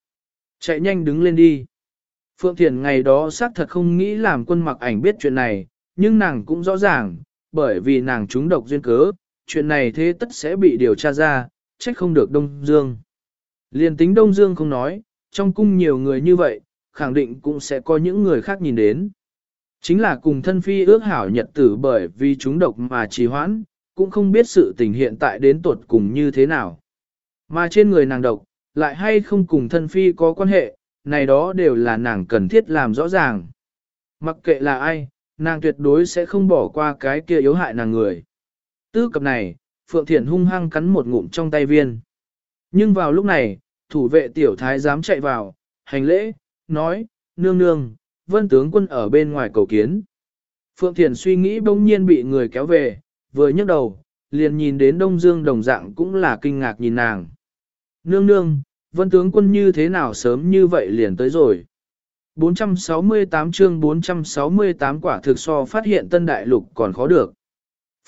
Chạy nhanh đứng lên đi. Phượng Thiền ngày đó xác thật không nghĩ làm quân mặc ảnh biết chuyện này, nhưng nàng cũng rõ ràng, bởi vì nàng trúng độc duyên cớ, chuyện này thế tất sẽ bị điều tra ra, trách không được Đông Dương liền tính Đông Dương không nói, trong cung nhiều người như vậy, khẳng định cũng sẽ có những người khác nhìn đến. Chính là cùng thân phi ước hảo nhật tử bởi vì chúng độc mà trì hoãn, cũng không biết sự tình hiện tại đến tuột cùng như thế nào. Mà trên người nàng độc, lại hay không cùng thân phi có quan hệ, này đó đều là nàng cần thiết làm rõ ràng. Mặc kệ là ai, nàng tuyệt đối sẽ không bỏ qua cái kia yếu hại nàng người. Tư cập này, Phượng Thiển hung hăng cắn một ngụm trong tay viên. Nhưng vào lúc này, thủ vệ tiểu thái dám chạy vào, hành lễ, nói, nương nương, vân tướng quân ở bên ngoài cầu kiến. Phượng Thiền suy nghĩ bỗng nhiên bị người kéo về, vừa nhấc đầu, liền nhìn đến Đông Dương đồng dạng cũng là kinh ngạc nhìn nàng. Nương nương, vân tướng quân như thế nào sớm như vậy liền tới rồi. 468 chương 468 quả thực so phát hiện tân đại lục còn khó được.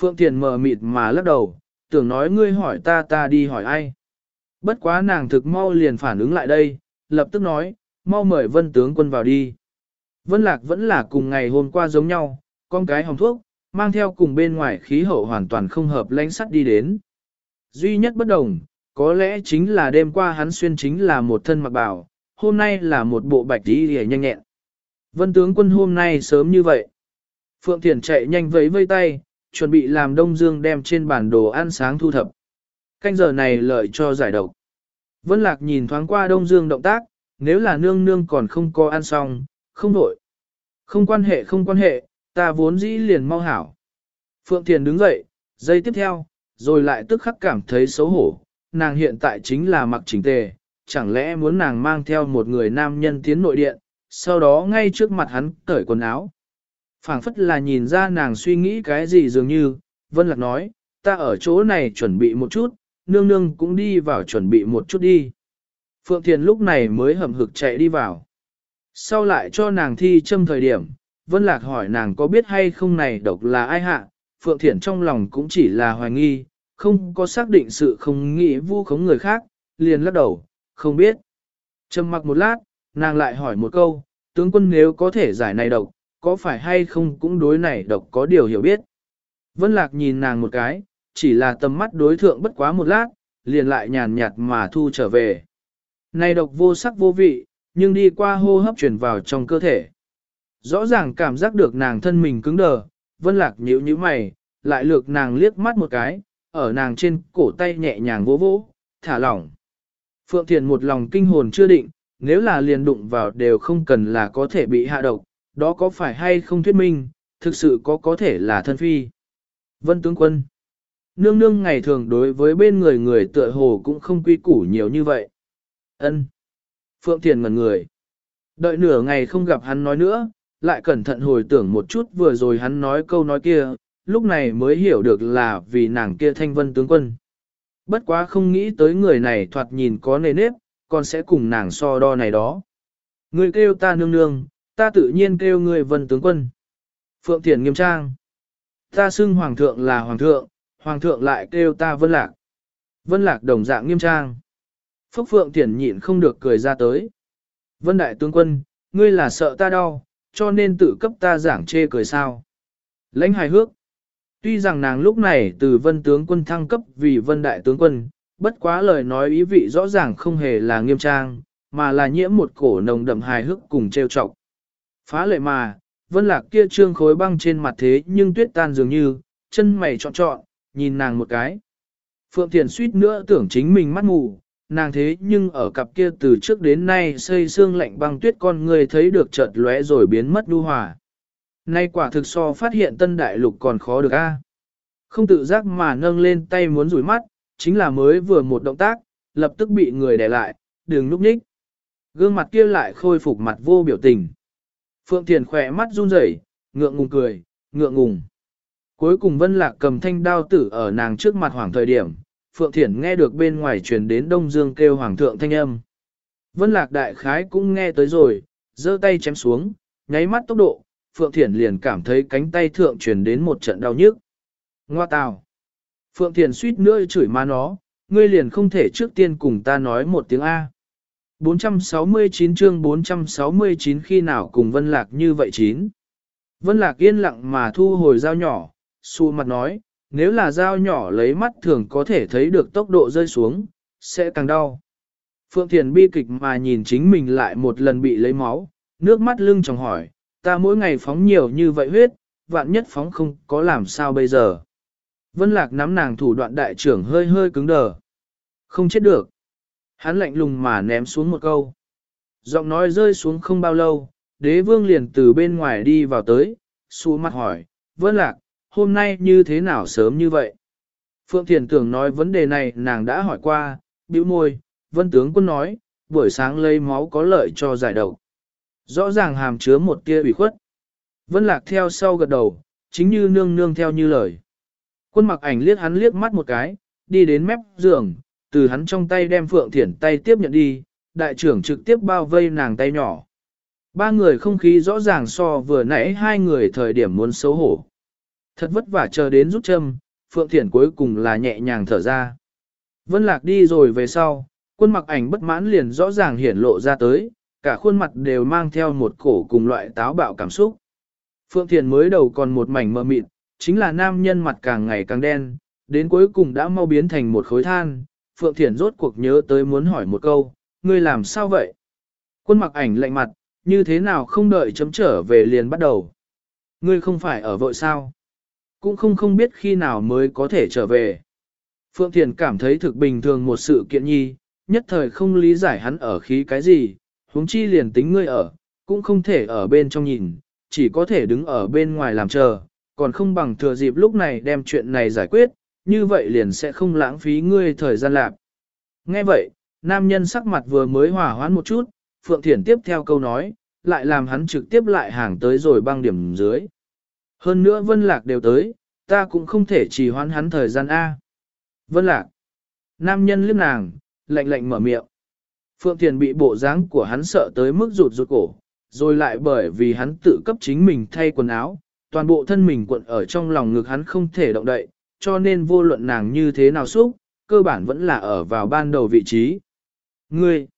Phượng Thiền mờ mịt mà lắc đầu, tưởng nói ngươi hỏi ta ta đi hỏi ai. Bất quá nàng thực mau liền phản ứng lại đây, lập tức nói, mau mời vân tướng quân vào đi. Vân Lạc vẫn là cùng ngày hôm qua giống nhau, con cái hồng thuốc, mang theo cùng bên ngoài khí hậu hoàn toàn không hợp lánh sắt đi đến. Duy nhất bất đồng, có lẽ chính là đêm qua hắn xuyên chính là một thân mặc bảo, hôm nay là một bộ bạch đi hề nhanh nhẹn. Vân tướng quân hôm nay sớm như vậy. Phượng Thiển chạy nhanh vẫy vây tay, chuẩn bị làm Đông Dương đem trên bản đồ ăn sáng thu thập. Canh giờ này lợi cho giải độc. Vân Lạc nhìn thoáng qua Đông Dương động tác, nếu là nương nương còn không có ăn xong, không đổi. Không quan hệ không quan hệ, ta vốn dĩ liền mau hảo. Phượng Thiền đứng dậy, giây tiếp theo, rồi lại tức khắc cảm thấy xấu hổ, nàng hiện tại chính là mặc chỉnh tề, chẳng lẽ muốn nàng mang theo một người nam nhân tiến nội điện, sau đó ngay trước mặt hắn cởi quần áo. phảng phất là nhìn ra nàng suy nghĩ cái gì dường như, Vân Lạc nói, ta ở chỗ này chuẩn bị một chút, nương nương cũng đi vào chuẩn bị một chút đi. Phượng Thiền lúc này mới hầm hực chạy đi vào. Sau lại cho nàng thi châm thời điểm, Vân Lạc hỏi nàng có biết hay không này độc là ai hạ, Phượng Thiển trong lòng cũng chỉ là hoài nghi, không có xác định sự không nghĩ vu khống người khác, liền lắc đầu, không biết. Trầm mặc một lát, nàng lại hỏi một câu, tướng quân nếu có thể giải này độc, có phải hay không cũng đối này độc có điều hiểu biết. Vân Lạc nhìn nàng một cái, chỉ là tầm mắt đối thượng bất quá một lát, liền lại nhàn nhạt mà thu trở về. Này độc vô sắc vô vị, nhưng đi qua hô hấp chuyển vào trong cơ thể. Rõ ràng cảm giác được nàng thân mình cứng đờ, vân lạc nhíu nhíu mày, lại lược nàng liếc mắt một cái, ở nàng trên cổ tay nhẹ nhàng vỗ vỗ, thả lỏng. Phượng Thiền một lòng kinh hồn chưa định, nếu là liền đụng vào đều không cần là có thể bị hạ độc, đó có phải hay không thuyết minh, thực sự có có thể là thân phi. Vân tướng quân, nương nương ngày thường đối với bên người người tựa hồ cũng không quy củ nhiều như vậy. ân Phượng Thiền ngẩn người. Đợi nửa ngày không gặp hắn nói nữa, lại cẩn thận hồi tưởng một chút vừa rồi hắn nói câu nói kia, lúc này mới hiểu được là vì nàng kia thanh vân tướng quân. Bất quá không nghĩ tới người này thoạt nhìn có nề nếp, còn sẽ cùng nàng so đo này đó. Người kêu ta nương nương, ta tự nhiên kêu người vân tướng quân. Phượng Thiền nghiêm trang. Ta xưng hoàng thượng là hoàng thượng, hoàng thượng lại kêu ta vân lạc. Vân lạc đồng dạng nghiêm trang. Phúc Phượng Thiển nhịn không được cười ra tới. Vân Đại Tướng Quân, ngươi là sợ ta đau, cho nên tự cấp ta giảng chê cười sao. Lãnh hài hước. Tuy rằng nàng lúc này từ Vân Tướng Quân thăng cấp vì Vân Đại Tướng Quân, bất quá lời nói ý vị rõ ràng không hề là nghiêm trang, mà là nhiễm một cổ nồng đậm hài hước cùng trêu chọc. Phá lệ mà, vân lạc kia trương khối băng trên mặt thế nhưng tuyết tan dường như, chân mày trọn trọn, nhìn nàng một cái. Phượng Thiền suýt nữa tưởng chính mình mắt ngủ, nàng thế nhưng ở cặp kia từ trước đến nay xây xương lạnh băng tuyết con người thấy được chợt lóe rồi biến mất đu hòa. Nay quả thực so phát hiện tân đại lục còn khó được a Không tự giác mà nâng lên tay muốn rủi mắt, chính là mới vừa một động tác, lập tức bị người đè lại, đừng núp nhích. Gương mặt kia lại khôi phục mặt vô biểu tình. Phượng Thiền khỏe mắt run rẩy, ngượng ngùng cười, ngượng ngùng. Cuối cùng Vân Lạc cầm thanh đao tử ở nàng trước mặt hoàng thời điểm, Phượng Thiển nghe được bên ngoài truyền đến Đông Dương kêu hoàng thượng thanh âm. Vân Lạc đại khái cũng nghe tới rồi, giơ tay chém xuống, nháy mắt tốc độ, Phượng Thiển liền cảm thấy cánh tay thượng truyền đến một trận đau nhức. Ngoa tào. Phượng Thiển suýt nữa chửi ma nó, ngươi liền không thể trước tiên cùng ta nói một tiếng A. 469 chương 469 khi nào cùng Vân Lạc như vậy chín. Vân Lạc yên lặng mà thu hồi dao nhỏ, Su mặt nói, nếu là dao nhỏ lấy mắt thường có thể thấy được tốc độ rơi xuống, sẽ càng đau. Phượng Thiền bi kịch mà nhìn chính mình lại một lần bị lấy máu, nước mắt lưng chồng hỏi, ta mỗi ngày phóng nhiều như vậy huyết, vạn nhất phóng không có làm sao bây giờ. Vân Lạc nắm nàng thủ đoạn đại trưởng hơi hơi cứng đờ. Không chết được. Hắn lạnh lùng mà ném xuống một câu. Giọng nói rơi xuống không bao lâu, đế vương liền từ bên ngoài đi vào tới, xua mặt hỏi, Vân Lạc, hôm nay như thế nào sớm như vậy? Phượng Thiền tưởng nói vấn đề này nàng đã hỏi qua, bĩu môi, vân tướng quân nói, buổi sáng lấy máu có lợi cho giải độc. Rõ ràng hàm chứa một tia ủy khuất. Vân Lạc theo sau gật đầu, chính như nương nương theo như lời. Quân mặc ảnh liếc hắn liếc mắt một cái, đi đến mép giường, từ hắn trong tay đem Phượng Thiển tay tiếp nhận đi, đại trưởng trực tiếp bao vây nàng tay nhỏ. Ba người không khí rõ ràng so vừa nãy hai người thời điểm muốn xấu hổ. Thật vất vả chờ đến rút châm, Phượng Thiển cuối cùng là nhẹ nhàng thở ra. Vân Lạc đi rồi về sau, quân mặc ảnh bất mãn liền rõ ràng hiển lộ ra tới, cả khuôn mặt đều mang theo một cổ cùng loại táo bạo cảm xúc. Phượng Thiển mới đầu còn một mảnh mờ mịt, chính là nam nhân mặt càng ngày càng đen, đến cuối cùng đã mau biến thành một khối than. Phượng Thiển rốt cuộc nhớ tới muốn hỏi một câu, ngươi làm sao vậy? Quân mặc ảnh lạnh mặt, như thế nào không đợi chấm trở về liền bắt đầu? Ngươi không phải ở vội sao? Cũng không không biết khi nào mới có thể trở về. Phượng Thiền cảm thấy thực bình thường một sự kiện nhi, nhất thời không lý giải hắn ở khí cái gì, huống chi liền tính ngươi ở, cũng không thể ở bên trong nhìn, chỉ có thể đứng ở bên ngoài làm chờ, còn không bằng thừa dịp lúc này đem chuyện này giải quyết, như vậy liền sẽ không lãng phí ngươi thời gian lạc. Nghe vậy, nam nhân sắc mặt vừa mới hòa hoãn một chút, Phượng Thiển tiếp theo câu nói, lại làm hắn trực tiếp lại hàng tới rồi băng điểm dưới. Hơn nữa Vân Lạc đều tới, ta cũng không thể chỉ hoãn hắn thời gian A. Vân Lạc. Nam nhân liếc nàng, lạnh lạnh mở miệng. Phượng Thiền bị bộ dáng của hắn sợ tới mức rụt rụt cổ, rồi lại bởi vì hắn tự cấp chính mình thay quần áo, toàn bộ thân mình cuộn ở trong lòng ngực hắn không thể động đậy, cho nên vô luận nàng như thế nào xúc, cơ bản vẫn là ở vào ban đầu vị trí. Ngươi,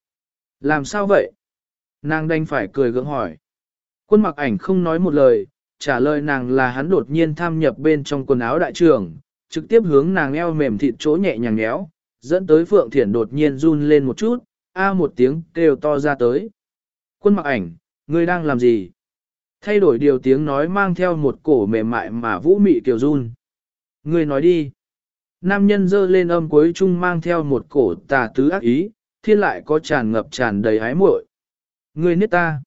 làm sao vậy? Nàng đành phải cười gượng hỏi. Quân mặc ảnh không nói một lời, trả lời nàng là hắn đột nhiên tham nhập bên trong quần áo đại trưởng, trực tiếp hướng nàng eo mềm thịt chỗ nhẹ nhàng nhéo, dẫn tới Phượng Thiển đột nhiên run lên một chút, a một tiếng kêu to ra tới. Quân mặc ảnh, ngươi đang làm gì? Thay đổi điều tiếng nói mang theo một cổ mềm mại mà vũ mị kiều run. Ngươi nói đi. Nam nhân dơ lên âm cuối trung mang theo một cổ tà tứ ác ý, thiên lại có tràn ngập tràn đầy hái muội. Ngươi nít ta.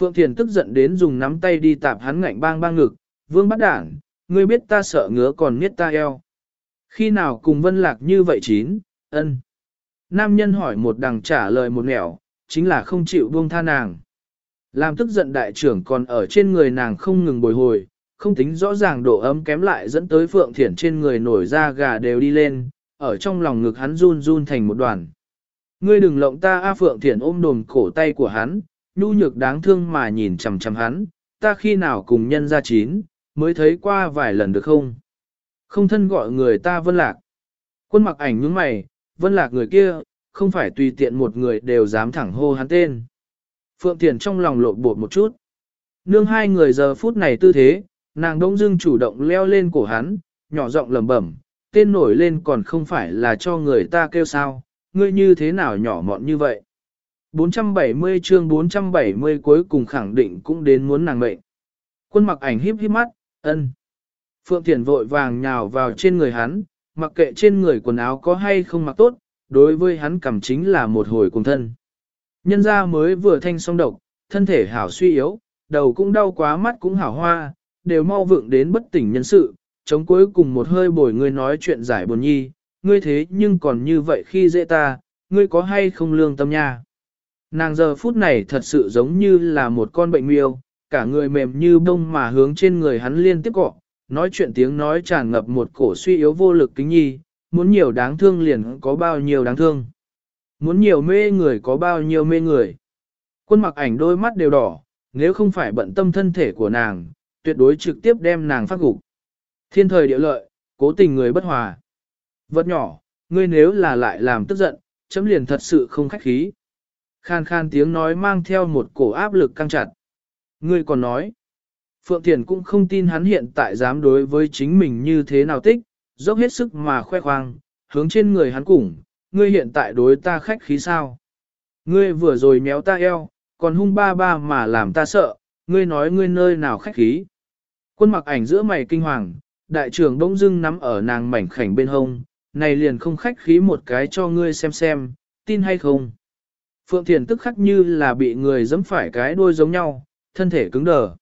Phượng Thiền tức giận đến dùng nắm tay đi tạp hắn ngạnh bang bang ngực, vương bắt đảng, ngươi biết ta sợ ngứa còn miết ta eo. Khi nào cùng vân lạc như vậy chín, ân. Nam nhân hỏi một đằng trả lời một nẻo, chính là không chịu buông tha nàng. Làm tức giận đại trưởng còn ở trên người nàng không ngừng bồi hồi, không tính rõ ràng độ ấm kém lại dẫn tới Phượng Thiển trên người nổi da gà đều đi lên, ở trong lòng ngực hắn run run thành một đoàn. Ngươi đừng lộng ta A Phượng Thiển ôm đồm cổ tay của hắn, nhu nhược đáng thương mà nhìn chằm chằm hắn, ta khi nào cùng nhân ra chín, mới thấy qua vài lần được không? Không thân gọi người ta vân lạc. Quân mặc ảnh nhướng mày, vân lạc người kia, không phải tùy tiện một người đều dám thẳng hô hắn tên. Phượng Thiền trong lòng lộn bột một chút. Nương hai người giờ phút này tư thế, nàng đông dưng chủ động leo lên cổ hắn, nhỏ giọng lầm bẩm, tên nổi lên còn không phải là cho người ta kêu sao, ngươi như thế nào nhỏ mọn như vậy. 470 chương 470 cuối cùng khẳng định cũng đến muốn nàng mệnh. Quân mặc ảnh híp híp mắt, ân. Phượng Thiển vội vàng nhào vào trên người hắn, mặc kệ trên người quần áo có hay không mặc tốt, đối với hắn cảm chính là một hồi cùng thân. Nhân ra mới vừa thanh xong độc, thân thể hảo suy yếu, đầu cũng đau quá mắt cũng hảo hoa, đều mau vượng đến bất tỉnh nhân sự, chống cuối cùng một hơi bồi ngươi nói chuyện giải buồn nhi, ngươi thế nhưng còn như vậy khi dễ ta, ngươi có hay không lương tâm nha. Nàng giờ phút này thật sự giống như là một con bệnh miêu, cả người mềm như bông mà hướng trên người hắn liên tiếp cọ, nói chuyện tiếng nói tràn ngập một cổ suy yếu vô lực kính nhi, muốn nhiều đáng thương liền có bao nhiêu đáng thương. Muốn nhiều mê người có bao nhiêu mê người. Quân mặc ảnh đôi mắt đều đỏ, nếu không phải bận tâm thân thể của nàng, tuyệt đối trực tiếp đem nàng phát gục. Thiên thời địa lợi, cố tình người bất hòa. Vật nhỏ, ngươi nếu là lại làm tức giận, chấm liền thật sự không khách khí. Khan khan tiếng nói mang theo một cổ áp lực căng chặt. Ngươi còn nói, Phượng Thiền cũng không tin hắn hiện tại dám đối với chính mình như thế nào tích, dốc hết sức mà khoe khoang, hướng trên người hắn cùng, ngươi hiện tại đối ta khách khí sao. Ngươi vừa rồi méo ta eo, còn hung ba ba mà làm ta sợ, ngươi nói ngươi nơi nào khách khí. Quân mặc ảnh giữa mày kinh hoàng, đại trưởng đông dưng nắm ở nàng mảnh khảnh bên hông, này liền không khách khí một cái cho ngươi xem xem, tin hay không. Phượng Thiền tức khắc như là bị người giẫm phải cái đuôi giống nhau, thân thể cứng đờ.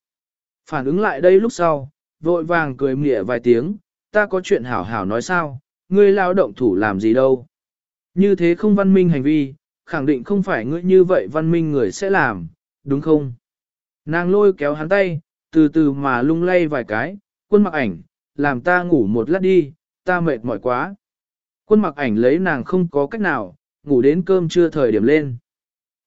Phản ứng lại đây lúc sau, vội vàng cười mỉa vài tiếng, ta có chuyện hảo hảo nói sao, ngươi lao động thủ làm gì đâu. Như thế không văn minh hành vi, khẳng định không phải ngươi như vậy văn minh người sẽ làm, đúng không? Nàng lôi kéo hắn tay, từ từ mà lung lay vài cái, quân mặc ảnh, làm ta ngủ một lát đi, ta mệt mỏi quá. Quân mặc ảnh lấy nàng không có cách nào, ngủ đến cơm trưa thời điểm lên.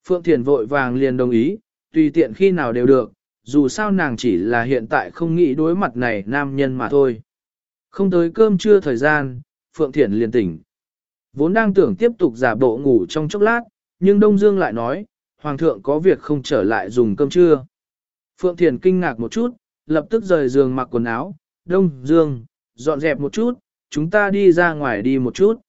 Phượng Thiền vội vàng liền đồng ý, tùy tiện khi nào đều được, dù sao nàng chỉ là hiện tại không nghĩ đối mặt này nam nhân mà thôi. Không tới cơm trưa thời gian, Phượng Thiển liền tỉnh. Vốn đang tưởng tiếp tục giả bộ ngủ trong chốc lát, nhưng Đông Dương lại nói, Hoàng thượng có việc không trở lại dùng cơm trưa. Phượng Thiền kinh ngạc một chút, lập tức rời giường mặc quần áo, Đông Dương, dọn dẹp một chút, chúng ta đi ra ngoài đi một chút.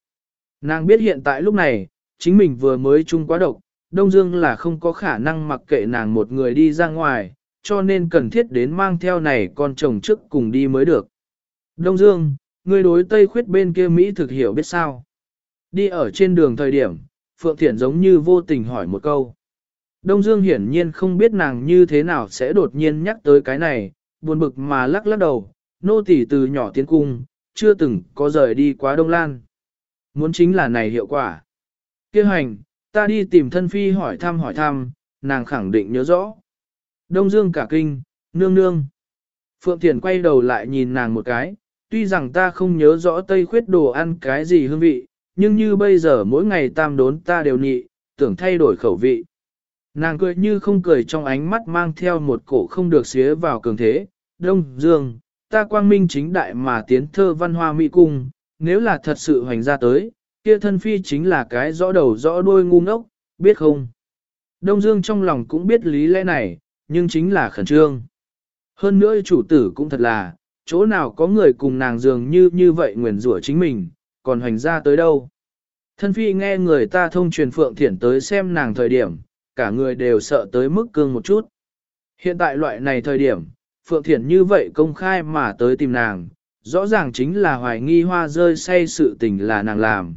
Nàng biết hiện tại lúc này, chính mình vừa mới chung quá độc, Đông Dương là không có khả năng mặc kệ nàng một người đi ra ngoài, cho nên cần thiết đến mang theo này con chồng trước cùng đi mới được. Đông Dương, người đối Tây khuyết bên kia Mỹ thực hiểu biết sao? Đi ở trên đường thời điểm, Phượng Thiển giống như vô tình hỏi một câu. Đông Dương hiển nhiên không biết nàng như thế nào sẽ đột nhiên nhắc tới cái này, buồn bực mà lắc lắc đầu, nô tỳ từ nhỏ tiến cung, chưa từng có rời đi quá Đông Lan. Muốn chính là này hiệu quả. Kêu hành, ta đi tìm thân phi hỏi thăm hỏi thăm, nàng khẳng định nhớ rõ. Đông Dương cả kinh, nương nương. Phượng Thiền quay đầu lại nhìn nàng một cái, tuy rằng ta không nhớ rõ Tây khuyết đồ ăn cái gì hương vị, nhưng như bây giờ mỗi ngày tam đốn ta đều nhị, tưởng thay đổi khẩu vị. Nàng cười như không cười trong ánh mắt mang theo một cổ không được xía vào cường thế. Đông Dương, ta quang minh chính đại mà tiến thơ văn hoa mỹ cung, nếu là thật sự hoành ra tới, kia thân phi chính là cái rõ đầu rõ đuôi ngu ngốc, biết không? Đông Dương trong lòng cũng biết lý lẽ này, nhưng chính là khẩn trương. Hơn nữa chủ tử cũng thật là, chỗ nào có người cùng nàng dường như như vậy nguyền rủa chính mình, còn hoành ra tới đâu. Thân phi nghe người ta thông truyền Phượng Thiển tới xem nàng thời điểm, cả người đều sợ tới mức cương một chút. Hiện tại loại này thời điểm, Phượng Thiển như vậy công khai mà tới tìm nàng, rõ ràng chính là hoài nghi hoa rơi say sự tình là nàng làm.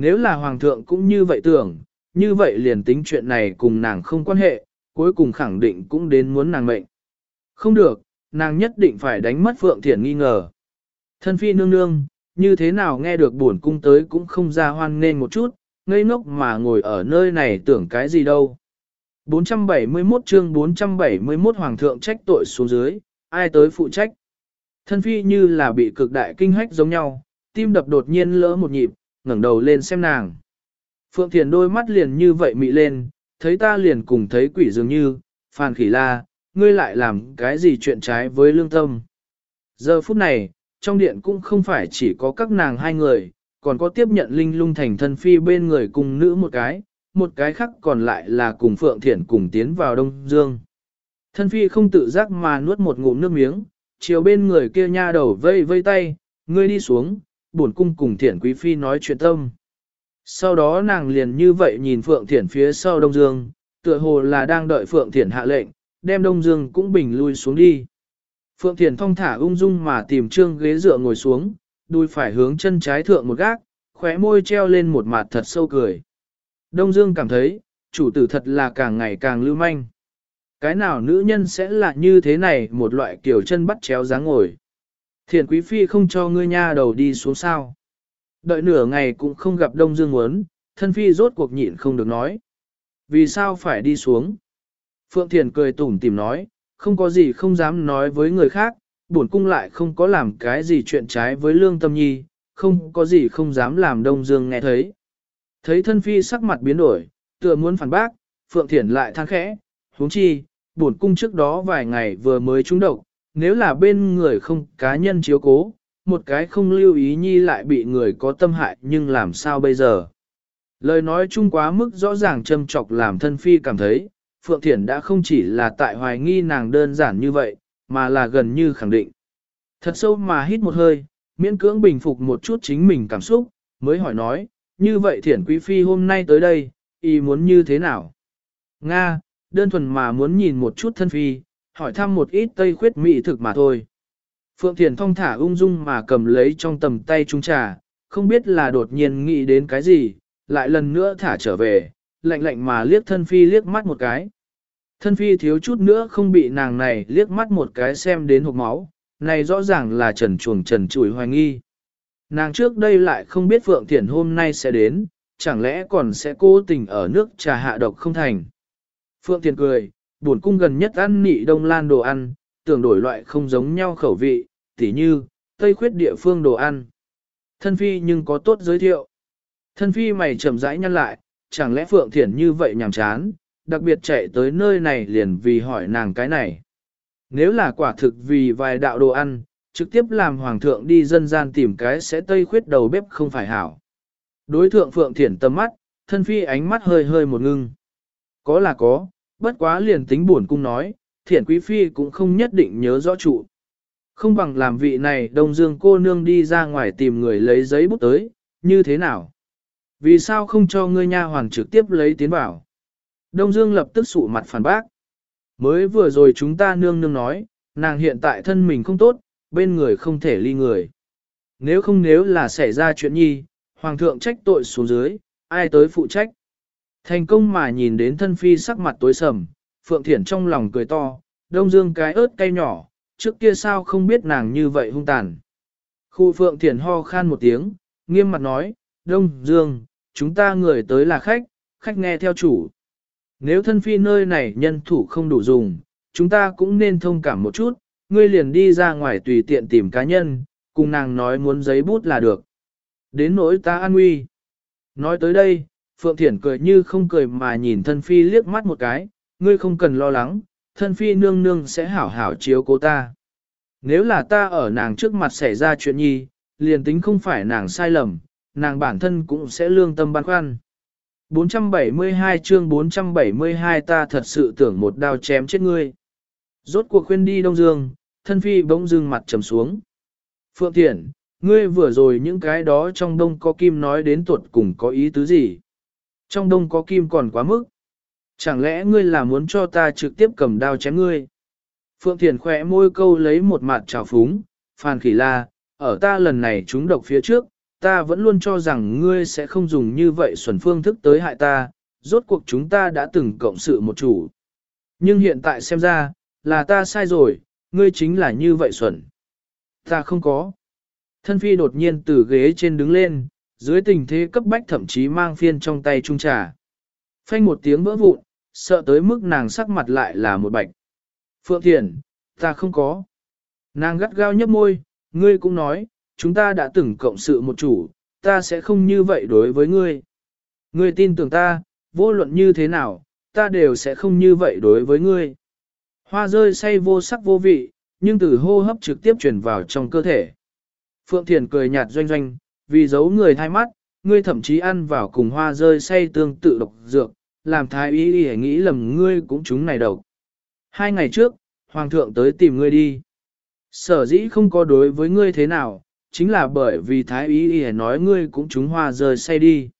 Nếu là Hoàng thượng cũng như vậy tưởng, như vậy liền tính chuyện này cùng nàng không quan hệ, cuối cùng khẳng định cũng đến muốn nàng mệnh. Không được, nàng nhất định phải đánh mất Phượng Thiển nghi ngờ. Thân phi nương nương, như thế nào nghe được buồn cung tới cũng không ra hoan nên một chút, ngây ngốc mà ngồi ở nơi này tưởng cái gì đâu. 471 chương 471 Hoàng thượng trách tội xuống dưới, ai tới phụ trách. Thân phi như là bị cực đại kinh hách giống nhau, tim đập đột nhiên lỡ một nhịp, ngẩng đầu lên xem nàng. Phượng Thiền đôi mắt liền như vậy mị lên, thấy ta liền cùng thấy quỷ dường như, phàn khỉ la, ngươi lại làm cái gì chuyện trái với lương tâm. Giờ phút này, trong điện cũng không phải chỉ có các nàng hai người, còn có tiếp nhận linh lung thành thân phi bên người cùng nữ một cái, một cái khác còn lại là cùng Phượng Thiển cùng tiến vào Đông Dương. Thân phi không tự giác mà nuốt một ngụm nước miếng, chiều bên người kia nha đầu vây vây tay, ngươi đi xuống, buồn cung cùng Thiển Quý Phi nói chuyện tâm. Sau đó nàng liền như vậy nhìn Phượng Thiển phía sau Đông Dương, tựa hồ là đang đợi Phượng Thiển hạ lệnh, đem Đông Dương cũng bình lui xuống đi. Phượng Thiền thong thả ung dung mà tìm trương ghế dựa ngồi xuống, đùi phải hướng chân trái thượng một gác, khóe môi treo lên một mặt thật sâu cười. Đông Dương cảm thấy, chủ tử thật là càng ngày càng lưu manh. Cái nào nữ nhân sẽ là như thế này một loại kiểu chân bắt chéo dáng ngồi. Thiền quý phi không cho ngươi nha đầu đi xuống sao. Đợi nửa ngày cũng không gặp Đông Dương muốn, thân phi rốt cuộc nhịn không được nói. Vì sao phải đi xuống? Phượng Thiền cười tủm tìm nói, không có gì không dám nói với người khác, bổn cung lại không có làm cái gì chuyện trái với lương tâm nhi, không có gì không dám làm Đông Dương nghe thấy. Thấy thân phi sắc mặt biến đổi, tựa muốn phản bác, Phượng Thiển lại than khẽ, huống chi, bổn cung trước đó vài ngày vừa mới trúng độc, nếu là bên người không cá nhân chiếu cố, một cái không lưu ý nhi lại bị người có tâm hại nhưng làm sao bây giờ. Lời nói chung quá mức rõ ràng châm trọc làm thân phi cảm thấy, Phượng Thiển đã không chỉ là tại hoài nghi nàng đơn giản như vậy, mà là gần như khẳng định. Thật sâu mà hít một hơi, miễn cưỡng bình phục một chút chính mình cảm xúc, mới hỏi nói, như vậy Thiển Quý Phi hôm nay tới đây, y muốn như thế nào? Nga, đơn thuần mà muốn nhìn một chút thân Phi, hỏi thăm một ít tây khuyết mỹ thực mà thôi. Phượng Thiền thong thả ung dung mà cầm lấy trong tầm tay trung trà, không biết là đột nhiên nghĩ đến cái gì, lại lần nữa thả trở về, lạnh lạnh mà liếc thân phi liếc mắt một cái. Thân phi thiếu chút nữa không bị nàng này liếc mắt một cái xem đến hộp máu, này rõ ràng là trần chuồng trần chùi hoài nghi. Nàng trước đây lại không biết Phượng Thiển hôm nay sẽ đến, chẳng lẽ còn sẽ cố tình ở nước trà hạ độc không thành. Phượng Thiển cười, buồn cung gần nhất ăn nị đông lan đồ ăn, tưởng đổi loại không giống nhau khẩu vị, tỉ như, tây khuyết địa phương đồ ăn. Thân phi nhưng có tốt giới thiệu. Thân phi mày chậm rãi nhăn lại, chẳng lẽ Phượng Thiển như vậy nhàm chán, đặc biệt chạy tới nơi này liền vì hỏi nàng cái này. Nếu là quả thực vì vài đạo đồ ăn, trực tiếp làm hoàng thượng đi dân gian tìm cái sẽ tây khuyết đầu bếp không phải hảo. Đối thượng Phượng Thiển tâm mắt, thân phi ánh mắt hơi hơi một ngưng. Có là có, bất quá liền tính buồn cung nói, thiển quý phi cũng không nhất định nhớ rõ trụ. Không bằng làm vị này đông dương cô nương đi ra ngoài tìm người lấy giấy bút tới, như thế nào? Vì sao không cho ngươi nha hoàn trực tiếp lấy tiến bảo? Đông Dương lập tức sụ mặt phản bác. Mới vừa rồi chúng ta nương nương nói, nàng hiện tại thân mình không tốt, bên người không thể ly người. Nếu không nếu là xảy ra chuyện nhi, hoàng thượng trách tội xuống dưới, ai tới phụ trách. Thành công mà nhìn đến thân phi sắc mặt tối sầm, Phượng Thiển trong lòng cười to, Đông Dương cái ớt cay nhỏ, trước kia sao không biết nàng như vậy hung tàn. Khu Phượng Thiển ho khan một tiếng, nghiêm mặt nói, Đông Dương, chúng ta người tới là khách, khách nghe theo chủ. Nếu thân phi nơi này nhân thủ không đủ dùng, chúng ta cũng nên thông cảm một chút, ngươi liền đi ra ngoài tùy tiện tìm cá nhân, cùng nàng nói muốn giấy bút là được. Đến nỗi ta an nguy. Nói tới đây, Phượng Thiển cười như không cười mà nhìn thân phi liếc mắt một cái, ngươi không cần lo lắng, thân phi nương nương sẽ hảo hảo chiếu cố ta. Nếu là ta ở nàng trước mặt xảy ra chuyện nhi, liền tính không phải nàng sai lầm, nàng bản thân cũng sẽ lương tâm băn khoăn. 472 chương 472 ta thật sự tưởng một đao chém chết ngươi. Rốt cuộc khuyên đi Đông Dương, thân phi bỗng dưng mặt trầm xuống. Phượng Thiển, ngươi vừa rồi những cái đó trong đông có kim nói đến tuột cùng có ý tứ gì? Trong đông có kim còn quá mức. Chẳng lẽ ngươi là muốn cho ta trực tiếp cầm đao chém ngươi? Phượng Thiền khỏe môi câu lấy một mặt trào phúng, phàn khỉ la, ở ta lần này trúng độc phía trước, ta vẫn luôn cho rằng ngươi sẽ không dùng như vậy xuẩn phương thức tới hại ta, rốt cuộc chúng ta đã từng cộng sự một chủ. Nhưng hiện tại xem ra, là ta sai rồi, ngươi chính là như vậy xuẩn. Ta không có. Thân phi đột nhiên từ ghế trên đứng lên, dưới tình thế cấp bách thậm chí mang phiên trong tay trung trà. Phanh một tiếng vỡ vụn, sợ tới mức nàng sắc mặt lại là một bạch. Phượng Thiền, ta không có. Nàng gắt gao nhấp môi, ngươi cũng nói, chúng ta đã từng cộng sự một chủ, ta sẽ không như vậy đối với ngươi. Ngươi tin tưởng ta, vô luận như thế nào, ta đều sẽ không như vậy đối với ngươi. Hoa rơi say vô sắc vô vị, nhưng từ hô hấp trực tiếp truyền vào trong cơ thể. Phượng Thiền cười nhạt doanh doanh, vì giấu người thay mắt, ngươi thậm chí ăn vào cùng hoa rơi say tương tự độc dược, làm thái y y nghĩ lầm ngươi cũng chúng này độc. Hai ngày trước, Hoàng thượng tới tìm ngươi đi. Sở dĩ không có đối với ngươi thế nào, chính là bởi vì thái y y nói ngươi cũng chúng hoa rơi say đi.